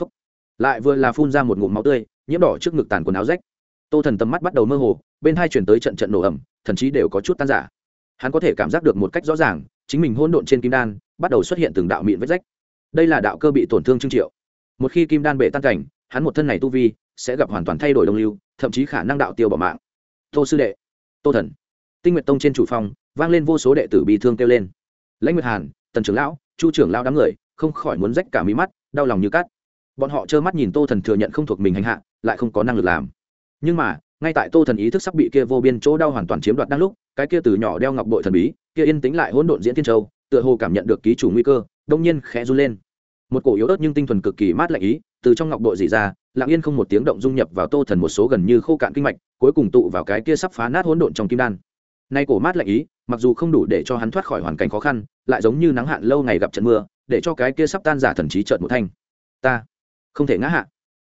Phúc. lại vừa là phun ra một ngụm máu tươi, nhiễm đỏ trước ngực tàn quần áo rách. Tô thần tầm mắt bắt đầu mơ hồ, bên hai chuyển tới trận trận nổ ẩm thậm chí đều có chút tan giả hắn có thể cảm giác được một cách rõ ràng, chính mình hỗn độn trên kim đan bắt đầu xuất hiện từng đạo mịn vết rách. Đây là đạo cơ bị tổn thương trương triệu. Một khi kim đan bệ tan cảnh, hắn một thân này tu vi sẽ gặp hoàn toàn thay đổi đồng lưu, thậm chí khả năng đạo tiêu bỏ mạng. Tô sư đệ, tô thần. Tinh nguyệt tông trên chủ phòng, vang lên vô số đệ tử bị thương kêu lên. Lãnh nguyệt hàn, tần trưởng lão, chu trưởng lão đám người, không khỏi muốn rách cả mí mắt, đau lòng như cát bọn họ trơ mắt nhìn tô thần thừa nhận không thuộc mình hành hạ, lại không có năng lực làm. Nhưng mà, ngay tại tô thần ý thức sắp bị kia vô biên chỗ đau hoàn toàn chiếm đoạt đang lúc, cái kia từ nhỏ đeo ngọc bội thần bí, kia yên tĩnh lại hỗn độn diễn thiên châu, tựa hồ cảm nhận được ký chủ nguy cơ, đông nhiên khẽ run lên. Một cổ yếu ớt nhưng tinh thuần cực kỳ mát lạnh ý, từ trong ngọc bội dỉ ra lặng yên không một tiếng động dung nhập vào tô thần một số gần như khô cạn kinh mạch, cuối cùng tụ vào cái kia sắp phá nát hỗn độn trong kim đan. Nay cổ mát lạnh ý, mặc dù không đủ để cho hắn thoát khỏi hoàn cảnh khó khăn, lại giống như nắng hạn lâu ngày gặp trận mưa, để cho cái kia sắp tan giả thần trí trợn một thanh. Ta không thể ngã hạ.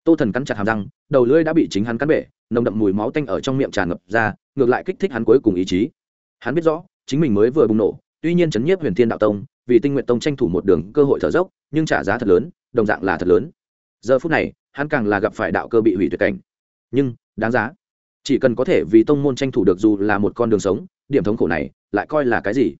Tô thần cắn chặt hàm răng, đầu lưỡi đã bị chính hắn cắn bể, nồng đậm mùi máu tanh ở trong miệng tràn ngập ra, ngược lại kích thích hắn cuối cùng ý chí. Hắn biết rõ, chính mình mới vừa bùng nổ, tuy nhiên chấn nhiếp huyền thiên đạo tông, vì tinh nguyện tông tranh thủ một đường cơ hội thở dốc, nhưng trả giá thật lớn, đồng dạng là thật lớn giờ phút này, hắn càng là gặp phải đạo cơ bị hủy tuyệt cảnh. Nhưng, đáng giá. Chỉ cần có thể vì tông môn tranh thủ được dù là một con đường sống, điểm thống khổ này, lại coi là cái gì?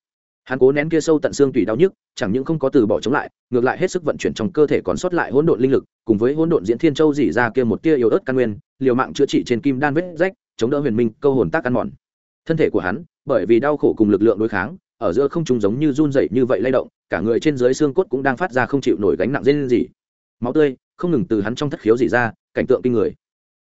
Hắn cố nén kia sâu tận xương tùy đau nhức, chẳng những không có từ bỏ chống lại, ngược lại hết sức vận chuyển trong cơ thể còn sót lại hỗn độn linh lực, cùng với hỗn độn diễn thiên châu dỉ ra kia một tia yếu ớt căn nguyên, liều mạng chữa trị trên kim đan vết rách, chống đỡ huyền minh, câu hồn tác ăn mòn. Thân thể của hắn, bởi vì đau khổ cùng lực lượng đối kháng, ở giữa không trùng giống như run rẩy như vậy lay động, cả người trên dưới xương cốt cũng đang phát ra không chịu nổi gánh nặng dây lên gì máu tươi không ngừng từ hắn trong thất khiếu dị ra, cảnh tượng kinh người.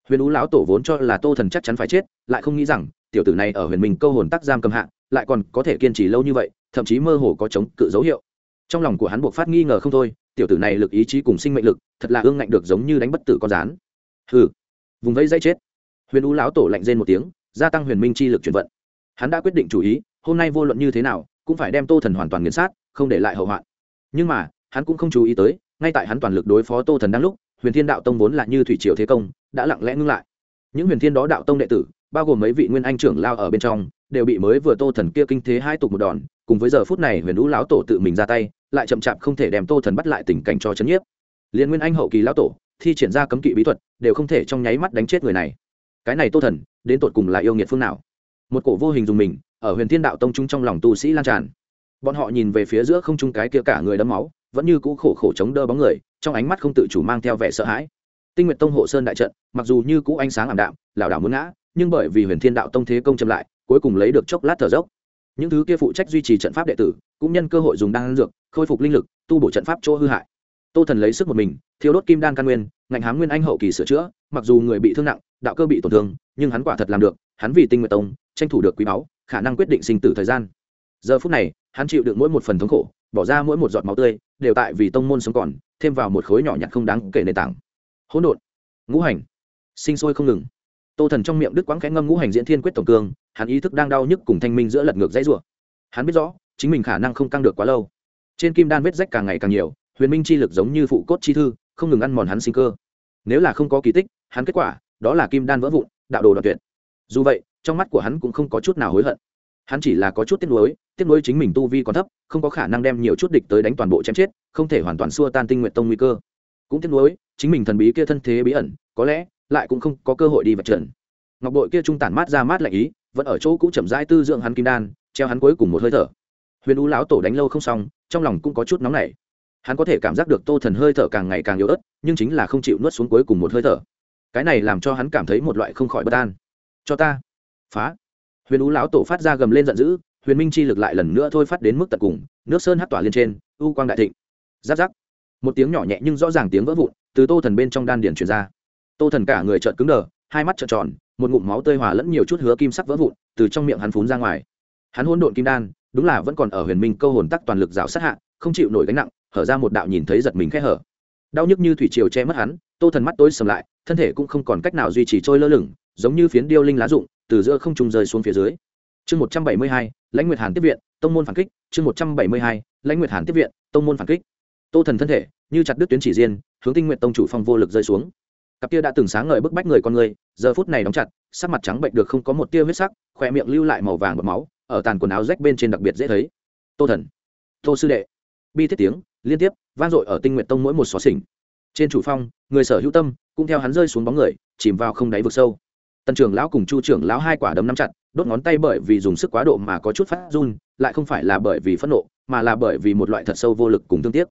Huyền ú lão tổ vốn cho là tô thần chắc chắn phải chết, lại không nghĩ rằng, tiểu tử này ở huyền minh câu hồn tắc giam cầm hạ, lại còn có thể kiên trì lâu như vậy, thậm chí mơ hồ có chống cự dấu hiệu. Trong lòng của hắn buộc phát nghi ngờ không thôi, tiểu tử này lực ý chí cùng sinh mệnh lực, thật là ương ngạnh được giống như đánh bất tử con rán hừ, vùng vẫy dây chết. Huyền ú lão tổ lạnh rên một tiếng, gia tăng huyền minh chi lực chuyển vận. Hắn đã quyết định chủ ý, hôm nay vô luận như thế nào, cũng phải đem tô thần hoàn toàn nghiền sát, không để lại hậu hoạn. Nhưng mà, hắn cũng không chú ý tới ngay tại hắn toàn lực đối phó tô thần đang lúc, huyền thiên đạo tông vốn là như thủy triều thế công, đã lặng lẽ ngưng lại. Những huyền thiên đó đạo tông đệ tử, bao gồm mấy vị nguyên anh trưởng lao ở bên trong, đều bị mới vừa tô thần kia kinh thế hai tục một đòn, cùng với giờ phút này huyền lũ lão tổ tự mình ra tay, lại chậm chạp không thể đem tô thần bắt lại tình cảnh cho c h ấ n nhiếp. Liên nguyên anh hậu kỳ lão tổ, thi triển ra cấm kỵ bí thuật, đều không thể trong nháy mắt đánh chết người này. Cái này tô thần, đến tột cùng là yêu nghiệt phương nào? Một cổ vô hình dùng mình, ở huyền thiên đạo tông trung trong lòng tu sĩ lan tràn bọn họ nhìn về phía giữa không trung cái kia cả người đấm máu, vẫn như cũ khổ khổ chống đỡ bóng người, trong ánh mắt không tự chủ mang theo vẻ sợ hãi. Tinh nguyện tông hộ sơn đại trận, mặc dù như cũ ánh sáng ảm đạm, lảo đảo muốn ngã, nhưng bởi vì huyền thiên đạo tông thế công chậm lại, cuối cùng lấy được chốc lát thở dốc. Những thứ kia phụ trách duy trì trận pháp đệ tử, cũng nhân cơ hội dùng đan dược, khôi phục linh lực, tu bổ trận pháp chỗ hư hại. Tô thần lấy sức một mình thiếu đốt kim đan căn nguyên, ngạnh hám nguyên anh hậu kỳ sửa chữa, mặc dù người bị thương nặng, đạo cơ bị tổn thương, nhưng hắn quả thật làm được, hắn vì tinh nguyện tông, tranh thủ được quý báu, khả năng quyết định sinh tử thời gian. Giờ phút này hắn chịu được mỗi một phần thống khổ, bỏ ra mỗi một giọt máu tươi, đều tại vì tông môn sống còn, thêm vào một khối nhỏ nhặt không đáng kể nền tảng. Hỗn độn. Ngũ hành. Sinh sôi không ngừng. Tô thần trong miệng đức quãng khẽ ngâm ngũ hành diễn thiên quyết tổng cương, hắn ý thức đang đau nhức cùng thanh minh giữa lật ngược dãy rủa. Hắn biết rõ, chính mình khả năng không căng được quá lâu. Trên kim đan vết rách càng ngày càng nhiều, huyền minh chi lực giống như phụ cốt chi thư, không ngừng ăn mòn hắn sinh cơ. Nếu là không có kỳ tích, hắn kết quả, đó là kim đan vỡ vụn, đạo đồ đoạn tuyệt. Dù vậy, trong mắt của hắn cũng không có chút nào hối hận hắn chỉ là có chút tiếc nuối tiếc nuối chính mình tu vi còn thấp, không có khả năng đem nhiều chút địch tới đánh toàn bộ chém chết, không thể hoàn toàn xua tan tinh nguyện tông nguy cơ. Cũng tiếc nuối, chính mình thần bí kia thân thế bí ẩn, có lẽ lại cũng không có cơ hội đi vật trần. Ngọc bội kia trung tản mát ra mát lạnh ý, vẫn ở chỗ cũ chậm rãi tư dưỡng hắn kim đan, treo hắn cuối cùng một hơi thở. Huyền u lão tổ đánh lâu không xong, trong lòng cũng có chút nóng nảy. Hắn có thể cảm giác được tô thần hơi thở càng ngày càng yếu ớt, nhưng chính là không chịu nuốt xuống cuối cùng một hơi thở. Cái này làm cho hắn cảm thấy một loại không khỏi bất an. Cho ta. Phá huyền u lão tổ phát ra gầm lên giận dữ, huyền minh chi lực lại lần nữa thôi phát đến mức tận cùng, nước sơn hát tỏa lên trên, u quang đại thịnh. Giáp giáp. Một tiếng nhỏ nhẹ nhưng rõ ràng tiếng vỡ vụn từ tô thần bên trong đan điển truyền ra. Tô thần cả người trợn cứng đờ, hai mắt trợn tròn, một ngụm máu tơi hòa lẫn nhiều chút hứa kim sắc vỡ vụn từ trong miệng hắn phún ra ngoài. Hắn hôn độn kim đan, đúng là vẫn còn ở huyền minh câu hồn tắc toàn lực rào sát hạ, không chịu nổi gánh nặng, hở ra một đạo nhìn thấy giật mình khẽ hở. Đau nhức như thủy triều che mất hắn, tô thần mắt tối sầm lại, thân thể cũng không còn cách nào duy trì trôi lơ lửng giống như phiến điêu linh lá rụng, từ giữa không trung rơi xuống phía dưới. Chương một trăm bảy mươi hai, lãnh nguyệt hàn tiếp viện, tông môn phản kích. Chương một trăm bảy mươi hai, lãnh nguyệt hàn tiếp viện, tông môn phản kích. Tô thần thân thể, như chặt đứt tuyến chỉ riêng, hướng tinh nguyện tông chủ phong vô lực rơi xuống. Cặp tia đã từng sáng ngời bức bách người con người, giờ phút này đóng chặt, sắc mặt trắng bệnh được không có một tia huyết sắc khoe miệng lưu lại màu vàng bọt máu, ở tàn quần áo rách bên trên đặc biệt dễ thấy. Tô thần. Tô sư đệ. Bi thiết tiếng, liên tiếp, vang dội ở tinh nguyện tông mỗi một xó xỉnh. Trên chủ phong, người sở hữu tâm, cũng theo hắn rơi xuống bóng người, chìm vào không đáy vực sâu tần trưởng lão cùng chu trưởng lão hai quả đấm nắm chặt, đốt ngón tay bởi vì dùng sức quá độ mà có chút phát run, lại không phải là bởi vì phẫn nộ, mà là bởi vì một loại thật sâu vô lực cùng thương tiếc.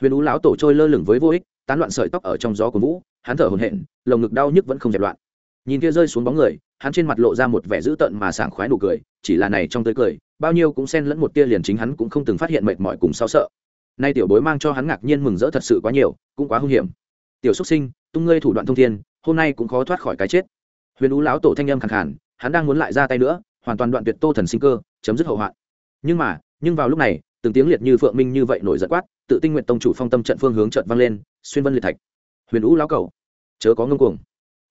Huyền ú lão tổ trôi lơ lửng với vô ích, tán loạn sợi tóc ở trong gió của vũ, hắn thở hồn hển, lồng ngực đau nhức vẫn không dẹp loạn. Nhìn kia rơi xuống bóng người, hắn trên mặt lộ ra một vẻ dữ tợn mà sảng khoái nụ cười, chỉ là này trong tươi cười, bao nhiêu cũng xen lẫn một tia liền chính hắn cũng không từng phát hiện mệt mỏi cùng sao sợ. Nay tiểu bối mang cho hắn ngạc nhiên mừng rỡ thật sự quá nhiều, cũng quá hung hiểm. Tiểu xuất sinh, tung ngươi thủ đoạn thông thiên, hôm nay cũng khó thoát khỏi cái chết huyền ú lão tổ thanh âm khẳng khản hắn đang muốn lại ra tay nữa, hoàn toàn đoạn tuyệt tô thần sinh cơ, chấm dứt hậu hoạn. Nhưng mà, nhưng vào lúc này, từng tiếng liệt như phượng minh như vậy nổi giận quát, tự tinh nguyện tông chủ phong tâm trận phương hướng trận vang lên, xuyên vân liệt thạch. Huyền ú lão cầu chớ có ngưng cuồng.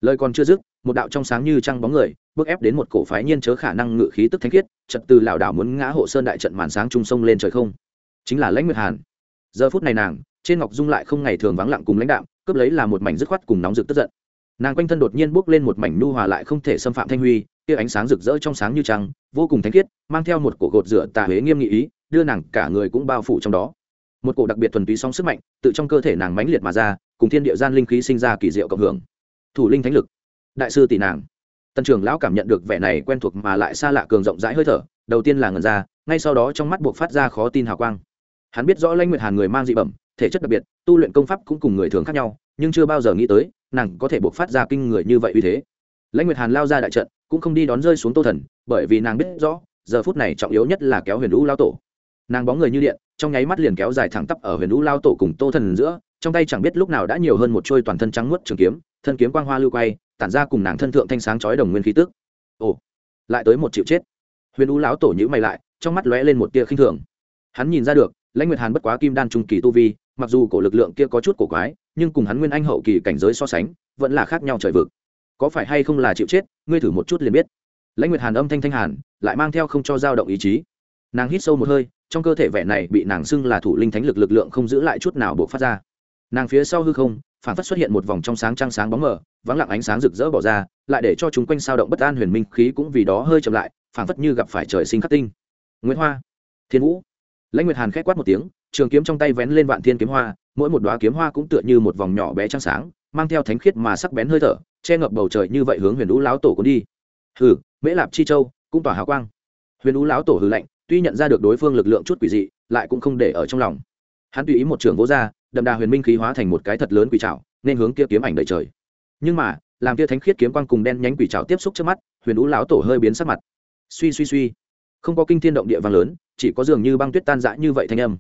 Lời còn chưa dứt, một đạo trong sáng như trăng bóng người, bước ép đến một cổ phái nhiên chớ khả năng ngự khí tức thanh khiết trật từ lảo đảo muốn ngã hộ sơn đại trận màn sáng trung sông lên trời không. Chính là lãnh nguyệt hàn. Giờ phút này nàng, trên ngọc dung lại không ngày thường vắng lặng cùng lãnh đạm, cướp lấy là một mảnh dứt khoát cùng nóng rực tức giận nàng quanh thân đột nhiên bốc lên một mảnh nu hòa lại không thể xâm phạm thanh huy, kia ánh sáng rực rỡ trong sáng như trăng, vô cùng thanh khiết, mang theo một cổ gột rửa tà huế nghiêm nghị ý, đưa nàng cả người cũng bao phủ trong đó. Một cổ đặc biệt thuần túy song sức mạnh, tự trong cơ thể nàng mãnh liệt mà ra, cùng thiên địa gian linh khí sinh ra kỳ diệu cộng hưởng. Thủ linh thánh lực. Đại sư tỷ nàng. Tần trưởng lão cảm nhận được vẻ này quen thuộc mà lại xa lạ cường rộng rãi hơi thở, đầu tiên là ngần ra, ngay sau đó trong mắt buộc phát ra khó tin hào quang. Hắn biết rõ lãnh nguyệt hàn người mang dị bẩm, thể chất đặc biệt, tu luyện công pháp cũng cùng người thường khác nhau, nhưng chưa bao giờ nghĩ tới nàng có thể buộc phát ra kinh người như vậy uy thế. Lãnh nguyệt hàn lao ra đại trận, cũng không đi đón rơi xuống tô thần, bởi vì nàng biết rõ, giờ phút này trọng yếu nhất là kéo huyền lũ lao tổ. Nàng bóng người như điện, trong nháy mắt liền kéo dài thẳng tắp ở huyền lũ lao tổ cùng tô thần giữa, trong tay chẳng biết lúc nào đã nhiều hơn một trôi toàn thân trắng muốt trường kiếm, thân kiếm quang hoa lưu quay, tản ra cùng nàng thân thượng thanh sáng chói đồng nguyên khí tức. Ồ, lại tới một triệu chết. Huyền lũ lão tổ nhữ mày lại, trong mắt lóe lên một tia khinh thường. Hắn nhìn ra được, lãnh nguyệt hàn bất quá kim đan trung kỳ tu vi mặc dù cổ lực lượng kia có chút cổ quái, nhưng cùng hắn nguyên anh hậu kỳ cảnh giới so sánh, vẫn là khác nhau trời vực. Có phải hay không là chịu chết, ngươi thử một chút liền biết. Lãnh nguyệt hàn âm thanh thanh hàn, lại mang theo không cho dao động ý chí. Nàng hít sâu một hơi, trong cơ thể vẻ này bị nàng xưng là thủ linh thánh lực lực lượng không giữ lại chút nào buộc phát ra. Nàng phía sau hư không phản phất xuất hiện một vòng trong sáng trăng sáng bóng mờ, vắng lặng ánh sáng rực rỡ bỏ ra, lại để cho chúng quanh sao động bất an huyền minh khí cũng vì đó hơi chậm lại phản phất như gặp phải trời sinh khắc tinh. Nguyễn hoa, thiên vũ. Lãnh nguyệt hàn khét quát một tiếng trường kiếm trong tay vén lên vạn thiên kiếm hoa, mỗi một đoá kiếm hoa cũng tựa như một vòng nhỏ bé trăng sáng, mang theo thánh khiết mà sắc bén hơi thở, che ngập bầu trời như vậy hướng huyền ú lão tổ cuốn đi. Hừ, mễ lạp chi châu, cũng tỏa hào quang. Huyền ú lão tổ hừ lạnh, tuy nhận ra được đối phương lực lượng chút quỷ dị, lại cũng không để ở trong lòng. Hắn tùy ý một trường vỗ ra, đậm đà huyền minh khí hóa thành một cái thật lớn quỷ trảo, nên hướng kia kiếm ảnh đầy trời. Nhưng mà, làm kia thánh khiết kiếm quang cùng đen nhánh quỷ trảo tiếp xúc trước mắt, huyền ú lão tổ hơi biến sắc mặt. Suy suy suy. Không có kinh thiên động địa vang lớn, chỉ có dường như băng tuyết tan dã như vậy thanh âm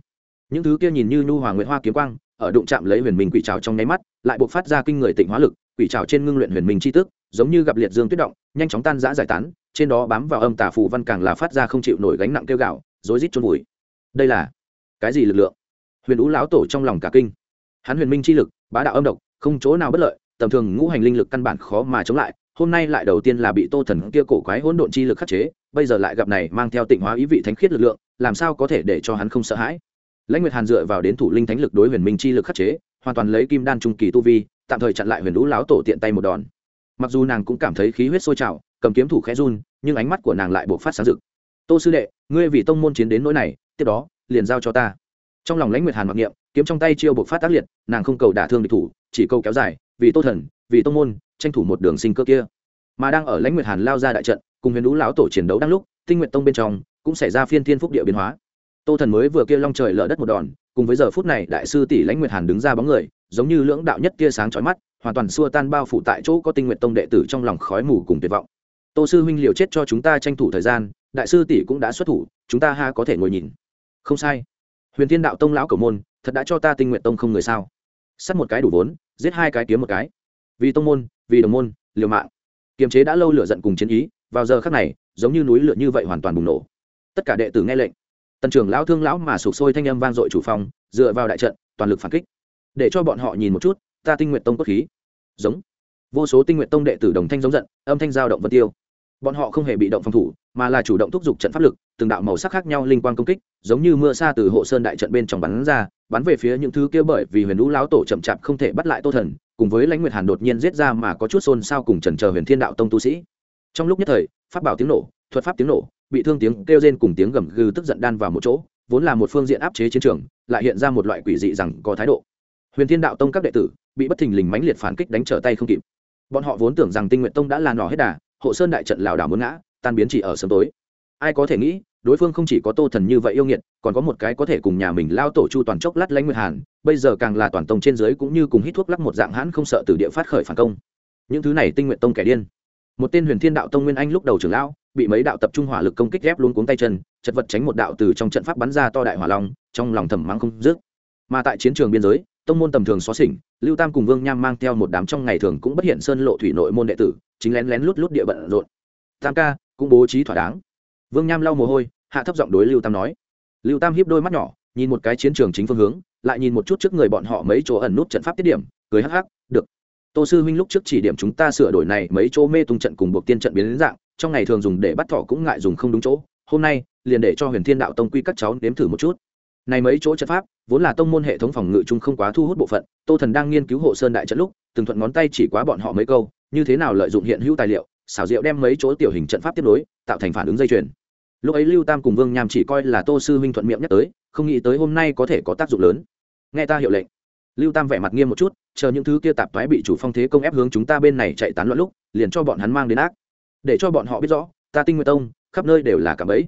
những thứ kia nhìn như nhu hòa nguyễn hoa kiếm quang, ở đụng chạm lấy huyền minh quỷ trào trong nháy mắt, lại buộc phát ra kinh người tịnh hóa lực, quỷ trào trên ngưng luyện huyền minh chi tức, giống như gặp liệt dương tuyết động, nhanh chóng tan rã giải tán, trên đó bám vào âm Tả phù văn càng là phát ra không chịu nổi gánh nặng kêu gạo rối rít chôn vùi. Đây là cái gì lực lượng? Huyền ú lão tổ trong lòng cả kinh. Hắn huyền minh chi lực, bá đạo âm độc, không chỗ nào bất lợi, tầm thường ngũ hành linh lực căn bản khó mà chống lại, hôm nay lại đầu tiên là bị tô thần kia cổ quái hỗn độn chi lực khắc chế, bây giờ lại gặp này mang theo tịnh hóa ý vị thánh khiết lực lượng, làm sao có thể để cho hắn không sợ hãi? Lãnh nguyệt hàn dựa vào đến thủ linh thánh lực đối huyền minh chi lực khắc chế, hoàn toàn lấy kim đan trung kỳ tu vi, tạm thời chặn lại huyền lũ lão tổ tiện tay một đòn. Mặc dù nàng cũng cảm thấy khí huyết sôi trào, cầm kiếm thủ khẽ run, nhưng ánh mắt của nàng lại buộc phát sáng rực. Tô sư đệ, ngươi vì tông môn chiến đến nỗi này, tiếp đó, liền giao cho ta. Trong lòng lãnh nguyệt hàn mặc niệm, kiếm trong tay chiêu buộc phát tác liệt, nàng không cầu đả thương địch thủ, chỉ câu kéo dài, vì tô thần, vì tông môn, tranh thủ một đường sinh cơ kia. Mà đang ở lãnh nguyệt hàn lao ra đại trận, cùng huyền lũ lão tổ chiến đấu đang lúc, tinh nguyện tông bên trong, cũng xảy ra phiên thiên phúc địa biến hóa tô thần mới vừa kia long trời lở đất một đòn, cùng với giờ phút này đại sư tỷ lãnh nguyệt hàn đứng ra bóng người, giống như lưỡng đạo nhất tia sáng chói mắt, hoàn toàn xua tan bao phủ tại chỗ có tinh nguyện tông đệ tử trong lòng khói mù cùng tuyệt vọng. Tô sư huynh liều chết cho chúng ta tranh thủ thời gian, đại sư tỷ cũng đã xuất thủ, chúng ta ha có thể ngồi nhìn. Không sai. Huyền thiên đạo tông lão cầu môn, thật đã cho ta tinh nguyện tông không người sao? Sắt một cái đủ vốn, giết hai cái kiếm một cái. Vì tông môn, vì đồng môn, liều mạng. Kiềm chế đã lâu lửa giận cùng chiến ý, vào giờ khắc này, giống như núi lửa như vậy hoàn toàn bùng nổ. Tất cả đệ tử nghe lệnh tần trưởng lão thương lão mà sụp sôi thanh âm vang dội chủ phòng dựa vào đại trận, toàn lực phản kích. Để cho bọn họ nhìn một chút, ta tinh nguyện tông cốt khí. Giống. Vô số tinh nguyện tông đệ tử đồng thanh giống giận, âm thanh giao động vân tiêu. Bọn họ không hề bị động phòng thủ, mà là chủ động thúc giục trận pháp lực, từng đạo màu sắc khác nhau linh quan công kích, giống như mưa xa từ hộ sơn đại trận bên trong bắn ra, bắn về phía những thứ kia bởi vì huyền lũ lão tổ chậm chạp không thể bắt lại tô thần, cùng với lãnh nguyệt hàn đột nhiên giết ra mà có chút xôn xao cùng trần chờ huyền thiên đạo tông tu sĩ. Trong lúc nhất thời, pháp bảo tiếng nổ, thuật pháp tiếng nổ bị thương tiếng kêu rên cùng tiếng gầm gừ tức giận đan vào một chỗ, vốn là một phương diện áp chế chiến trường, lại hiện ra một loại quỷ dị rằng có thái độ. Huyền thiên đạo tông các đệ tử bị bất thình lình mãnh liệt phản kích đánh trở tay không kịp. Bọn họ vốn tưởng rằng tinh nguyện tông đã là nỏ hết đà, hộ sơn đại trận lảo đảo muốn ngã, tan biến chỉ ở sớm tối. Ai có thể nghĩ, đối phương không chỉ có tô thần như vậy yêu nghiệt, còn có một cái có thể cùng nhà mình lao tổ chu toàn chốc lát lãnh nguyệt hàn, bây giờ càng là toàn tông trên dưới cũng như cùng hít thuốc lắc một dạng hãn không sợ từ địa phát khởi phản công. Những thứ này tinh nguyện tông kẻ điên. Một tên huyền thiên đạo tông nguyên anh lúc đầu trưởng lão bị mấy đạo tập trung hỏa lực công kích ghép luôn cuống tay chân, chật vật tránh một đạo từ trong trận pháp bắn ra to đại hỏa long, trong lòng thầm mắng không dứt. Mà tại chiến trường biên giới, tông môn tầm thường xóa xỉnh, lưu tam cùng vương nham mang theo một đám trong ngày thường cũng bất hiện sơn lộ thủy nội môn đệ tử, chính lén lén lút lút địa bận rộn. Tam ca, cũng bố trí thỏa đáng. Vương nham lau mồ hôi, hạ thấp giọng đối lưu tam nói. Lưu tam hiếp đôi mắt nhỏ, nhìn một cái chiến trường chính phương hướng, lại nhìn một chút trước người bọn họ mấy chỗ ẩn nút trận pháp tiết điểm, cười hắc hắc, được. Tô sư huynh lúc trước chỉ điểm chúng ta sửa đổi này mấy chỗ mê tung trận cùng buộc tiên trận biến đến dạng trong ngày thường dùng để bắt thỏ cũng ngại dùng không đúng chỗ. Hôm nay, liền để cho huyền thiên đạo tông quy các cháu nếm thử một chút. Này mấy chỗ trận pháp, vốn là tông môn hệ thống phòng ngự chung không quá thu hút bộ phận, tô thần đang nghiên cứu hộ sơn đại trận lúc, từng thuận ngón tay chỉ quá bọn họ mấy câu, như thế nào lợi dụng hiện hữu tài liệu, xảo diệu đem mấy chỗ tiểu hình trận pháp tiếp nối, tạo thành phản ứng dây chuyền. Lúc ấy lưu tam cùng vương nham chỉ coi là tô sư huynh thuận miệng nhắc tới, không nghĩ tới hôm nay có thể có tác dụng lớn. Nghe ta hiệu lệnh. Lưu tam vẻ mặt nghiêm một chút, chờ những thứ kia tạp thoái bị chủ phong thế công ép hướng chúng ta bên này chạy tán loạn lúc, liền cho bọn hắn mang đến ác để cho bọn họ biết rõ, ta tinh nguyện tông, khắp nơi đều là cảm bẫy.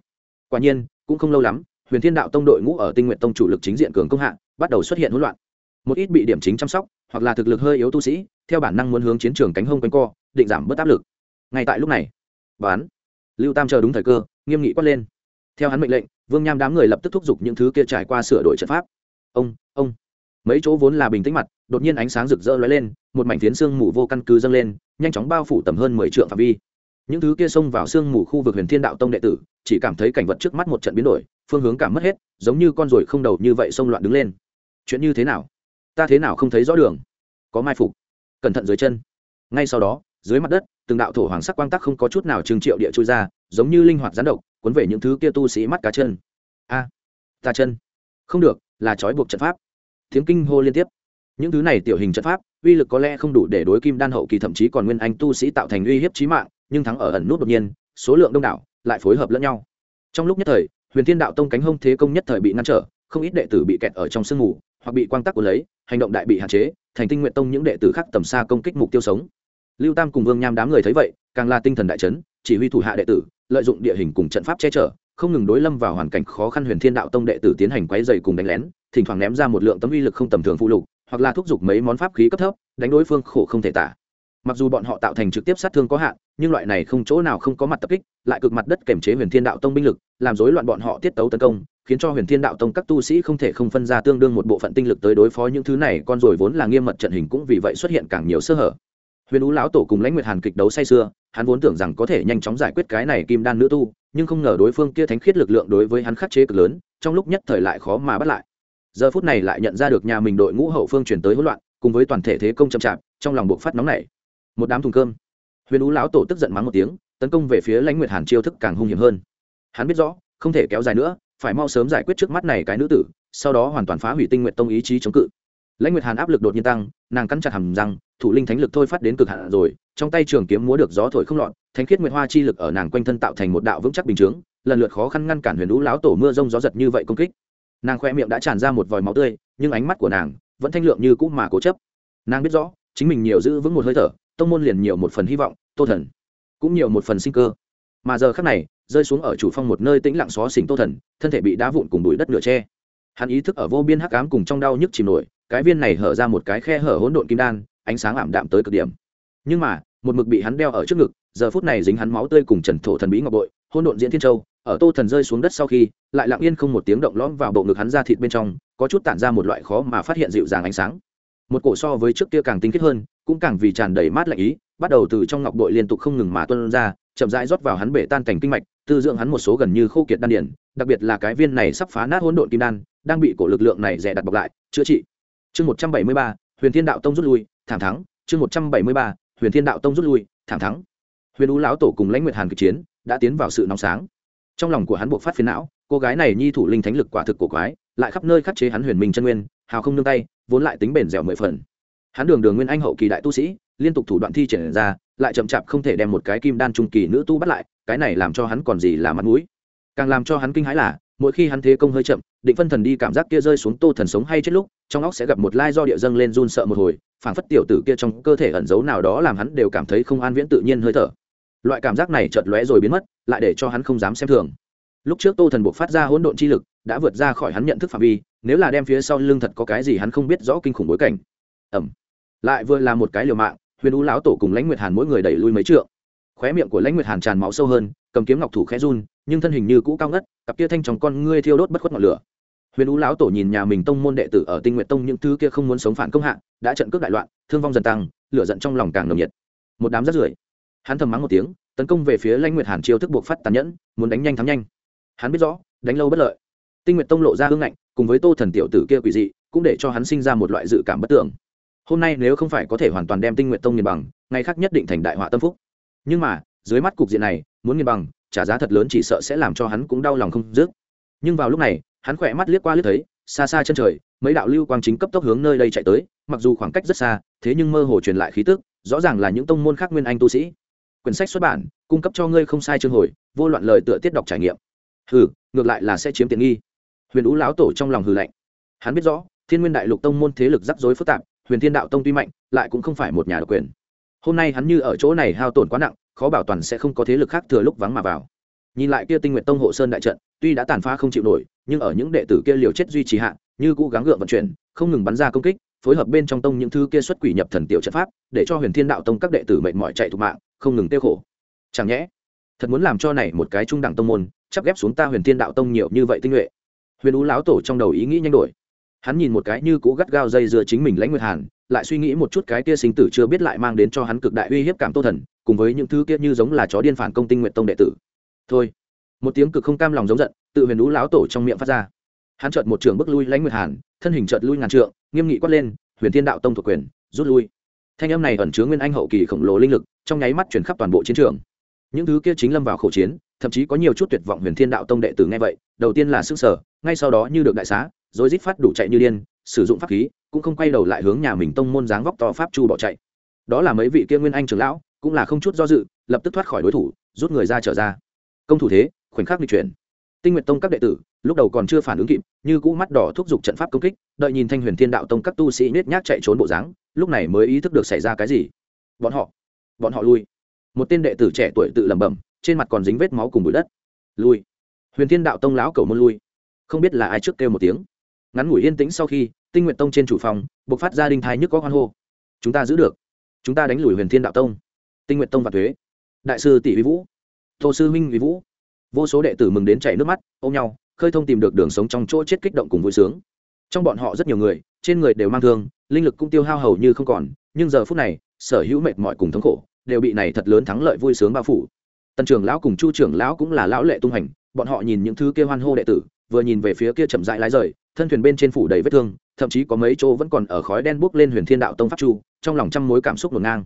Quả nhiên, cũng không lâu lắm, huyền thiên đạo tông đội ngũ ở tinh nguyện tông chủ lực chính diện cường công hạ, bắt đầu xuất hiện hỗn loạn. Một ít bị điểm chính chăm sóc, hoặc là thực lực hơi yếu tu sĩ, theo bản năng muốn hướng chiến trường cánh hông quanh co, định giảm bớt áp lực. Ngay tại lúc này bán lưu tam chờ đúng thời cơ, nghiêm nghị quát lên. Theo hắn mệnh lệnh, vương nham đám người lập tức thúc giục những thứ kia trải qua sửa đổi trận pháp. Ông ông. Mấy chỗ vốn là bình tĩnh mặt, đột nhiên ánh sáng rực rỡ lóe lên, một mảnh phiến xương mù vô căn cứ dâng lên, nhanh chóng bao phủ tầm hơn mười trượng phạm vi những thứ kia xông vào sương mù khu vực huyền thiên đạo tông đệ tử, chỉ cảm thấy cảnh vật trước mắt một trận biến đổi, phương hướng cảm mất hết, giống như con ruồi không đầu như vậy xông loạn đứng lên. Chuyện như thế nào? Ta thế nào không thấy rõ đường? Có mai phục. Cẩn thận dưới chân. Ngay sau đó, dưới mặt đất, từng đạo thổ hoàng sắc quang tắc không có chút nào trừng triệu địa trôi ra, giống như linh hoạt gián độc, cuốn về những thứ kia tu sĩ mắt cá chân. A, ta chân. Không được, là trói buộc trận pháp. Tiếng kinh hô liên tiếp. Những thứ này tiểu hình trận pháp, uy lực có lẽ không đủ để đối kim đan hậu kỳ thậm chí còn nguyên anh tu sĩ tạo thành uy hiếp chí mạng nhưng thắng ở ẩn nút đột nhiên, số lượng đông đảo, lại phối hợp lẫn nhau. Trong lúc nhất thời, huyền thiên đạo tông cánh hông thế công nhất thời bị ngăn trở, không ít đệ tử bị kẹt ở trong sương mù, hoặc bị quang tắc của lấy, hành động đại bị hạn chế, thành tinh nguyện tông những đệ tử khác tầm xa công kích mục tiêu sống. Lưu tam cùng vương nham đám người thấy vậy, càng là tinh thần đại chấn, chỉ huy thủ hạ đệ tử, lợi dụng địa hình cùng trận pháp che chở, không ngừng đối lâm vào hoàn cảnh khó khăn huyền thiên đạo tông đệ tử tiến hành quấy dày cùng đánh lén, thỉnh thoảng ném ra một lượng tấm uy lực không tầm thường phụ lục, hoặc là thúc giục mấy món pháp khí cấp thấp, đánh đối phương khổ không thể tả mặc dù bọn họ tạo thành trực tiếp sát thương có hạn, nhưng loại này không chỗ nào không có mặt tập kích, lại cực mặt đất kềm chế huyền thiên đạo tông binh lực, làm rối loạn bọn họ tiết tấu tấn công, khiến cho huyền thiên đạo tông các tu sĩ không thể không phân ra tương đương một bộ phận tinh lực tới đối phó những thứ này, con rồi vốn là nghiêm mật trận hình cũng vì vậy xuất hiện càng nhiều sơ hở. Huyền ú lão tổ cùng lãnh nguyệt hàn kịch đấu say sưa, hắn vốn tưởng rằng có thể nhanh chóng giải quyết cái này kim đan nữ tu, nhưng không ngờ đối phương kia thánh khiết lực lượng đối với hắn khắc chế cực lớn, trong lúc nhất thời lại khó mà bắt lại. Giờ phút này lại nhận ra được nhà mình đội ngũ hậu phương chuyển tới hỗn loạn, cùng với toàn thể thế công chậm chạp, trong lòng buộc phát nóng này một đám thùng cơm. Huyền ú lão tổ tức giận mắng một tiếng, tấn công về phía lãnh nguyệt hàn chiêu thức càng hung hiểm hơn. Hắn biết rõ, không thể kéo dài nữa, phải mau sớm giải quyết trước mắt này cái nữ tử, sau đó hoàn toàn phá hủy tinh nguyện tông ý chí chống cự. Lãnh nguyệt hàn áp lực đột nhiên tăng, nàng cắn chặt hầm răng, thủ linh thánh lực thôi phát đến cực hạn rồi, trong tay trường kiếm múa được gió thổi không lọt, thánh khiết nguyệt hoa chi lực ở nàng quanh thân tạo thành một đạo vững chắc bình chướng, lần lượt khó khăn ngăn cản huyền lũ láo tổ mưa rông gió giật như vậy công kích. Nàng khoe miệng đã tràn ra một vòi máu tươi, nhưng ánh mắt của nàng vẫn thanh lượng như cũ mà cố chấp. Nàng biết rõ, chính mình nhiều giữ vững một hơi thở tông môn liền nhiều một phần hy vọng, tô thần cũng nhiều một phần sinh cơ. Mà giờ khác này, rơi xuống ở chủ phong một nơi tĩnh lặng xó xỉnh tô thần, thân thể bị đá vụn cùng bụi đất nửa tre hắn ý thức ở vô biên hắc ám cùng trong đau nhức chìm nổi, cái viên này hở ra một cái khe hở hỗn độn kim đan, ánh sáng ảm đạm tới cực điểm. Nhưng mà, một mực bị hắn đeo ở trước ngực, giờ phút này dính hắn máu tươi cùng trần thổ thần bí ngọc bội, hỗn độn diễn thiên châu, ở tô thần rơi xuống đất sau khi, lại lặng yên không một tiếng động lõm vào bộ ngực hắn ra thịt bên trong, có chút tản ra một loại khó mà phát hiện dịu dàng ánh sáng một cổ so với trước kia càng tinh khiết hơn, cũng càng vì tràn đầy mát lạnh ý, bắt đầu từ trong ngọc bội liên tục không ngừng mà tuân ra, chậm rãi rót vào hắn bể tan cảnh kinh mạch, tư dưỡng hắn một số gần như khô kiệt đan điển, đặc biệt là cái viên này sắp phá nát hỗn độn kim đan, đang bị cổ lực lượng này rẻ đặt bọc lại, chữa trị. Chương một trăm bảy mươi ba, huyền thiên đạo tông rút lui, thảm thắng. Chương một trăm bảy mươi ba, huyền thiên đạo tông rút lui, thảm thắng. Huyền ú lão tổ cùng lãnh nguyệt hàn kịch chiến, đã tiến vào sự nóng sáng. Trong lòng của hắn buộc phát phiến não, cô gái này nhi thủ linh thánh lực quả thực cổ quái, lại khắp nơi khắc chế hắn huyền minh chân nguyên hào không nương tay, vốn lại tính bền dẻo mười phần. Hắn đường đường nguyên anh hậu kỳ đại tu sĩ, liên tục thủ đoạn thi triển ra, lại chậm chạp không thể đem một cái kim đan trung kỳ nữ tu bắt lại, cái này làm cho hắn còn gì là mặt mũi. Càng làm cho hắn kinh hãi là, mỗi khi hắn thế công hơi chậm, định phân thần đi cảm giác kia rơi xuống tô thần sống hay chết lúc, trong óc sẽ gặp một lai do địa dâng lên run sợ một hồi, phảng phất tiểu tử kia trong cơ thể ẩn giấu nào đó làm hắn đều cảm thấy không an viễn tự nhiên hơi thở. Loại cảm giác này chợt lóe rồi biến mất, lại để cho hắn không dám xem thường. Lúc trước tô thần buộc phát ra hỗn độn chi lực đã vượt ra khỏi hắn nhận thức phạm vi, nếu là đem phía sau lưng thật có cái gì hắn không biết rõ kinh khủng bối cảnh. Ẩm lại vừa là một cái liều mạng, huyền U lão tổ cùng lãnh nguyệt hàn mỗi người đẩy lui mấy trượng. Khóe miệng của lãnh nguyệt hàn tràn máu sâu hơn, cầm kiếm ngọc thủ khẽ run, nhưng thân hình như cũ cao ngất, cặp kia thanh trong con ngươi thiêu đốt bất khuất ngọn lửa. Huyền U lão tổ nhìn nhà mình tông môn đệ tử ở tinh nguyện tông những thứ kia không muốn sống phản công hạ, đã trận cướp đại loạn, thương vong dần tăng, lửa giận trong lòng càng nồng nhiệt. Một đám rất rưởi. Hắn thầm mắng một tiếng, tấn công về phía lãnh nguyệt hàn chiêu thức buộc phát tàn nhẫn, muốn đánh nhanh thắng nhanh. Hắn biết rõ, đánh lâu bất lợi tinh nguyện tông lộ ra hương ngạnh, cùng với tô thần tiểu tử kia quỷ dị, cũng để cho hắn sinh ra một loại dự cảm bất tưởng. Hôm nay nếu không phải có thể hoàn toàn đem tinh nguyện tông nghiền bằng, ngày khác nhất định thành đại họa tâm phúc. Nhưng mà, dưới mắt cục diện này, muốn nghiền bằng, trả giá thật lớn chỉ sợ sẽ làm cho hắn cũng đau lòng không dứt. Nhưng vào lúc này, hắn khỏe mắt liếc qua liếc thấy, xa xa chân trời, mấy đạo lưu quang chính cấp tốc hướng nơi đây chạy tới, mặc dù khoảng cách rất xa, thế nhưng mơ hồ truyền lại khí tức, rõ ràng là những tông môn khác nguyên anh tu sĩ. Quyển sách xuất bản, cung cấp cho ngươi không sai chương hồi, vô loạn lời tựa tiết đọc trải nghiệm. Hừ, ngược lại là sẽ chiếm tiện nghi huyền ú lão tổ trong lòng hừ lạnh. Hắn biết rõ, thiên nguyên đại lục tông môn thế lực rắc rối phức tạp, huyền thiên đạo tông tuy mạnh, lại cũng không phải một nhà độc quyền. Hôm nay hắn như ở chỗ này hao tổn quá nặng, khó bảo toàn sẽ không có thế lực khác thừa lúc vắng mà vào. Nhìn lại kia tinh nguyện tông hộ sơn đại trận, tuy đã tàn phá không chịu nổi, nhưng ở những đệ tử kia liều chết duy trì hạn như cũ gắng gượng vận chuyển, không ngừng bắn ra công kích, phối hợp bên trong tông những thứ kia xuất quỷ nhập thần tiểu trận pháp, để cho huyền thiên đạo tông các đệ tử mệt mỏi chạy thục mạng, không ngừng tiêu khổ. Chẳng nhẽ, thật muốn làm cho này một cái trung đẳng tông môn, chắp ghép xuống ta huyền thiên đạo tông nhiều như vậy tinh nhuệ huyền ú lão tổ trong đầu ý nghĩ nhanh đổi. Hắn nhìn một cái như cũ gắt gao dây dưa chính mình lãnh nguyệt hàn, lại suy nghĩ một chút cái kia sinh tử chưa biết lại mang đến cho hắn cực đại uy hiếp cảm tô thần, cùng với những thứ kia như giống là chó điên phản công tinh nguyện tông đệ tử. Thôi. Một tiếng cực không cam lòng giống giận, tự huyền ú lão tổ trong miệng phát ra. Hắn chợt một trường bước lui lãnh nguyệt hàn, thân hình chợt lui ngàn trượng, nghiêm nghị quát lên, huyền thiên đạo tông thuộc quyền, rút lui. Thanh âm này ẩn chứa nguyên anh hậu kỳ khổng lồ linh lực, trong nháy mắt chuyển khắp toàn bộ chiến trường. Những thứ kia chính lâm vào khẩu chiến, thậm chí có nhiều chút tuyệt vọng huyền thiên đạo tông đệ tử nghe vậy, đầu tiên là sức sở ngay sau đó như được đại xá, rồi rít phát đủ chạy như điên, sử dụng pháp khí, cũng không quay đầu lại hướng nhà mình tông môn dáng vóc to pháp chu bỏ chạy. Đó là mấy vị kia nguyên anh trưởng lão, cũng là không chút do dự, lập tức thoát khỏi đối thủ, rút người ra trở ra. Công thủ thế, khoảnh khắc di chuyển. Tinh nguyện tông các đệ tử, lúc đầu còn chưa phản ứng kịp, như cũ mắt đỏ thúc giục trận pháp công kích, đợi nhìn thanh huyền thiên đạo tông các tu sĩ nết nhác chạy trốn bộ dáng, lúc này mới ý thức được xảy ra cái gì. Bọn họ bọn họ lui. Một tên đệ tử trẻ tuổi tự lẩm bẩm, trên mặt còn dính vết máu cùng bụi đất. Lui. Huyền thiên đạo tông lão cầu môn lui không biết là ai trước kêu một tiếng. Ngắn ngủi yên tĩnh sau khi, tinh nguyện tông trên chủ phòng buộc phát ra đinh thái nhức có hoan hô. Chúng ta giữ được. Chúng ta đánh lùi huyền thiên đạo tông. Tinh nguyện tông và thuế đại sư tỷ vi vũ. Tô sư minh vi vũ. Vô số đệ tử mừng đến chảy nước mắt, ôm nhau, khơi thông tìm được đường sống trong chỗ chết kích động cùng vui sướng. Trong bọn họ rất nhiều người, trên người đều mang thương, linh lực cũng tiêu hao hầu như không còn, nhưng giờ phút này, sở hữu mệt mỏi cùng thống khổ, đều bị này thật lớn thắng lợi vui sướng bao phủ. Tần trưởng lão cùng chu trưởng lão cũng là lão lệ tung hành, bọn họ nhìn những thứ kia hoan hô đệ tử vừa nhìn về phía kia chậm rãi lái rời, thân thuyền bên trên phủ đầy vết thương, thậm chí có mấy chỗ vẫn còn ở khói đen bốc lên huyền thiên đạo tông pháp chu, trong lòng trăm mối cảm xúc ngổn ngang.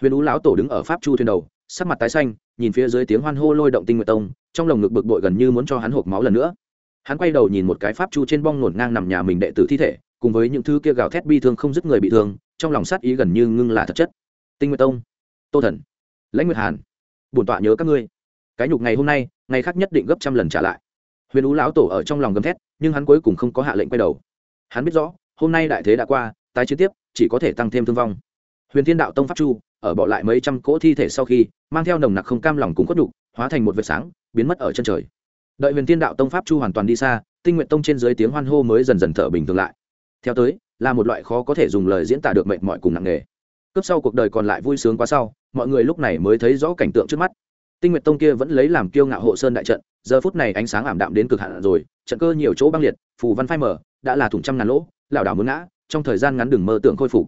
Huyền ú lão tổ đứng ở pháp chu thuyền đầu, sắc mặt tái xanh, nhìn phía dưới tiếng hoan hô lôi động tinh nguyệt tông, trong lồng ngực bực bội gần như muốn cho hắn hộp máu lần nữa. Hắn quay đầu nhìn một cái pháp chu trên bong ngổn ngang nằm nhà mình đệ tử thi thể, cùng với những thứ kia gào thét bi thương không dứt người bị thương, trong lòng sát ý gần như ngưng là thật chất. Tinh nguyệt tông, tô thần, lãnh nguyệt hàn, bổn tọa nhớ các ngươi. Cái nhục ngày hôm nay, ngày khác nhất định gấp trăm lần trả lại huyền ú lão tổ ở trong lòng gầm thét, nhưng hắn cuối cùng không có hạ lệnh quay đầu. Hắn biết rõ, hôm nay đại thế đã qua, tái chiến tiếp, chỉ có thể tăng thêm thương vong. Huyền thiên đạo tông pháp chu, ở bỏ lại mấy trăm cỗ thi thể sau khi, mang theo nồng nặc không cam lòng cùng cốt đục hóa thành một vệt sáng, biến mất ở chân trời. Đợi huyền thiên đạo tông pháp chu hoàn toàn đi xa, tinh nguyện tông trên dưới tiếng hoan hô mới dần dần thở bình thường lại. Theo tới, là một loại khó có thể dùng lời diễn tả được mệnh mọi cùng nặng nghề cướp sau cuộc đời còn lại vui sướng quá sau, mọi người lúc này mới thấy rõ cảnh tượng trước mắt tinh Nguyệt tông kia vẫn lấy làm kiêu ngạo hộ sơn đại trận, giờ phút này ánh sáng ảm đạm đến cực hạn rồi, trận cơ nhiều chỗ băng liệt, phù văn phai mở đã là thủng trăm ngàn lỗ, lảo đảo muốn ngã, trong thời gian ngắn đừng mơ tưởng khôi phục.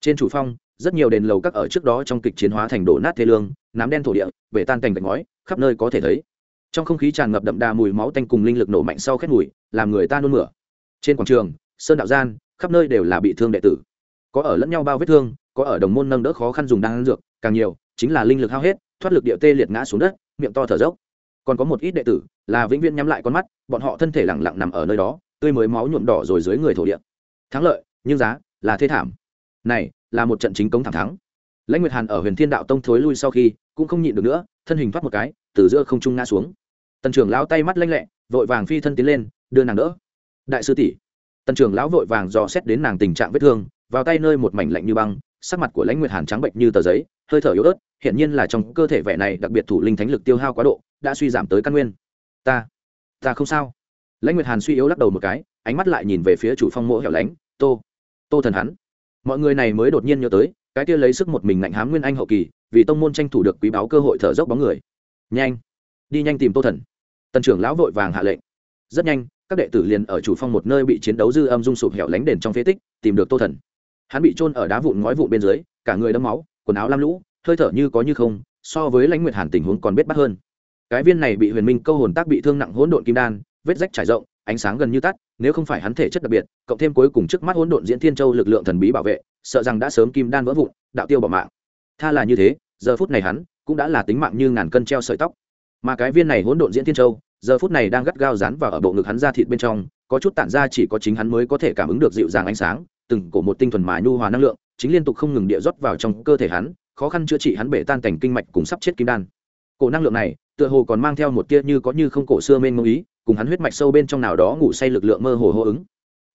Trên chủ phong, rất nhiều đền lầu các ở trước đó trong kịch chiến hóa thành đổ nát thế lương, nám đen thổ địa, bể tan cành gạch ngói, khắp nơi có thể thấy. Trong không khí tràn ngập đậm đà mùi máu tanh cùng linh lực nổ mạnh sau khét mùi, làm người ta nôn mửa. Trên quảng trường, sơn đạo gian, khắp nơi đều là bị thương đệ tử. Có ở lẫn nhau bao vết thương, có ở đồng môn nâng đỡ khó khăn dùng đan dược càng nhiều, chính là linh lực hao hết, thoát lực địa tê liệt ngã xuống đất, miệng to thở dốc. Còn có một ít đệ tử, là vĩnh viễn nhắm lại con mắt, bọn họ thân thể lẳng lặng nằm ở nơi đó, tươi mới máu nhuộm đỏ rồi dưới người thổ địa. Thắng lợi, nhưng giá là thê thảm. Này, là một trận chính công thẳng thắng. Lãnh nguyệt hàn ở huyền thiên đạo tông thối lui sau khi, cũng không nhịn được nữa, thân hình thoát một cái, từ giữa không trung ngã xuống. Tần trưởng lão tay mắt lanh lẹ, vội vàng phi thân tiến lên, đưa nàng đỡ. Đại sư tỷ. Tần trưởng lão vội vàng dò xét đến nàng tình trạng vết thương, vào tay nơi một mảnh lạnh như băng sắc mặt của lãnh nguyệt hàn trắng bệnh như tờ giấy, hơi thở yếu ớt hiện nhiên là trong cơ thể vẻ này đặc biệt thủ linh thánh lực tiêu hao quá độ, đã suy giảm tới căn nguyên. Ta ta không sao. Lãnh nguyệt hàn suy yếu lắc đầu một cái, ánh mắt lại nhìn về phía chủ phong mỗ hẻo lánh, tô tô thần hắn. Mọi người này mới đột nhiên nhớ tới, cái kia lấy sức một mình ngạnh hám nguyên anh hậu kỳ, vì tông môn tranh thủ được quý báo cơ hội thở dốc bóng người. Nhanh, đi nhanh tìm tô thần. Tần trưởng lão vội vàng hạ lệnh. Rất nhanh, các đệ tử liền ở chủ phong một nơi bị chiến đấu dư âm dung sụp hẻo lánh đền trong phế tích, tìm được tô thần hắn bị trôn ở đá vụn ngói vụn bên dưới, cả người đẫm máu, quần áo lam lũ, hơi thở như có như không, so với lãnh nguyệt hàn tình huống còn biết bắt hơn. Cái viên này bị huyền minh câu hồn tác bị thương nặng hỗn độn kim đan, vết rách trải rộng, ánh sáng gần như tắt, nếu không phải hắn thể chất đặc biệt, cộng thêm cuối cùng trước mắt hỗn độn diễn thiên châu lực lượng thần bí bảo vệ, sợ rằng đã sớm kim đan vỡ vụn, đạo tiêu bỏ mạng. Tha là như thế, giờ phút này hắn cũng đã là tính mạng như ngàn cân treo sợi tóc. Mà cái viên này hỗn độn diễn thiên châu, giờ phút này đang gắt gao dán vào ở bộ ngực hắn ra thịt bên trong, có chút tản ra chỉ có chính hắn mới có thể cảm ứng được dịu dàng ánh sáng từng cổ một tinh thuần mà nhu hòa năng lượng, chính liên tục không ngừng địa rót vào trong cơ thể hắn, khó khăn chữa trị hắn bể tan cảnh kinh mạch cùng sắp chết kim đan. Cổ năng lượng này, tựa hồ còn mang theo một tia như có như không cổ xưa mênh mông ý, cùng hắn huyết mạch sâu bên trong nào đó ngủ say lực lượng mơ hồ hô ứng.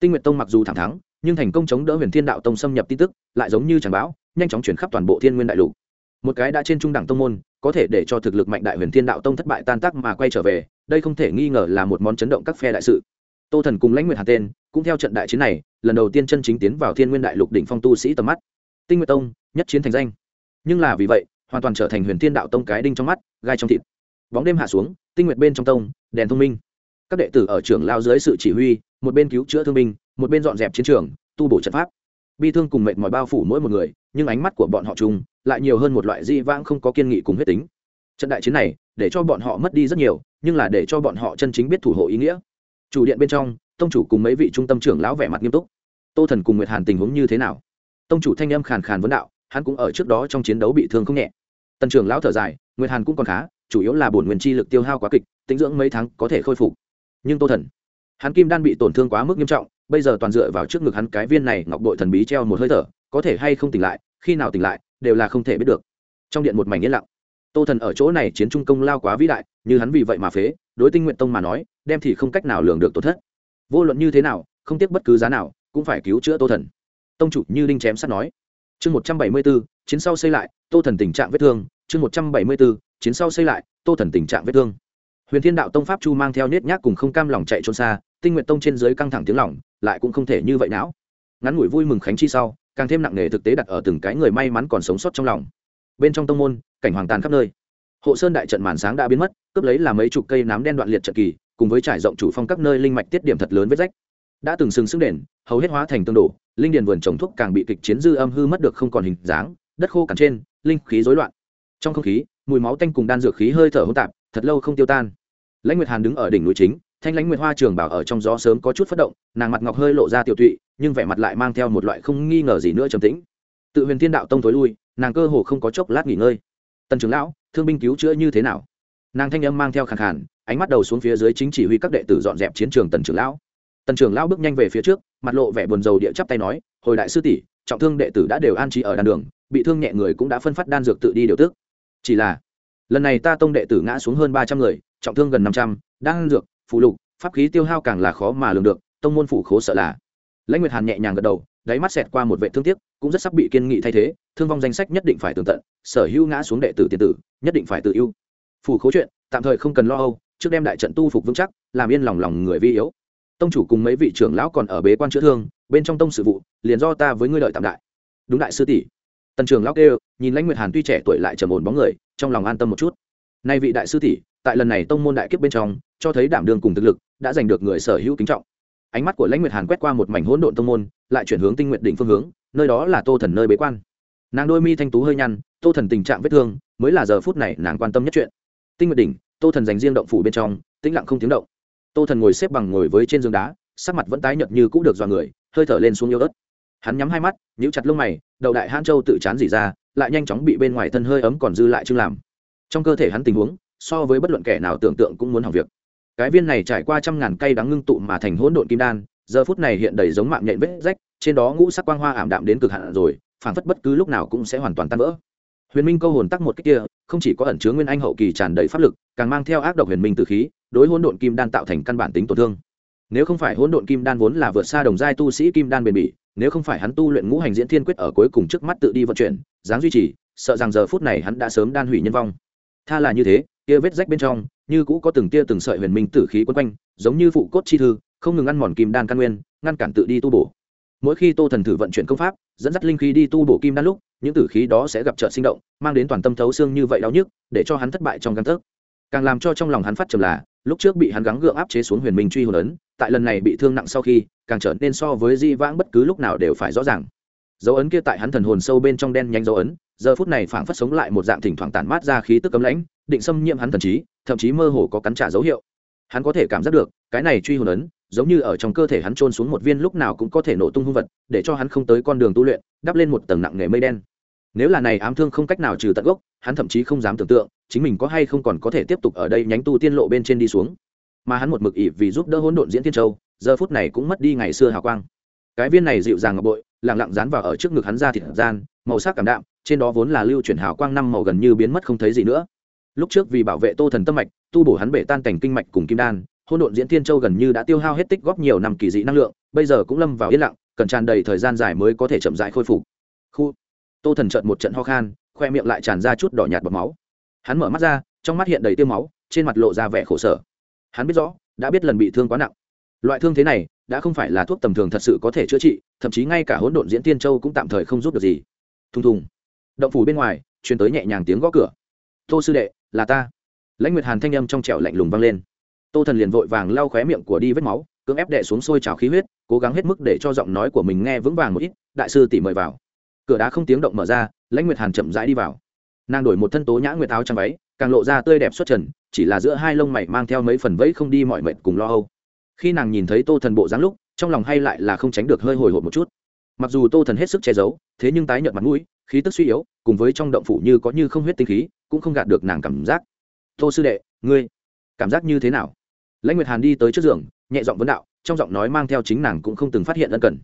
Tinh nguyệt tông mặc dù thẳng thắng nhưng thành công chống đỡ huyền thiên đạo tông xâm nhập tin tức, lại giống như tràng bão nhanh chóng chuyển khắp toàn bộ thiên nguyên đại lục. Một cái đã trên trung đẳng tông môn, có thể để cho thực lực mạnh đại huyền thiên đạo tông thất bại tan tác mà quay trở về, đây không thể nghi ngờ là một món chấn động các phe đại sự. Tô thần cùng lãnh nguyệt hà tên, cũng theo trận đại chiến này lần đầu tiên chân chính tiến vào thiên nguyên đại lục đỉnh phong tu sĩ tầm mắt. Tinh nguyệt tông, nhất chiến thành danh. Nhưng là vì vậy, hoàn toàn trở thành huyền thiên đạo tông cái đinh trong mắt, gai trong thịt. Bóng đêm hạ xuống, tinh nguyệt bên trong tông, đèn thông minh. Các đệ tử ở trường lao dưới sự chỉ huy, một bên cứu chữa thương binh, một bên dọn dẹp chiến trường, tu bổ trận pháp. Bi thương cùng mệt mỏi bao phủ mỗi một người, nhưng ánh mắt của bọn họ chung lại nhiều hơn một loại di vãng không có kiên nghị cùng huyết tính. Trận đại chiến này, để cho bọn họ mất đi rất nhiều, nhưng là để cho bọn họ chân chính biết thủ hộ ý nghĩa. Chủ điện bên trong, tông chủ cùng mấy vị trung tâm trưởng lão vẻ mặt nghiêm túc tô thần cùng nguyệt hàn tình huống như thế nào? Tông chủ thanh âm khàn khàn vấn đạo, hắn cũng ở trước đó trong chiến đấu bị thương không nhẹ. Tần trưởng lão thở dài, nguyệt hàn cũng còn khá, chủ yếu là bổn nguyên chi lực tiêu hao quá kịch, tính dưỡng mấy tháng có thể khôi phục. Nhưng tô thần, hắn kim đan bị tổn thương quá mức nghiêm trọng, bây giờ toàn dựa vào trước ngực hắn cái viên này ngọc bội thần bí treo một hơi thở, có thể hay không tỉnh lại, khi nào tỉnh lại, đều là không thể biết được. Trong điện một mảnh yên lặng. Tô thần ở chỗ này chiến trung công lao quá vĩ đại, như hắn vì vậy mà phế, đối tinh nguyện tông mà nói, đem thì không cách nào lường được tổn thất. Vô luận như thế nào, không tiếc bất cứ giá nào cũng phải cứu chữa tô thần. Tông chủ như đinh chém sắt nói. Chương một trăm bảy mươi b ố chiến sau xây lại, tô thần tình trạng vết thương. Chương một trăm bảy mươi b ố chiến sau xây lại, tô thần tình trạng vết thương. Huyền thiên đạo tông pháp chu mang theo nết nhác cùng không cam lòng chạy trốn xa, tinh nguyện tông trên dưới căng thẳng tiếng lỏng lại cũng không thể như vậy não. Ngắn ngủi vui mừng khánh chi sau, càng thêm nặng nề thực tế đặt ở từng cái người may mắn còn sống sót trong lòng. Bên trong tông môn, cảnh hoàng tàn khắp nơi. Hộ sơn đại trận màn sáng đã biến mất, cướp lấy là mấy chục cây nám đen đoạn liệt trận kỳ, cùng với trải rộng chủ phong các nơi linh mạch tiết điểm thật lớn vết rách. Đã từng sừng sức đền hầu hết hóa thành tương đổ linh điền vườn trồng thuốc càng bị kịch chiến dư âm hư mất được không còn hình dáng, đất khô cằn trên, linh khí rối loạn. Trong không khí, mùi máu tanh cùng đan dược khí hơi thở hỗn tạp, thật lâu không tiêu tan. Lãnh nguyệt hàn đứng ở đỉnh núi chính, thanh lãnh nguyệt hoa trường bảo ở trong gió sớm có chút phất động, nàng mặt ngọc hơi lộ ra tiểu tụy, nhưng vẻ mặt lại mang theo một loại không nghi ngờ gì nữa trầm tĩnh. Tự huyền thiên đạo tông tối lui, nàng cơ hồ không có chốc lát nghỉ ngơi. Tần trưởng lão, thương binh cứu chữa như thế nào? Nàng thanh âm mang theo khàn khàn, ánh mắt đầu xuống phía dưới chính chỉ huy các đệ tử dọn dẹp chiến trường tần trưởng lão tần trưởng lão bước nhanh về phía trước, mặt lộ vẻ buồn rầu địa chắp tay nói, hồi đại sư tỷ, trọng thương đệ tử đã đều an trí ở đan đường, bị thương nhẹ người cũng đã phân phát đan dược tự đi điều tức. Chỉ là, lần này ta tông đệ tử ngã xuống hơn ba trăm người, trọng thương gần năm trăm, đan dược phụ lục, pháp khí tiêu hao càng là khó mà lường được, tông môn phủ khố sợ là. Lãnh nguyệt hàn nhẹ nhàng gật đầu, đáy mắt xẹt qua một vệ thương tiếc, cũng rất sắp bị kiên nghị thay thế, thương vong danh sách nhất định phải tường tận, sở hữu ngã xuống đệ tử tiền tử, nhất định phải tự ưu. Phủ khố chuyện, tạm thời không cần lo âu, trước đem đại trận tu phục vững chắc, làm yên lòng lòng người vi yếu tông chủ cùng mấy vị trưởng lão còn ở bế quan chữa thương, bên trong tông sự vụ, liền do ta với ngươi lợi tạm đại. Đúng đại sư tỷ. Tần trưởng lão kêu, nhìn lãnh nguyệt hàn tuy trẻ tuổi lại trầm ổn bóng người, trong lòng an tâm một chút. Nay vị đại sư tỷ, tại lần này tông môn đại kiếp bên trong, cho thấy đảm đường cùng thực lực, đã giành được người sở hữu kính trọng. Ánh mắt của lãnh nguyệt hàn quét qua một mảnh hỗn độn tông môn, lại chuyển hướng tinh nguyện đỉnh phương hướng, nơi đó là tô thần nơi bế quan. Nàng đôi mi thanh tú hơi nhăn, tô thần tình trạng vết thương, mới là giờ phút này nàng quan tâm nhất chuyện. Tinh nguyện đỉnh, tô thần dành riêng động phủ bên trong, tĩnh lặng không tiếng động tô thần ngồi xếp bằng ngồi với trên giường đá, sắc mặt vẫn tái nhợt như cũ được dọa người, hơi thở lên xuống yêu ớt. Hắn nhắm hai mắt, nhíu chặt lông mày, đầu đại hãn châu tự chán dỉ ra, lại nhanh chóng bị bên ngoài thân hơi ấm còn dư lại chưng làm. Trong cơ thể hắn tình huống, so với bất luận kẻ nào tưởng tượng cũng muốn hỏng việc. Cái viên này trải qua trăm ngàn cây đắng ngưng tụ mà thành hỗn độn kim đan, giờ phút này hiện đầy giống mạng nhện vết rách, trên đó ngũ sắc quang hoa ảm đạm đến cực hạn rồi, phảng phất bất cứ lúc nào cũng sẽ hoàn toàn tan vỡ. Huyền minh câu hồn tắc một cách kia, không chỉ có ẩn chứa nguyên anh hậu kỳ tràn đầy pháp lực, càng mang theo ác độc huyền minh từ khí đối hỗn độn kim đan tạo thành căn bản tính tổn thương. Nếu không phải hỗn độn kim đan vốn là vượt xa đồng giai tu sĩ kim đan bền bỉ, nếu không phải hắn tu luyện ngũ hành diễn thiên quyết ở cuối cùng trước mắt tự đi vận chuyển, dáng duy trì, sợ rằng giờ phút này hắn đã sớm đan hủy nhân vong. Tha là như thế, kia vết rách bên trong, như cũ có từng tia từng sợi huyền minh tử khí quấn quanh, giống như phụ cốt chi thư, không ngừng ăn mòn kim đan căn nguyên, ngăn cản tự đi tu bổ. Mỗi khi tô thần thử vận chuyển công pháp, dẫn dắt linh khí đi tu bổ kim đan lúc, những tử khí đó sẽ gặp trợ sinh động, mang đến toàn tâm thấu xương như vậy đau nhức, để cho hắn thất bại trong căn tấc. Càng làm cho trong lòng hắn phát trầm là lúc trước bị hắn gắng gượng áp chế xuống huyền minh truy hồn ấn, tại lần này bị thương nặng sau khi, càng trở nên so với di vãng bất cứ lúc nào đều phải rõ ràng. Dấu ấn kia tại hắn thần hồn sâu bên trong đen nhanh dấu ấn, giờ phút này phảng phất sống lại một dạng thỉnh thoảng tản mát ra khí tức cấm lãnh, định xâm nhiễm hắn thần trí, thậm chí mơ hồ có cắn trả dấu hiệu. Hắn có thể cảm giác được, cái này truy hồn ấn, giống như ở trong cơ thể hắn trôn xuống một viên lúc nào cũng có thể nổ tung hung vật, để cho hắn không tới con đường tu luyện, đắp lên một tầng nặng nghề mây đen nếu là này ám thương không cách nào trừ tận gốc, hắn thậm chí không dám tưởng tượng, chính mình có hay không còn có thể tiếp tục ở đây nhánh tu tiên lộ bên trên đi xuống. Mà hắn một mực ỉ vì giúp đỡ hỗn độn diễn tiên châu, giờ phút này cũng mất đi ngày xưa hào quang. Cái viên này dịu dàng ngọc bội, lặng lặng dán vào ở trước ngực hắn ra thịt gian, màu sắc cảm đạm, trên đó vốn là lưu chuyển hào quang năm màu gần như biến mất không thấy gì nữa. Lúc trước vì bảo vệ tô thần tâm mạch, tu bổ hắn bể tan cảnh kinh mạch cùng kim đan hôn độn diễn tiên châu gần như đã tiêu hao hết tích góp nhiều năm kỳ dị năng lượng, bây giờ cũng lâm vào yên lặng, cần tràn đầy thời gian dài mới có thể chậm rãi khôi phục. Khu tô thần trợn một trận ho khan, khoe miệng lại tràn ra chút đỏ nhạt bọt máu. Hắn mở mắt ra, trong mắt hiện đầy tiêu máu, trên mặt lộ ra vẻ khổ sở. Hắn biết rõ, đã biết lần bị thương quá nặng. Loại thương thế này, đã không phải là thuốc tầm thường thật sự có thể chữa trị, thậm chí ngay cả hỗn độn diễn tiên châu cũng tạm thời không giúp được gì. Thùng thùng. Động phủ bên ngoài, truyền tới nhẹ nhàng tiếng gõ cửa. Tô sư đệ, là ta. Lãnh nguyệt hàn thanh âm trong trẻo lạnh lùng vang lên. Tô thần liền vội vàng lau khóe miệng của đi vết máu, cưỡng ép đệ xuống sôi trào khí huyết, cố gắng hết mức để cho giọng nói của mình nghe vững vàng một ít, đại sư tỉ mời vào cửa đá không tiếng động mở ra, lãnh nguyệt hàn chậm rãi đi vào. Nàng đổi một thân tố nhã nguyệt áo trong váy, càng lộ ra tươi đẹp xuất trần, chỉ là giữa hai lông mày mang theo mấy phần vẫy không đi mọi mệnh cùng lo âu. Khi nàng nhìn thấy tô thần bộ dáng lúc, trong lòng hay lại là không tránh được hơi hồi hộp một chút. Mặc dù tô thần hết sức che giấu, thế nhưng tái nhợt mặt mũi, khí tức suy yếu, cùng với trong động phủ như có như không huyết tinh khí, cũng không gạt được nàng cảm giác. Tô sư đệ, ngươi cảm giác như thế nào? Lãnh nguyệt hàn đi tới trước giường, nhẹ giọng vấn đạo, trong giọng nói mang theo chính nàng cũng không từng phát hiện ân cần.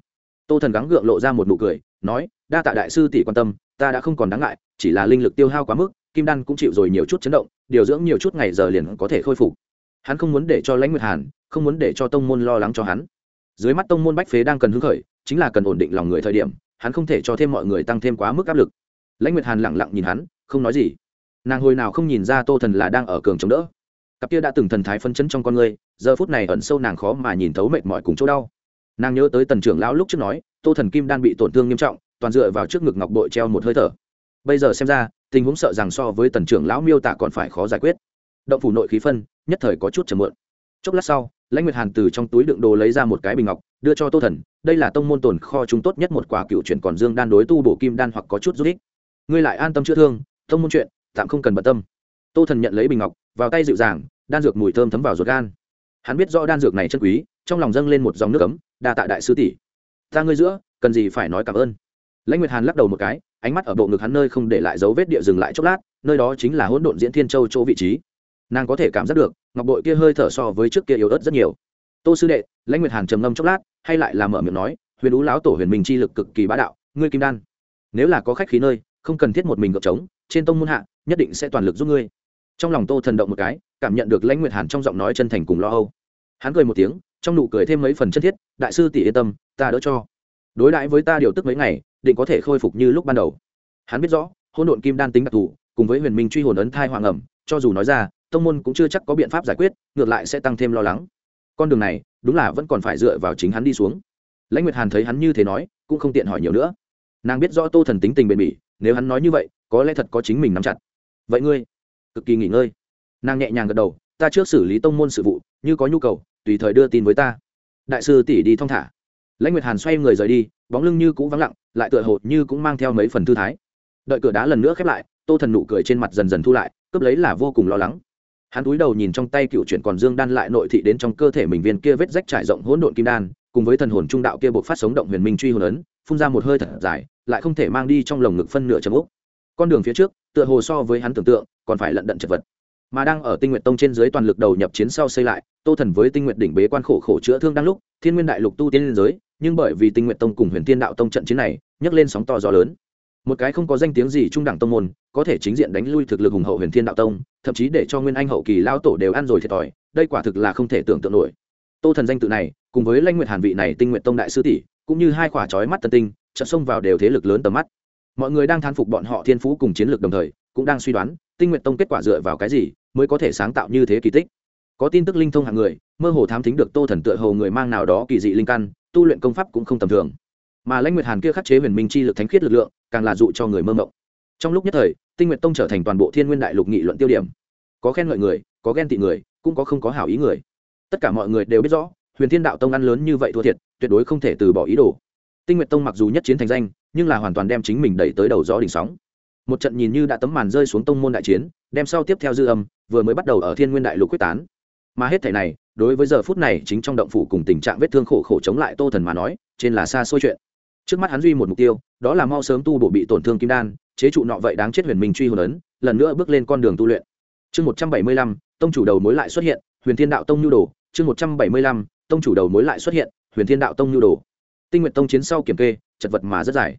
Tô thần gắng gượng lộ ra một nụ cười nói, đa tạ đại sư tỷ quan tâm, ta đã không còn đáng ngại, chỉ là linh lực tiêu hao quá mức, kim đan cũng chịu rồi nhiều chút chấn động, điều dưỡng nhiều chút ngày giờ liền có thể khôi phục. Hắn không muốn để cho lãnh nguyệt hàn, không muốn để cho tông môn lo lắng cho hắn. Dưới mắt tông môn bách phế đang cần hứng khởi, chính là cần ổn định lòng người thời điểm, hắn không thể cho thêm mọi người tăng thêm quá mức áp lực. Lãnh nguyệt hàn lẳng lặng nhìn hắn, không nói gì. Nàng hồi nào không nhìn ra tô thần là đang ở cường chống đỡ. Cặp kia đã từng thần thái phân chấn trong con người, giờ phút này ẩn sâu nàng khó mà nhìn thấu mệt mỏi cùng chỗ đau nàng nhớ tới tần trưởng lão lúc trước nói, tô thần kim đan bị tổn thương nghiêm trọng, toàn dựa vào trước ngực ngọc bội treo một hơi thở. Bây giờ xem ra, tình huống sợ rằng so với tần trưởng lão miêu tả còn phải khó giải quyết. Động phủ nội khí phân, nhất thời có chút chầm mượn chốc lát sau, lãnh nguyệt hàn từ trong túi đựng đồ lấy ra một cái bình ngọc, đưa cho tô thần, đây là tông môn tồn kho chúng tốt nhất một quả cựu chuyển còn dương đan đối tu bổ kim đan hoặc có chút rút ích. Ngươi lại an tâm chữa thương, tông môn chuyện, tạm không cần bận tâm. Tô thần nhận lấy bình ngọc, vào tay dịu dàng, đan dược mùi thơm thấm vào ruột gan. Hắn biết rõ đan dược này chân quý trong lòng dâng lên một dòng nước cấm đa tạ đại sư tỷ. Ta ngươi giữa, cần gì phải nói cảm ơn. Lãnh nguyệt hàn lắc đầu một cái, ánh mắt ở bộ ngực hắn nơi không để lại dấu vết địa dừng lại chốc lát, nơi đó chính là hỗn độn diễn thiên châu chỗ vị trí. Nàng có thể cảm giác được, ngọc bội kia hơi thở so với trước kia yếu ớt rất nhiều. Tô sư đệ, lãnh nguyệt hàn trầm ngâm chốc lát, hay lại là mở miệng nói, huyền ú lão tổ huyền minh chi lực cực kỳ bá đạo, ngươi kim đan, nếu là có khách khí nơi, không cần thiết một mình gợp trống, trên tông môn hạ, nhất định sẽ toàn lực giúp ngươi. Trong lòng tô thần động một cái, cảm nhận được lãnh nguyệt hàn trong giọng nói chân thành cùng lo âu. Hắn cười một tiếng trong nụ cười thêm mấy phần chân thiết, đại sư tỷ yên tâm, ta đỡ cho. Đối đãi với ta điều tức mấy ngày, định có thể khôi phục như lúc ban đầu. Hắn biết rõ hôn độn kim đan tính đặc thù, cùng với huyền minh truy hồn ấn thai hoàng ẩm, cho dù nói ra, tông môn cũng chưa chắc có biện pháp giải quyết, ngược lại sẽ tăng thêm lo lắng. Con đường này, đúng là vẫn còn phải dựa vào chính hắn đi xuống. Lãnh nguyệt hàn thấy hắn như thế nói, cũng không tiện hỏi nhiều nữa. Nàng biết rõ tô thần tính tình bền bỉ, nếu hắn nói như vậy, có lẽ thật có chính mình nắm chặt. Vậy ngươi, cực kỳ nghỉ ngơi. Nàng nhẹ nhàng gật đầu, ta trước xử lý tông môn sự vụ, như có nhu cầu tùy thời đưa tin với ta. Đại sư tỷ đi thong thả. Lãnh nguyệt hàn xoay người rời đi, bóng lưng như cũng vắng lặng, lại tựa hồ như cũng mang theo mấy phần thư thái. Đợi cửa đá lần nữa khép lại, tô thần nụ cười trên mặt dần dần thu lại, cướp lấy là vô cùng lo lắng. Hắn cúi đầu nhìn trong tay cựu chuyển còn dương đan lại nội thị đến trong cơ thể mình viên kia vết rách trải rộng hỗn độn kim đan, cùng với thần hồn trung đạo kia buộc phát sống động huyền minh truy hồn ấn, phun ra một hơi thật dài, lại không thể mang đi trong lồng ngực phân nửa chấm úc con đường phía trước, tựa hồ so với hắn tưởng tượng, còn phải lận đận chật vật mà đang ở tinh nguyện tông trên dưới toàn lực đầu nhập chiến sau xây lại, tô thần với tinh nguyện đỉnh bế quan khổ khổ chữa thương đang lúc, thiên nguyên đại lục tu tiên liên giới, nhưng bởi vì tinh nguyện tông cùng huyền tiên đạo tông trận chiến này, nhấc lên sóng to gió lớn. Một cái không có danh tiếng gì trung đẳng tông môn, có thể chính diện đánh lui thực lực hùng hậu huyền thiên đạo tông, thậm chí để cho nguyên anh hậu kỳ lao tổ đều ăn rồi thiệt thòi, đây quả thực là không thể tưởng tượng nổi. Tô thần danh tự này, cùng với lãnh nguyệt hàn vị này tinh nguyện tông đại sư tỷ, cũng như hai quả trói mắt tân tinh trận xông vào đều thế lực lớn tầm mắt. Mọi người đang thán phục bọn họ thiên phú cùng chiến lược đồng thời cũng đang suy đoán, tinh nguyện tông kết quả dựa vào cái gì mới có thể sáng tạo như thế kỳ tích. Có tin tức linh thông hạng người, mơ hồ thám thính được tô thần tựa hồ người mang nào đó kỳ dị linh căn, tu luyện công pháp cũng không tầm thường. Mà lãnh nguyệt hàn kia khắc chế huyền minh chi lực thánh khiết lực lượng, càng là dụ cho người mơ mộng. Trong lúc nhất thời, tinh nguyện tông trở thành toàn bộ thiên nguyên đại lục nghị luận tiêu điểm. Có khen ngợi người, có ghen tị người, cũng có không có hảo ý người. Tất cả mọi người đều biết rõ, huyền thiên đạo tông ăn lớn như vậy thua thiệt, tuyệt đối không thể từ bỏ ý đồ. Tinh nguyện tông mặc dù nhất chiến thành danh, nhưng là hoàn toàn đem chính mình đẩy tới đầu gió đỉnh sóng một trận nhìn như đã tấm màn rơi xuống tông môn đại chiến, đem sau tiếp theo dư âm, vừa mới bắt đầu ở thiên nguyên đại lục quyết tán. Mà hết thể này, đối với giờ phút này chính trong động phủ cùng tình trạng vết thương khổ khổ chống lại tô thần mà nói, trên là xa xôi chuyện. Trước mắt hắn duy một mục tiêu, đó là mau sớm tu bổ bị tổn thương kim đan, chế trụ nọ vậy đáng chết huyền minh truy hồn ấn, lần nữa bước lên con đường tu luyện. Chương một trăm bảy mươi lăm, tông chủ đầu mối lại xuất hiện, huyền thiên đạo tông nhu đồ. Chương một trăm bảy mươi lăm, tông chủ đầu mối lại xuất hiện, huyền thiên đạo tông nhu đồ. Tinh nguyện tông chiến sau kiểm kê, chật vật mà rất dài.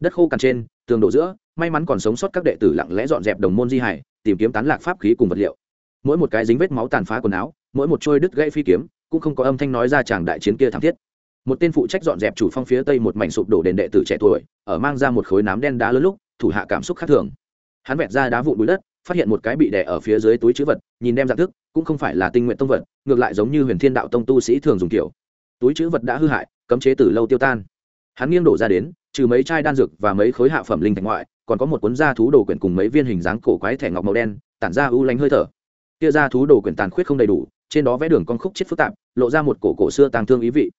Đất khô cằn trên, tường đổ giữa may mắn còn sống sót các đệ tử lặng lẽ dọn dẹp đồng môn di hải, tìm kiếm tán lạc pháp khí cùng vật liệu. Mỗi một cái dính vết máu tàn phá quần áo, mỗi một trôi đứt gãy phi kiếm, cũng không có âm thanh nói ra chàng đại chiến kia thảm thiết. Một tên phụ trách dọn dẹp chủ phong phía tây một mảnh sụp đổ đền đệ tử trẻ tuổi, ở mang ra một khối nám đen đá lớn lúc, thủ hạ cảm xúc khác thường. Hắn vẹt ra đá vụn bụi đất, phát hiện một cái bị đè ở phía dưới túi chữ vật, nhìn đem dạng thức, cũng không phải là tinh nguyện tông vật, ngược lại giống như huyền thiên đạo tông tu sĩ thường dùng kiểu. Túi chữ vật đã hư hại, cấm chế từ lâu tiêu tan. Hắn nghiêng đổ ra đến, trừ mấy chai đan dược và mấy khối hạ phẩm linh thành ngoại còn có một cuốn da thú đồ quyển cùng mấy viên hình dáng cổ quái thẻ ngọc màu đen, tản ra ưu lánh hơi thở. Kia da thú đồ quyển tàn khuyết không đầy đủ, trên đó vẽ đường con khúc chết phức tạp, lộ ra một cổ cổ xưa tàng thương ý vị.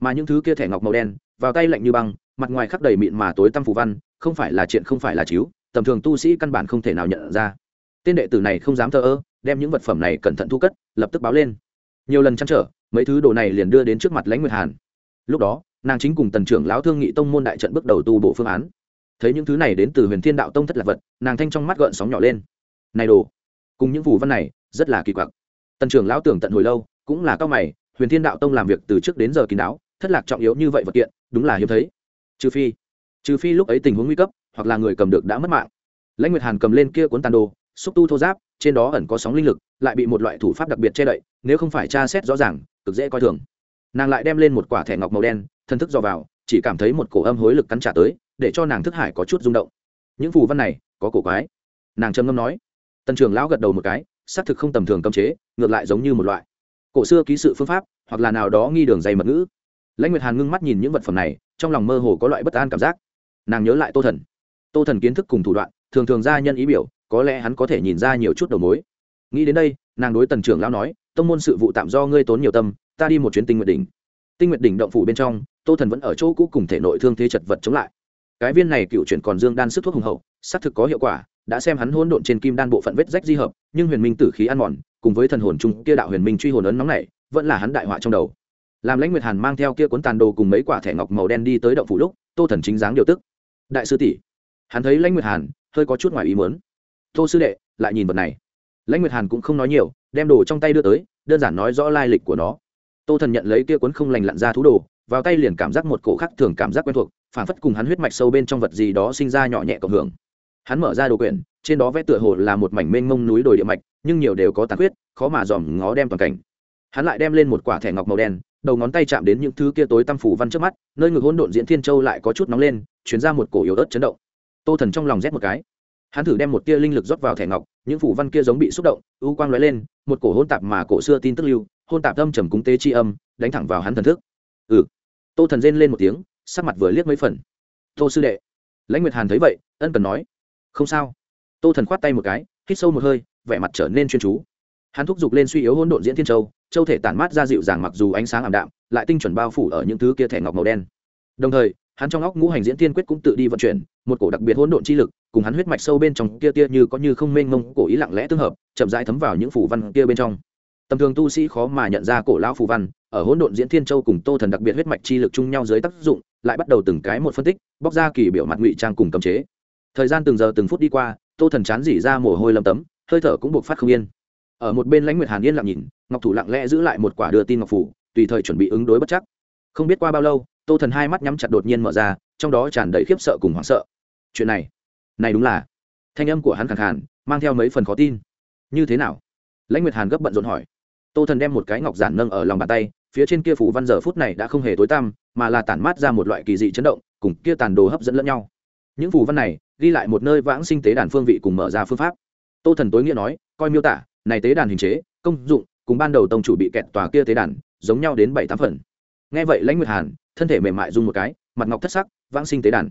Mà những thứ kia thẻ ngọc màu đen, vào tay lạnh như băng, mặt ngoài khắc đầy mịn mà tối tăm phù văn, không phải là chuyện không phải là chiếu, tầm thường tu sĩ căn bản không thể nào nhận ra. Tên đệ tử này không dám thờ ơ, đem những vật phẩm này cẩn thận thu cất, lập tức báo lên. Nhiều lần chăn trở, mấy thứ đồ này liền đưa đến trước mặt lãnh nguyệt hàn. Lúc đó, nàng chính cùng tần trưởng lão thương nghị tông môn đại trận bước đầu tu bộ phương án thấy những thứ này đến từ huyền thiên đạo tông thất lạc vật, nàng thanh trong mắt gợn sóng nhỏ lên. Này đồ, cùng những phù văn này, rất là kỳ quặc. Tần trưởng lão tưởng tận hồi lâu, cũng là cao mày, huyền thiên đạo tông làm việc từ trước đến giờ kín đáo, thất lạc trọng yếu như vậy vật kiện, đúng là hiếm thấy. Trừ phi trừ phi lúc ấy tình huống nguy cấp, hoặc là người cầm được đã mất mạng. Lãnh nguyệt hàn cầm lên kia cuốn tàn đồ, xúc tu thô giáp, trên đó ẩn có sóng linh lực, lại bị một loại thủ pháp đặc biệt che đậy, nếu không phải tra xét rõ ràng, cực dễ coi thường. Nàng lại đem lên một quả thẻ ngọc màu đen thân thức dò vào, chỉ cảm thấy một cổ âm hối lực cắn trả tới để cho nàng thức hải có chút rung động. Những phù văn này, có cổ quái. Nàng trầm ngâm nói. Tần trường lão gật đầu một cái, xác thực không tầm thường cấm chế, ngược lại giống như một loại. Cổ xưa ký sự phương pháp, hoặc là nào đó nghi đường dày mật ngữ. Lãnh nguyệt hàn ngưng mắt nhìn những vật phẩm này, trong lòng mơ hồ có loại bất an cảm giác. Nàng nhớ lại tô thần. Tô thần kiến thức cùng thủ đoạn, thường thường ra nhân ý biểu, có lẽ hắn có thể nhìn ra nhiều chút đầu mối. Nghĩ đến đây, nàng đối tần trưởng lão nói, tông môn sự vụ tạm do ngươi tốn nhiều tâm, ta đi một chuyến tinh nguyệt đỉnh. Tinh nguyệt đỉnh động phủ bên trong, tô thần vẫn ở chỗ cũ cùng thể nội thương thế chật vật chống lại cái viên này cựu chuyển còn dương đan sức thuốc hùng hậu, xác thực có hiệu quả, đã xem hắn hỗn độn trên kim đan bộ phận vết rách di hợp, nhưng huyền minh tử khí ăn mòn, cùng với thần hồn chung kia đạo huyền minh truy hồn ấn nóng này, vẫn là hắn đại họa trong đầu. Làm lãnh nguyệt hàn mang theo kia cuốn tàn đồ cùng mấy quả thẻ ngọc màu đen đi tới động phủ lúc, tô thần chính dáng điều tức. Đại sư tỷ. Hắn thấy lãnh nguyệt hàn, hơi có chút ngoài ý mớn tô sư đệ, lại nhìn vật này. Lãnh nguyệt hàn cũng không nói nhiều, đem đồ trong tay đưa tới, đơn giản nói rõ lai lịch của nó. Tô thần nhận lấy kia cuốn không lành lặn ra thú đồ, vào tay liền cảm giác một cổ khắc thường cảm giác quen thuộc phản phất cùng hắn huyết mạch sâu bên trong vật gì đó sinh ra nhỏ nhẹ cộng hưởng. Hắn mở ra đồ quyển, trên đó vẽ tựa hồ là một mảnh mênh mông núi đồi địa mạch, nhưng nhiều đều có tàn huyết khó mà dòm ngó đem toàn cảnh. Hắn lại đem lên một quả thẻ ngọc màu đen, đầu ngón tay chạm đến những thứ kia tối tăm phủ văn trước mắt, nơi ngực hỗn độn diễn thiên châu lại có chút nóng lên chuyển ra một cổ yếu ớt chấn động. Tô thần trong lòng rét một cái. Hắn thử đem một tia linh lực rót vào thẻ ngọc, những phủ văn kia giống bị xúc động ưu quang lóe lên, một cổ hôn tạp mà cổ xưa tin tức lưu hôn tạp âm trầm cúng tế chi âm, đánh thẳng vào hắn thần thức. Ừ. Tô thần rên lên một tiếng sắc mặt vừa liếc mấy phần. Tô sư đệ. Lãnh nguyệt hàn thấy vậy, ân cần nói, không sao. Tô thần khoát tay một cái, hít sâu một hơi, vẻ mặt trở nên chuyên chú. Hắn thúc giục lên suy yếu hỗn độn diễn thiên châu châu thể tản mát ra dịu dàng mặc dù ánh sáng ảm đạm, lại tinh chuẩn bao phủ ở những thứ kia thẻ ngọc màu đen. Đồng thời, hắn trong óc ngũ hành diễn tiên quyết cũng tự đi vận chuyển, một cổ đặc biệt hỗn độn chi lực, cùng hắn huyết mạch sâu bên trong kia tia như có như không mênh mông cổ ý lặng lẽ tương hợp, chậm rãi thấm vào những phủ văn kia bên trong. Tầm thường tu sĩ khó mà nhận ra cổ lão phù văn, ở hỗn độn diễn thiên châu cùng tô thần đặc biệt huyết mạch chi lực chung nhau dưới tác dụng lại bắt đầu từng cái một phân tích, bóc ra kỳ biểu mặt ngụy trang cùng cấm chế. Thời gian từng giờ từng phút đi qua, tô thần chán dỉ ra mồ hôi lâm tấm, hơi thở cũng buộc phát không yên. Ở một bên lãnh nguyệt hàn yên lặng nhìn, ngọc thủ lặng lẽ giữ lại một quả đưa tin ngọc phủ, tùy thời chuẩn bị ứng đối bất chắc. Không biết qua bao lâu, tô thần hai mắt nhắm chặt đột nhiên mở ra, trong đó tràn đầy khiếp sợ cùng hoảng sợ. Chuyện này này đúng là. Thanh âm của hắn khẳng hàn mang theo mấy phần khó tin. Như thế nào? Lãnh nguyệt hàn gấp bận rộn hỏi. Tô thần đem một cái ngọc giản nâng ở lòng bàn tay phía trên kia phủ văn giờ phút này đã không hề tối tăm, mà là tản mát ra một loại kỳ dị chấn động, cùng kia tàn đồ hấp dẫn lẫn nhau. Những phủ văn này ghi lại một nơi vãng sinh tế đàn phương vị cùng mở ra phương pháp. Tô thần tối nghĩa nói, coi miêu tả, này tế đàn hình chế, công dụng, cùng ban đầu tông chủ bị kẹt tòa kia tế đàn, giống nhau đến bảy tám phần. Nghe vậy lãnh nguyệt hàn, thân thể mềm mại rung một cái, mặt ngọc thất sắc, vãng sinh tế đàn.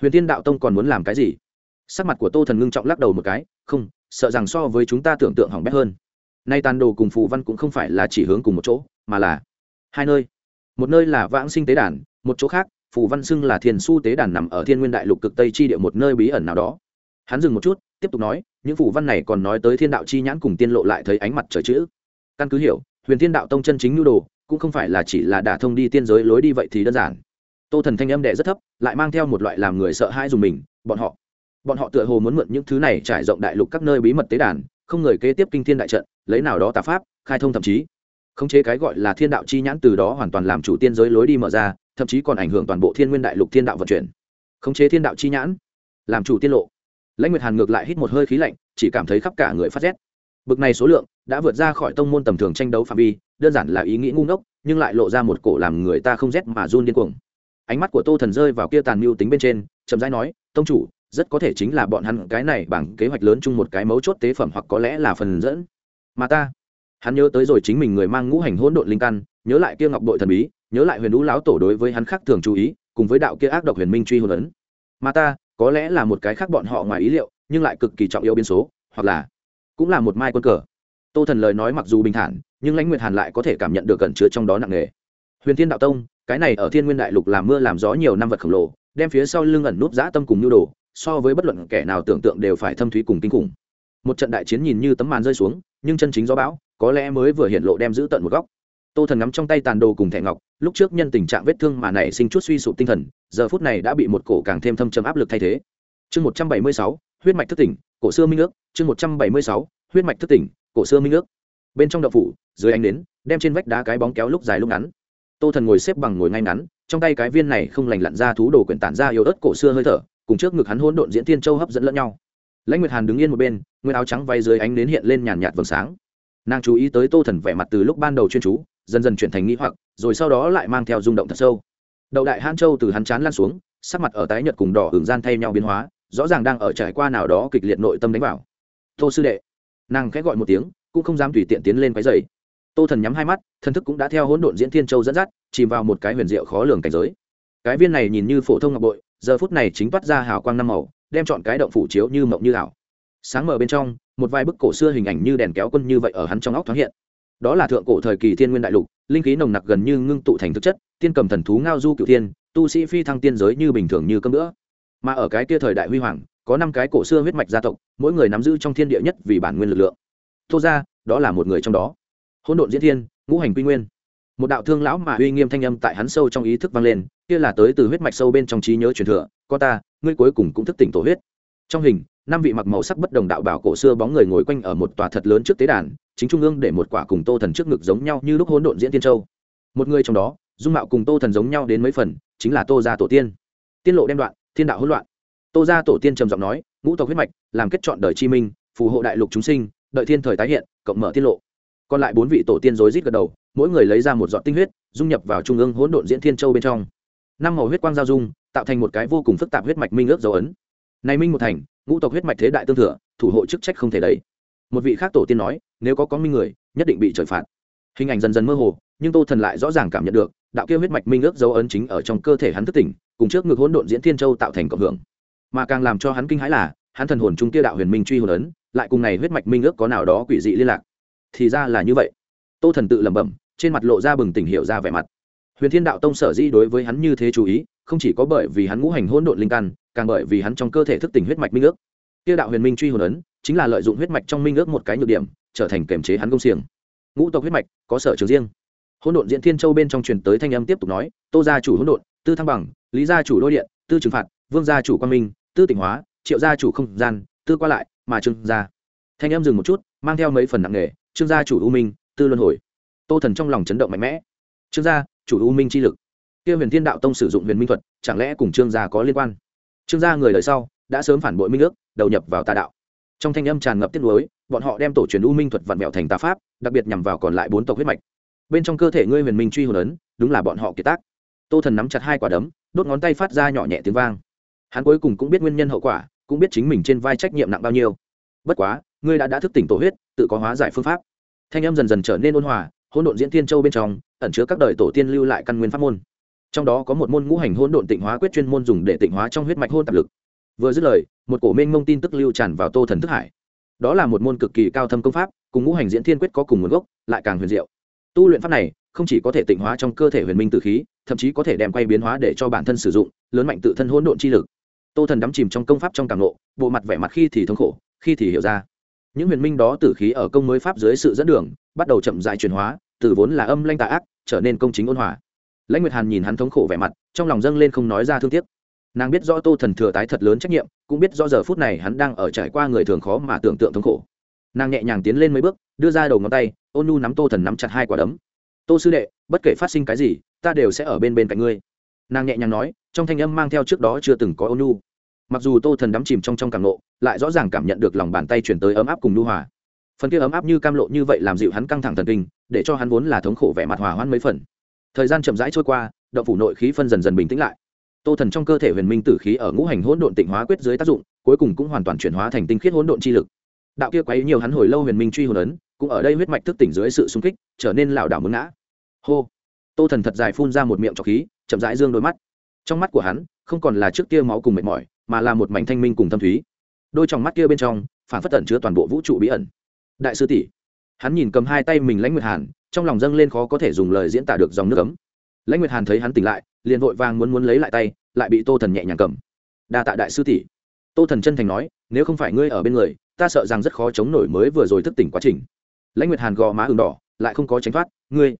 Huyền tiên đạo tông còn muốn làm cái gì? Sắc mặt của tô thần ngưng trọng lắc đầu một cái, không, sợ rằng so với chúng ta tưởng tượng hỏng bét hơn. Nay tàn đồ cùng phù văn cũng không phải là chỉ hướng cùng một chỗ, mà là hai nơi. Một nơi là vãng sinh tế đàn, một chỗ khác, phù văn xưng là thiền su tế đàn nằm ở thiên nguyên đại lục cực tây chi địa một nơi bí ẩn nào đó. Hắn dừng một chút, tiếp tục nói, những phù văn này còn nói tới thiên đạo chi nhãn cùng tiên lộ lại thấy ánh mặt trời chữ. Căn cứ hiểu, huyền thiên đạo tông chân chính nhu đồ, cũng không phải là chỉ là đả thông đi tiên giới lối đi vậy thì đơn giản. Tô thần thanh âm đệ rất thấp, lại mang theo một loại làm người sợ hãi dùng mình, bọn họ. Bọn họ tựa hồ muốn mượn những thứ này trải rộng đại lục các nơi bí mật tế đàn, không người kế tiếp kinh thiên đại trận, lấy nào đó tà pháp, khai thông thậm chí khống chế cái gọi là thiên đạo chi nhãn từ đó hoàn toàn làm chủ tiên giới lối đi mở ra, thậm chí còn ảnh hưởng toàn bộ thiên nguyên đại lục thiên đạo vận chuyển. Khống chế thiên đạo chi nhãn, làm chủ tiên lộ. Lãnh nguyệt hàn ngược lại hít một hơi khí lạnh, chỉ cảm thấy khắp cả người phát rét. Bực này số lượng đã vượt ra khỏi tông môn tầm thường tranh đấu phạm vi, đơn giản là ý nghĩ ngu ngốc, nhưng lại lộ ra một cổ làm người ta không rét mà run điên cuồng. Ánh mắt của tô thần rơi vào kia tàn mưu tính bên trên, chậm rãi nói, tông chủ, rất có thể chính là bọn hắn cái này bằng kế hoạch lớn chung một cái mấu chốt tế phẩm hoặc có lẽ là phần dẫn. Mà ta hắn nhớ tới rồi chính mình người mang ngũ hành hỗn độn linh căn, nhớ lại kia ngọc đội thần bí, nhớ lại huyền đũ lão tổ đối với hắn khác thường chú ý, cùng với đạo kia ác độc huyền minh truy hồn ấn. Mà ta, có lẽ là một cái khác bọn họ ngoài ý liệu, nhưng lại cực kỳ trọng yếu biến số, hoặc là cũng là một mai quân cờ. Tô thần lời nói mặc dù bình thản, nhưng lãnh nguyệt hàn lại có thể cảm nhận được cẩn chứa trong đó nặng nề. Huyền thiên đạo tông, cái này ở thiên nguyên đại lục làm mưa làm gió nhiều năm vật khổng lồ, đem phía sau lưng ẩn núp giã tâm cùng nhu đồ, so với bất luận kẻ nào tưởng tượng đều phải thâm thúy cùng kinh khủng một trận đại chiến nhìn như tấm màn rơi xuống, nhưng chân chính gió bão, có lẽ mới vừa hiện lộ đem giữ tận một góc. Tô thần ngắm trong tay tàn đồ cùng thẻ ngọc, lúc trước nhân tình trạng vết thương mà nảy sinh chút suy sụp tinh thần, giờ phút này đã bị một cổ càng thêm thâm trầm áp lực thay thế. Chương một trăm bảy mươi sáu, huyết mạch thức tỉnh, cổ xưa minh ước, chương một trăm bảy mươi sáu, huyết mạch thức tỉnh, cổ xưa minh ước. Bên trong đậu phủ, dưới ánh đến đem trên vách đá cái bóng kéo lúc dài lúc ngắn. Tô thần ngồi xếp bằng ngồi ngay ngắn, trong tay cái viên này không lành lặn ra thú đồ quyển tản ra yếu ớt cổ xưa hơi thở, cùng trước ngực hắn hỗn độn diễn tiên châu hấp dẫn lẫn nhau lãnh nguyệt hàn đứng yên một bên, nguyên áo trắng vay dưới ánh nến hiện lên nhàn nhạt vầng sáng. Nàng chú ý tới tô thần vẻ mặt từ lúc ban đầu chuyên chú, dần dần chuyển thành nghĩ hoặc, rồi sau đó lại mang theo rung động thật sâu. Đậu đại hãn châu từ hắn chán lan xuống, sắc mặt ở tái nhật cùng đỏ hưởng gian thay nhau biến hóa, rõ ràng đang ở trải qua nào đó kịch liệt nội tâm đánh vào. Tô sư đệ. Nàng khẽ gọi một tiếng, cũng không dám tùy tiện tiến lên quái dày tô thần nhắm hai mắt thân thức cũng đã theo hỗn độn diễn thiên châu dẫn dắt, chìm vào một cái huyền diệu khó lường cảnh giới. Cái viên này nhìn như phổ thông ngọc bội, giờ phút này chính toát ra hào quang năm màu đem chọn cái động phủ chiếu như mộng như ảo. Sáng mở bên trong, một vài bức cổ xưa hình ảnh như đèn kéo quân như vậy ở hắn trong óc thoáng hiện. Đó là thượng cổ thời kỳ thiên nguyên đại lục, linh khí nồng nặc gần như ngưng tụ thành thực chất, tiên cầm thần thú ngao du cựu tiên tu sĩ phi thăng tiên giới như bình thường như cơm nữa mà ở cái kia thời đại huy hoàng, có năm cái cổ xưa huyết mạch gia tộc, mỗi người nắm giữ trong thiên địa nhất vì bản nguyên lực lượng. Tô ra đó là một người trong đó. Hỗn độn diễn thiên, ngũ hành quy nguyên. Một đạo thương lão mà uy nghiêm thanh âm tại hắn sâu trong ý thức vang lên, kia là tới từ huyết mạch sâu bên trong trí nhớ truyền thừa con ta, ngươi cuối cùng cũng thức tỉnh tổ huyết. Trong hình, năm vị mặc màu sắc bất đồng đạo bảo cổ xưa bóng người ngồi quanh ở một tòa thật lớn trước tế đàn, chính trung ương để một quả cùng tô thần trước ngực giống nhau như lúc hỗn độn diễn tiên châu. Một người trong đó, dung mạo cùng tô thần giống nhau đến mấy phần, chính là tô gia tổ tiên. Tiên lộ đem đoạn, thiên đạo hỗn loạn. Tô gia tổ tiên trầm giọng nói, ngũ tộc huyết mạch, làm kết chọn đời chi minh, phù hộ đại lục chúng sinh, đợi thiên thời tái hiện, cộng mở tiết lộ. Còn lại bốn vị tổ tiên rối rít gật đầu, mỗi người lấy ra một giọt tinh huyết, dung nhập vào trung ương hỗn độn diễn thiên châu bên trong năm màu huyết quang giao dung, tạo thành một cái vô cùng phức tạp huyết mạch minh ước dấu ấn. Này minh một thành, ngũ tộc huyết mạch thế đại tương thừa, thủ hộ chức trách không thể đấy một vị khác tổ tiên nói, nếu có có minh người, nhất định bị trời phạt. Hình ảnh dần dần mơ hồ, nhưng tô thần lại rõ ràng cảm nhận được, đạo kia huyết mạch minh ước dấu ấn chính ở trong cơ thể hắn thức tỉnh, cùng trước ngực hỗn độn diễn thiên châu tạo thành cộng hưởng. Mà càng làm cho hắn kinh hãi là, hắn thần hồn trung kia đạo huyền minh truy hồn ấn, lại cùng này huyết mạch minh ước có nào đó quỷ dị liên lạc. Thì ra là như vậy. Tô thần tự lẩm bẩm, trên mặt lộ ra bừng tỉnh hiểu ra vẻ mặt huyền thiên đạo tông sở di đối với hắn như thế chú ý, không chỉ có bởi vì hắn ngũ hành hỗn độn linh căn, càng bởi vì hắn trong cơ thể thức tỉnh huyết mạch minh ước. Kia đạo huyền minh truy hồn ấn, chính là lợi dụng huyết mạch trong minh ước một cái nhược điểm, trở thành kềm chế hắn công xiềng. Ngũ tộc huyết mạch, có sở trường riêng. Hỗn độn diễn thiên châu bên trong truyền tới thanh âm tiếp tục nói, tô gia chủ hỗn độn, tư thăng bằng, lý gia chủ đôi điện, tư trừng phạt, vương gia chủ quang minh, tư tỉnh hóa, triệu gia chủ không gian, tư qua lại, mà trương gia. Thanh âm dừng một chút, mang theo mấy phần nặng nghề trương gia chủ u minh, tư luân hồi. Tô thần trong lòng chấn động mạnh mẽ. Trương gia chủ u minh chi lực. Kia huyền thiên đạo tông sử dụng huyền minh thuật, chẳng lẽ cùng trương gia có liên quan? Trương gia người đời sau, đã sớm phản bội minh ước, đầu nhập vào tà đạo. Trong thanh âm tràn ngập tiết lối bọn họ đem tổ truyền u minh thuật vặn mẹo thành tà pháp, đặc biệt nhằm vào còn lại bốn tộc huyết mạch. Bên trong cơ thể ngươi huyền minh truy hồn ấn, đúng là bọn họ kiệt tác. Tô thần nắm chặt hai quả đấm, đốt ngón tay phát ra nhỏ nhẹ tiếng vang. Hắn cuối cùng cũng biết nguyên nhân hậu quả, cũng biết chính mình trên vai trách nhiệm nặng bao nhiêu. Bất quá, ngươi đã đã thức tỉnh tổ huyết, tự có hóa giải phương pháp. Thanh âm dần dần trở nên ôn hòa hỗn độn diễn thiên châu bên trong, ẩn chứa các đời tổ tiên lưu lại căn nguyên pháp môn. Trong đó có một môn ngũ hành hỗn độn tịnh hóa quyết chuyên môn dùng để tịnh hóa trong huyết mạch hôn tạp lực. Vừa dứt lời, một cổ mênh mông tin tức lưu tràn vào tô thần thức hải. Đó là một môn cực kỳ cao thâm công pháp, cùng ngũ hành diễn thiên quyết có cùng nguồn gốc, lại càng huyền diệu. Tu luyện pháp này, không chỉ có thể tịnh hóa trong cơ thể huyền minh tử khí, thậm chí có thể đem quay biến hóa để cho bản thân sử dụng, lớn mạnh tự thân hỗn độn chi lực. Tô thần đắm chìm trong công pháp trong càng lộ bộ mặt vẻ mặt khi thì thống khổ, khi thì hiểu ra những huyền minh đó tử khí ở công mới pháp dưới sự dẫn đường, bắt đầu chậm dại chuyển hóa, từ vốn là âm lanh tà ác, trở nên công chính ôn hòa. Lãnh nguyệt hàn nhìn hắn thống khổ vẻ mặt, trong lòng dâng lên không nói ra thương tiếc. Nàng biết rõ tô thần thừa tái thật lớn trách nhiệm, cũng biết rõ giờ phút này hắn đang ở trải qua người thường khó mà tưởng tượng thống khổ. Nàng nhẹ nhàng tiến lên mấy bước, đưa ra đầu ngón tay, ôn nu nắm tô thần nắm chặt hai quả đấm. Tô sư đệ, bất kể phát sinh cái gì, ta đều sẽ ở bên bên cạnh ngươi. Nàng nhẹ nhàng nói, trong thanh âm mang theo trước đó chưa từng có ôn nu mặc dù tô thần đắm chìm trong trong cảm nộ lại rõ ràng cảm nhận được lòng bàn tay chuyển tới ấm áp cùng lưu hòa. Phần kia ấm áp như cam lộ như vậy làm dịu hắn căng thẳng thần kinh, để cho hắn vốn là thống khổ vẻ mặt hòa hoãn mấy phần. Thời gian chậm rãi trôi qua, động phủ nội khí phân dần dần bình tĩnh lại. Tô thần trong cơ thể huyền minh tử khí ở ngũ hành hỗn độn tịnh hóa quyết dưới tác dụng, cuối cùng cũng hoàn toàn chuyển hóa thành tinh khiết hỗn độn chi lực. Đạo kia quấy nhiều hắn hồi lâu huyền minh truy hồn ấn, cũng ở đây huyết mạch thức tỉnh dưới sự xung kích, trở nên lảo đảo mướn ngã. Hô! Tô thần thật dài phun ra một miệng trọc khí, chậm rãi dương đôi mắt. Trong mắt của hắn, không còn là trước kia máu cùng mệt mỏi mà là một mảnh thanh minh cùng thâm thúy. Đôi trong mắt kia bên trong, phản phất tẩn chứa toàn bộ vũ trụ bí ẩn. Đại sư tỷ, hắn nhìn cầm hai tay mình lãnh nguyệt hàn, trong lòng dâng lên khó có thể dùng lời diễn tả được dòng nước ấm. Lãnh nguyệt hàn thấy hắn tỉnh lại, liền vội vàng muốn muốn lấy lại tay, lại bị tô thần nhẹ nhàng cầm. Đa tạ đại sư tỷ. Tô thần chân thành nói, nếu không phải ngươi ở bên người, ta sợ rằng rất khó chống nổi mới vừa rồi thức tỉnh quá trình. Lãnh nguyệt hàn gò má ừng đỏ, lại không có tránh thoát. Ngươi,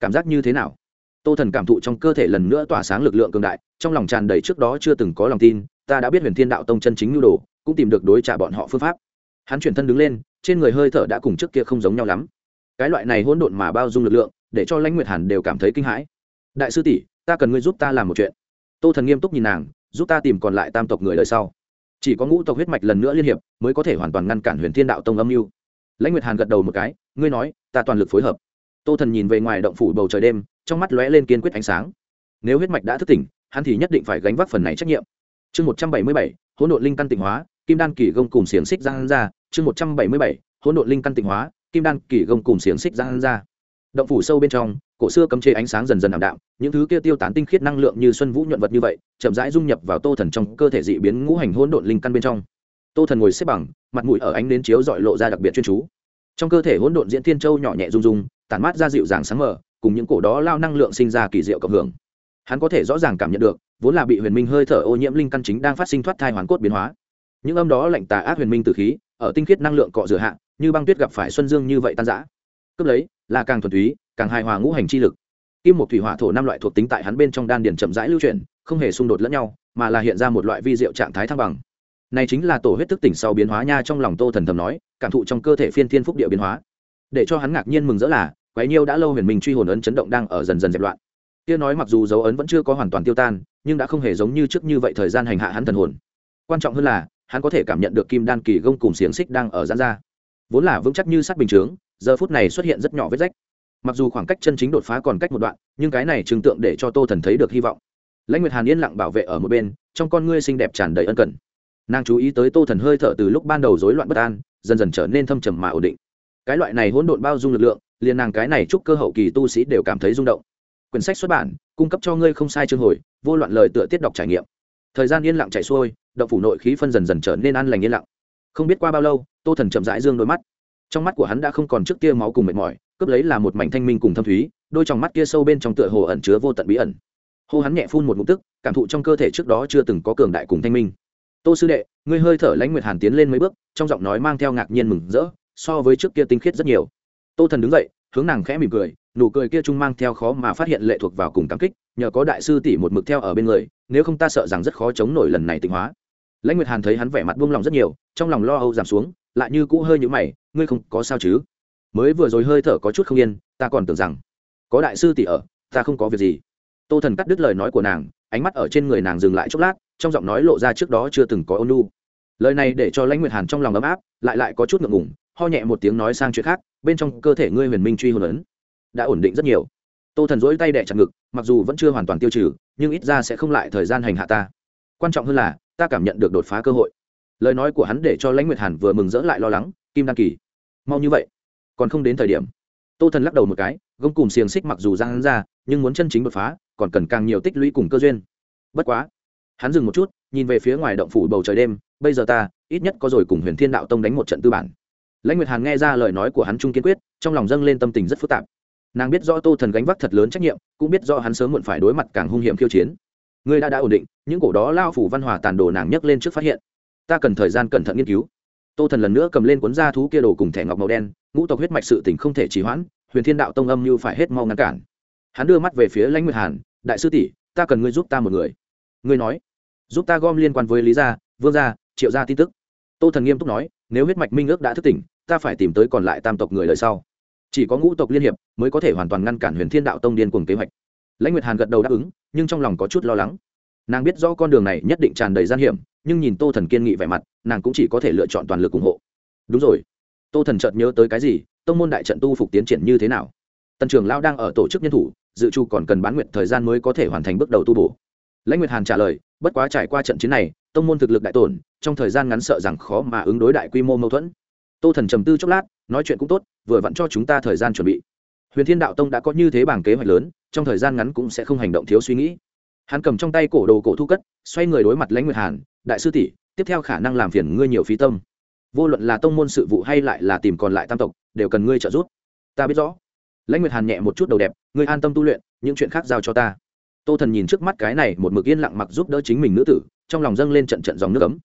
cảm giác như thế nào? Tô thần cảm thụ trong cơ thể lần nữa tỏa sáng lực lượng cường đại, trong lòng tràn đầy trước đó chưa từng có lòng tin ta đã biết huyền thiên đạo tông chân chính nhu đồ, cũng tìm được đối trả bọn họ phương pháp. Hắn chuyển thân đứng lên, trên người hơi thở đã cùng trước kia không giống nhau lắm. Cái loại này hỗn độn mà bao dung lực lượng, để cho lãnh nguyệt hàn đều cảm thấy kinh hãi. Đại sư tỷ, ta cần ngươi giúp ta làm một chuyện. Tô thần nghiêm túc nhìn nàng, giúp ta tìm còn lại tam tộc người đời sau. Chỉ có ngũ tộc huyết mạch lần nữa liên hiệp, mới có thể hoàn toàn ngăn cản huyền thiên đạo tông âm mưu. Lãnh nguyệt hàn gật đầu một cái, ngươi nói, ta toàn lực phối hợp. Tô thần nhìn về ngoài động phủ bầu trời đêm, trong mắt lóe lên kiên quyết ánh sáng. Nếu huyết mạch đã thức tỉnh, hắn thì nhất định phải gánh vác phần này trách nhiệm chương một trăm bảy mươi bảy, hỗn độn linh căn tịnh hóa, kim đan kỳ gông cùng xiềng xích giang ra. Chương một trăm bảy mươi bảy, hỗn độn linh căn tịnh hóa, kim đan kỳ gông cùng xiềng xích giang ra. Động phủ sâu bên trong, cổ xưa cấm chế ánh sáng dần dần ảm đạm, những thứ kia tiêu tán tinh khiết năng lượng như xuân vũ nhuận vật như vậy, chậm rãi dung nhập vào tô thần trong cơ thể dị biến ngũ hành hỗn độn linh căn bên trong. Tô thần ngồi xếp bằng, mặt mũi ở ánh đến chiếu dọi lộ ra đặc biệt chuyên chú. Trong cơ thể hỗn độn diễn thiên châu nhỏ nhẹ rung rung, tản mát ra dịu dàng sáng mờ, cùng những cổ đó lao năng lượng sinh ra kỳ diệu cộng hưởng. Hắn có thể rõ ràng cảm nhận được vốn là bị huyền minh hơi thở ô nhiễm linh căn chính đang phát sinh thoát thai hoàn cốt biến hóa. Những âm đó lạnh tà ác huyền minh từ khí, ở tinh khiết năng lượng cọ rửa hạ, như băng tuyết gặp phải xuân dương như vậy tan giã cướp lấy, là càng thuần túy, càng hài hòa ngũ hành chi lực. Kim một thủy hỏa thổ năm loại thuộc tính tại hắn bên trong đan điền chậm rãi lưu chuyển, không hề xung đột lẫn nhau, mà là hiện ra một loại vi diệu trạng thái thăng bằng. Này chính là tổ huyết thức tỉnh sau biến hóa nha trong lòng tô thần thầm nói, cảm thụ trong cơ thể phiên thiên phúc địa biến hóa. Để cho hắn ngạc nhiên mừng rỡ là quái nhiêu đã lâu huyền minh truy hồn ấn chấn động đang ở dần dần dẹp loạn kia nói mặc dù dấu ấn vẫn chưa có hoàn toàn tiêu tan, nhưng đã không hề giống như trước như vậy thời gian hành hạ hắn thần hồn. Quan trọng hơn là, hắn có thể cảm nhận được kim đan kỳ gông cùng xiềng xích đang ở giãn ra. Vốn là vững chắc như sắt bình chướng, giờ phút này xuất hiện rất nhỏ vết rách. Mặc dù khoảng cách chân chính đột phá còn cách một đoạn, nhưng cái này trừng tượng để cho tô thần thấy được hy vọng. Lãnh nguyệt hàn yên lặng bảo vệ ở một bên, trong con ngươi xinh đẹp tràn đầy ân cần. Nàng chú ý tới tô thần hơi thở từ lúc ban đầu rối loạn bất an, dần dần trở nên thâm trầm mà ổn định. Cái loại này hỗn độn bao dung lực lượng, liền nàng cái này chúc cơ hậu kỳ tu sĩ đều cảm thấy rung động quyển sách xuất bản, cung cấp cho ngươi không sai chương hồi, vô loạn lời tựa tiết đọc trải nghiệm. Thời gian yên lặng chạy xuôi, động phủ nội khí phân dần dần trở nên an lành yên lặng. Không biết qua bao lâu, tô thần chậm rãi dương đôi mắt. Trong mắt của hắn đã không còn trước tia máu cùng mệt mỏi, cướp lấy là một mảnh thanh minh cùng thâm thúy, đôi trong mắt kia sâu bên trong tựa hồ ẩn chứa vô tận bí ẩn. Hô hắn nhẹ phun một ngụm tức, cảm thụ trong cơ thể trước đó chưa từng có cường đại cùng thanh minh. Tô sư đệ, ngươi hơi thở lãnh nguyệt hàn tiến lên mấy bước, trong giọng nói mang theo ngạc nhiên mừng rỡ, so với trước kia tinh khiết rất nhiều. Tô thần đứng dậy, hướng nàng khẽ mỉm cười nụ cười kia trung mang theo khó mà phát hiện lệ thuộc vào cùng cảm kích, nhờ có đại sư tỷ một mực theo ở bên người, nếu không ta sợ rằng rất khó chống nổi lần này tịnh hóa. Lãnh nguyệt hàn thấy hắn vẻ mặt buông lòng rất nhiều, trong lòng lo âu giảm xuống, lại như cũ hơi nhũ mày, ngươi không có sao chứ? Mới vừa rồi hơi thở có chút không yên, ta còn tưởng rằng có đại sư tỷ ở, ta không có việc gì. Tô thần cắt đứt lời nói của nàng, ánh mắt ở trên người nàng dừng lại chốc lát, trong giọng nói lộ ra trước đó chưa từng có ôn lu lời này để cho lãnh nguyệt hàn trong lòng ấm áp, lại lại có chút ngượng ngùng, ho nhẹ một tiếng nói sang chuyện khác, bên trong cơ thể ngươi huyền minh truy hồn ấn đã ổn định rất nhiều. Tô thần dỗi tay đẻ chặt ngực, mặc dù vẫn chưa hoàn toàn tiêu trừ, nhưng ít ra sẽ không lại thời gian hành hạ ta. Quan trọng hơn là, ta cảm nhận được đột phá cơ hội. Lời nói của hắn để cho lãnh nguyệt hàn vừa mừng rỡ lại lo lắng, kim đăng kỳ, mau như vậy. Còn không đến thời điểm. Tô thần lắc đầu một cái, gông cùng xiềng xích mặc dù ra hắn ra, nhưng muốn chân chính đột phá, còn cần càng nhiều tích lũy cùng cơ duyên. Bất quá, hắn dừng một chút, nhìn về phía ngoài động phủ bầu trời đêm, bây giờ ta, ít nhất có rồi cùng huyền thiên đạo tông đánh một trận tư bản. Lãnh nguyệt hàn nghe ra lời nói của hắn trung kiên quyết, trong lòng dâng lên tâm tình rất phức tạp nàng biết rõ tô thần gánh vác thật lớn trách nhiệm, cũng biết rõ hắn sớm muộn phải đối mặt càng hung hiểm khiêu chiến. Ngươi đã đã ổn định, những cổ đó lao phủ văn hòa tàn đồ nàng nhấc lên trước phát hiện. Ta cần thời gian cẩn thận nghiên cứu. Tô thần lần nữa cầm lên cuốn da thú kia đồ cùng thẻ ngọc màu đen, ngũ tộc huyết mạch sự tình không thể trì hoãn, huyền thiên đạo tông âm như phải hết mau ngăn cản. Hắn đưa mắt về phía lãnh nguyệt hàn, đại sư tỷ, ta cần ngươi giúp ta một người. Ngươi nói, giúp ta gom liên quan với lý gia, vương gia, triệu gia tin tức. Tô thần nghiêm túc nói, nếu huyết mạch minh ước đã thức tỉnh, ta phải tìm tới còn lại tam tộc người lời sau chỉ có ngũ tộc liên hiệp mới có thể hoàn toàn ngăn cản huyền thiên đạo tông điên cùng kế hoạch. Lãnh nguyệt hàn gật đầu đáp ứng, nhưng trong lòng có chút lo lắng. Nàng biết rõ con đường này nhất định tràn đầy gian hiểm, nhưng nhìn tô thần kiên nghị vẻ mặt, nàng cũng chỉ có thể lựa chọn toàn lực ủng hộ. Đúng rồi. Tô thần chợt nhớ tới cái gì, tông môn đại trận tu phục tiến triển như thế nào? Tần trường lao đang ở tổ chức nhân thủ, dự trù còn cần bán nguyện thời gian mới có thể hoàn thành bước đầu tu bổ. Lãnh nguyệt hàn trả lời, bất quá trải qua trận chiến này, tông môn thực lực đại tổn, trong thời gian ngắn sợ rằng khó mà ứng đối đại quy mô mâu thuẫn. Tô thần trầm tư chốc lát nói chuyện cũng tốt, vừa vặn cho chúng ta thời gian chuẩn bị. Huyền thiên đạo tông đã có như thế bảng kế hoạch lớn, trong thời gian ngắn cũng sẽ không hành động thiếu suy nghĩ. Hắn cầm trong tay cổ đồ cổ thu cất, xoay người đối mặt lãnh nguyệt hàn, đại sư tỷ, tiếp theo khả năng làm phiền ngươi nhiều phí tâm. Vô luận là tông môn sự vụ hay lại là tìm còn lại tam tộc, đều cần ngươi trợ giúp. Ta biết rõ. Lãnh nguyệt hàn nhẹ một chút đầu đẹp, ngươi an tâm tu luyện, những chuyện khác giao cho ta. Tô thần nhìn trước mắt cái này một mực yên lặng mặc giúp đỡ chính mình nữ tử, trong lòng dâng lên trận trận dòng nước ấm.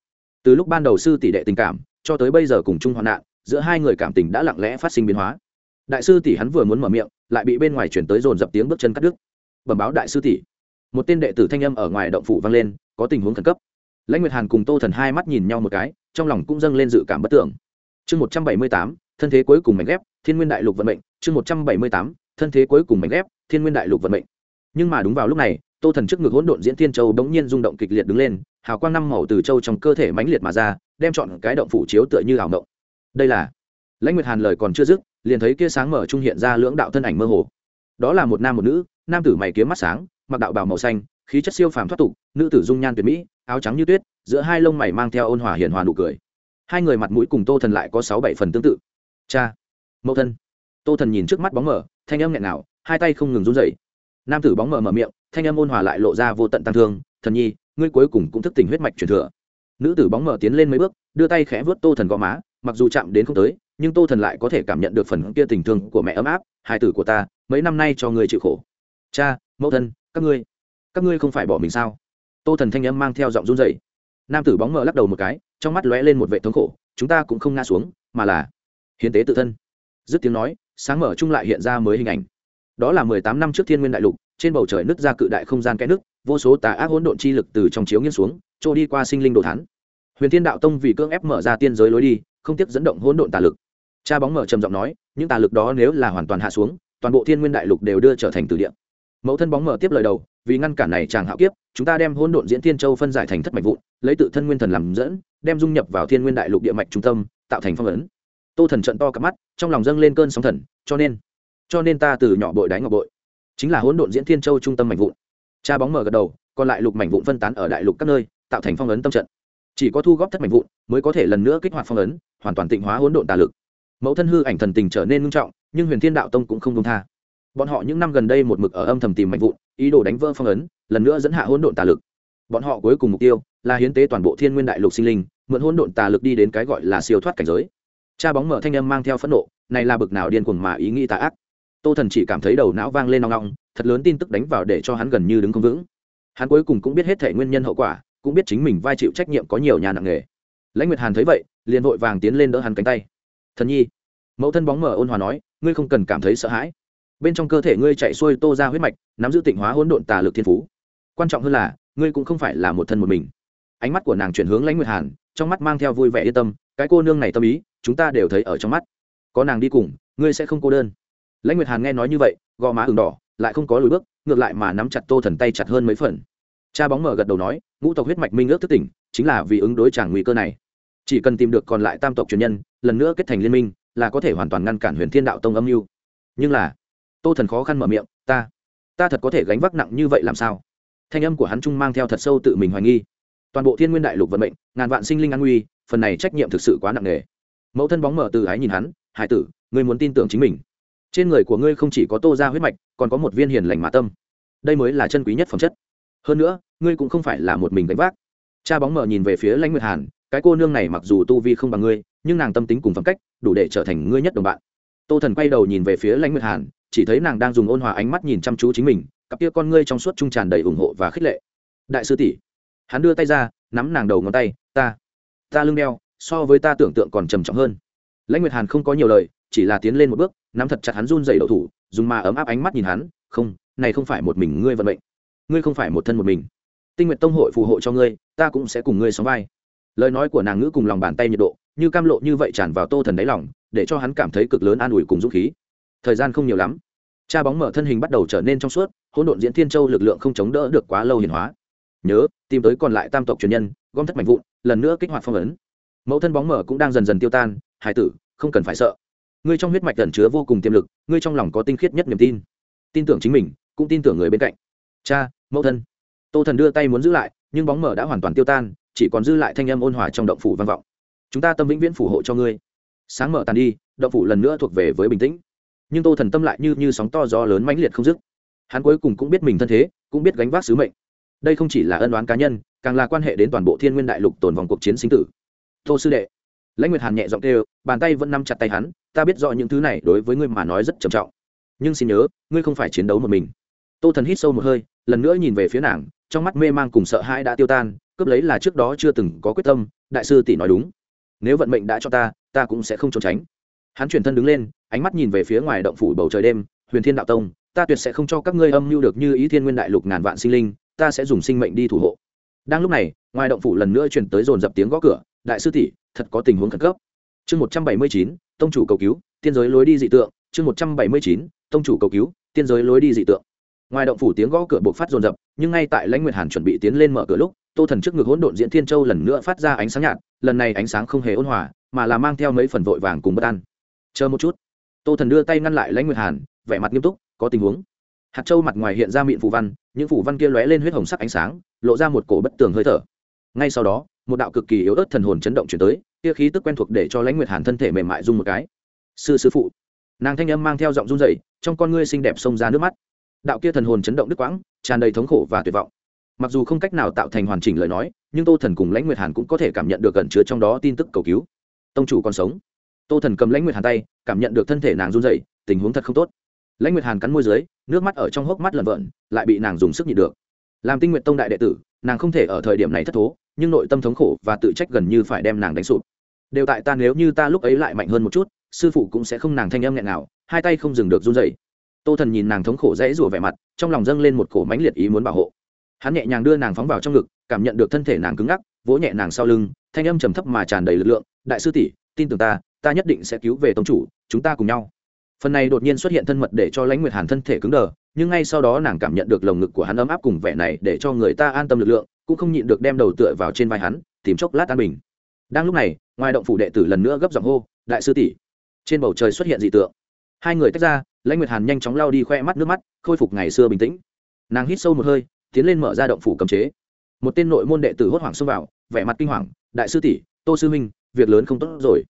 Từ lúc ban đầu sư tỷ đệ tình cảm, cho tới bây giờ cùng chung hoạn nạn giữa hai người cảm tình đã lặng lẽ phát sinh biến hóa. Đại sư tỷ hắn vừa muốn mở miệng, lại bị bên ngoài chuyển tới dồn dập tiếng bước chân cắt đứt. Bẩm báo đại sư tỷ. Một tên đệ tử thanh âm ở ngoài động phủ vang lên, có tình huống khẩn cấp. Lãnh nguyệt hàn cùng tô thần hai mắt nhìn nhau một cái, trong lòng cũng dâng lên dự cảm bất tưởng. Chương một trăm bảy mươi tám, thân thế cuối cùng mảnh ghép, thiên nguyên đại lục vận mệnh. Chương một trăm bảy mươi tám, thân thế cuối cùng mảnh ghép, thiên nguyên đại lục vận mệnh. Nhưng mà đúng vào lúc này, tô thần trước ngực hỗn độn diễn thiên châu bỗng nhiên rung động kịch liệt đứng lên, hào quang năm màu từ châu trong cơ thể mãnh liệt mà ra, đem chọn cái động phủ chiếu tựa như ảo động đây là lãnh nguyệt hàn lời còn chưa dứt liền thấy kia sáng mở trung hiện ra lưỡng đạo thân ảnh mơ hồ đó là một nam một nữ nam tử mày kiếm mắt sáng mặc đạo bào màu xanh khí chất siêu phàm thoát tục nữ tử dung nhan tuyệt mỹ áo trắng như tuyết giữa hai lông mày mang theo ôn hòa hiền hòa nụ cười hai người mặt mũi cùng tô thần lại có sáu bảy phần tương tự cha mẫu thân tô thần nhìn trước mắt bóng mở thanh âm nghẹn nào hai tay không ngừng run dậy nam tử bóng mở mở miệng thanh âm ôn hòa lại lộ ra vô tận tăng thương thần nhi ngươi cuối cùng cũng thức tỉnh huyết mạch truyền thừa nữ tử bóng mở tiến lên mấy bước đưa tay khẽ vớt tô thần gò má mặc dù chạm đến không tới, nhưng tô thần lại có thể cảm nhận được phần kia tình thương của mẹ ấm áp hai tử của ta, mấy năm nay cho ngươi chịu khổ. Cha, mẫu thân, các ngươi các ngươi không phải bỏ mình sao? Tô thần thanh âm mang theo giọng run dày nam tử bóng mờ lắc đầu một cái, trong mắt lóe lên một vệ thống khổ, chúng ta cũng không ngã xuống, mà là hiến tế tự thân. Dứt tiếng nói, sáng mở chung lại hiện ra mới hình ảnh. Đó là mười tám năm trước thiên nguyên đại lục, trên bầu trời nứt ra cự đại không gian kẽ nước vô số tà ác hỗn độn chi lực từ trong chiếu nghiêng xuống, trôi đi qua sinh linh đồ thắn huyền thiên đạo tông vì cưỡng ép mở ra tiên giới lối đi không tiếp dẫn động hỗn độn tà lực. Cha bóng mở trầm giọng nói, những tà lực đó nếu là hoàn toàn hạ xuống, toàn bộ thiên nguyên đại lục đều đưa trở thành từ địa. Mẫu thân bóng mở tiếp lời đầu, vì ngăn cản này chàng hạo kiếp, chúng ta đem hỗn độn diễn thiên châu phân giải thành thất mạch vụn, lấy tự thân nguyên thần làm dẫn, đem dung nhập vào thiên nguyên đại lục địa mạch trung tâm, tạo thành phong ấn. Tô thần trận to cặp mắt, trong lòng dâng lên cơn sóng thần, cho nên cho nên ta từ nhỏ bội đáy ngọc bội, chính là hỗn độn diễn thiên châu trung tâm mạch vụn. Cha bóng mở gật đầu, còn lại lục mảnh vụn phân tán ở đại lục các nơi, tạo thành phong ấn tâm trận chỉ có thu góp thất mạnh vụn mới có thể lần nữa kích hoạt phong ấn, hoàn toàn tịnh hóa hỗn độn tà lực. Mẫu thân hư ảnh thần tình trở nên nghiêm trọng, nhưng huyền thiên đạo tông cũng không công tha. Bọn họ những năm gần đây một mực ở âm thầm tìm mạnh vụn, ý đồ đánh vỡ phong ấn, lần nữa dẫn hạ hỗn độn tà lực. Bọn họ cuối cùng mục tiêu là hiến tế toàn bộ thiên nguyên đại lục sinh linh, mượn hỗn độn tà lực đi đến cái gọi là siêu thoát cảnh giới. Cha bóng mở thanh âm mang theo phẫn nộ, này là bực nào điên cuồng mà ý nghĩ tà ác. Tô thần chỉ cảm thấy đầu não vang lên nong nong thật lớn tin tức đánh vào để cho hắn gần như đứng không vững. Hắn cuối cùng cũng biết hết thể nguyên nhân hậu quả cũng biết chính mình vai chịu trách nhiệm có nhiều nhà nặng nghề. Lãnh nguyệt hàn thấy vậy, liền vội vàng tiến lên đỡ hắn cánh tay. Thần nhi. Mẫu thân bóng mở ôn hòa nói, ngươi không cần cảm thấy sợ hãi. Bên trong cơ thể ngươi chạy xuôi tô ra huyết mạch, nắm giữ tịnh hóa hỗn độn tà lực thiên phú. Quan trọng hơn là, ngươi cũng không phải là một thân một mình. Ánh mắt của nàng chuyển hướng lãnh nguyệt hàn, trong mắt mang theo vui vẻ yên tâm, cái cô nương này tâm ý, chúng ta đều thấy ở trong mắt. Có nàng đi cùng, ngươi sẽ không cô đơn. Lãnh nguyệt hàn nghe nói như vậy, gò má ừng đỏ, lại không có lùi bước, ngược lại mà nắm chặt tô thần tay chặt hơn mấy phần cha bóng mở gật đầu nói, ngũ tộc huyết mạch minh ước thức tỉnh, chính là vì ứng đối tràng nguy cơ này. Chỉ cần tìm được còn lại tam tộc truyền nhân, lần nữa kết thành liên minh, là có thể hoàn toàn ngăn cản huyền thiên đạo tông âm mưu. Nhưng là, tô thần khó khăn mở miệng, ta ta thật có thể gánh vác nặng như vậy làm sao? Thanh âm của hắn trung mang theo thật sâu tự mình hoài nghi. Toàn bộ thiên nguyên đại lục vận mệnh, ngàn vạn sinh linh an nguy, phần này trách nhiệm thực sự quá nặng nề. Mẫu thân bóng mở từ ái nhìn hắn, hải tử, ngươi muốn tin tưởng chính mình. Trên người của ngươi không chỉ có tô ra huyết mạch, còn có một viên hiền lành mã tâm. Đây mới là chân quý nhất phẩm chất hơn nữa, ngươi cũng không phải là một mình gánh vác. Cha bóng mở nhìn về phía lãnh nguyệt hàn, cái cô nương này mặc dù tu vi không bằng ngươi, nhưng nàng tâm tính cùng phẩm cách, đủ để trở thành ngươi nhất đồng bạn. Tô thần quay đầu nhìn về phía lãnh nguyệt hàn, chỉ thấy nàng đang dùng ôn hòa ánh mắt nhìn chăm chú chính mình, cặp kia con ngươi trong suốt trung tràn đầy ủng hộ và khích lệ. Đại sư tỷ. Hắn đưa tay ra, nắm nàng đầu ngón tay, ta ta lưng đeo, so với ta tưởng tượng còn trầm trọng hơn. Lãnh nguyệt hàn không có nhiều lời, chỉ là tiến lên một bước, nắm thật chặt hắn run dày đầu thủ, dùng mà ấm áp ánh mắt nhìn hắn, không, này không phải một mình ngươi vận mệnh ngươi không phải một thân một mình. Tinh nguyện tông hội phù hộ cho ngươi, ta cũng sẽ cùng ngươi sống vai. Lời nói của nàng ngữ cùng lòng bàn tay nhiệt độ, như cam lộ như vậy tràn vào tô thần đáy lòng, để cho hắn cảm thấy cực lớn an ủi cùng dũng khí. Thời gian không nhiều lắm, cha bóng mở thân hình bắt đầu trở nên trong suốt, hỗn độn diễn thiên châu lực lượng không chống đỡ được quá lâu hiển hóa. Nhớ, tìm tới còn lại tam tộc truyền nhân, gom thất mạnh vụn, lần nữa kích hoạt phong ấn. Mẫu thân bóng mở cũng đang dần dần tiêu tan, hải tử, không cần phải sợ. Ngươi trong huyết mạch tẩn chứa vô cùng tiềm lực, ngươi trong lòng có tinh khiết nhất niềm tin. Tin tưởng chính mình, cũng tin tưởng người bên cạnh. Cha mẫu thân. Tô thần đưa tay muốn giữ lại, nhưng bóng mở đã hoàn toàn tiêu tan, chỉ còn dư lại thanh âm ôn hòa trong động phủ vang vọng. Chúng ta tâm vĩnh viễn phù hộ cho ngươi. Sáng mở tàn đi, động phủ lần nữa thuộc về với bình tĩnh. Nhưng tô thần tâm lại như như sóng to gió lớn mãnh liệt không dứt. Hắn cuối cùng cũng biết mình thân thế, cũng biết gánh vác sứ mệnh. Đây không chỉ là ân đoán cá nhân, càng là quan hệ đến toàn bộ thiên nguyên đại lục tồn vòng cuộc chiến sinh tử. Tô sư đệ, lãnh nguyệt hàn nhẹ giọng kêu, bàn tay vẫn nắm chặt tay hắn, ta biết rõ những thứ này đối với ngươi mà nói rất trầm trọng. Nhưng xin nhớ, ngươi không phải chiến đấu một mình tô thần hít sâu một hơi, lần nữa nhìn về phía nàng, trong mắt mê mang cùng sợ hãi đã tiêu tan, cướp lấy là trước đó chưa từng có quyết tâm, đại sư tỷ nói đúng. Nếu vận mệnh đã cho ta ta cũng sẽ không trốn tránh. Hắn chuyển thân đứng lên, ánh mắt nhìn về phía ngoài động phủ bầu trời đêm, huyền thiên đạo tông, ta tuyệt sẽ không cho các ngươi âm mưu được như ý thiên nguyên đại lục ngàn vạn sinh linh, ta sẽ dùng sinh mệnh đi thủ hộ. Đang lúc này, ngoài động phủ lần nữa truyền tới dồn dập tiếng gõ cửa, đại sư tỷ, thật có tình huống khẩn cấp. Chương một trăm bảy mươi chín, tông chủ cầu cứu thiên giới lối đi dị tượng, chương một trăm bảy mươi chín, tông chủ cầu cứu, tiên giới lối đi dị tượng ngoài động phủ tiếng gõ cửa buộc phát rồn rập nhưng ngay tại lãnh nguyệt hàn chuẩn bị tiến lên mở cửa lúc, tô thần trước ngực hỗn độn diễn thiên châu lần nữa phát ra ánh sáng nhạt, lần này ánh sáng không hề ôn hòa, mà là mang theo mấy phần vội vàng cùng bất an. Chờ một chút. Tô thần đưa tay ngăn lại lãnh nguyệt hàn, vẻ mặt nghiêm túc, có tình huống. Hạt châu mặt ngoài hiện ra miệng phủ văn, những phủ văn kia lóe lên huyết hồng sắc ánh sáng, lộ ra một cổ bất tường hơi thở. Ngay sau đó, một đạo cực kỳ yếu ớt thần hồn chấn động chuyển tới kia khí tức quen thuộc để cho lãnh nguyệt hàn thân thể mềm mại rung một cái. Sư sư phụ. Nàng thanh âm mang theo giọng run rẩy, trong con ngươi xinh đẹp xông ra nước mắt đạo kia thần hồn chấn động đứt quãng, tràn đầy thống khổ và tuyệt vọng. Mặc dù không cách nào tạo thành hoàn chỉnh lời nói, nhưng tô thần cùng lãnh nguyệt hàn cũng có thể cảm nhận được gần chứa trong đó tin tức cầu cứu. Tông chủ còn sống. Tô thần cầm lãnh nguyệt hàn tay, cảm nhận được thân thể nàng run dậy tình huống thật không tốt. Lãnh nguyệt hàn cắn môi dưới, nước mắt ở trong hốc mắt lợn vợn lại bị nàng dùng sức nhịn được. Làm tinh nguyện tông đại đệ tử, nàng không thể ở thời điểm này thất thố, nhưng nội tâm thống khổ và tự trách gần như phải đem nàng đánh sụp. Đều tại ta nếu như ta lúc ấy lại mạnh hơn một chút, sư phụ cũng sẽ không nàng thanh âm nghẹn nào hai tay không dừng được run dậy tô thần nhìn nàng thống khổ dãy rủa vẻ mặt, trong lòng dâng lên một cổ mãnh liệt ý muốn bảo hộ. Hắn nhẹ nhàng đưa nàng phóng vào trong ngực, cảm nhận được thân thể nàng cứng ngắc, vỗ nhẹ nàng sau lưng, thanh âm trầm thấp mà tràn đầy lực lượng, đại sư tỷ, tin tưởng ta ta nhất định sẽ cứu về tông chủ, chúng ta cùng nhau. Phần này đột nhiên xuất hiện thân mật để cho lãnh nguyệt hàn thân thể cứng đờ, nhưng ngay sau đó nàng cảm nhận được lồng ngực của hắn ấm áp cùng vẻ này để cho người ta an tâm lực lượng, cũng không nhịn được đem đầu tựa vào trên vai hắn, tìm chốc lát an bình. Đang lúc này, ngoài động phủ đệ tử lần nữa gấp giọng hô, đại sư tỷ. Trên bầu trời xuất hiện dị tượng. Hai người tách ra lãnh nguyệt hàn nhanh chóng lao đi khoe mắt nước mắt, khôi phục ngày xưa bình tĩnh. Nàng hít sâu một hơi, tiến lên mở ra động phủ cấm chế. Một tên nội môn đệ tử hốt hoảng xông vào, vẻ mặt kinh hoàng, đại sư tỷ, tô sư minh việc lớn không tốt rồi.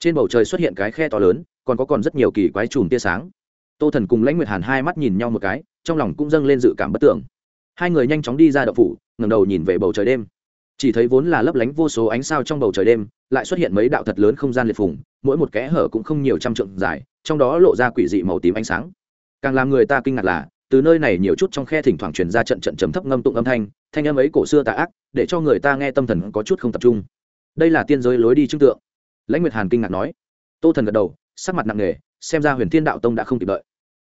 Trên bầu trời xuất hiện cái khe to lớn, còn có còn rất nhiều kỳ quái chùm tia sáng. Tô thần cùng lãnh nguyệt hàn hai mắt nhìn nhau một cái, trong lòng cũng dâng lên dự cảm bất tưởng hai người nhanh chóng đi ra động phủ, ngẩng đầu nhìn về bầu trời đêm chỉ thấy vốn là lấp lánh vô số ánh sao trong bầu trời đêm, lại xuất hiện mấy đạo thật lớn không gian liệt phùng, mỗi một kẽ hở cũng không nhiều trăm trượng dài, trong đó lộ ra quỷ dị màu tím ánh sáng. Càng làm người ta kinh ngạc là, từ nơi này nhiều chút trong khe thỉnh thoảng truyền ra trận trận trầm thấp ngâm tụng âm thanh thanh âm ấy cổ xưa tà ác, để cho người ta nghe tâm thần có chút không tập trung. Đây là tiên giới lối đi trưng tượng. Lãnh nguyệt hàn kinh ngạc nói. Tô thần gật đầu, sắc mặt nặng nề, xem ra huyền thiên đạo tông đã không kịp đợi.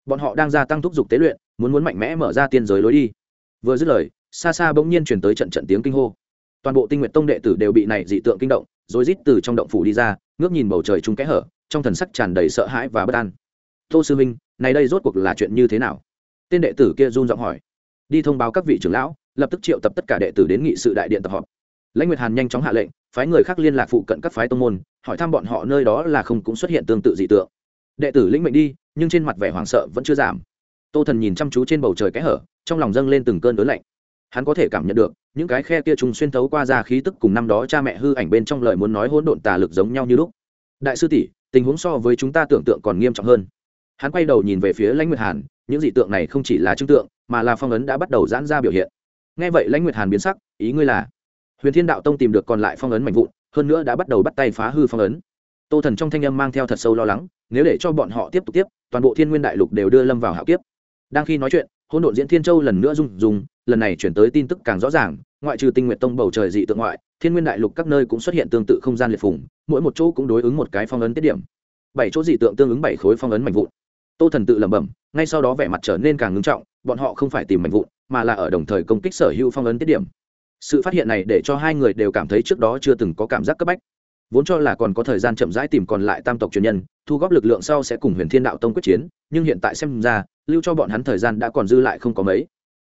Bọn họ đang gia tăng thúc giục tế luyện, muốn muốn mạnh mẽ mở ra tiên giới lối đi. Vừa dứt lời, xa xa bỗng nhiên chuyển tới trận trận tiếng kinh hô toàn bộ tinh nguyện tông đệ tử đều bị này dị tượng kinh động, rồi rít từ trong động phủ đi ra, ngước nhìn bầu trời chung kẽ hở, trong thần sắc tràn đầy sợ hãi và bất an. Tô sư minh này đây rốt cuộc là chuyện như thế nào? Tên đệ tử kia run giọng hỏi. Đi thông báo các vị trưởng lão, lập tức triệu tập tất cả đệ tử đến nghị sự đại điện tập họp. Lãnh nguyệt hàn nhanh chóng hạ lệnh, phái người khác liên lạc phụ cận các phái tông môn, hỏi thăm bọn họ nơi đó là không cũng xuất hiện tương tự dị tượng. Đệ tử lĩnh mệnh đi, nhưng trên mặt vẻ hoảng sợ vẫn chưa giảm. Tô thần nhìn chăm chú trên bầu trời kẽ hở, trong lòng dâng lên từng cơn đớn lạnh hắn có thể cảm nhận được, những cái khe kia trùng xuyên thấu qua ra khí tức cùng năm đó cha mẹ hư ảnh bên trong lời muốn nói hỗn độn tà lực giống nhau như lúc. Đại sư tỷ, tình huống so với chúng ta tưởng tượng còn nghiêm trọng hơn. Hắn quay đầu nhìn về phía lãnh nguyệt hàn, những dị tượng này không chỉ là trưng tượng, mà là phong ấn đã bắt đầu giãn ra biểu hiện. Nghe vậy lãnh nguyệt hàn biến sắc, ý ngươi là? Huyền thiên đạo tông tìm được còn lại phong ấn mạnh vụn, hơn nữa đã bắt đầu bắt tay phá hư phong ấn. Tô thần trong thanh âm mang theo thật sâu lo lắng, nếu để cho bọn họ tiếp tục tiếp, toàn bộ thiên nguyên đại lục đều đưa lâm vào hạo kiếp. Đang khi nói chuyện hỗn độn diễn thiên châu lần nữa rung rung, lần này chuyển tới tin tức càng rõ ràng, ngoại trừ tinh nguyện tông bầu trời dị tượng ngoại, thiên nguyên đại lục các nơi cũng xuất hiện tương tự không gian liệt phủng mỗi một chỗ cũng đối ứng một cái phong ấn tiết điểm. Bảy chỗ dị tượng tương ứng bảy khối phong ấn mạnh vụn. Tô thần tự lẩm bẩm, ngay sau đó vẻ mặt trở nên càng ngưng trọng, bọn họ không phải tìm mạnh vụn, mà là ở đồng thời công kích sở hữu phong ấn tiết điểm. Sự phát hiện này để cho hai người đều cảm thấy trước đó chưa từng có cảm giác cấp bách vốn cho là còn có thời gian chậm rãi tìm còn lại tam tộc truyền nhân, thu góp lực lượng sau sẽ cùng huyền thiên đạo tông quyết chiến, nhưng hiện tại xem ra, lưu cho bọn hắn thời gian đã còn dư lại không có mấy.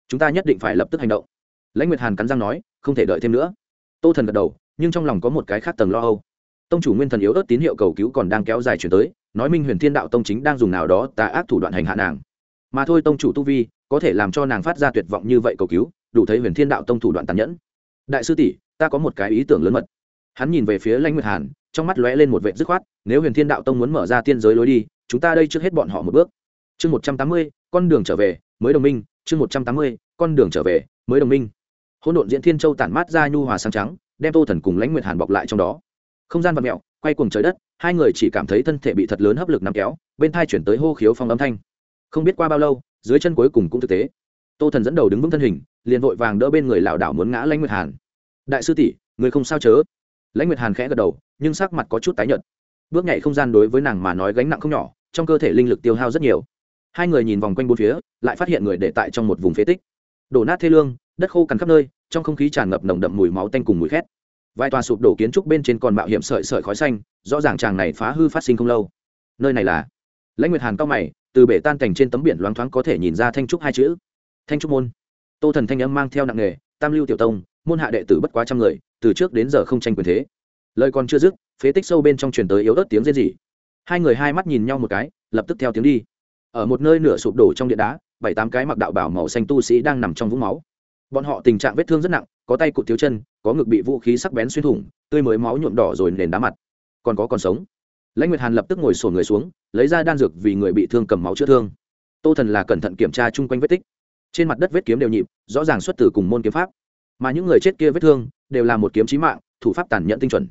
Chúng ta nhất định phải lập tức hành động. Lãnh nguyệt hàn cắn răng nói, không thể đợi thêm nữa. Tô thần gật đầu, nhưng trong lòng có một cái khác tầng lo âu. Tông chủ nguyên thần yếu ớt tín hiệu cầu cứu còn đang kéo dài chuyển tới, nói minh huyền thiên đạo tông chính đang dùng nào đó tà ác thủ đoạn hành hạ nàng. Mà thôi tông chủ tu vi, có thể làm cho nàng phát ra tuyệt vọng như vậy cầu cứu, đủ thấy huyền thiên đạo tông thủ đoạn tàn nhẫn. Đại sư tỷ, ta có một cái ý tưởng lớn mật hắn nhìn về phía lãnh nguyệt hàn, trong mắt lóe lên một vệ dứt khoát, nếu huyền thiên đạo tông muốn mở ra tiên giới lối đi, chúng ta đây trước hết bọn họ một bước. Chương một trăm tám mươi, con đường trở về, mới đồng minh. Chương một trăm tám mươi, con đường trở về, mới đồng minh. Hỗn độn diễn thiên châu tản mát ra nhu hòa sáng trắng, đem tô thần cùng lãnh nguyệt hàn bọc lại trong đó. Không gian vật mẹo quay cuồng trời đất, hai người chỉ cảm thấy thân thể bị thật lớn hấp lực nằm kéo, bên thai chuyển tới hô khiếu phong âm thanh. Không biết qua bao lâu, dưới chân cuối cùng cũng thực tế. Tô thần dẫn đầu đứng vững thân hình, liền vội vàng đỡ bên người lảo đảo muốn ngã lãnh nguyệt hàn. Đại sư tỷ, người không sao chớ lãnh nguyệt hàn khẽ gật đầu, nhưng sắc mặt có chút tái nhợt. Bước nhảy không gian đối với nàng mà nói gánh nặng không nhỏ, trong cơ thể linh lực tiêu hao rất nhiều. Hai người nhìn vòng quanh bốn phía, lại phát hiện người để tại trong một vùng phế tích. Đổ nát thê lương, đất khô cằn khắp nơi, trong không khí tràn ngập nồng đậm mùi máu tanh cùng mùi khét. Vài tòa sụp đổ kiến trúc bên trên còn mạo hiểm sợi sợi khói xanh, rõ ràng chàng này phá hư phát sinh không lâu. Nơi này là? Lãnh nguyệt hàn cao mày, từ bể tan cảnh trên tấm biển loáng thoáng có thể nhìn ra thanh trúc hai chữ. Thanh trúc môn. Tô thần thanh âm mang theo nặng nghề tam lưu tiểu tông môn hạ đệ tử bất quá trăm người, từ trước đến giờ không tranh quyền thế. Lời còn chưa dứt, phế tích sâu bên trong truyền tới yếu ớt tiếng rên rỉ. Hai người hai mắt nhìn nhau một cái, lập tức theo tiếng đi. Ở một nơi nửa sụp đổ trong điện đá, bảy tám cái mặc đạo bảo màu xanh tu sĩ đang nằm trong vũng máu. Bọn họ tình trạng vết thương rất nặng, có tay cụt thiếu chân, có ngực bị vũ khí sắc bén xuyên thủng, tươi mới máu nhuộm đỏ rồi nền đá mặt. Còn có còn sống. Lãnh nguyệt hàn lập tức ngồi sổ người xuống, lấy ra đan dược vì người bị thương cầm máu chữa thương. Tô thần là cẩn thận kiểm tra chung quanh vết tích. Trên mặt đất vết kiếm đều nhịp, rõ ràng xuất từ cùng môn kiếm pháp mà những người chết kia vết thương đều là một kiếm chí mạng, thủ pháp tàn nhẫn tinh chuẩn.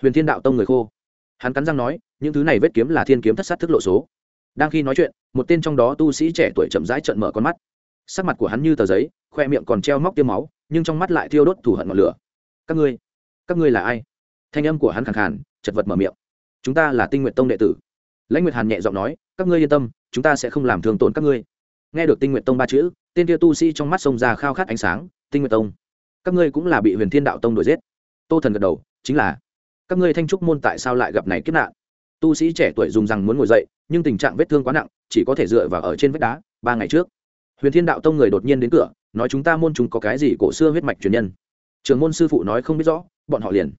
Huyền thiên đạo tông người khô. Hắn cắn răng nói, những thứ này vết kiếm là thiên kiếm thất sát thức lộ số. Đang khi nói chuyện, một tên trong đó tu sĩ trẻ tuổi chậm rãi trợn mở con mắt. Sắc mặt của hắn như tờ giấy, khoe miệng còn treo móc tiêm máu, nhưng trong mắt lại thiêu đốt thủ hận ngọn lửa. Các ngươi các ngươi là ai? Thanh âm của hắn khẳng khàn, chật vật mở miệng. Chúng ta là tinh nguyện tông đệ tử. Lãnh nguyệt hàn nhẹ giọng nói, các ngươi yên tâm, chúng ta sẽ không làm thương tổn các ngươi. Nghe được tinh nguyện tông ba chữ, tên kia tu sĩ trong mắt sông ra khao khát ánh sáng, tinh nguyện tông các ngươi cũng là bị huyền thiên đạo tông đuổi giết. Tô thần gật đầu, chính là, các ngươi thanh trúc môn tại sao lại gặp này kiếp nạn? Tu sĩ trẻ tuổi dùng rằng muốn ngồi dậy, nhưng tình trạng vết thương quá nặng, chỉ có thể dựa vào ở trên vách đá, ba ngày trước. Huyền thiên đạo tông người đột nhiên đến cửa, nói chúng ta môn chúng có cái gì cổ xưa huyết mạch truyền nhân. Trường môn sư phụ nói không biết rõ, bọn họ liền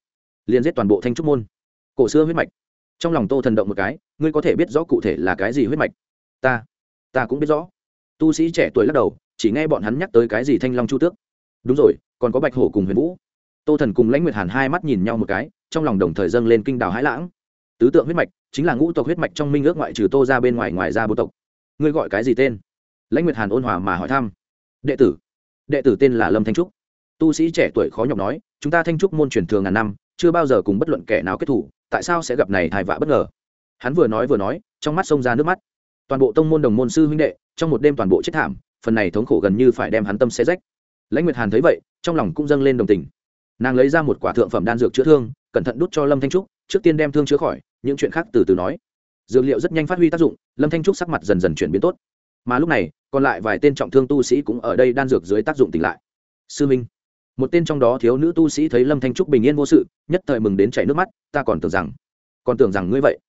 liền giết toàn bộ thanh trúc môn. Cổ xưa huyết mạch. Trong lòng tô thần động một cái, ngươi có thể biết rõ cụ thể là cái gì huyết mạch? Ta ta cũng biết rõ. Tu sĩ trẻ tuổi lắc đầu, chỉ nghe bọn hắn nhắc tới cái gì thanh long chu tước đúng rồi, còn có bạch hổ cùng huyền vũ. Tô thần cùng lãnh nguyệt hàn hai mắt nhìn nhau một cái, trong lòng đồng thời dâng lên kinh đào hãi lãng. Tứ tượng huyết mạch chính là ngũ tộc huyết mạch trong minh ước ngoại trừ tô ra bên ngoài ngoài ra bố tộc. Ngươi gọi cái gì tên? Lãnh nguyệt hàn ôn hòa mà hỏi thăm. Đệ tử. Đệ tử tên là lâm thanh trúc. Tu sĩ trẻ tuổi khó nhọc nói, chúng ta thanh trúc môn truyền thường ngàn năm, chưa bao giờ cùng bất luận kẻ nào kết thủ, tại sao sẽ gặp này thai vạ bất ngờ? Hắn vừa nói vừa nói, trong mắt xông ra nước mắt. Toàn bộ tông môn đồng môn sư huynh đệ, trong một đêm toàn bộ chết thảm, phần này thống khổ gần như phải đem hắn tâm xe rách lãnh nguyệt hàn thấy vậy, trong lòng cũng dâng lên đồng tình. Nàng lấy ra một quả thượng phẩm đan dược chữa thương, cẩn thận đút cho lâm thanh trúc, trước tiên đem thương chữa khỏi, những chuyện khác từ từ nói. Dược liệu rất nhanh phát huy tác dụng, lâm thanh trúc sắc mặt dần dần chuyển biến tốt. Mà lúc này, còn lại vài tên trọng thương tu sĩ cũng ở đây đan dược dưới tác dụng tỉnh lại. Sư minh, một tên trong đó thiếu nữ tu sĩ thấy lâm thanh trúc bình yên vô sự, nhất thời mừng đến chảy nước mắt, ta còn tưởng rằng, còn tưởng rằng ngươi vậy.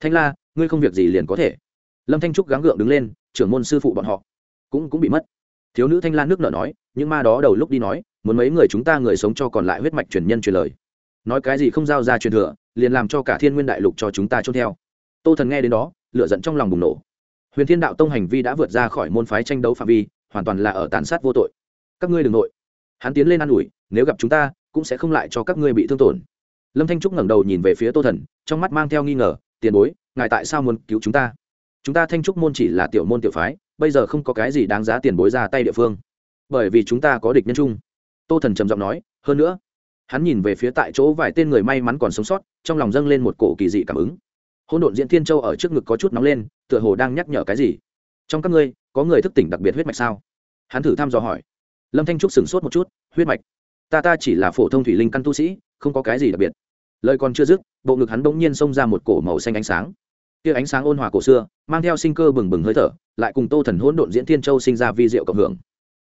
Thanh la, ngươi không việc gì liền có thể. Lâm thanh trúc gắng gượng đứng lên, trưởng môn sư phụ bọn họ cũng cũng bị mất thiếu nữ thanh lan nước nợ nói, những ma đó đầu lúc đi nói, muốn mấy người chúng ta người sống cho còn lại huyết mạch truyền nhân truyền lời. Nói cái gì không giao ra truyền thừa, liền làm cho cả thiên nguyên đại lục cho chúng ta trốn theo. Tô thần nghe đến đó lựa giận trong lòng bùng nổ. Huyền thiên đạo tông hành vi đã vượt ra khỏi môn phái tranh đấu phạm vi, hoàn toàn là ở tàn sát vô tội. Các ngươi đ ừ n g nội. Hắn tiến lên ă n ủi, nếu gặp chúng ta, cũng sẽ không lại cho các ngươi bị thương tổn. Lâm thanh trúc ngẩng đầu nhìn về phía tô thần, trong mắt mang theo nghi ngờ, tiền bối, ngài tại sao muốn cứu chúng ta? Chúng ta thanh trúc môn chỉ là tiểu môn tiểu phái bây giờ không có cái gì đáng giá tiền bối ra tay địa phương. Bởi vì chúng ta có địch nhân chung. Tô thần trầm giọng nói, hơn nữa. Hắn nhìn về phía tại chỗ vài tên người may mắn còn sống sót, trong lòng dâng lên một cổ kỳ dị cảm ứng. Hôn độn diễn thiên châu ở trước ngực có chút nóng lên, tựa hồ đang nhắc nhở cái gì. Trong các ngươi, có người thức tỉnh đặc biệt huyết mạch sao? Hắn thử thăm dò hỏi. Lâm thanh trúc sửng sốt một chút, huyết mạch? Ta ta chỉ là phổ thông thủy linh căn tu sĩ, không có cái gì đặc biệt. Lời còn chưa dứt, bộ ngực hắn bỗng nhiên xông ra một cổ màu xanh ánh sáng kia ánh sáng ôn hòa cổ xưa, mang theo sinh cơ bừng bừng hơi thở, lại cùng tô thần hỗn độn diễn thiên châu sinh ra vi diệu cộng hưởng.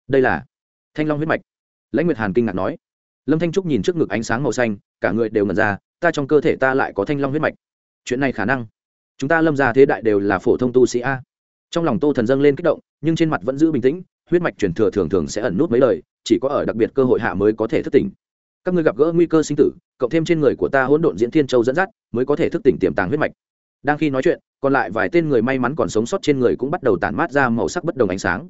Đây là thanh long huyết mạch. Lãnh nguyệt hàn kinh ngạc nói. Lâm thanh trúc nhìn trước ngực ánh sáng màu xanh, cả người đều ngần ra, ta trong cơ thể ta lại có thanh long huyết mạch. Chuyện này khả năng chúng ta lâm ra thế đại đều là phổ thông tu sĩ a. Trong lòng tô thần dâng lên kích động, nhưng trên mặt vẫn giữ bình tĩnh, huyết mạch truyền thừa thường thường sẽ ẩn nút mấy lời, chỉ có ở đặc biệt cơ hội hạ mới có thể thức tỉnh. Các ngươi gặp gỡ nguy cơ sinh tử, cộng thêm trên người của ta hỗn độn diễn thiên châu dẫn dắt, mới có thể thức tỉnh tiềm tàng huyết mạch đang khi nói chuyện, còn lại vài tên người may mắn còn sống sót trên người cũng bắt đầu tản mát ra màu sắc bất đồng ánh sáng.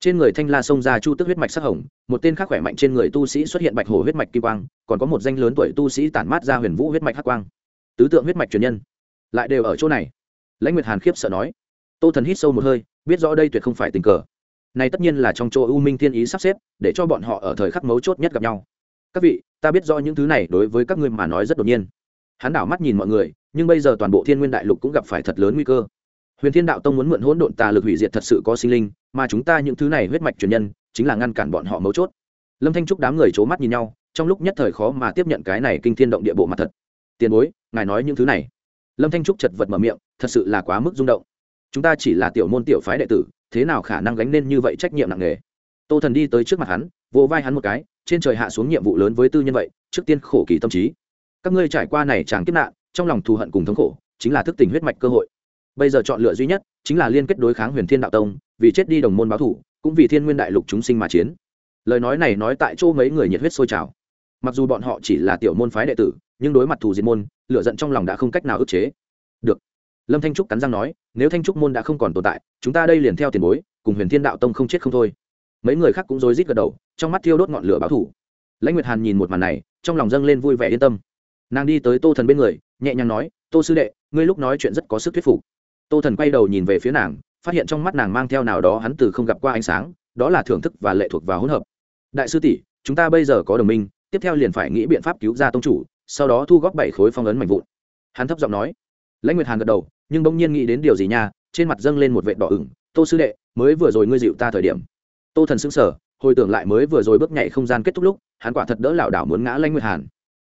Trên người thanh la xông ra chu tức huyết mạch sắc hồng, một tên khác khỏe mạnh trên người tu sĩ xuất hiện bạch hổ huyết mạch kim quang, còn có một danh lớn tuổi tu sĩ tản mát ra huyền vũ huyết mạch hắc quang. Tứ tượng huyết mạch truyền nhân, lại đều ở chỗ này. Lãnh nguyệt hàn khiếp sợ nói. Tô thần hít sâu một hơi, biết rõ đây tuyệt không phải tình cờ. Này tất nhiên là trong chỗ u minh thiên ý sắp xếp, để cho bọn họ ở thời khắc mấu chốt nhất gặp nhau. Các vị, ta biết rõ những thứ này đối với các ngươi mà nói rất đột nhiên. Hắn đảo mắt nhìn mọi người nhưng bây giờ toàn bộ thiên nguyên đại lục cũng gặp phải thật lớn nguy cơ. Huyền thiên đạo tông muốn mượn hỗn độn tà lực hủy diệt thật sự có sinh linh, mà chúng ta những thứ này huyết mạch truyền nhân, chính là ngăn cản bọn họ mấu chốt. Lâm thanh trúc đám người c h ố mắt nhìn nhau, trong lúc nhất thời khó mà tiếp nhận cái này kinh thiên động địa bộ mặt thật. Tiền bối, ngài nói những thứ này. Lâm thanh trúc chật vật mở miệng, thật sự là quá mức rung động. Chúng ta chỉ là tiểu môn tiểu phái đệ tử, thế nào khả năng gánh nên như vậy trách nhiệm nặng nề? Tô thần đi tới trước mặt hắn, vỗ vai hắn một cái, trên trời hạ xuống nhiệm vụ lớn với tư nhân vậy, trước tiên khổ kỳ tâm trí. Các ngươi trải qua này chẳng kiếp nạn trong lòng thù hận cùng thống khổ, chính là thức tỉnh huyết mạch cơ hội. Bây giờ chọn lựa duy nhất chính là liên kết đối kháng huyền thiên đạo tông, vì chết đi đồng môn báo thủ, cũng vì thiên nguyên đại lục chúng sinh mà chiến. Lời nói này nói tại chỗ mấy người nhiệt huyết sôi trào. Mặc dù bọn họ chỉ là tiểu môn phái đệ tử, nhưng đối mặt thù diệt môn lựa giận trong lòng đã không cách nào ức chế. Được. Lâm thanh trúc cắn răng nói, nếu thanh trúc môn đã không còn tồn tại, chúng ta đây liền theo tiền bối, cùng huyền thiên đạo tông không chết không thôi. Mấy người khác cũng rối rít gật đầu, trong mắt thiêu đốt ngọn lửa báo thủ. Lãnh nguyệt hàn nhìn một màn này, trong lòng dâng lên vui vẻ yên tâm. Nàng đi tới tô thần bên người nhẹ nhàng nói, tô sư đệ, ngươi lúc nói chuyện rất có sức thuyết phục. Tô thần quay đầu nhìn về phía nàng, phát hiện trong mắt nàng mang theo nào đó hắn từ không gặp qua ánh sáng, đó là thưởng thức và lệ thuộc và hỗn hợp. Đại sư tỷ, chúng ta bây giờ có đồng minh, tiếp theo liền phải nghĩ biện pháp cứu ra tông chủ, sau đó thu góp bảy khối phong ấn mạnh vụn. Hắn thấp giọng nói. Lãnh nguyệt hàn gật đầu, nhưng bỗng nhiên nghĩ đến điều gì nha, trên mặt dâng lên một vệ đỏ ửng, tô sư đệ, mới vừa rồi ngươi dịu ta thời điểm. Tô thần xứng sở hồi tưởng lại mới vừa rồi bước nhảy không gian kết thúc lúc, hắn quả thật đỡ lảo đảo muốn ngã lãnh nguyệt hàn.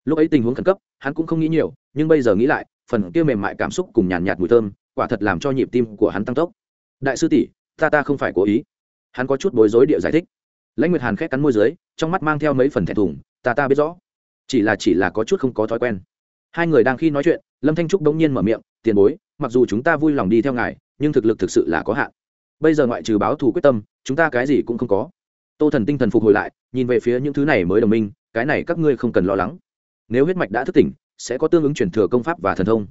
Lúc ấy tình huống khẩn cấp hắn cũng không nghĩ nhiều, nhưng bây giờ nghĩ lại, phần kia mềm mại cảm xúc cùng nhàn nhạt mùi thơm, quả thật làm cho nhịp tim của hắn tăng tốc. Đại sư tỷ, ta ta không phải cố ý. Hắn có chút bối rối địa giải thích. Lãnh nguyệt hàn khét cắn môi dưới, trong mắt mang theo mấy phần thẹn thùng, ta ta biết rõ. Chỉ là chỉ là có chút không có thói quen. Hai người đang khi nói chuyện, lâm thanh trúc bỗng nhiên mở miệng, tiền bối, mặc dù chúng ta vui lòng đi theo ngài, nhưng thực lực thực sự là có hạn. Bây giờ ngoại trừ báo thù quyết tâm, chúng ta cái gì cũng không có. Tô thần tinh thần phục hồi lại, nhìn về phía những thứ này mới đồng minh, cái này các ngươi không cần lo lắng nếu huyết mạch đã thức tỉnh, sẽ có tương ứng truyền thừa công pháp và thần thông.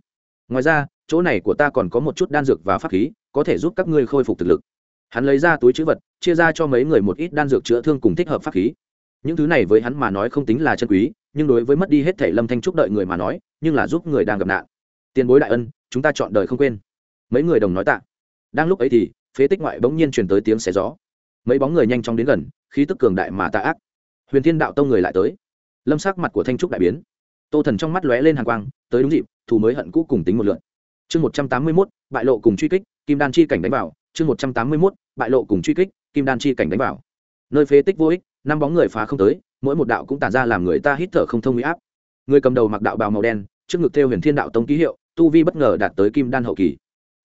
Ngoài ra, chỗ này của ta còn có một chút đan dược và pháp khí, có thể giúp các ngươi khôi phục thực lực. Hắn lấy ra túi chữ vật, chia ra cho mấy người một ít đan dược chữa thương cùng thích hợp pháp khí. Những thứ này với hắn mà nói không tính là chân quý, nhưng đối với mất đi hết thể lâm thanh trúc đợi người mà nói, nhưng là giúp người đang gặp nạn. Tiền bối đại ân, chúng ta chọn đời không quên. Mấy người đồng nói tạ. Đang lúc ấy thì, phế tích ngoại bỗng nhiên truyền tới tiếng xé gió. Mấy bóng người nhanh chóng đến gần, khí tức cường đại mà tạ ác. Huyền thiên đạo tông người lại tới. Lâm sắc mặt của thanh trúc đại biến tô thần trong mắt lóe lên hàng quang, tới đúng dịp thù mới hận cũ cùng tính một lượn. Chương một trăm tám mươi mốt, bại lộ cùng truy kích, kim đan chi cảnh đánh vào. Chương một trăm tám mươi mốt, bại lộ cùng truy kích, kim đan chi cảnh đánh vào. Nơi phế tích vô ích, năm bóng người phá không tới, mỗi một đạo cũng tản ra làm người ta hít thở không thông huy áp. Người cầm đầu mặc đạo bào màu đen, trước ngực theo huyền thiên đạo tông ký hiệu, tu vi bất ngờ đạt tới kim đan hậu kỳ.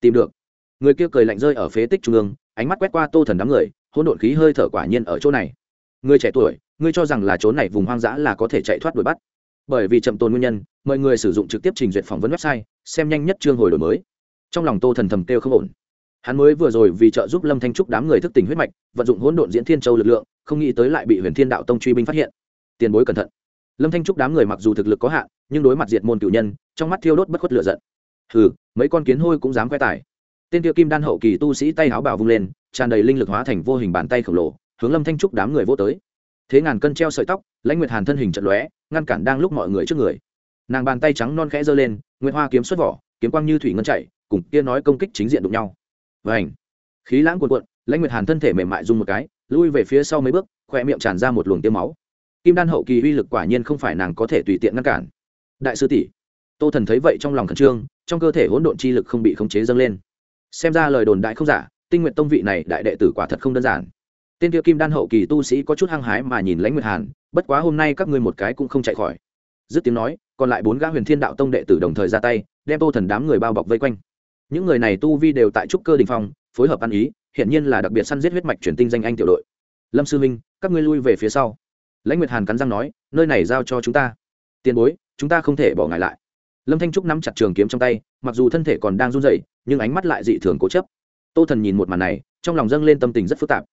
Tìm được. Người kia cười lạnh rơi ở phế tích trung ương, ánh mắt quét qua tô thần đám người, hỗn độn khí hơi thở quả nhiên ở chỗ này. Người trẻ tuổi, ngươi cho rằng là chỗ này vùng hoang dã là có thể chạy thoát đuổi bắt bởi vì chậm tồn nguyên nhân, mọi người sử dụng trực tiếp trình duyệt phỏng vấn website, xem nhanh nhất chương hồi đổi mới. Trong lòng tô thần thầm kêu không ổn. Hắn mới vừa rồi vì trợ giúp lâm thanh trúc đám người thức tỉnh huyết mạch, vận dụng hỗn độn diễn thiên châu lực lượng, không nghĩ tới lại bị huyền thiên đạo tông truy binh phát hiện. Tiền bối cẩn thận. Lâm thanh trúc đám người mặc dù thực lực có hạn, nhưng đối mặt diệt môn cựu nhân, trong mắt thiêu đốt bất khuất lửa giận. Hừ, mấy con kiến hôi cũng dám quay tài. Tên tiêu kim đan hậu kỳ tu sĩ tay áo bào vung lên, tràn đầy linh lực hóa thành vô hình bàn tay khổng lồ, hướng lâm thanh trúc đám người vô tới thế ngàn cân treo sợi tóc, lãnh nguyệt hàn thân hình trận lóe, ngăn cản đang lúc mọi người trước người. Nàng bàn tay trắng non khẽ giơ lên, nguyệt hoa kiếm xuất vỏ, kiếm quang như thủy ngân chạy, cùng kia nói công kích chính diện đụng nhau. Vảnh khí lãng cuồn cuộn, lãnh nguyệt hàn thân thể mềm mại rung một cái, lui về phía sau mấy bước khoe miệng tràn ra một luồng tiêu máu. Kim đan hậu kỳ uy lực quả nhiên không phải nàng có thể tùy tiện ngăn cản. Đại sư tỷ, tô thần thấy vậy trong lòng khẩn trương, trong cơ thể hỗn độn chi lực không bị khống chế dâng lên. Xem ra lời đồn đại không giả, tinh nguyện tông vị này đại đệ tử quả thật không đơn giản tên kia kim đan hậu kỳ tu sĩ có chút hăng hái mà nhìn lãnh nguyệt hàn, bất quá hôm nay các ngươi một cái cũng không chạy khỏi. Dứt tiếng nói, còn lại bốn gã huyền thiên đạo tông đệ tử đồng thời ra tay, đem tô thần đám người bao bọc vây quanh. Những người này tu vi đều tại trúc cơ đình phong, phối hợp ăn ý hiện nhiên là đặc biệt săn giết huyết mạch truyền tinh danh anh tiểu đội. Lâm sư minh, các ngươi lui về phía sau. Lãnh nguyệt hàn cắn răng nói, nơi này giao cho chúng ta. Tiền bối, chúng ta không thể bỏ ngài lại. Lâm thanh trúc nắm chặt trường kiếm trong tay, mặc dù thân thể còn đang run rẩy, nhưng ánh mắt lại dị thường cố chấp. Tô thần nhìn một màn này, trong lòng dâng lên tâm tình rất phức tạp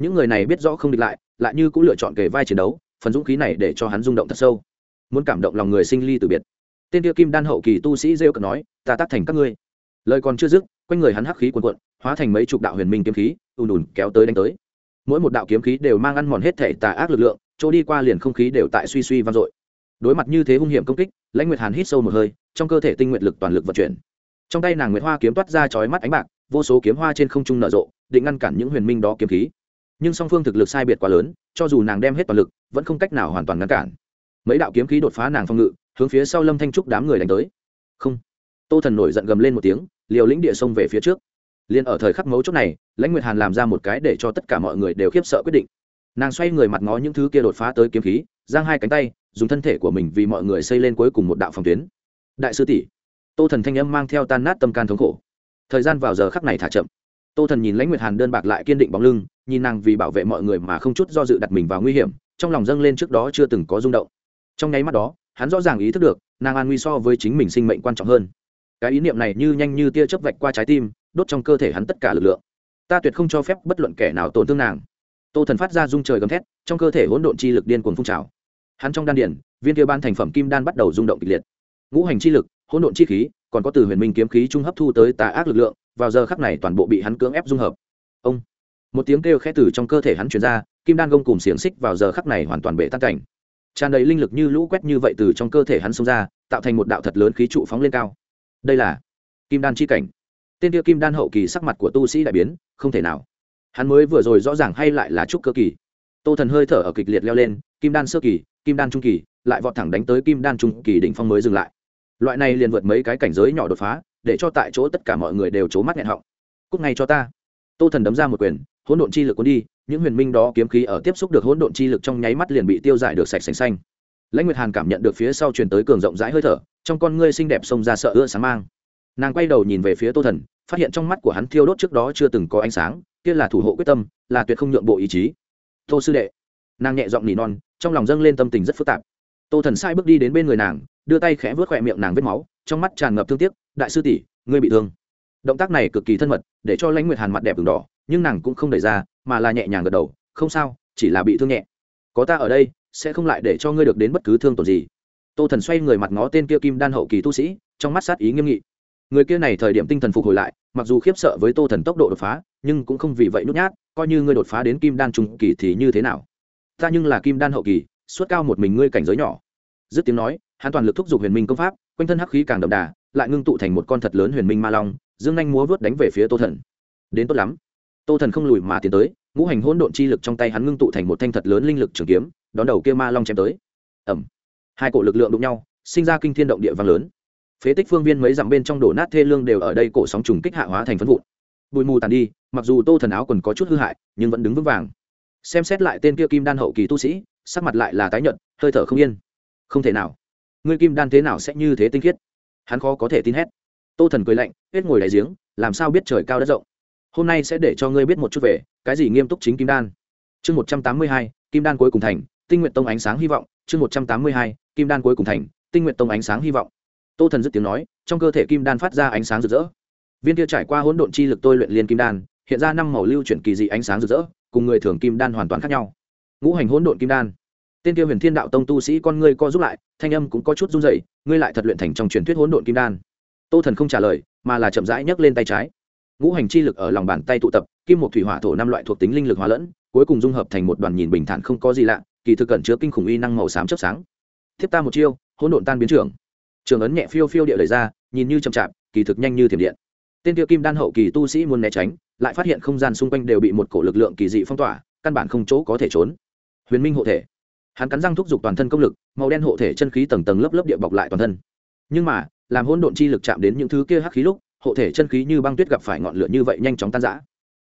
những người này biết rõ không địch lại lại như cũng lựa chọn kề vai chiến đấu, phần dũng khí này để cho hắn rung động thật sâu. Muốn cảm động lòng người sinh ly từ biệt. Tên kia kim đan hậu kỳ tu sĩ rêu cận nói, ta tác thành các ngươi. Lời còn chưa dứt, quanh người hắn hắc khí quần quận hóa thành mấy chục đạo huyền minh kiếm khí, ùn ùn kéo tới đánh tới. Mỗi một đạo kiếm khí đều mang ăn mòn hết thể tà ác lực lượng, chỗ đi qua liền không khí đều tại suy suy vang dội. Đối mặt như thế hung hiểm công kích, lãnh nguyệt hàn hít sâu một hơi, trong cơ thể tinh nguyện lực toàn lực vận chuyển. Trong tay nàng nguyệt hoa kiếm toát ra chói mắt ánh bạc, vô số kiếm hoa trên không trung nở rộ, định ngăn cản những huyền minh đó kiếm khí nhưng song phương thực lực sai biệt quá lớn, cho dù nàng đem hết toàn lực, vẫn không cách nào hoàn toàn ngăn cản. Mấy đạo kiếm khí đột phá nàng phòng ngự, hướng phía sau lâm thanh trúc đám người đánh tới. Không. Tô thần nổi giận gầm lên một tiếng, liều lĩnh địa sông về phía trước. Liền ở thời khắc mấu chốt này, lãnh nguyệt hàn làm ra một cái để cho tất cả mọi người đều khiếp sợ quyết định. Nàng xoay người mặt ngó những thứ kia đột phá tới kiếm khí, giang hai cánh tay, dùng thân thể của mình vì mọi người xây lên cuối cùng một đạo phòng tuyến. Đại sư tỷ, tô thần thanh âm mang theo tan nát tâm can thống khổ. Thời gian vào giờ khắc này thả chậm tô thần nhìn lãnh nguyệt hàn đơn bạc lại kiên định bóng lưng, nhìn nàng vì bảo vệ mọi người mà không chút do dự đặt mình vào nguy hiểm, trong lòng dâng lên trước đó chưa từng có rung động. Trong nháy mắt đó, hắn rõ ràng ý thức được, nàng an nguy so với chính mình sinh mệnh quan trọng hơn. Cái ý niệm này như nhanh như tia chớp vạch qua trái tim, đốt trong cơ thể hắn tất cả lực lượng. Ta tuyệt không cho phép bất luận kẻ nào tổn thương nàng. Tô thần phát ra rung trời gầm thét, trong cơ thể hỗn độn chi lực điên cuồng phun trào. Hắn trong đan điển viên kia ban thành phẩm kim đan bắt đầu rung động kịch liệt. Ngũ hành chi lực, hỗn độn chi khí, còn có từ huyền minh kiếm khí trung hấp thu tới tà ác lực lượng vào giờ khắc này toàn bộ bị hắn cưỡng ép dung hợp. Ông, một tiếng kêu khẽ từ trong cơ thể hắn truyền ra, kim đan gông cùng xiềng xích vào giờ khắc này hoàn toàn bể tan cảnh. Tràn đầy linh lực như lũ quét như vậy từ trong cơ thể hắn xông ra, tạo thành một đạo thật lớn khí trụ phóng lên cao. Đây là kim đan chi cảnh. Tên kia kim đan hậu kỳ sắc mặt của tu sĩ đại biến, không thể nào. Hắn mới vừa rồi rõ ràng hay lại là trúc cơ kỳ. Tô thần hơi thở ở kịch liệt leo lên, kim đan sơ kỳ, kim đan trung kỳ, lại vọt thẳng đánh tới kim đan trung kỳ đỉnh phong mới dừng lại. Loại này liền vượt mấy cái cảnh giới nhỏ đột phá để cho tại chỗ tất cả mọi người đều c h ố mắt nghẹn họng. Cúc ngay cho ta. Tô thần đấm ra một quyền, hỗn độn chi lực cuốn đi, những huyền minh đó kiếm khí ở tiếp xúc được hỗn độn chi lực trong nháy mắt liền bị tiêu giải được sạch sành xanh. Lãnh nguyệt hàn cảm nhận được phía sau truyền tới cường rộng rãi hơi thở, trong con ngươi xinh đẹp xông ra sợ ưa sáng mang. Nàng quay đầu nhìn về phía tô thần, phát hiện trong mắt của hắn thiêu đốt trước đó chưa từng có ánh sáng, kia là thủ hộ quyết tâm, là tuyệt không nhượng bộ ý chí. Tô sư đệ. Nàng nhẹ giọng nỉ non, trong lòng dâng lên tâm tình rất phức tạp. Tô thần sai bước đi đến bên người nàng, đưa tay khẽ vớt khỏe miệng nàng vết máu, trong mắt tràn ngập thương tiếc đại sư tỷ, ngươi bị thương. Động tác này cực kỳ thân mật, để cho lãnh nguyệt hàn mặt đẹp đường đỏ, nhưng nàng cũng không đẩy ra, mà là nhẹ nhàng gật đầu, không sao, chỉ là bị thương nhẹ. Có ta ở đây, sẽ không lại để cho ngươi được đến bất cứ thương tổn gì. Tô thần xoay người mặt ngó tên kia kim đan hậu kỳ tu sĩ, trong mắt sát ý nghiêm nghị. Người kia này thời điểm tinh thần phục hồi lại, mặc dù khiếp sợ với tô thần tốc độ đột phá, nhưng cũng không vì vậy nút nhát, coi như ngươi đột phá đến kim đan trung kỳ thì như thế nào? Ta nhưng là kim đan hậu kỳ, suốt cao một mình ngươi cảnh giới nhỏ. Dứt tiếng nói, hắn toàn lực thúc giục huyền minh công pháp, quanh thân hắc khí càng đậm đà lại ngưng tụ thành một con thật lớn huyền minh ma long, dương nhanh múa vớt đánh về phía tô thần. Đến tốt lắm. Tô thần không lùi mà tiến tới, ngũ hành hỗn độn chi lực trong tay hắn ngưng tụ thành một thanh thật lớn linh lực trường kiếm, đón đầu kia ma long chém tới. Ẩm hai cổ lực lượng đụng nhau, sinh ra kinh thiên động địa vang lớn. Phế tích phương viên mấy dặm bên trong đổ nát thê lương đều ở đây cổ sóng trùng kích hạ hóa thành phân vụn. Bụi mù tàn đi, mặc dù tô thần áo còn có chút hư hại, nhưng vẫn đứng vững vàng. Xem xét lại tên kia kim đan hậu kỳ tu sĩ, sắc mặt lại là tái nhợt, hơi thở không yên. Không thể nào. Ngươi kim đan thế nào sẽ như thế tinh khiết? Hắn khó có thể tin hét tô thần cười lạnh, hết ngồi đại giếng, làm sao biết trời cao đất rộng? Hôm nay sẽ để cho ngươi biết một chút về, cái gì nghiêm túc chính kim đan. Chương một trăm tám mươi hai, kim đan cuối cùng thành, tinh nguyện tông ánh sáng hy vọng. Chương một trăm tám mươi hai, kim đan cuối cùng thành, tinh nguyện tông ánh sáng hy vọng. Tô thần dứt tiếng nói, trong cơ thể kim đan phát ra ánh sáng rực rỡ. Viên kia trải qua hỗn độn chi lực tôi luyện liên kim đan, hiện ra năm màu lưu chuyển kỳ dị ánh sáng rực rỡ, cùng người thường kim đan hoàn toàn khác nhau. Ngũ hành hỗn độn kim đan tên kia huyền thiên đạo tông tu sĩ con ngươi co giúp lại, thanh âm cũng có chút run dậy ngươi lại thật luyện thành trong truyền thuyết hỗn độn kim đan. Tô thần không trả lời, mà là chậm rãi nhấc lên tay trái. Ngũ hành chi lực ở lòng bàn tay tụ tập, kim một thủy hỏa thổ năm loại thuộc tính linh lực hóa lẫn, cuối cùng dung hợp thành một đoàn nhìn bình thản không có gì lạ, kỳ thực cẩn chứa kinh khủng uy năng màu xám chớp sáng. Thiếp ta một chiêu, hỗn độn tan biến trưởng. Trường ấn nhẹ phiêu phiêu địa lời ra, nhìn như chậm chạp, kỳ thực nhanh như thiểm điện. Tên tiêu kim đan hậu kỳ tu sĩ muốn né tránh, lại phát hiện không gian xung quanh đều bị một cổ lực lượng kỳ dị phong tỏa, căn bản không chỗ có thể trốn. Huyền minh hộ thể hắn cắn răng thúc giục toàn thân công lực, màu đen hộ thể chân khí tầng tầng lớp lớp địa bọc lại toàn thân. Nhưng mà, làm hỗn độn chi lực chạm đến những thứ kia hắc khí lúc, hộ thể chân khí như băng tuyết gặp phải ngọn lửa như vậy nhanh chóng tan rã.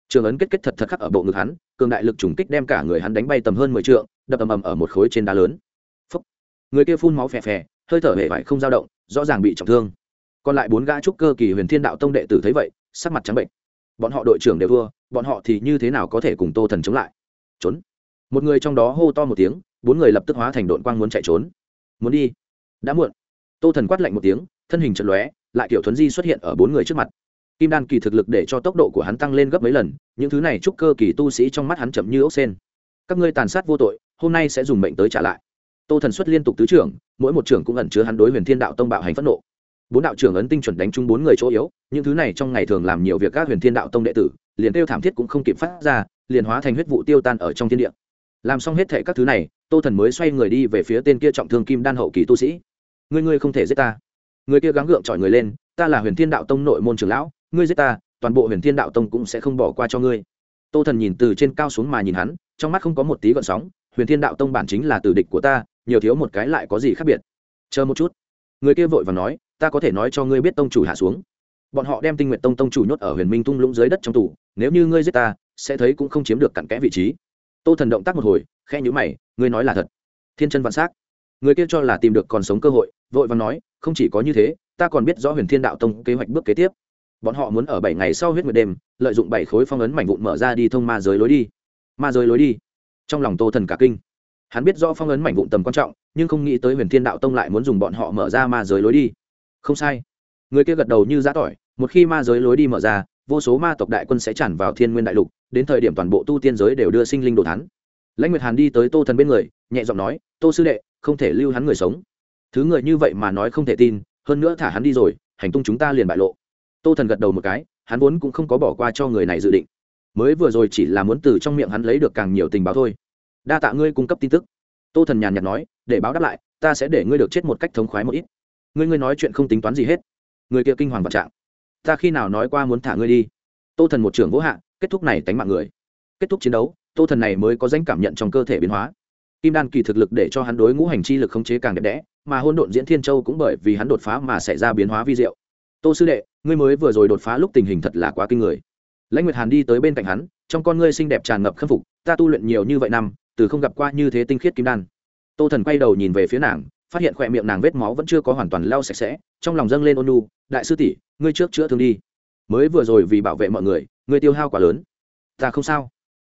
Trường ấn kết kết thật thật khắc ở bộ ngực hắn, cường đại lực trùng kích đem cả người hắn đánh bay tầm hơn mười trượng, đập ầm ầm ở một khối trên đá lớn. Phúc. người kia phun máu phè phè, hơi thở hệ vải không dao động, rõ ràng bị trọng thương. Còn lại bốn gã trúc cơ kỳ huyền thiên đạo tông đệ tử thấy vậy, sắc mặt trắng bệnh. Bọn họ đội trưởng đều thua, bọn họ thì như thế nào có thể cùng tô thần chống lại? Trốn. Một người trong đó hô to một tiếng bốn người lập tức hóa thành đội quang muốn chạy trốn. Muốn đi? Đã muộn. Tô thần quát lạnh một tiếng, thân hình trận lóe, lại kiểu thuấn di xuất hiện ở bốn người trước mặt. Kim đan kỳ thực lực để cho tốc độ của hắn tăng lên gấp mấy lần, những thứ này trúc cơ kỳ tu sĩ trong mắt hắn chậm như ốc sen. Các ngươi tàn sát vô tội, hôm nay sẽ dùng mệnh tới trả lại. Tô thần xuất liên tục tứ trưởng, mỗi một trưởng cũng ẩn chứa hắn đối huyền thiên đạo tông bạo hành phẫn nộ. Bốn đạo trưởng ấn tinh chuẩn đánh chung bốn người chỗ yếu, những thứ này trong ngày thường làm nhiều việc các huyền thiên đạo tông đệ tử, liền kêu thảm thiết cũng không kịp phát ra, liền hóa thành huyết vụ tiêu tan ở trong thiên địa. Làm xong hết thể các thứ này tô thần mới xoay người đi về phía tên kia trọng thương kim đan hậu kỳ tu sĩ. Ngươi ngươi không thể giết ta. Người kia gắng gượng chọi người lên, ta là huyền thiên đạo tông nội môn trưởng lão, ngươi giết ta, toàn bộ huyền thiên đạo tông cũng sẽ không bỏ qua cho ngươi. Tô thần nhìn từ trên cao xuống mà nhìn hắn, trong mắt không có một tí gợn sóng, huyền thiên đạo tông bản chính là tử địch của ta, nhiều thiếu một cái lại có gì khác biệt. Chờ một chút. Người kia vội và nói, ta có thể nói cho ngươi biết tông chủ hạ xuống. Bọn họ đem tinh nguyện tông tông chủ nhốt ở huyền minh tung lũng dưới đất trong tủ nếu như ngươi giết ta, sẽ thấy cũng không chiếm được cặn kẽ vị trí. Tô thần động tác một hồi khe nhữ mày ngươi nói là thật. Thiên chân vạn s á c người kia cho là tìm được còn sống cơ hội, vội và nói, không chỉ có như thế, ta còn biết rõ huyền thiên đạo tông kế hoạch bước kế tiếp. Bọn họ muốn ở bảy ngày sau huyết nguyệt đêm, lợi dụng bảy khối phong ấn mảnh vụn mở ra đi thông ma giới lối đi. Ma giới lối đi. Trong lòng tô thần cả kinh. Hắn biết rõ phong ấn mảnh vụn tầm quan trọng, nhưng không nghĩ tới huyền thiên đạo tông lại muốn dùng bọn họ mở ra ma giới lối đi. Không sai. Người kia gật đầu như giã tỏi, một khi ma giới lối đi mở ra, vô số ma tộc đại quân sẽ tràn vào thiên nguyên đại lục, đến thời điểm toàn bộ tu tiên giới đều đưa sinh linh đồ thắn lãnh nguyệt hàn đi tới tô thần bên người, nhẹ giọng nói, tô sư đệ, không thể lưu hắn người sống. Thứ người như vậy mà nói không thể tin, hơn nữa thả hắn đi rồi, hành tung chúng ta liền bại lộ. Tô thần gật đầu một cái, hắn vốn cũng không có bỏ qua cho người này dự định. Mới vừa rồi chỉ là muốn từ trong miệng hắn lấy được càng nhiều tình báo thôi. Đa tạ ngươi cung cấp tin tức. Tô thần nhàn nhạt nói, để báo đáp lại, ta sẽ để ngươi được chết một cách thống khoái một ít. Ngươi ngươi nói chuyện không tính toán gì hết. Người kia kinh hoàng vạn trạng. Ta khi nào nói qua muốn thả ngươi đi? Tô thần một trưởng vỗ hạ, kết thúc này tánh mạng người. Kết thúc chiến đấu tô thần này mới có danh cảm nhận trong cơ thể biến hóa. Kim đan kỳ thực lực để cho hắn đối ngũ hành chi lực khống chế càng đẹp đẽ, mà hôn độn diễn thiên châu cũng bởi vì hắn đột phá mà xảy ra biến hóa vi diệu. Tô sư đệ, ngươi mới vừa rồi đột phá lúc tình hình thật là quá kinh người. Lãnh nguyệt hàn đi tới bên cạnh hắn, trong con ngươi xinh đẹp tràn ngập khâm phục, ta tu luyện nhiều như vậy năm, từ không gặp qua như thế tinh khiết kim đan. Tô thần quay đầu nhìn về phía nàng, phát hiện khỏe miệng nàng vết máu vẫn chưa có hoàn toàn lau sạch sẽ, trong lòng dâng lên ôn nu đại sư tỷ, ngươi trước chữa thương đi. Mới vừa rồi vì bảo vệ mọi người, ngươi tiêu hao quá lớn. Ta không sao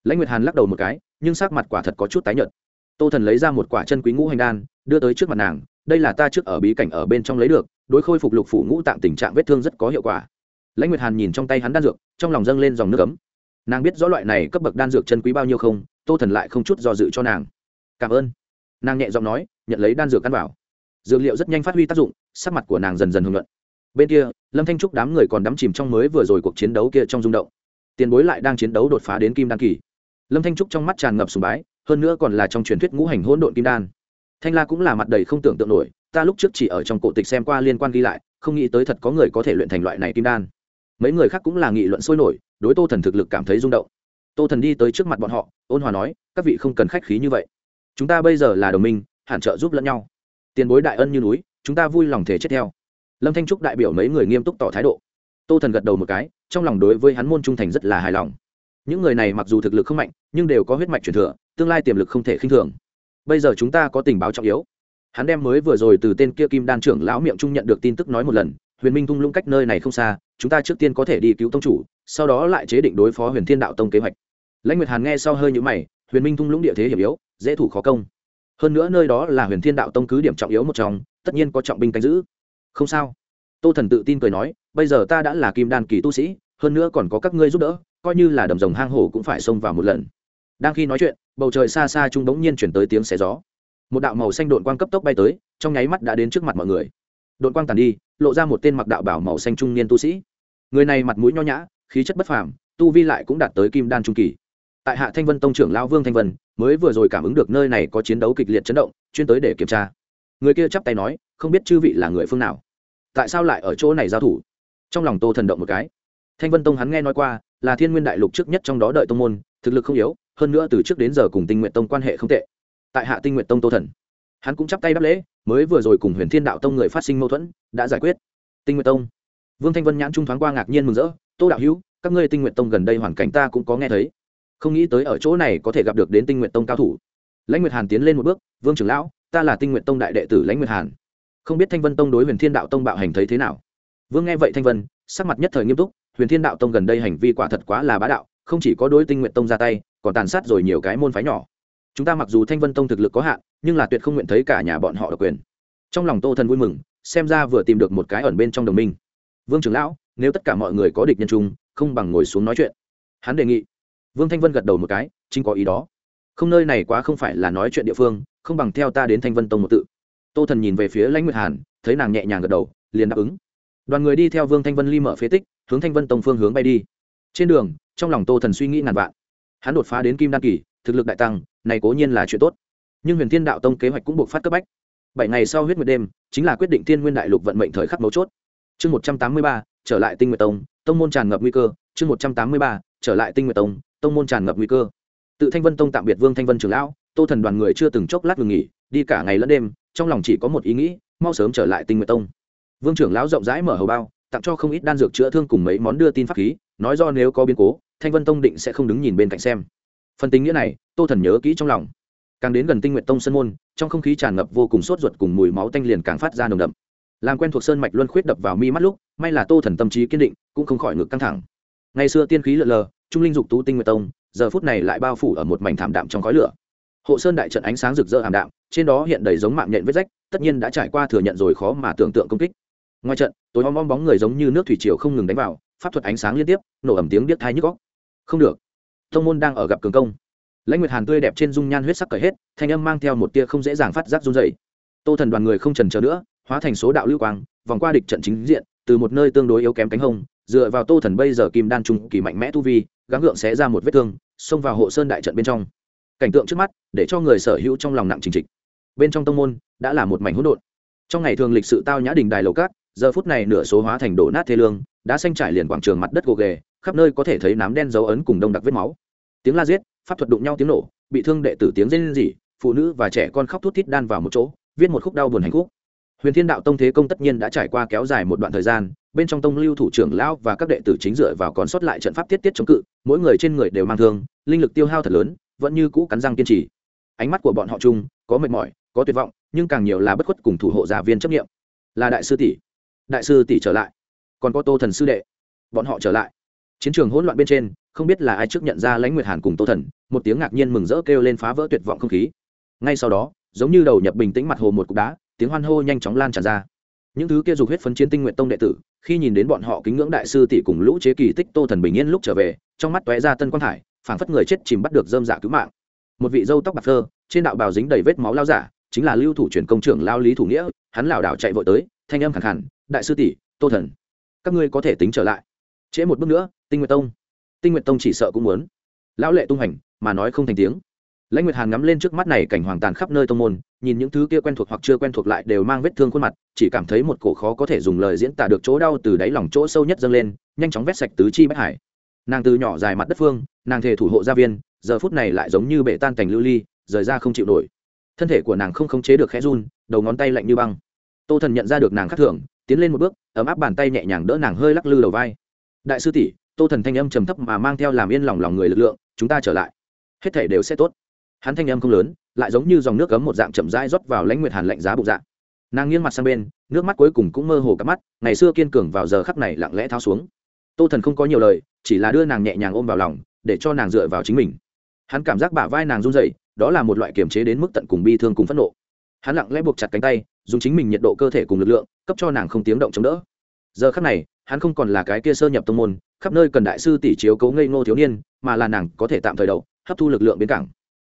lãnh nguyệt hàn lắc đầu một cái, nhưng sắc mặt quả thật có chút tái nhợt. Tô thần lấy ra một quả chân quý ngũ hành đan, đưa tới trước mặt nàng, đây là ta trước ở bí cảnh ở bên trong lấy được, đối khôi phục lục phủ ngũ tạng tình trạng vết thương rất có hiệu quả. Lãnh nguyệt hàn nhìn trong tay hắn đan dược, trong lòng dâng lên dòng nước ấm. Nàng biết rõ loại này cấp bậc đan dược chân quý bao nhiêu không, tô thần lại không chút do dự cho nàng. Cảm ơn. Nàng nhẹ giọng nói, nhận lấy đan dược ăn vào dược liệu rất nhanh phát huy tác dụng, sắc mặt của nàng dần dần hưởng luận bên kia, lâm thanh trúc đám người còn đắm chìm trong mới vừa rồi cuộc chiến đấu kia trong rung động. Tiền bối lại đang chiến đấu đột phá đến kim đan kỳ lâm thanh trúc trong mắt tràn ngập sùng bái, hơn nữa còn là trong truyền thuyết ngũ hành hỗn độn kim đan. Thanh la cũng là mặt đầy không tưởng tượng nổi, ta lúc trước chỉ ở trong cổ tịch xem qua liên quan ghi lại, không nghĩ tới thật có người có thể luyện thành loại này kim đan. Mấy người khác cũng là nghị luận sôi nổi, đối tô thần thực lực cảm thấy rung động. Tô thần đi tới trước mặt bọn họ, ôn hòa nói, các vị không cần khách khí như vậy. Chúng ta bây giờ là đồng minh, hẳn trợ giúp lẫn nhau. Tiền bối đại ân như núi, chúng ta vui lòng thể chết theo. Lâm thanh trúc đại biểu mấy người nghiêm túc tỏ thái độ. Tô thần gật đầu một cái, trong lòng đối với hắn môn trung thành rất là hài lòng những người này mặc dù thực lực không mạnh, nhưng đều có huyết mạch truyền thừa, tương lai tiềm lực không thể khinh thường. Bây giờ chúng ta có tình báo trọng yếu. Hắn đem mới vừa rồi từ tên kia kim đan trưởng lão miệng trung nhận được tin tức nói một lần, huyền minh thung lũng cách nơi này không xa, chúng ta trước tiên có thể đi cứu tông chủ, sau đó lại chế định đối phó huyền thiên đạo tông kế hoạch. Lãnh nguyệt hàn nghe sau hơi nhữ mày, huyền minh thung lũng địa thế hiểm yếu, dễ thủ khó công. Hơn nữa nơi đó là huyền thiên đạo tông cứ điểm trọng yếu một trong, tất nhiên có trọng binh canh giữ. Không sao. Tô thần tự tin cười nói, bây giờ ta đã là kim đan kỳ tu sĩ, hơn nữa còn có các ngươi giúp đỡ coi như là đầm rồng hang hổ cũng phải xông vào một lần. Đang khi nói chuyện, bầu trời xa xa trung bỗng nhiên chuyển tới tiếng xé gió. Một đạo màu xanh đội quang cấp tốc bay tới, trong nháy mắt đã đến trước mặt mọi người. Đội quang tàn đi, lộ ra một tên mặc đạo bảo màu xanh trung niên tu sĩ. Người này mặt mũi nho nhã, khí chất bất phàm, tu vi lại cũng đạt tới kim đan trung kỳ. Tại hạ thanh vân tông trưởng lao vương thanh vân, mới vừa rồi cảm ứng được nơi này có chiến đấu kịch liệt chấn động, chuyên tới để kiểm tra. Người kia chắp tay nói, không biết chư vị là người phương nào? Tại sao lại ở chỗ này giao thủ? Trong lòng tô thần động một cái. Thanh vân tông hắn nghe nói qua là thiên nguyên đại lục trước nhất trong đó đợi tông môn, thực lực không yếu, hơn nữa từ trước đến giờ cùng tinh nguyện tông quan hệ không tệ. Tại hạ tinh nguyện tông tô thần, hắn cũng chắp tay đáp lễ, mới vừa rồi cùng huyền thiên đạo tông người phát sinh mâu thuẫn, đã giải quyết. Tinh nguyện tông, vương thanh vân nhãn trung thoáng qua ngạc nhiên mừng rỡ, tô đạo hữu, các ngươi tinh nguyện tông gần đây hoàn cảnh ta cũng có nghe thấy. Không nghĩ tới ở chỗ này có thể gặp được đến tinh nguyện tông cao thủ. Lãnh nguyệt hàn tiến lên một bước, vương trưởng lão, ta là tinh nguyện tông đại đệ tử lãnh nguyệt hàn. Không biết thanh vân tông đối huyền thiên đạo tông bạo hành thấy thế nào? Vương nghe vậy thanh vân, sắc mặt nhất thời nghiêm túc huyền thiên đạo tông gần đây hành vi quả thật quá là bá đạo, không chỉ có đối tinh nguyện tông ra tay, còn tàn sát rồi nhiều cái môn phái nhỏ. Chúng ta mặc dù thanh vân tông thực lực có hạn, nhưng là tuyệt không nguyện thấy cả nhà bọn họ độc quyền. Trong lòng tô thần vui mừng, xem ra vừa tìm được một cái ẩn bên trong đồng minh. Vương trưởng lão, nếu tất cả mọi người có địch nhân chung, không bằng ngồi xuống nói chuyện. Hắn đề nghị. Vương thanh vân gật đầu một cái, chính có ý đó. Không nơi này quá không phải là nói chuyện địa phương, không bằng theo ta đến thanh vân tông một tự. Tô thần nhìn về phía lãnh nguyệt hàn, thấy nàng nhẹ nhàng gật đầu, liền đáp ứng. Đoàn người đi theo vương thanh vân ly mở phế tích hướng thanh vân tông phương hướng bay đi. Trên đường, trong lòng tô thần suy nghĩ ngàn vạn. Hắn đột phá đến kim đan kỳ, thực lực đại tăng, này cố nhiên là chuyện tốt. Nhưng huyền thiên đạo tông kế hoạch cũng buộc phát cấp bách. Bảy ngày sau huyết nguyệt đêm, chính là quyết định thiên nguyên đại lục vận mệnh thời khắc mấu chốt. Chương một trăm tám mươi ba, trở lại tinh nguyệt tông tông môn tràn ngập nguy cơ. Chương một trăm tám mươi ba, trở lại tinh nguyệt tông tông môn tràn ngập nguy cơ. Tự thanh vân tông tạm biệt vương thanh vân trưởng lão, tô thần đoàn người chưa từng chốc lát ngừng nghỉ, đi cả ngày lẫn đêm, trong lòng chỉ có một ý nghĩ, mau sớm trở lại tinh nguyệt tông. Vương trưởng lão rộng rãi mở hầu bao tặng cho không ít đan dược chữa thương cùng mấy món đưa tin pháp khí, nói do nếu có biến cố, thanh vân tông định sẽ không đứng nhìn bên cạnh xem. Phần tính nghĩa này, tô thần nhớ kỹ trong lòng. Càng đến gần tinh nguyện tông sơn môn, trong không khí tràn ngập vô cùng sốt ruột cùng mùi máu tanh liền càng phát ra nồng đậm. Làm quen thuộc sơn mạch luân khuyết đập vào mi mắt lúc, may là tô thần tâm trí kiên định, cũng không khỏi ngực căng thẳng. Ngày xưa tiên khí lợn lờ, trung linh dục tú tinh nguyệt tông, giờ phút này lại bao phủ ở một mảnh thảm đạm trong khói lửa. Hộ sơn đại trận ánh sáng rực rỡ ảm đạm, trên đó hiện đầy giống mạng nhện vết rách, tất nhiên đã trải qua thừa nhận rồi khó mà tưởng tượng công kích. Ngoài trận tối om om bóng người giống như nước thủy triều không ngừng đánh vào, pháp thuật ánh sáng liên tiếp, nổ ẩm tiếng điếc thai nhức góc không được. Thông môn đang ở gặp cường công. Lãnh nguyệt hàn tươi đẹp trên dung nhan huyết sắc cởi hết, thanh âm mang theo một tia không dễ dàng phát giác run dày tô thần đoàn người không trần chờ nữa, hóa thành số đạo lưu quang, vòng qua địch trận chính diện, từ một nơi tương đối yếu kém cánh hông, dựa vào tô thần bây giờ kim đan trung kỳ mạnh mẽ tu vi, gắng gượng sẽ ra một vết thương, xông vào hộ sơn đại trận bên trong. Cảnh tượng trước mắt, để cho người sở hữu trong lòng nặng trình trịch bên trong tông môn, đã là một mảnh hỗn độn. Trong ngày thường lịch sự tao nhã đình đài lầu cát giờ phút này nửa số hóa thành đổ nát thê lương đã xanh trải liền quảng trường mặt đất gồ ghề, khắp nơi có thể thấy nám đen dấu ấn cùng đông đặc vết máu. Tiếng la giết, pháp thuật đụng nhau tiếng nổ, bị thương đệ tử tiếng rên rỉ, phụ nữ và trẻ con khóc thút thít đan vào một chỗ, viết một khúc đau buồn hành khúc huyền thiên đạo tông thế công tất nhiên đã trải qua kéo dài một đoạn thời gian, bên trong tông lưu thủ trưởng lão và các đệ tử chính dựa vào còn sót lại trận pháp tiết tiết chống cự, mỗi người trên người đều mang thương, linh lực tiêu hao thật lớn, vẫn như cũ cắn răng kiên trì. Ánh mắt của bọn họ chung, có mệt mỏi, có tuyệt vọng, nhưng càng nhiều là bất khuất cùng thủ hộ giả viên chấp nghiệm là đại sư tỷ đại sư tỷ trở lại. Còn có tô thần sư đệ. Bọn họ trở lại. Chiến trường hỗn loạn bên trên, không biết là ai trước nhận ra lãnh nguyệt hàn cùng tô thần, một tiếng ngạc nhiên mừng rỡ kêu lên phá vỡ tuyệt vọng không khí. Ngay sau đó, giống như đầu nhập bình tĩnh mặt hồ một cục đá, tiếng hoan hô nhanh chóng lan tràn ra. Những thứ kia dục huyết phấn chiến tinh nguyện tông đệ tử, khi nhìn đến bọn họ kính ngưỡng đại sư tỷ cùng lũ chế kỳ tích tô thần bình yên lúc trở về, trong mắt tóe ra tân quang thải, phảng phất người chết chìm bắt được dơm dạ cứu mạng. Một vị dâu tóc bạc phơ, trên đạo bào dính đầy vết máu lao giả, chính là lưu thủ truyền công trưởng lao lý thủ nghĩa, hắn lảo đảo chạy vội tới, thanh âm khẳng hẳn đại sư tỷ, tô thần, các ngươi có thể tính trở lại. Trễ một bước nữa, tinh nguyệt tông. Tinh nguyệt tông chỉ sợ cũng muốn. Lão lệ tung hành, mà nói không thành tiếng. Lãnh nguyệt hàn ngắm lên trước mắt này cảnh hoàng tàn khắp nơi tông môn, nhìn những thứ kia quen thuộc hoặc chưa quen thuộc lại đều mang vết thương khuôn mặt, chỉ cảm thấy một cổ khó có thể dùng lời diễn tả được chỗ đau từ đáy lòng chỗ sâu nhất dâng lên, nhanh chóng vét sạch tứ chi bách hải. Nàng từ nhỏ dài mặt đất phương, nàng thề thủ hộ gia viên, giờ phút này lại giống như bể tan cảnh lưu ly, rời ra không chịu nổi. Thân thể của nàng không khống chế được khẽ run, đầu ngón tay lạnh như băng. Tô thần nhận ra được nàng khắc thưởng tiến lên một bước, ấm áp bàn tay nhẹ nhàng đỡ nàng hơi lắc lư đầu vai. Đại sư tỷ, tô thần thanh âm trầm thấp mà mang theo làm yên lòng lòng người lực lượng, chúng ta trở lại. Hết thể đều sẽ tốt. Hắn thanh âm không lớn, lại giống như dòng nước cấm một dạng chậm rãi rót vào lãnh nguyệt hàn lạnh giá bụng dạng nàng nghiêng mặt sang bên, nước mắt cuối cùng cũng mơ hồ cắp mắt, ngày xưa kiên cường vào giờ khắc này lặng lẽ tháo xuống. Tô thần không có nhiều lời, chỉ là đưa nàng nhẹ nhàng ôm vào lòng, để cho nàng dựa vào chính mình. Hắn cảm giác bả vai nàng run dậy đó là một loại kiềm chế đến mức tận cùng bi thương cùng phẫn nộ. Hắn lặng lẽ buộc chặt cánh tay dùng chính mình nhiệt độ cơ thể cùng lực lượng, cấp cho nàng không tiếng động chống đỡ. Giờ khắc này, hắn không còn là cái kia sơ nhập tông môn, khắp nơi cần đại sư tỷ chiếu cấu ngây ngô thiếu niên, mà là nàng có thể tạm thời đậu hấp thu lực lượng biến cảng.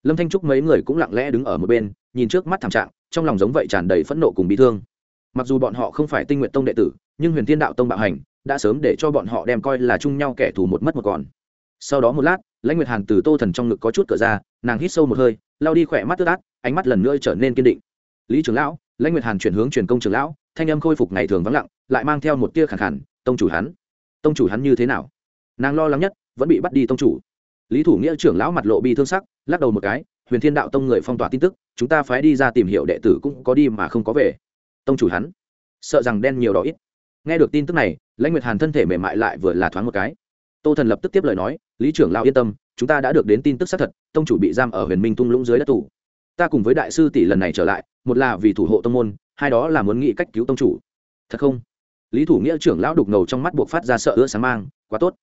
Lâm thanh trúc mấy người cũng lặng lẽ đứng ở một bên, nhìn trước mắt thảm trạng, trong lòng giống vậy tràn đầy phẫn nộ cùng bị thương. Mặc dù bọn họ không phải tinh nguyện tông đệ tử, nhưng huyền thiên đạo tông bạo hành, đã sớm để cho bọn họ đem coi là chung nhau kẻ thù một mất một còn. Sau đó một lát, lãnh nguyệt hàn từ tô thần trong ngực có chút cửa ra, nàng hít sâu một hơi lao đi khỏe mắt tức át, ánh mắt lần nữa trở nên kiên định. Lý trưởng lão lãnh nguyệt hàn chuyển hướng truyền công trưởng lão, thanh âm khôi phục ngày thường vắng lặng, lại mang theo một tia khẳng khẳng tông chủ hắn, tông chủ hắn như thế nào? Nàng lo lắng nhất, vẫn bị bắt đi tông chủ. Lý thủ nghĩa trưởng lão mặt lộ bi thương sắc, lắc đầu một cái, huyền thiên đạo tông người phong tỏa tin tức, chúng ta phái đi ra tìm hiểu đệ tử cũng có đi mà không có về. Tông chủ hắn? Sợ rằng đen nhiều đỏ ít. Nghe được tin tức này, lãnh nguyệt hàn thân thể mềm mại lại vừa là thoáng một cái. Tô thần lập tức tiếp lời nói, lý trưởng lão yên tâm, chúng ta đã được đến tin tức xác thật, tông chủ bị giam ở huyền minh tung lũng dưới đất tù ta cùng với đại sư tỷ lần này trở lại, một là vì thủ hộ tông môn, hai đó là muốn nghĩ cách cứu tông chủ. Thật không? Lý thủ nghĩa trưởng lão đục ngầu trong mắt buộc phát ra sợ ưa sáng mang, quá tốt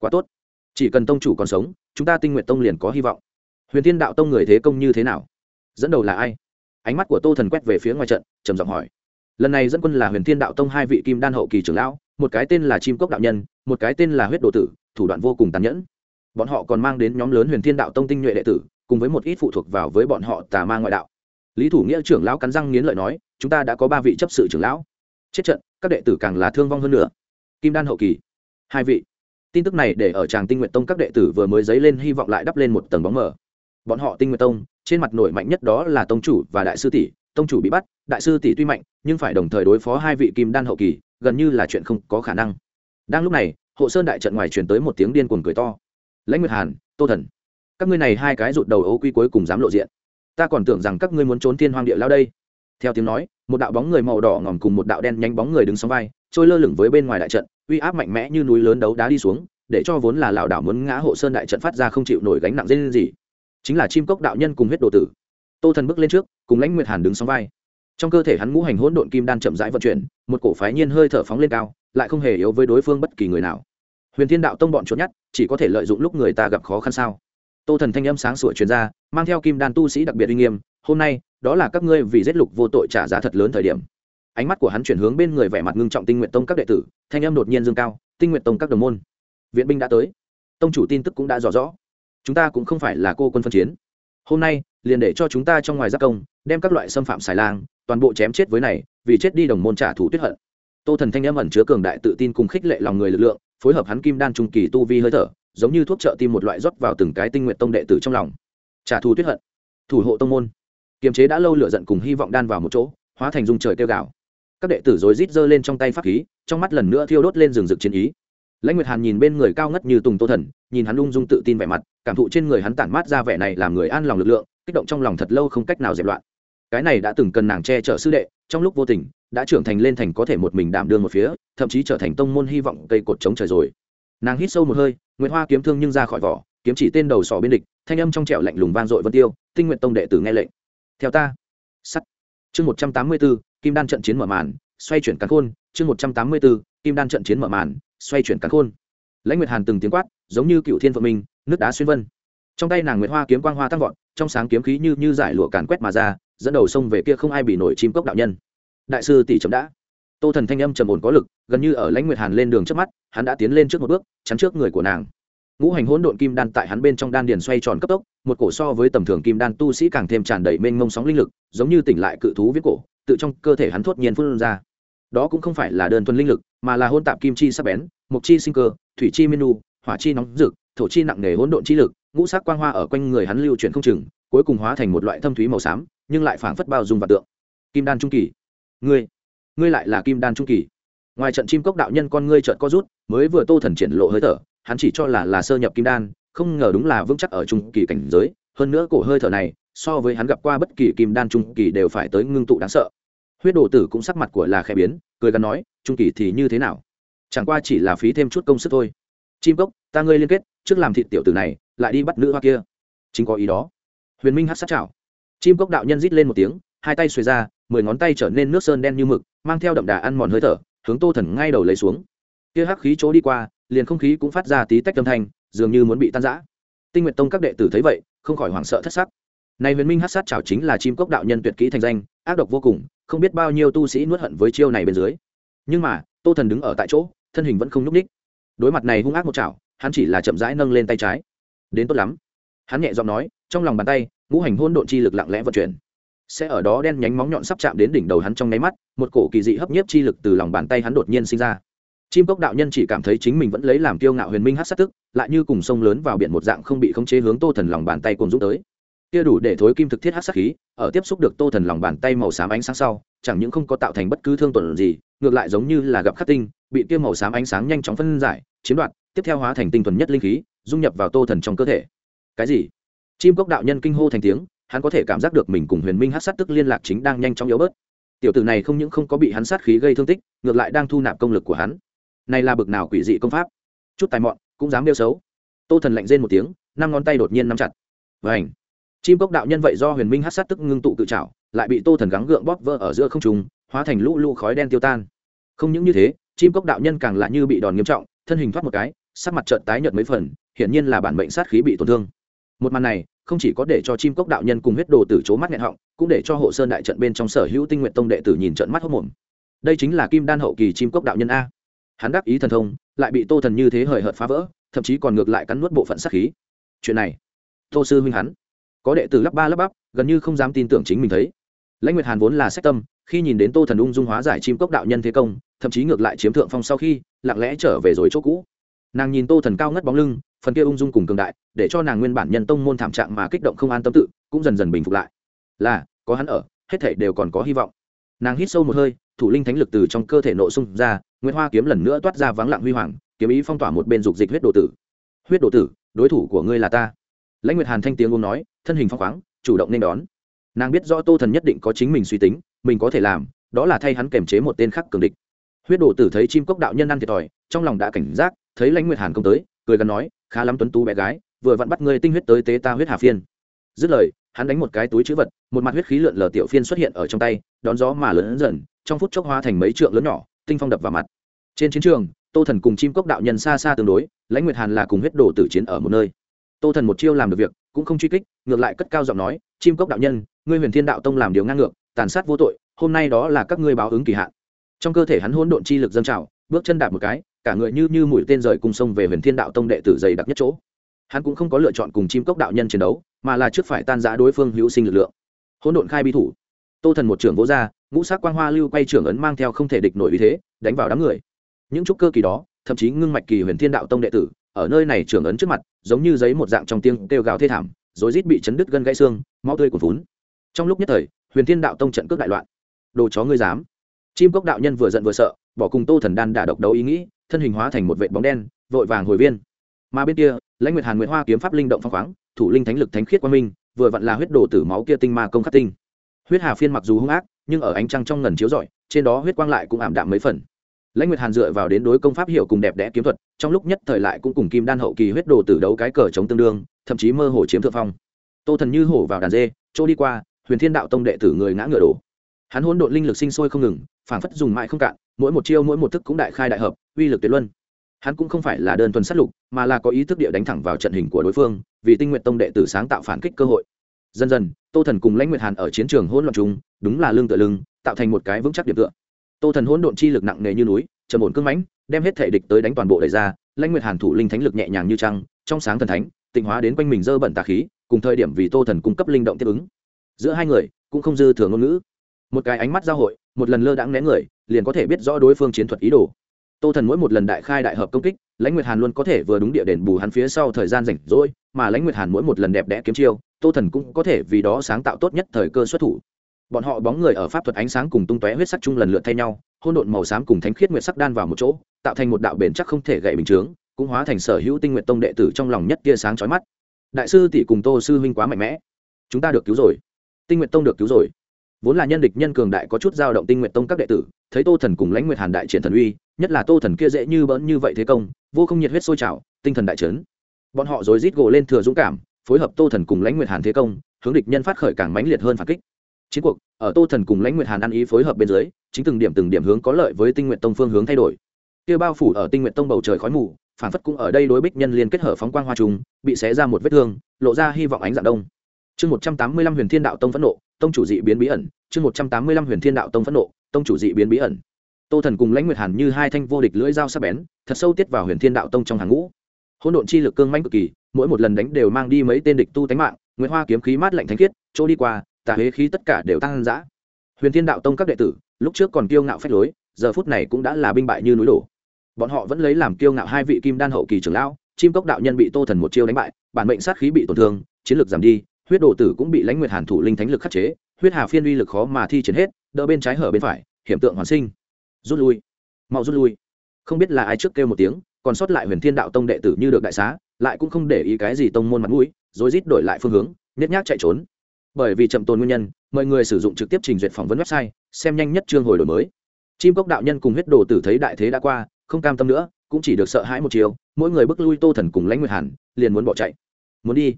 quá tốt. Chỉ cần tông chủ còn sống, chúng ta tinh nguyện tông liền có hy vọng. Huyền thiên đạo tông người thế công như thế nào? Dẫn đầu là ai? Ánh mắt của tô thần quét về phía ngoài trận, trầm giọng hỏi. Lần này dẫn quân là huyền thiên đạo tông hai vị kim đan hậu kỳ trưởng lão, một cái tên là chim cốc đạo nhân, một cái tên là huyết đồ tử, thủ đoạn vô cùng tàn nhẫn. Bọn họ còn mang đến nhóm lớn huyền thiên đạo tông tinh nhuệ đệ tử cùng với một ít phụ thuộc vào với bọn họ tà ma ngoại đạo. Lý thủ nghĩa trưởng lão cắn răng nghiến lợi nói, chúng ta đã có ba vị chấp sự trưởng lão. Chết trận, các đệ tử càng là thương vong hơn nữa. Kim đan hậu kỳ, hai vị. Tin tức này để ở tràng tinh nguyện tông các đệ tử vừa mới dấy lên hy vọng lại đắp lên một tầng bóng mờ. Bọn họ tinh nguyện tông, trên mặt nổi mạnh nhất đó là tông chủ và đại sư tỷ. Tông chủ bị bắt, đại sư tỷ tuy mạnh, nhưng phải đồng thời đối phó hai vị kim đan hậu kỳ, gần như là chuyện không có khả năng. Đang lúc này, hộ sơn đại trận ngoài truyền tới một tiếng điên cuồng cười to. Lãnh nguyệt hàn, tô thần các ngươi này hai cái rụt đầu ấu quy cuối cùng dám lộ diện. Ta còn tưởng rằng các ngươi muốn trốn thiên hoang địa lao đây. Theo tiếng nói, một đạo bóng người màu đỏ ngòm cùng một đạo đen nhánh bóng người đứng sóng vai, trôi lơ lửng với bên ngoài đại trận, uy áp mạnh mẽ như núi lớn đấu đá đi xuống, để cho vốn là lão đảo muốn ngã hộ sơn đại trận phát ra không chịu nổi gánh nặng dây lên gì chính là chim cốc đạo nhân cùng huyết đồ tử. Tô thần bước lên trước, cùng lãnh nguyệt hàn đứng sóng vai. Trong cơ thể hắn ngũ hành hỗn độn kim đan chậm rãi vận chuyển, một cổ phái nhiên hơi thở phóng lên cao, lại không hề yếu với đối phương bất kỳ người nào. Huyền thiên đạo tông bọn trốn nhất chỉ có thể lợi dụng lúc người ta gặp khó khăn sao? Tô thần thanh âm sáng sủa truyền ra, mang theo kim đan tu sĩ đặc biệt uy nghiêm, hôm nay, đó là các ngươi vì giết lục vô tội trả giá thật lớn thời điểm. Ánh mắt của hắn chuyển hướng bên người vẻ mặt ngưng trọng tinh nguyện tông các đệ tử, thanh âm đột nhiên dương cao, tinh nguyện tông các đồng môn, viện binh đã tới. Tông chủ tin tức cũng đã rõ rõ. Chúng ta cũng không phải là cô quân phân chiến. Hôm nay, liền để cho chúng ta trong ngoài giác công, đem các loại xâm phạm xài lang, toàn bộ chém chết với này, vì chết đi đồng môn trả thù tuyết hận. Tô thần thanh âm ẩn chứa cường đại tự tin cùng khích lệ lòng người lực lượng, phối hợp hắn kim đan trung kỳ tu vi hơi thở giống như thuốc trợ tim một loại rót vào từng cái tinh nguyện tông đệ tử trong lòng. Trả thù tuyết hận, thủ hộ tông môn. Kiềm chế đã lâu lựa giận cùng hy vọng đan vào một chỗ, hóa thành dung trời kêu gạo các đệ tử rối rít giơ lên trong tay pháp khí, trong mắt lần nữa thiêu đốt lên rừng rực chiến ý. Lãnh nguyệt hàn nhìn bên người cao ngất như tùng tô thần, nhìn hắn ung dung tự tin vẻ mặt, cảm thụ trên người hắn tản mát ra vẻ này làm người an lòng lực lượng, kích động trong lòng thật lâu không cách nào dẹp loạn. Cái này đã từng cần nàng che chở sư đệ, trong lúc vô tình, đã trưởng thành lên thành có thể một mình đảm đương một phía, thậm chí trở thành tông môn hy vọng cây cột chống trời rồi nàng hít sâu một hơi nguyễn hoa kiếm thương nhưng ra khỏi vỏ, kiếm chỉ tên đầu sỏ bên địch, thanh âm trong trẻo lạnh lùng vang dội vân tiêu, tinh nguyện tông đệ tử nghe lệnh. Theo ta. Sắt. Chương một trăm tám mươi bốn, kim đan trận chiến mở màn, xoay chuyển cắn khôn, chương một trăm tám mươi bốn, kim đan trận chiến mở màn, xoay chuyển cắn khôn. Lãnh nguyệt hàn từng tiếng quát, giống như cựu thiên phượng minh, nước đá xuyên vân. Trong tay nàng nguyệt hoa kiếm quang hoa tăng vọt, trong sáng kiếm khí như như giải lụa càn quét mà ra, dẫn đầu sông về kia không ai bị nổi chim cốc đạo nhân. Đại sư tỷ chấm đã tô thần thanh âm trầm ổn có lực, gần như ở lãnh nguyệt hàn lên đường trước mắt, hắn đã tiến lên trước một bước, chắn trước người của nàng. Ngũ hành hỗn độn kim đan tại hắn bên trong đan điền xoay tròn cấp tốc, một cổ so với tầm thường kim đan tu sĩ càng thêm tràn đầy mênh mông sóng linh lực, giống như tỉnh lại cự thú viết cổ, tự trong cơ thể hắn thốt nhiên phun ra. Đó cũng không phải là đơn thuần linh lực, mà là hôn tạp kim chi sắc bén, mộc chi sinh cơ, thủy chi menu hỏa chi nóng rực, thổ chi nặng nề hỗn độn chi lực, ngũ sắc quang hoa ở quanh người hắn lưu chuyển không chừng, cuối cùng hóa thành một loại thâm thúy màu xám, nhưng lại phảng phất bao dung và tượng. Kim đan trung kỳ. Ngươi ngươi lại là kim đan trung kỳ. Ngoài trận chim cốc đạo nhân con ngươi trợn co rút, mới vừa tô thần triển lộ hơi thở, hắn chỉ cho là là sơ nhập kim đan, không ngờ đúng là vững chắc ở trung kỳ cảnh giới, hơn nữa cổ hơi thở này, so với hắn gặp qua bất kỳ kim đan trung kỳ đều phải tới ngưng tụ đáng sợ. Huyết đồ tử cũng sắc mặt của là khẽ biến, cười gắn nói, trung kỳ thì như thế nào? Chẳng qua chỉ là phí thêm chút công sức thôi. Chim cốc, ta ngươi liên kết, trước làm thịt tiểu tử này, lại đi bắt nữ hoa kia. Chính có ý đó. Huyền minh hát sát chảo. Chim cốc đạo nhân rít lên một tiếng, hai tay xuề ra mười ngón tay trở nên nước sơn đen như mực, mang theo đậm đà ăn mòn hơi thở, hướng tô thần ngay đầu lấy xuống. Kia hắc khí chỗ đi qua, liền không khí cũng phát ra tí tách âm thanh, dường như muốn bị tan rã. Tinh nguyện tông các đệ tử thấy vậy, không khỏi hoảng sợ thất sắc. Này huyền minh hát sát chảo chính là chim cốc đạo nhân tuyệt kỹ thành danh, ác độc vô cùng, không biết bao nhiêu tu sĩ nuốt hận với chiêu này bên dưới. Nhưng mà, tô thần đứng ở tại chỗ, thân hình vẫn không nhúc ních đối mặt này hung ác một chảo, hắn chỉ là chậm rãi nâng lên tay trái. Đến tốt lắm. Hắn nhẹ giọng nói, trong lòng bàn tay, ngũ hành hôn độn chi lực lặng lẽ vận chuyển sẽ ở đó đen nhánh móng nhọn sắp chạm đến đỉnh đầu hắn trong nháy mắt, một cổ kỳ dị hấp nhiếp chi lực từ lòng bàn tay hắn đột nhiên sinh ra. Chim cốc đạo nhân chỉ cảm thấy chính mình vẫn lấy làm kiêu ngạo huyền minh hát sát tức, lại như cùng sông lớn vào biển một dạng không bị khống chế hướng tô thần lòng bàn tay cùng giúp tới. Kia đủ để thối kim thực thiết hát sát khí, ở tiếp xúc được tô thần lòng bàn tay màu xám ánh sáng sau, chẳng những không có tạo thành bất cứ thương tổn gì, ngược lại giống như là gặp khắc tinh, bị kia màu xám ánh sáng nhanh chóng phân giải, chiếm đoạt, tiếp theo hóa thành tinh thuần nhất linh khí, dung nhập vào tô thần trong cơ thể. Cái gì? Chim cốc đạo nhân kinh hô thành tiếng hắn có thể cảm giác được mình cùng huyền minh hát sát tức liên lạc chính đang nhanh chóng yếu bớt. Tiểu tử này không những không có bị hắn sát khí gây thương tích, ngược lại đang thu nạp công lực của hắn. Này là bực nào quỷ dị công pháp? Chút tài mọn, cũng dám đeo xấu. Tô thần lạnh rên một tiếng, năm ngón tay đột nhiên nắm chặt. Vảnh chim cốc đạo nhân vậy do huyền minh hát sát tức ngưng tụ tự trảo, lại bị tô thần gắng gượng bóp vỡ ở giữa không trùng hóa thành lũ lũ khói đen tiêu tan. Không những như thế, chim cốc đạo nhân càng lại như bị đòn nghiêm trọng, thân hình thoát một cái, sắc mặt trợn tái nhợt mấy phần, hiển nhiên là bản mệnh sát khí bị tổn thương. Một màn này không chỉ có để cho chim cốc đạo nhân cùng huyết đồ tử chố mắt nghẹn họng, cũng để cho hộ sơn đại trận bên trong sở hữu tinh nguyện tông đệ tử nhìn trận mắt hốc mồm. Đây chính là kim đan hậu kỳ chim cốc đạo nhân a. Hắn đắc ý thần thông, lại bị tô thần như thế hời hợt phá vỡ, thậm chí còn ngược lại cắn nuốt bộ phận sát khí. Chuyện này, tô sư huynh hắn, có đệ tử lắp ba lắp bắp, gần như không dám tin tưởng chính mình thấy. Lãnh nguyệt hàn vốn là sách tâm, khi nhìn đến tô thần ung dung hóa giải chim cốc đạo nhân thế công, thậm chí ngược lại chiếm thượng phong sau khi, lặng lẽ trở về rồi chỗ cũ nàng nhìn tô thần cao ngất bóng lưng, phần kia ung dung cùng cường đại, để cho nàng nguyên bản nhân tông môn thảm trạng mà kích động không an tâm tự, cũng dần dần bình phục lại. Là, có hắn ở, hết thể đều còn có hy vọng. Nàng hít sâu một hơi, thủ linh thánh lực từ trong cơ thể nộ sung ra nguyễn hoa kiếm lần nữa toát ra vắng lặng huy hoàng, kiếm ý phong tỏa một bên dục dịch huyết đồ tử. Huyết đồ tử, đối thủ của ngươi là ta. Lãnh nguyệt hàn thanh tiếng ôm nói, thân hình phong khoáng, chủ động nên đón. Nàng biết rõ tô thần nhất định có chính mình suy tính, mình có thể làm, đó là thay hắn kềm chế một tên khắc cường địch. Huyết đồ tử thấy chim cốc đạo nhân ăn thiệt thòi, trong lòng đã cảnh giác thấy lãnh nguyệt hàn công tới, cười gắn nói, khá lắm tuấn tú bé gái, vừa vặn bắt ngươi tinh huyết tới tế ta huyết hà phiên. Dứt lời, hắn đánh một cái túi chữ vật, một mặt huyết khí lượn lờ tiểu phiên xuất hiện ở trong tay, đón gió mà lớn dần, trong phút chốc hóa thành mấy trượng lớn nhỏ, tinh phong đập vào mặt. Trên chiến trường, tô thần cùng chim cốc đạo nhân xa xa tương đối, lãnh nguyệt hàn là cùng huyết đồ tử chiến ở một nơi. Tô thần một chiêu làm được việc, cũng không truy kích, ngược lại cất cao giọng nói, chim cốc đạo nhân, ngươi huyền thiên đạo tông làm điều ngang ngược, tàn sát vô tội, hôm nay đó là các ngươi báo ứng kỳ hạn. Trong cơ thể hắn hỗn độn chi lực dâng trào, bước chân đạp một cái cả người như như mũi tên rời cùng sông về huyền thiên đạo tông đệ tử dày đặc nhất chỗ. Hắn cũng không có lựa chọn cùng chim cốc đạo nhân chiến đấu, mà là trước phải tan giã đối phương hữu sinh lực lượng. Hỗn độn khai bi thủ. Tô thần một trưởng vỗ ra, ngũ sắc quang hoa lưu quay trưởng ấn mang theo không thể địch nổi ý thế, đánh vào đám người. Những trúc cơ kỳ đó, thậm chí ngưng mạch kỳ huyền thiên đạo tông đệ tử, ở nơi này trưởng ấn trước mặt, giống như giấy một dạng trong tiếng kêu gào thê thảm, rối rít bị chấn đứt gân gãy xương, máu tươi cuồn vún trong lúc nhất thời, huyền thiên đạo tông trận cướp đại loạn. Đồ chó ngươi dám. Chim cốc đạo nhân vừa giận vừa sợ, bỏ cùng tô thần đan đả độc đấu ý nghĩ thân hình hóa thành một vệ bóng đen, vội vàng hồi viên. Mà bên kia, lãnh nguyệt hàn nguyệt hoa kiếm pháp linh động phong khoáng, thủ linh thánh lực thánh khiết quang minh, vừa vặn là huyết đồ tử máu kia tinh ma công khắc tinh. Huyết hà phiên mặc dù hung ác, nhưng ở ánh trăng trong ngần chiếu rọi, trên đó huyết quang lại cũng ảm đạm mấy phần. Lãnh nguyệt hàn dựa vào đến đối công pháp hiểu cùng đẹp đẽ kiếm thuật, trong lúc nhất thời lại cũng cùng kim đan hậu kỳ huyết đồ tử đấu cái cờ chống tương đương, thậm chí mơ hồ chiếm thượng phong. Tô thần như hổ vào đàn dê, chỗ đi qua, huyền thiên đạo tông đệ tử người ngã ngựa đổ. Hắn hỗn độn linh lực sinh sôi không ngừng, phảng phất dùng mãi không cạn mỗi một chiêu mỗi một thức cũng đại khai đại hợp, uy lực tuyệt luân. Hắn cũng không phải là đơn thuần sát lục, mà là có ý thức địa đánh thẳng vào trận hình của đối phương, vì tinh nguyện tông đệ tử sáng tạo phản kích cơ hội. Dần dần, tô thần cùng lãnh nguyệt hàn ở chiến trường hỗn loạn chúng đúng là lương tựa lưng, tạo thành một cái vững chắc điểm tựa. Tô thần hỗn độn chi lực nặng nề như núi, trầm ổn cưng mãnh, đem hết thể địch tới đánh toàn bộ đẩy ra, lãnh nguyệt hàn thủ linh thánh lực nhẹ nhàng như trăng, trong sáng thần thánh, tịnh hóa đến quanh mình dơ bẩn tà khí, cùng thời điểm vì tô thần cung cấp linh động tiếp ứng. Giữa hai người, cũng không dư thừa ngôn ngữ một cái ánh mắt giao hội, một lần lơ đãng né người, liền có thể biết rõ đối phương chiến thuật ý đồ. Tô thần mỗi một lần đại khai đại hợp công kích, lãnh nguyệt hàn luôn có thể vừa đúng địa đền bù hắn phía sau thời gian rảnh rỗi, mà lãnh nguyệt hàn mỗi một lần đẹp đẽ kiếm chiêu, tô thần cũng có thể vì đó sáng tạo tốt nhất thời cơ xuất thủ. Bọn họ bóng người ở pháp thuật ánh sáng cùng tung tóe huyết sắc chung lần lượt thay nhau hôn độn màu xám cùng thánh khiết nguyệt sắc đan vào một chỗ, tạo thành một đạo bền chắc không thể gậy bình chướng, cũng hóa thành sở hữu tinh nguyện tông đệ tử trong lòng nhất tia sáng chói mắt. Đại sư tỷ cùng tô sư huynh quá mạnh mẽ. Chúng ta được cứu rồi. Tinh nguyện tông được cứu rồi vốn là nhân địch nhân cường đại có chút dao động tinh nguyện tông các đệ tử, thấy tô thần cùng lãnh nguyệt hàn đại triển thần uy, nhất là tô thần kia dễ như bỡn như vậy thế công, vô không nhiệt huyết sôi trào, tinh thần đại trấn bọn họ rồi rít gỗ lên thừa dũng cảm, phối hợp tô thần cùng lãnh nguyệt hàn thế công, hướng địch nhân phát khởi càng mãnh liệt hơn phản kích. Chiến cuộc, ở tô thần cùng lãnh nguyệt hàn ăn ý phối hợp bên dưới, chính từng điểm từng điểm hướng có lợi với tinh nguyện tông phương hướng thay đổi. Kia bao phủ ở tinh nguyện tông bầu trời khói mù, phản phất cũng ở đây đối bích nhân liên kết hợp phóng quang hoa trùng, bị xé ra một vết thương, lộ ra hy vọng ánh dạng đông. Chương một trăm tám mươi lăm huyền thiên đạo tông phẫn nộ tông chủ dị biến bí ẩn, chương một trăm tám mươi lăm huyền thiên đạo tông phẫn nộ, tông chủ dị biến bí ẩn. Tô thần cùng lãnh nguyệt hàn như hai thanh vô địch lưỡi dao sắc bén, thật sâu tiết vào huyền thiên đạo tông trong hàng ngũ. Hỗn độn chi lực cương manh cực kỳ, mỗi một lần đánh đều mang đi mấy tên địch tu tánh mạng nguyễn hoa kiếm khí mát lạnh thánh khiết, chỗ đi qua, tà huế khí tất cả đều tăng giã huyền thiên đạo tông các đệ tử, lúc trước còn kiêu ngạo phách lối, giờ phút này cũng đã là binh bại như núi đổ. Bọn họ vẫn lấy làm kiêu ngạo hai vị kim đan hậu kỳ trưởng lão, chim cốc đạo nhân bị tô thần một chiêu đánh bại, bản mệnh sát khí bị tổn thương, chiến lược giảm đi huyết đồ tử cũng bị lãnh nguyệt hàn thủ linh thánh lực khắc chế, huyết hà phiên uy lực khó mà thi triển hết, đỡ bên trái hở bên phải, hiểm tượng hoàn sinh. Rút lui. Mau rút lui. Không biết là ai trước kêu một tiếng, còn sót lại huyền thiên đạo tông đệ tử như được đại xá, lại cũng không để ý cái gì tông môn mặt mũi, rồi rít đổi lại phương hướng, nhét nhác chạy trốn. Bởi vì chậm tồn nguyên nhân mời người sử dụng trực tiếp trình duyệt phỏng vấn website, xem nhanh nhất chương hồi đổi mới. Chim cốc đạo nhân cùng huyết đồ tử thấy đại thế đã qua, không cam tâm nữa, cũng chỉ được sợ hãi một chiều, mỗi người bước lui tô thần cùng lãnh nguyệt hàn, liền muốn bỏ chạy. Muốn đi?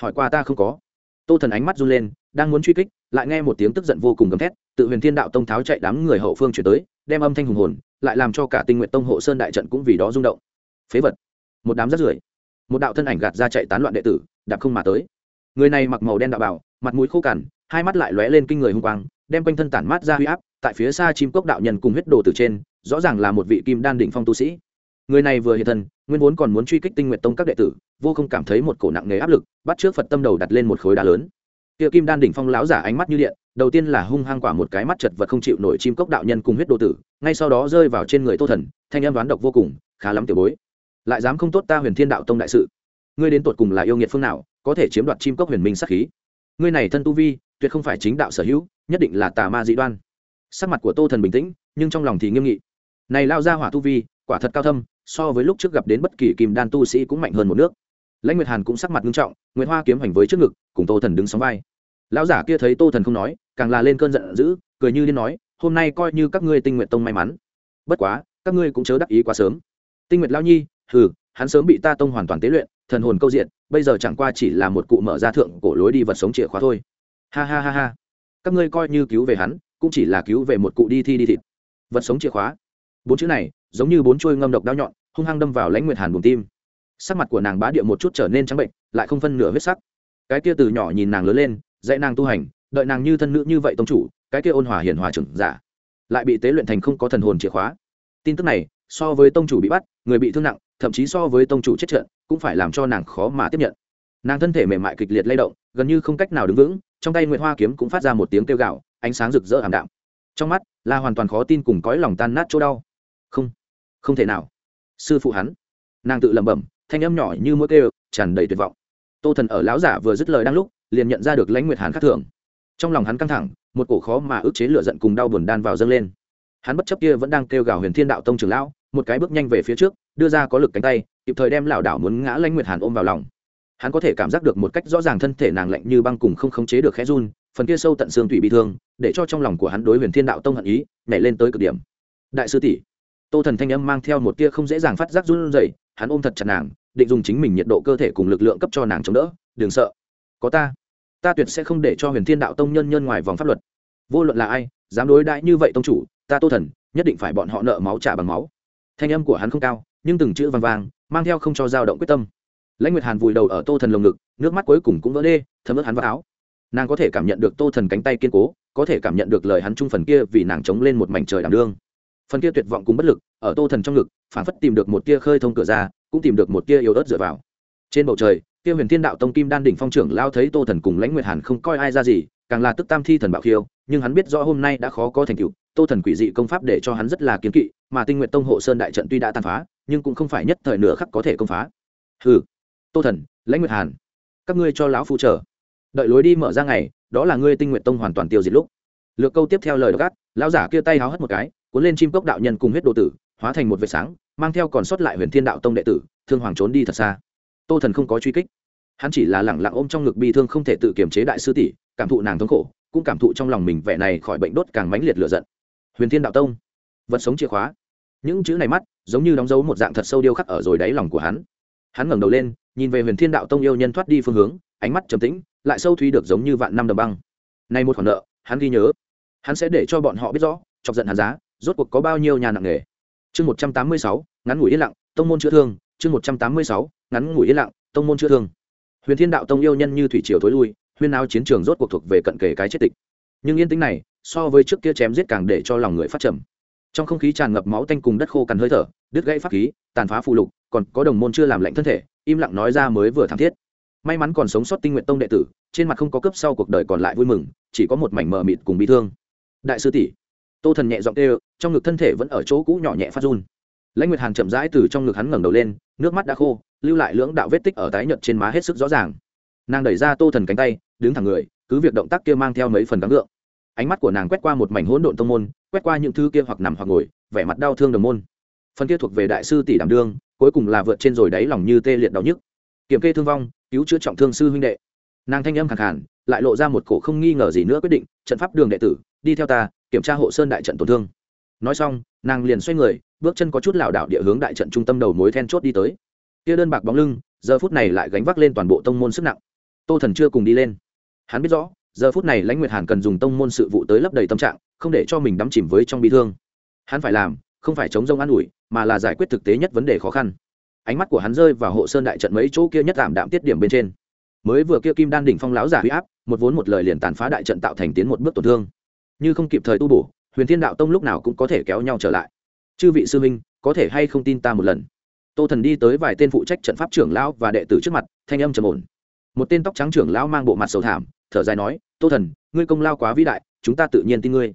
Hỏi qua ta không có tô thần ánh mắt run lên, đang muốn truy kích, lại nghe một tiếng tức giận vô cùng gầm thét, tự huyền thiên đạo tông tháo chạy đám người hậu phương chuyển tới, đem âm thanh hùng hồn, lại làm cho cả tinh nguyện tông hộ sơn đại trận cũng vì đó rung động. Phế vật. Một đám rất rưởi. Một đạo thân ảnh gạt ra chạy tán loạn đệ tử, đạp không mà tới. Người này mặc màu đen đạo bảo mặt mũi khô cằn, hai mắt lại lóe lên kinh người hung quang, đem quanh thân tản mát ra huy áp, tại phía xa chim cốc đạo nhân cùng huyết đồ từ trên, rõ ràng là một vị kim đan đỉnh phong tu sĩ người này vừa hiện thân, nguyên vốn còn muốn truy kích tinh nguyện tông các đệ tử, vô không cảm thấy một cổ nặng nề áp lực, bắt trước phật tâm đầu đặt lên một khối đá lớn. Kia kim đan đỉnh phong láo giả ánh mắt như điện, đầu tiên là hung hăng quả một cái mắt chật vật không chịu nổi chim cốc đạo nhân cùng huyết đồ tử, ngay sau đó rơi vào trên người tô thần, thanh em đoán độc vô cùng, khá lắm tiểu bối. Lại dám không tốt ta huyền thiên đạo tông đại sự. Ngươi đến tột cùng là yêu nghiệt phương nào, có thể chiếm đoạt chim cốc huyền minh sắc khí? Ngươi này thân tu vi, tuyệt không phải chính đạo sở hữu, nhất định là tà ma dị đoan. Sắc mặt của tô thần bình tĩnh, nhưng trong lòng thì nghiêm nghị. Này lao ra hỏa tu vi quả thật cao thâm, so với lúc trước gặp đến bất kỳ kim đan tu sĩ cũng mạnh hơn một nước. Lãnh nguyệt hàn cũng sắc mặt nghiêm trọng, nguyệt hoa kiếm hành với trước ngực, cùng tô thần đứng sóng vai. Lão giả kia thấy tô thần không nói, càng là lên cơn giận dữ, cười như điên nói, hôm nay coi như các ngươi tinh nguyện tông may mắn. Bất quá, các ngươi cũng chớ đắc ý quá sớm. Tinh nguyệt lao nhi, hừ, hắn sớm bị ta tông hoàn toàn tế luyện, thần hồn câu diện, bây giờ chẳng qua chỉ là một cụ mở ra thượng cổ lối đi vật sống chìa khóa thôi. Ha ha ha ha. Các ngươi coi như cứu về hắn, cũng chỉ là cứu về một cụ đi thi đi thịt. Vật sống chìa khóa. Bốn chữ này giống như bốn chuôi ngâm độc đao nhọn, hung hăng đâm vào lãnh nguyệt hàn buồng tim. Sắc mặt của nàng bá địa một chút trở nên trắng bệnh, lại không phân nửa huyết sắc. Cái kia từ nhỏ nhìn nàng lớn lên, dạy nàng tu hành, đợi nàng như thân nữ như vậy tông chủ, cái kia ôn hòa hiền hòa trưởng giả, lại bị tế luyện thành không có thần hồn chìa khóa. Tin tức này, so với tông chủ bị bắt, người bị thương nặng, thậm chí so với tông chủ chết trận, cũng phải làm cho nàng khó mà tiếp nhận. Nàng thân thể mềm mại kịch liệt lay động, gần như không cách nào đứng vững, trong tay nguyễn hoa kiếm cũng phát ra một tiếng kêu gạo ánh sáng rực rỡ ảm đạm. Trong mắt, là hoàn toàn khó tin cùng cõi lòng tan nát chỗ đau. Không không thể nào. Sư phụ hắn. Nàng tự lẩm bẩm, thanh âm nhỏ như mũi kêu, tràn đầy tuyệt vọng. Tô thần ở lão giả vừa dứt lời đang lúc, liền nhận ra được lãnh nguyệt hàn khác thường. Trong lòng hắn căng thẳng, một cổ khó mà ức chế lửa giận cùng đau buồn đan vào dâng lên. Hắn bất chấp kia vẫn đang kêu gào huyền thiên đạo tông trưởng lão, một cái bước nhanh về phía trước, đưa ra có lực cánh tay, kịp thời đem lão đảo muốn ngã lãnh nguyệt hàn ôm vào lòng. Hắn có thể cảm giác được một cách rõ ràng thân thể nàng lạnh như băng cùng không khống chế được khẽ run, phần kia sâu tận xương tủy bị thương, để cho trong lòng của hắn đối huyền thiên đạo tông hận ý, nhảy lên tới cực điểm. Đại sư tỷ tô thần thanh âm mang theo một tia không dễ dàng phát giác run rẩy, hắn ôm thật chặt nàng, định dùng chính mình nhiệt độ cơ thể cùng lực lượng cấp cho nàng chống đỡ, đừng sợ, có ta ta tuyệt sẽ không để cho huyền thiên đạo tông nhân nhân ngoài vòng pháp luật. Vô luận là ai, dám đối đãi như vậy tông chủ, ta tô thần, nhất định phải bọn họ nợ máu trả bằng máu. Thanh âm của hắn không cao, nhưng từng chữ vàng vàng mang theo không cho dao động quyết tâm. Lãnh nguyệt hàn vùi đầu ở tô thần lồng ngực, nước mắt cuối cùng cũng vỡ đê, thấm ướt hắn vào áo. Nàng có thể cảm nhận được tô thần cánh tay kiên cố, có thể cảm nhận được lời hắn chung phần kia vì nàng chống lên một mảnh trời đảm đương phần kia tuyệt vọng cùng bất lực, ở tô thần trong ngực, phản phất tìm được một tia khơi thông cửa ra, cũng tìm được một tia yếu ớt dựa vào. Trên bầu trời, kia huyền thiên đạo tông kim đan đỉnh phong trưởng lao thấy tô thần cùng lãnh nguyệt hàn không coi ai ra gì, càng là tức tam thi thần bạo khiêu, nhưng hắn biết rõ hôm nay đã khó có thành tựu, tô thần quỷ dị công pháp để cho hắn rất là kiến kỵ, mà tinh nguyện tông hộ sơn đại trận tuy đã tàn phá, nhưng cũng không phải nhất thời nửa khắc có thể công phá. Hừ, tô thần, lãnh nguyệt hàn, các ngươi cho lão phụ trở đợi lối đi mở ra ngày, đó là ngươi tinh nguyện tông hoàn toàn tiêu diệt lúc lược câu tiếp theo lời gắt lão giả kia tay háo hất một cái, cuốn lên chim cốc đạo nhân cùng huyết đồ tử, hóa thành một vệt sáng, mang theo còn sót lại huyền thiên đạo tông đệ tử, thương hoàng trốn đi thật xa. Tô thần không có truy kích. Hắn chỉ là lẳng lặng ôm trong ngực bi thương không thể tự kiềm chế đại sư tỷ, cảm thụ nàng thống khổ, cũng cảm thụ trong lòng mình vẻ này khỏi bệnh đốt càng mãnh liệt lửa giận. Huyền thiên đạo tông, vật sống chìa khóa. Những chữ này mắt, giống như đóng dấu một dạng thật sâu điêu khắc ở rồi đáy lòng của hắn. Hắn ngẩng đầu lên, nhìn về huyền thiên đạo tông yêu nhân thoát đi phương hướng, ánh mắt trầm tĩnh, lại sâu thúy được giống như vạn năm đầm băng. Nay một khoản nợ, hắn ghi nhớ hắn sẽ để cho bọn họ biết rõ, chọc giận hắn giá, rốt cuộc có bao nhiêu nhà nặng nghề. Chương một trăm tám mươi sáu, ngắn ngủi yên lặng, tông môn chữa thương. Chương một trăm tám mươi sáu, ngắn ngủi yên lặng, tông môn chữa thương. Huyền thiên đạo tông yêu nhân như thủy triều thối lui, huyên áo chiến trường rốt cuộc thuộc về cận kề cái chết tịch. Nhưng yên tĩnh này, so với trước kia chém giết càng để cho lòng người phát trầm. Trong không khí tràn ngập máu tanh cùng đất khô cằn hơi thở, đứt gãy pháp khí, tàn phá phù lục, còn có đồng môn chưa làm lạnh thân thể, im lặng nói ra mới vừa thảm thiết. May mắn còn sống sót tinh nguyện tông đệ tử, trên mặt không có cấp sau cuộc đời còn lại vui mừng, chỉ có một mảnh mờ mịt cùng bị thương đại sư tỷ. Tô thần nhẹ giọng kêu, trong ngực thân thể vẫn ở chỗ cũ nhỏ nhẹ phát run. Lãnh nguyệt hàn chậm rãi từ trong ngực hắn ngẩng đầu lên, nước mắt đã khô, lưu lại lưỡng đạo vết tích ở tái nhợt trên má hết sức rõ ràng. Nàng đẩy ra tô thần cánh tay, đứng thẳng người, cứ việc động tác kia mang theo mấy phần gắng gượng. Ánh mắt của nàng quét qua một mảnh hỗn độn tông môn, quét qua những thứ kia hoặc nằm hoặc ngồi, vẻ mặt đau thương đồng môn. Phần kia thuộc về đại sư tỷ đảm đương, cuối cùng là vượt trên rồi đáy lòng như tê liệt đau nhức. Kiểm kê thương vong, cứu chữa trọng thương sư huynh đệ. Nàng thanh âm khẳng hẳn lại lộ ra một cổ không nghi ngờ gì nữa quyết định, trận pháp đường đệ tử đi theo ta, kiểm tra hộ sơn đại trận tổn thương. Nói xong, nàng liền xoay người, bước chân có chút lảo đảo địa hướng đại trận trung tâm đầu mối then chốt đi tới. Kia đơn bạc bóng lưng, giờ phút này lại gánh vác lên toàn bộ tông môn sức nặng. Tô thần chưa cùng đi lên. Hắn biết rõ, giờ phút này lãnh nguyệt hàn cần dùng tông môn sự vụ tới lấp đầy tâm trạng, không để cho mình đắm chìm với trong bi thương. Hắn phải làm, không phải chống rông an ủi, mà là giải quyết thực tế nhất vấn đề khó khăn. Ánh mắt của hắn rơi vào hộ sơn đại trận mấy chỗ kia nhất tạm đạm tiết điểm bên trên. Mới vừa kia kim đan đỉnh phong láo giả huy áp, một vốn một lời liền tàn phá đại trận tạo thành tiến một bước tổn thương như không kịp thời tu bổ, huyền thiên đạo tông lúc nào cũng có thể kéo nhau trở lại. Chư vị sư minh có thể hay không tin ta một lần? Tô thần đi tới vài tên phụ trách trận pháp trưởng lão và đệ tử trước mặt, thanh âm trầm ổn. Một tên tóc trắng trưởng lão mang bộ mặt sầu thảm, thở dài nói, tô thần, ngươi công lao quá vĩ đại, chúng ta tự nhiên tin ngươi.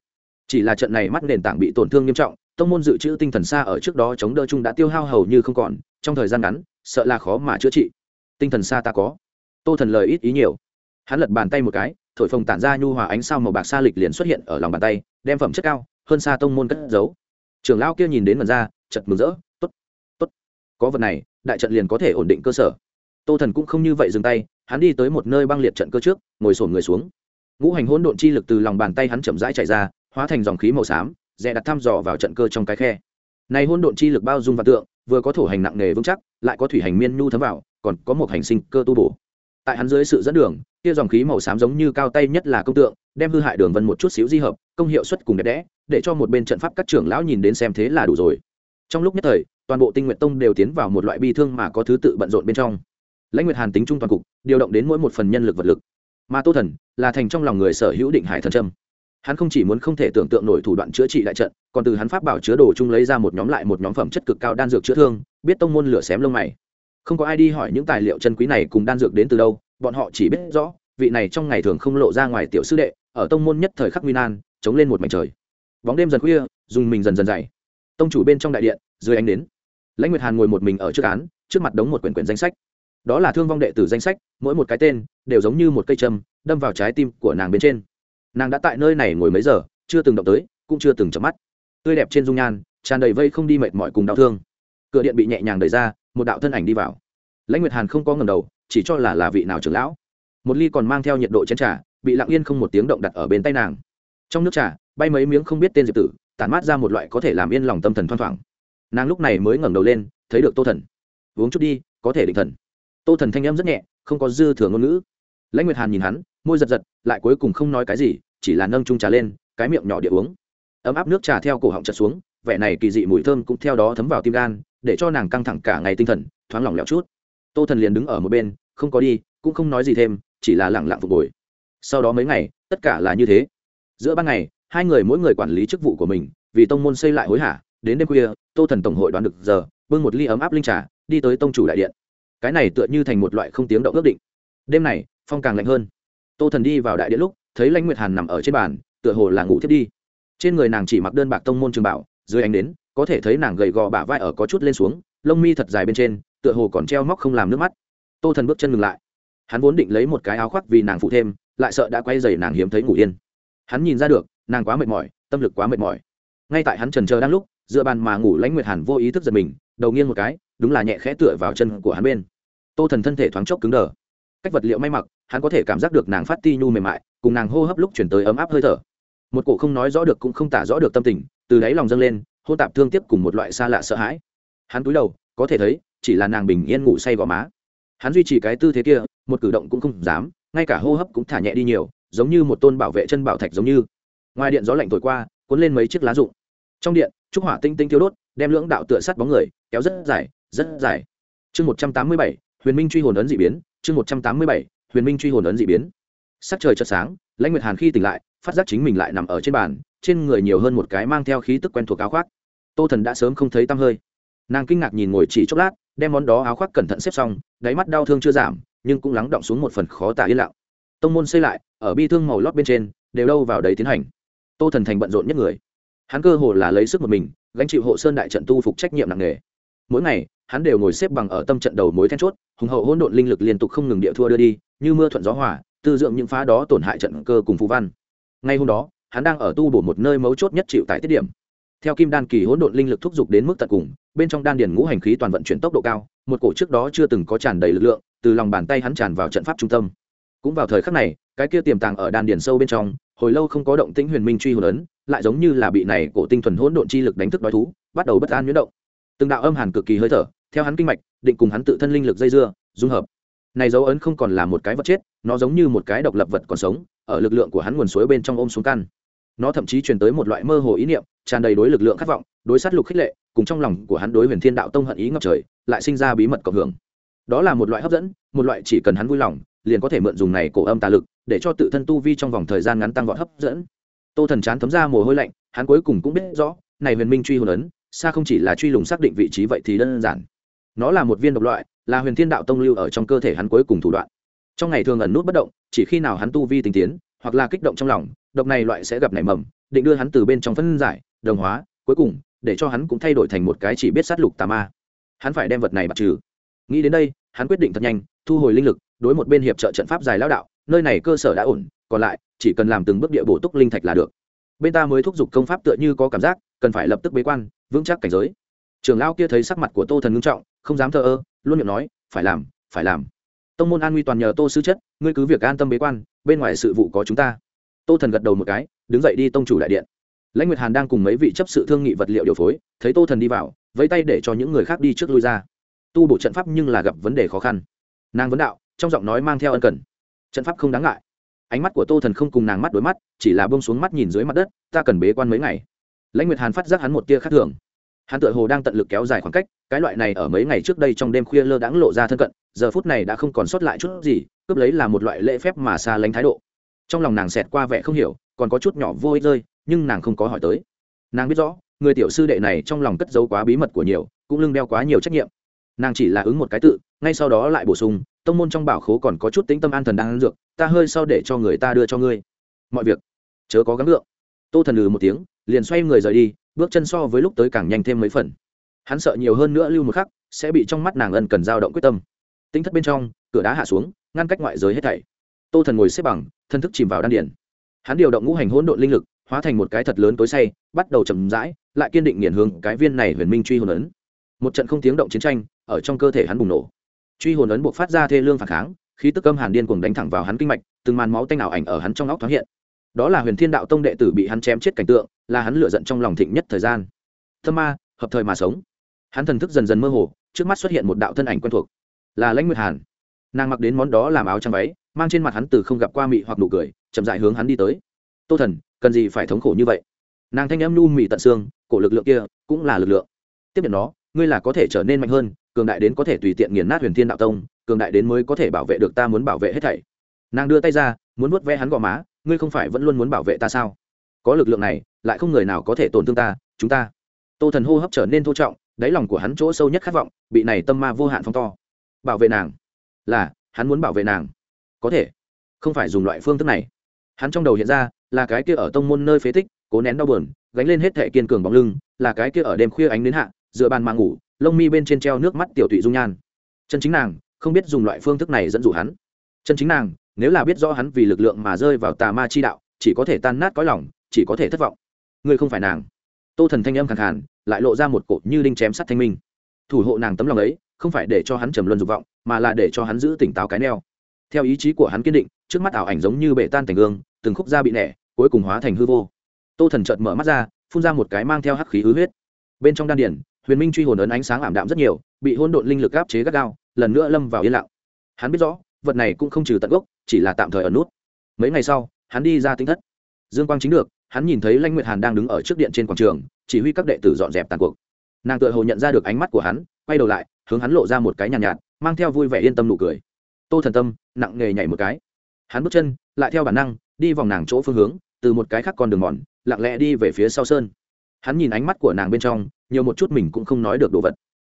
Chỉ là trận này mắt nền tảng bị tổn thương nghiêm trọng, tông môn dự trữ tinh thần xa ở trước đó chống đỡ chung đã tiêu hao hầu như không còn, trong thời gian ngắn, sợ là khó mà chữa trị. Tinh thần xa ta có. Tô thần lời ít ý nhiều. Hắn lật bàn tay một cái thổi phồng tản ra nhu hòa ánh sao màu bạc xa lịch liền xuất hiện ở lòng bàn tay, đem phẩm chất cao, hơn xa tông môn cất giấu. Trưởng lão kia nhìn đến mần ra chật mừng rỡ t ố t t ố t có vật này, đại trận liền có thể ổn định cơ sở. Tô thần cũng không như vậy dừng tay, hắn đi tới một nơi băng liệt trận cơ trước, ngồi sổn người xuống. Ngũ hành hỗn độn chi lực từ lòng bàn tay hắn chậm rãi chạy ra, hóa thành dòng khí màu xám, dè đặt thăm dò vào trận cơ trong cái khe. Này hỗn độn chi lực bao dung và tượng, vừa có thổ hành nặng nề vững chắc, lại có thủy hành miên nhu thấm vào, còn có một hành sinh cơ tu bổ tại hắn dưới sự dẫn đường, kia dòng khí màu xám giống như cao tay nhất là công tượng, đem hư hại đường vân một chút xíu di hợp, công hiệu suất cùng đẹp đẽ, để cho một bên trận pháp các trưởng lão nhìn đến xem thế là đủ rồi. Trong lúc nhất thời, toàn bộ tinh nguyện tông đều tiến vào một loại bi thương mà có thứ tự bận rộn bên trong. Lãnh nguyệt hàn tính trung toàn cục, điều động đến mỗi một phần nhân lực vật lực. Mà tô thần là thành trong lòng người sở hữu định hải thần trâm hắn không chỉ muốn không thể tưởng tượng nổi thủ đoạn chữa trị đại trận, còn từ hắn pháp bảo chứa đồ chung lấy ra một nhóm lại một nhóm phẩm chất cực cao đan dược chữa thương, biết tông môn lửa xém lông mày không có ai đi hỏi những tài liệu chân quý này cùng đan dược đến từ đâu, bọn họ chỉ biết rõ, vị này trong ngày thường không lộ ra ngoài tiểu sư đệ, ở tông môn nhất thời khắc nguy nan, chống lên một mảnh trời. Bóng đêm dần khuya, dùng mình dần dần dày tông chủ bên trong đại điện, dưới ánh đến lãnh nguyệt hàn ngồi một mình ở trước án, trước mặt đống một quyển quyển danh sách. Đó là thương vong đệ tử danh sách, mỗi một cái tên đều giống như một cây châm, đâm vào trái tim của nàng bên trên. Nàng đã tại nơi này ngồi mấy giờ, chưa từng động tới, cũng chưa từng chấm mắt. Tươi đẹp trên dung nhan, tràn đầy vây không đi mệt mỏi cùng đau thương. Cửa điện bị nhẹ nhàng đẩy ra một đạo thân ảnh đi vào. Lãnh nguyệt hàn không có ngầm đầu, chỉ cho là là vị nào trưởng lão. Một ly còn mang theo nhiệt độ chén trà, bị lặng yên không một tiếng động đặt ở bên tay nàng. Trong nước trà, bay mấy miếng không biết tên diệp tử, tản mát ra một loại có thể làm yên lòng tâm thần thoang thoảng. Nàng lúc này mới ngẩng đầu lên, thấy được tô thần. Uống chút đi, có thể định thần. Tô thần thanh âm rất nhẹ, không có dư thừa ngôn ngữ. Lãnh nguyệt hàn nhìn hắn, môi giật giật, lại cuối cùng không nói cái gì, chỉ là nâng trung trà lên, cái miệng nhỏ địa uống. Ấm áp nước trà theo cổ họng chật xuống, vẻ này kỳ dị mùi thơm cũng theo đó thấm vào tim gan để cho nàng căng thẳng cả ngày tinh thần, thoáng lỏng lẻo chút. Tô thần liền đứng ở một bên, không có đi, cũng không nói gì thêm, chỉ là lẳng lặng phục hồi. Sau đó mấy ngày, tất cả là như thế. Giữa ban ngày, hai người mỗi người quản lý chức vụ của mình, vì tông môn xây lại hối hả, đến đêm khuya, tô thần tổng hội đoán được giờ, bưng một ly ấm áp linh trà, đi tới tông chủ đại điện. Cái này tựa như thành một loại không tiếng động ước định. Đêm này, phong càng lạnh hơn. Tô thần đi vào đại điện lúc, thấy lãnh nguyệt hàn nằm ở trên bàn, tựa hồ là ngủ thiết đi. Trên người nàng chỉ mặc đơn bạc tông môn trường bảo, dưới ánh đến có thể thấy nàng gầy gò bả vai ở có chút lên xuống, lông mi thật dài bên trên, tựa hồ còn treo móc không làm nước mắt. Tô thần bước chân ngừng lại. Hắn vốn định lấy một cái áo khoác vì nàng phụ thêm, lại sợ đã quay dày nàng hiếm thấy ngủ yên. Hắn nhìn ra được, nàng quá mệt mỏi, tâm lực quá mệt mỏi. Ngay tại hắn trần chờ đang lúc dựa bàn mà ngủ lãnh nguyệt hàn vô ý thức giật mình, đầu nghiêng một cái, đúng là nhẹ khẽ tựa vào chân của hắn bên. Tô thần thân thể thoáng chốc cứng đờ. Cách vật liệu may mặc, hắn có thể cảm giác được nàng phát ti nhu mềm mại, cùng nàng hô hấp lúc chuyển tới ấm áp hơi thở. Một cổ không nói rõ được cũng không tả rõ được tâm tình, từ đáy lòng dâng lên hô tạp thương tiếp cùng một loại xa lạ sợ hãi. Hắn cúi đầu, có thể thấy, chỉ là nàng bình yên ngủ say gò má. Hắn duy trì cái tư thế kia, một cử động cũng không dám, ngay cả hô hấp cũng thả nhẹ đi nhiều, giống như một tôn bảo vệ chân bảo thạch giống như. Ngoài điện gió lạnh thổi qua, cuốn lên mấy chiếc lá rụng. Trong điện, trúc hỏa tinh tinh thiếu đốt, đem lưỡng đạo tựa sắt bóng người, kéo rất dài rất dài. Chương một trăm tám mươi bảy, huyền minh truy hồn ấn d ị biến, chương một trăm tám mươi bảy, huyền minh truy hồn ấn d ị biến. Sắc trời chợt sáng, lãnh nguyệt hàn khi tỉnh lại, phát giác chính mình lại nằm ở trên bàn, trên người nhiều hơn một cái mang theo khí tức quen thuộc áo khoác tô thần đã sớm không thấy tăm hơi. Nàng kinh ngạc nhìn ngồi chỉ chốc lát, đem món đó áo khoác cẩn thận xếp xong, đáy mắt đau thương chưa giảm, nhưng cũng lắng động xuống một phần khó tả yên lặng. Tông môn xây lại, ở bi thương màu lót bên trên, đều đâu vào đấy tiến hành. Tô thần thành bận rộn nhất người. Hắn cơ hồ là lấy sức một mình, gánh chịu hộ sơn đại trận tu phục trách nhiệm nặng nề. Mỗi ngày, hắn đều ngồi xếp bằng ở tâm trận đầu mối then chốt, hùng hậu hỗn độn linh lực liên tục không ngừng địa thua đưa đi, như mưa thuận gió hỏa tư dưỡng những phá đó tổn hại trận cơ cùng phú văn. Ngay hôm đó, hắn đang ở tu bổ một nơi mấu chốt nhất chịu tại tiết điểm theo kim đan kỳ hỗn độn linh lực thúc giục đến mức tận cùng, bên trong đan điền ngũ hành khí toàn vận chuyển tốc độ cao, một cổ trước đó chưa từng có tràn đầy lực lượng, từ lòng bàn tay hắn tràn vào trận pháp trung tâm. Cũng vào thời khắc này, cái kia tiềm tàng ở đan điền sâu bên trong, hồi lâu không có động tĩnh huyền minh truy hồn ấn, lại giống như là bị này cổ tinh thuần hỗn độn chi lực đánh thức đói thú, bắt đầu bất an nhuyễn động. Từng đạo âm hàn cực kỳ hơi thở, theo hắn kinh mạch, định cùng hắn tự thân linh lực dây dưa, dung hợp. Này dấu ấn không còn là một cái vật chết, nó giống như một cái độc lập vật còn sống, ở lực lượng của hắn nguồn suối bên trong ôm xuống căn. Nó thậm chí truyền tới một loại mơ hồ ý niệm tràn đầy đối lực lượng khát vọng, đối sát lục khích lệ, cùng trong lòng của hắn đối huyền thiên đạo tông hận ý ngập trời, lại sinh ra bí mật cộng hưởng. Đó là một loại hấp dẫn, một loại chỉ cần hắn vui lòng, liền có thể mượn dùng này cổ âm tà lực, để cho tự thân tu vi trong vòng thời gian ngắn tăng vọt hấp dẫn. Tô thần chán thấm ra mồ hôi lạnh, hắn cuối cùng cũng biết rõ, này huyền minh truy hồn ấn, xa không chỉ là truy lùng xác định vị trí vậy thì đơn giản. Nó là một viên độc loại, là huyền thiên đạo tông lưu ở trong cơ thể hắn cuối cùng thủ đoạn. Trong ngày thường ẩn nút bất động, chỉ khi nào hắn tu vi tinh tiến, hoặc là kích động trong lòng, độc này loại sẽ gặp nảy mầm định đưa hắn từ bên trong phân giải, đồng hóa, cuối cùng, để cho hắn cũng thay đổi thành một cái chỉ biết sát lục tà ma. Hắn phải đem vật này bạc trừ. Nghĩ đến đây, hắn quyết định thật nhanh, thu hồi linh lực, đối một bên hiệp trợ trận pháp dài lao đạo, nơi này cơ sở đã ổn, còn lại, chỉ cần làm từng bước địa bổ túc linh thạch là được. Bên ta mới thúc giục công pháp tựa như có cảm giác, cần phải lập tức bế quan, vững chắc cảnh giới. Trường lao kia thấy sắc mặt của tô thần ngưng trọng, không dám thờ ơ, luôn miệng nói, phải làm phải làm. Tông môn an nguy toàn nhờ tô sư chất, ngươi cứ việc an tâm bế quan, bên ngoài sự vụ có chúng ta tô thần gật đầu một cái, đứng dậy đi tông chủ đại điện. Lãnh nguyệt hàn đang cùng mấy vị chấp sự thương nghị vật liệu điều phối, thấy tô thần đi vào, vẫy tay để cho những người khác đi trước lui ra. Tu bổ trận pháp nhưng là gặp vấn đề khó khăn. Nàng vấn đạo, trong giọng nói mang theo ân cần. Trận pháp không đáng ngại. Ánh mắt của tô thần không cùng nàng mắt đối mắt, chỉ là bông xuống mắt nhìn dưới mặt đất, ta cần bế quan mấy ngày. Lãnh nguyệt hàn phát giác hắn một tia khác thường. Hắn tựa hồ đang tận lực kéo dài khoảng cách, cái loại này ở mấy ngày trước đây trong đêm khuya lơ đãng lộ ra thân cận, giờ phút này đã không còn sót lại chút gì, cướp lấy là một loại lễ phép mà xa lánh thái độ trong lòng nàng xẹt qua vẻ không hiểu, còn có chút nhỏ vô ích rơi, nhưng nàng không có hỏi tới. Nàng biết rõ, người tiểu sư đệ này trong lòng cất giấu quá bí mật của nhiều, cũng lưng đeo quá nhiều trách nhiệm. Nàng chỉ là ứng một cái tự, ngay sau đó lại bổ sung, tông môn trong bảo khố còn có chút tính tâm an thần đang ăn dược, ta hơi sau để cho người ta đưa cho ngươi. Mọi việc, chớ có gắng gượng. Tô thần lừ một tiếng, liền xoay người rời đi, bước chân so với lúc tới càng nhanh thêm mấy phần. Hắn sợ nhiều hơn nữa lưu một khắc, sẽ bị trong mắt nàng ân cần dao động quyết tâm. Tính thất bên trong, cửa đá hạ xuống, ngăn cách ngoại giới hết thảy tô thần ngồi xếp bằng, thân thức chìm vào đan điển hắn điều động ngũ hành hỗn độn linh lực, hóa thành một cái thật lớn tối say, bắt đầu chầm rãi, lại kiên định nghiền hướng cái viên này huyền minh truy hồn ấn. Một trận không tiếng động chiến tranh, ở trong cơ thể hắn bùng nổ. Truy hồn ấn buộc phát ra thê lương phản kháng, khí tức âm hàn điên cuồng đánh thẳng vào hắn kinh mạch, từng màn máu tanh ảo ảnh ở hắn trong óc thoáng hiện. Đó là huyền thiên đạo tông đệ tử bị hắn chém chết cảnh tượng, là hắn lựa giận trong lòng thịnh nhất thời gian. Thơ ma, hợp thời mà sống. Hắn thần thức dần dần mơ hồ, trước mắt xuất hiện một đạo thân ảnh quen thuộc, là lãnh nguyệt hàn nàng mặc đến món đó làm áo trắng váy, mang trên mặt hắn từ không gặp qua mị hoặc nụ cười, chậm dại hướng hắn đi tới. Tô thần, cần gì phải thống khổ như vậy? Nàng thanh âm nu mị tận xương, cổ lực lượng kia cũng là lực lượng. Tiếp nhận nó, ngươi là có thể trở nên mạnh hơn, cường đại đến có thể tùy tiện nghiền nát huyền thiên đạo tông, cường đại đến mới có thể bảo vệ được ta muốn bảo vệ hết thảy. Nàng đưa tay ra, muốn vuốt ve hắn gò má, ngươi không phải vẫn luôn muốn bảo vệ ta sao? Có lực lượng này, lại không người nào có thể tổn thương ta, chúng ta. Tô thần hô hấp trở nên thô trọng, đáy lòng của hắn chỗ sâu nhất khát vọng, bị này tâm ma vô hạn phong to. Bảo vệ nàng là, hắn muốn bảo vệ nàng. Có thể. Không phải dùng loại phương thức này. Hắn trong đầu hiện ra, là cái kia ở tông môn nơi phế tích, cố nén đau buồn, gánh lên hết thệ kiên cường bóng lưng, là cái kia ở đêm khuya ánh đến hạ dựa bàn mà ngủ, lông mi bên trên treo nước mắt tiểu tụy dung nhan. Chân chính nàng, không biết dùng loại phương thức này dẫn dụ hắn. Chân chính nàng, nếu là biết rõ hắn vì lực lượng mà rơi vào tà ma chi đạo, chỉ có thể tan nát cõi lòng, chỉ có thể thất vọng. Ngươi không phải nàng. Tô thần thanh âm khẳng hẳn lại lộ ra một cột như đinh chém sắt thanh minh. Thủ hộ nàng tấm lòng ấy không phải để cho hắn trầm luân dục vọng, mà là để cho hắn giữ tỉnh táo cái neo. Theo ý chí của hắn kiên định, trước mắt ảo ảnh giống như bể tan thành gương, từng khúc da bị nẻ, cuối cùng hóa thành hư vô. Tô thần chợt mở mắt ra, phun ra một cái mang theo hắc khí hư huyết. Bên trong đan điển huyền minh truy hồn ấn ánh sáng ảm đạm rất nhiều, bị hôn độn linh lực áp chế gắt gao, lần nữa lâm vào yên lặng. Hắn biết rõ, vật này cũng không trừ tận gốc, chỉ là tạm thời ở nút. Mấy ngày sau, hắn đi ra tính thất. Dương quang chính được, hắn nhìn thấy lãnh nguyệt hàn đang đứng ở trước điện trên quảng trường, chỉ huy các đệ tử dọn dẹp tàn cuộc. Nàng tự hồ nhận ra được ánh mắt của hắn, quay đầu lại hướng hắn lộ ra một cái nhàn nhạt, nhạt mang theo vui vẻ yên tâm nụ cười. Tô thần tâm nặng nghề nhảy một cái. Hắn bước chân lại theo bản năng đi vòng nàng chỗ phương hướng từ một cái khác con đường mòn lặng lẽ đi về phía sau sơn. Hắn nhìn ánh mắt của nàng bên trong nhiều một chút mình cũng không nói được đồ vật.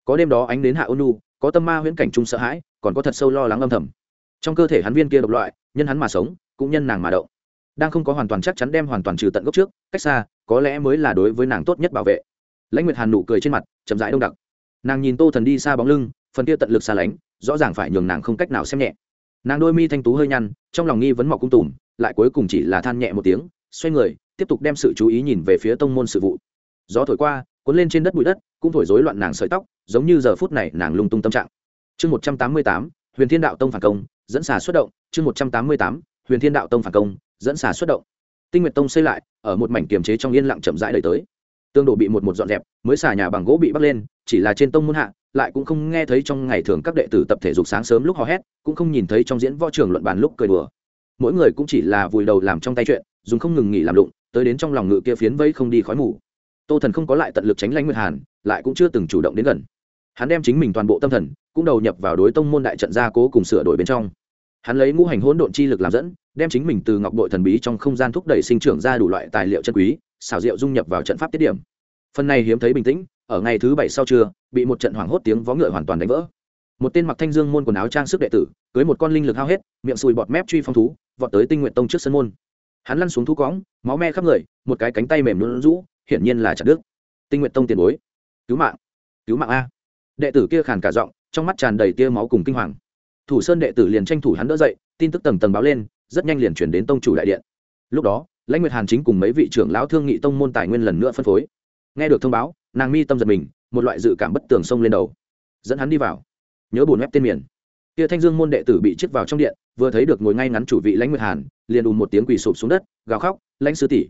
Có đêm đó ánh đến hạ ônu có tâm ma huyễn cảnh chung sợ hãi còn có thật sâu lo lắng âm thầm. Trong cơ thể hắn viên kia độc loại nhân hắn mà sống cũng nhân nàng mà động. Đang không có hoàn toàn chắc chắn đem hoàn toàn trừ tận gốc trước cách xa có lẽ mới là đối với nàng tốt nhất bảo vệ. Lãnh nguyệt hàn nụ cười trên mặt chậm rãi đông đặc nàng nhìn tô thần đi xa bóng lưng, phần kia tận lực xa lánh, rõ ràng phải nhường nàng không cách nào xem nhẹ. Nàng đôi mi thanh tú hơi nhăn, trong lòng nghi vấn mọc cung tùm, lại cuối cùng chỉ là than nhẹ một tiếng, xoay người, tiếp tục đem sự chú ý nhìn về phía tông môn sự vụ. Gió thổi qua, cuốn lên trên đất bụi đất, cũng thổi rối loạn nàng sợi tóc, giống như giờ phút này nàng lung tung tâm trạng. Chương một trăm tám mươi tám, huyền thiên đạo tông phản công, dẫn xà xuất động. Chương một trăm tám mươi tám, huyền thiên đạo tông phản công, dẫn xà xuất động. Tinh nguyệt tông xây lại, ở một mảnh kiềm chế trong yên lặng chậm rãi đời tới tương độ bị một một dọn dẹp, mới xà nhà bằng gỗ bị bắt lên, chỉ là trên tông môn hạ, lại cũng không nghe thấy trong ngày thường các đệ tử tập thể dục sáng sớm lúc hò hét, cũng không nhìn thấy trong diễn võ trường luận bàn lúc cười đùa. Mỗi người cũng chỉ là vùi đầu làm trong tay chuyện, dùng không ngừng nghỉ làm đụng tới đến trong lòng ngự kia phiến vây không đi khói mù. Tô thần không có lại tận lực tránh lãnh nguyệt hàn, lại cũng chưa từng chủ động đến gần. Hắn đem chính mình toàn bộ tâm thần, cũng đầu nhập vào đối tông môn đại trận gia cố cùng sửa đổi bên trong. Hắn lấy ngũ hành hỗn độn chi lực làm dẫn, đem chính mình từ ngọc bội thần bí trong không gian thúc đẩy sinh trưởng ra đủ loại tài liệu chân quý xảo diệu dung nhập vào trận pháp tiết điểm. Phần này hiếm thấy bình tĩnh, ở ngày thứ bảy sau trưa, bị một trận hoảng hốt tiếng vó ngựa hoàn toàn đánh vỡ. Một tên mặc thanh dương môn quần áo trang sức đệ tử, cưới một con linh lực hao hết, miệng sùi bọt mép truy phong thú, vọt tới tinh nguyện tông trước sân môn. Hắn lăn xuống thú cõng, máu me khắp người, một cái cánh tay mềm luôn rũ, hiển nhiên là chặt đứt. Tinh nguyện tông tiền bối, cứu mạng cứu mạng a. Đệ tử kia khàn cả giọng, trong mắt tràn đầy tia máu cùng kinh hoàng. Thủ sơn đệ tử liền tranh thủ hắn đỡ dậy, tin tức tầng tầng báo lên, rất nhanh liền chuyển đến tông chủ đại điện. Lúc đó lãnh nguyệt hàn chính cùng mấy vị trưởng lão thương nghị tông môn tài nguyên lần nữa phân phối. Nghe được thông báo, nàng mi tâm giật mình, một loại dự cảm bất tường xông lên đầu. Dẫn hắn đi vào. Nhớ bùn ép tên miền. Kia thanh dương môn đệ tử bị chết vào trong điện, vừa thấy được ngồi ngay ngắn chủ vị lãnh nguyệt hàn, liền đùn một tiếng quỳ sụp xuống đất, gào khóc, lãnh sư tỷ,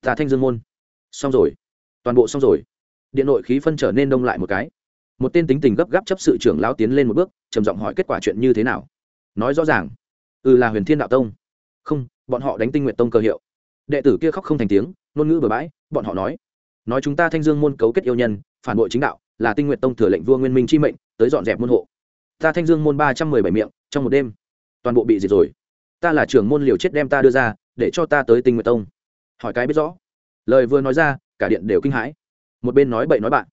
ta thanh dương môn. Xong rồi. Toàn bộ xong rồi. Điện nội khí phân trở nên đông lại một cái. Một tên tính tình gấp gáp chấp sự trưởng lão tiến lên một bước, trầm giọng hỏi kết quả chuyện như thế nào. Nói rõ ràng. Ừ là huyền thiên đạo tông. Không, bọn họ đánh tinh nguyện tông cơ hiệu đệ tử kia khóc không thành tiếng, ngôn ngữ bừa bãi, bọn họ nói nói chúng ta thanh dương môn cấu kết yêu nhân, phản bội chính đạo, là tinh nguyện tông thừa lệnh vua nguyên minh chi mệnh, tới dọn dẹp môn hộ. Ta thanh dương môn ba trăm mười bảy miệng, trong một đêm, toàn bộ bị diệt rồi. Ta là trưởng môn liều chết đem ta đưa ra, để cho ta tới tinh nguyện tông. Hỏi cái biết rõ. Lời vừa nói ra, cả điện đều kinh hãi. Một bên nói bậy nói bạn.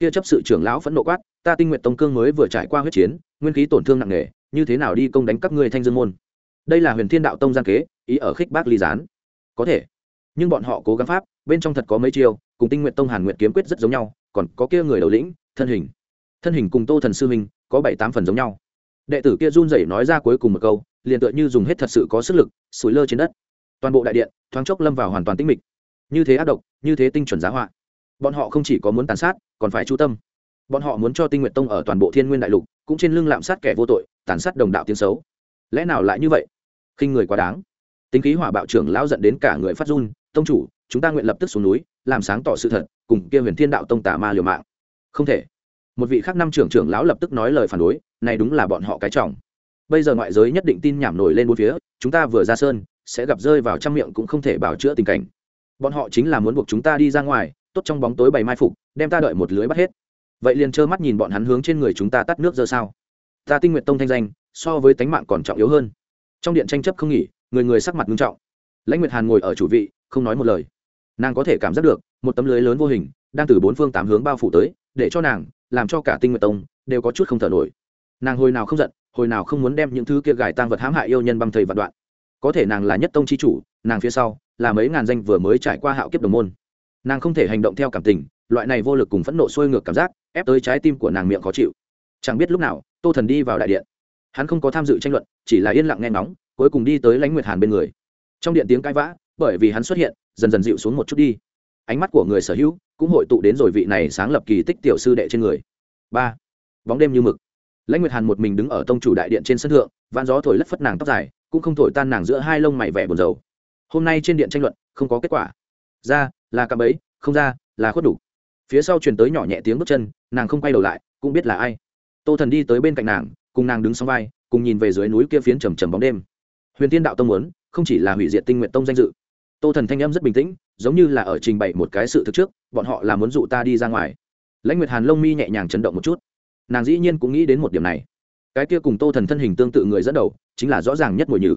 Kia chấp sự trưởng lão phẫn nộ quát, ta tinh nguyện tông cương mới vừa trải qua huyết chiến, nguyên khí tổn thương nặng nề, như thế nào đi công đánh các ngươi thanh dương môn? Đây là huyền thiên đạo tông gian kế, ý ở khích bác ly gián có thể. Nhưng bọn họ cố gắng pháp, bên trong thật có mấy chiêu, cùng tinh nguyện tông hàn nguyện kiếm quyết rất giống nhau, còn có kia người đầu lĩnh, thân hình. Thân hình cùng tô thần sư minh có bảy tám phần giống nhau. Đệ tử kia run rẩy nói ra cuối cùng một câu, liền tựa như dùng hết thật sự có sức lực, sủi lơ trên đất. Toàn bộ đại điện, thoáng chốc lâm vào hoàn toàn tĩnh mịch. Như thế ác độc, như thế tinh chuẩn giá họa. Bọn họ không chỉ có muốn tàn sát, còn phải chú tâm. Bọn họ muốn cho tinh nguyện tông ở toàn bộ thiên nguyên đại lục, cũng trên lưng lạm sát kẻ vô tội, tàn sát đồng đạo tiếng xấu. Lẽ nào lại như vậy? Khinh người quá đáng tính khí hỏa bạo trưởng lão dẫn đến cả người phát run, tông chủ, chúng ta nguyện lập tức xuống núi, làm sáng tỏ sự thật, cùng kia huyền thiên đạo tông tà ma liều mạng. Không thể. Một vị khác năm trưởng trưởng lão lập tức nói lời phản đối, này đúng là bọn họ cái trọng. Bây giờ ngoại giới nhất định tin nhảm nổi lên bốn phía, chúng ta vừa ra sơn, sẽ gặp rơi vào trăm miệng cũng không thể bảo chữa tình cảnh. Bọn họ chính là muốn buộc chúng ta đi ra ngoài, tốt trong bóng tối bày mai phục, đem ta đợi một lưới bắt hết. Vậy liền trơ mắt nhìn bọn hắn hướng trên người chúng ta tắt nước giờ sao? Ta tinh nguyện tông thanh danh, so với tánh mạng còn trọng yếu hơn. Trong điện tranh chấp không nghỉ người người sắc mặt nghiêm trọng. Lãnh nguyệt hàn ngồi ở chủ vị, không nói một lời. Nàng có thể cảm giác được, một tấm lưới lớn vô hình, đang từ bốn phương tám hướng bao phủ tới, để cho nàng, làm cho cả tinh nguyện tông, đều có chút không thở nổi. Nàng hồi nào không giận, hồi nào không muốn đem những thứ kia gài tang vật hãm hại yêu nhân băng thầy vạn đoạn. Có thể nàng là nhất tông c h i chủ, nàng phía sau, là mấy ngàn danh vừa mới trải qua hạo kiếp đồng môn. Nàng không thể hành động theo cảm tình, loại này vô lực cùng phẫn nộ sôi ngược cảm giác, ép tới trái tim của nàng miệng khó chịu. Chẳng biết lúc nào, tô thần đi vào đại điện. Hắn không có tham dự tranh luận, chỉ là yên lặng nghe ngóng cuối cùng đi tới lãnh nguyệt hàn bên người trong điện tiếng cãi vã bởi vì hắn xuất hiện dần dần dịu xuống một chút đi ánh mắt của người sở hữu cũng hội tụ đến rồi vị này sáng lập kỳ tích tiểu sư đệ trên người ba bóng đêm như mực lãnh nguyệt hàn một mình đứng ở tông chủ đại điện trên sân thượng van gió thổi lất phất nàng tóc dài cũng không thổi tan nàng giữa hai lông mày vẻ buồn rầu hôm nay trên điện tranh luận không có kết quả ra là cạm ấy không ra là khuất đủ phía sau truyền tới nhỏ nhẹ tiếng bước chân nàng không quay đầu lại cũng biết là ai tô thần đi tới bên cạnh nàng cùng nàng đứng song vai cùng nhìn về dưới núi kia phiến trầm trầm bóng đêm huyền tiên đạo tông muốn, không chỉ là hủy diệt tinh nguyện tông danh dự. Tô thần thanh âm rất bình tĩnh, giống như là ở trình bày một cái sự thực trước, bọn họ là muốn dụ ta đi ra ngoài. Lãnh nguyệt hàn lông mi nhẹ nhàng chấn động một chút. Nàng dĩ nhiên cũng nghĩ đến một điểm này. Cái kia cùng tô thần thân hình tương tự người dẫn đầu, chính là rõ ràng nhất mùi nhử.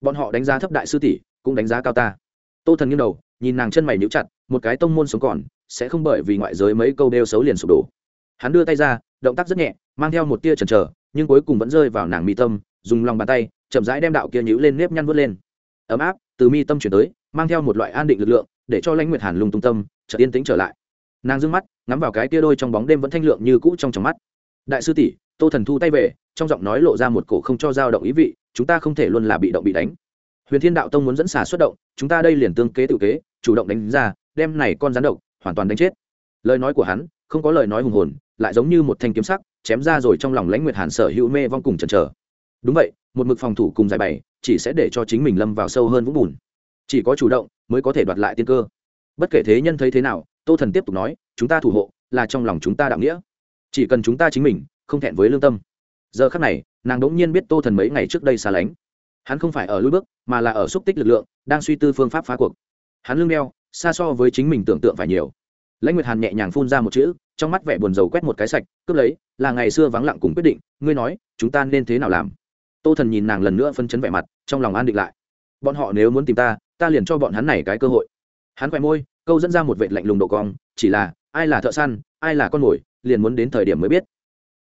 Bọn họ đánh giá thấp đại sư tỷ, cũng đánh giá cao ta. Tô thần nghiêng đầu, nhìn nàng chân mày níu chặt, một cái tông môn sống còn, sẽ không bởi vì ngoại giới mấy câu đeo xấu liền sụp đổ. Hắn đưa tay ra, động tác rất nhẹ, mang theo một tia chần chờ, nhưng cuối cùng vẫn rơi vào nàng mi tâm, dùng lòng bàn tay chậm rãi đem đạo kia nhữ lên nếp nhăn vút lên. Ấm áp, từ mi tâm chuyển tới, mang theo một loại an định lực lượng, để cho lãnh nguyệt hàn lung tung tâm, chợt yên tĩnh trở lại. Nàng dương mắt, ngắm vào cái tia đôi trong bóng đêm vẫn thanh lượng như cũ trong trong mắt. Đại sư tỷ, tô thần thu tay về, trong giọng nói lộ ra một cổ không cho dao động ý vị, chúng ta không thể luôn là bị động bị đánh. Huyền thiên đạo tông muốn dẫn xả xuất động, chúng ta đây liền tương kế tự kế, chủ động đánh ra, đem này con rắn độc, hoàn toàn đánh chết. Lời nói của hắn, không có lời nói hùng hồn, lại giống như một thanh kiếm sắc, chém ra rồi trong lòng lãnh nguyệt hàn sở hữu mê vong cùng chần chờ. Đúng vậy một mực phòng thủ cùng giải bày, chỉ sẽ để cho chính mình lâm vào sâu hơn vũng bùn. Chỉ có chủ động mới có thể đoạt lại tiên cơ. Bất kể thế nhân thấy thế nào, tô thần tiếp tục nói, chúng ta thủ hộ là trong lòng chúng ta đạo nghĩa. Chỉ cần chúng ta chính mình, không thẹn với lương tâm. Giờ khắc này, nàng đỗng nhiên biết tô thần mấy ngày trước đây xa lánh. Hắn không phải ở lối bước, mà là ở xúc tích lực lượng, đang suy tư phương pháp phá cuộc. Hắn lương đeo, xa so với chính mình tưởng tượng phải nhiều. Lãnh nguyệt hàn nhẹ nhàng phun ra một chữ, trong mắt vẻ buồn rầu quét một cái sạch, cướp lấy, là ngày xưa vắng lặng cùng quyết định, ngươi nói, chúng ta nên thế nào làm? Tô thần nhìn nàng lần nữa phân chấn vẻ mặt, trong lòng an định lại. Bọn họ nếu muốn tìm ta ta liền cho bọn hắn này cái cơ hội. Hắn quay môi, câu dẫn ra một vệ lạnh lùng độ cong, chỉ là, ai là thợ săn, ai là con mồi, liền muốn đến thời điểm mới biết.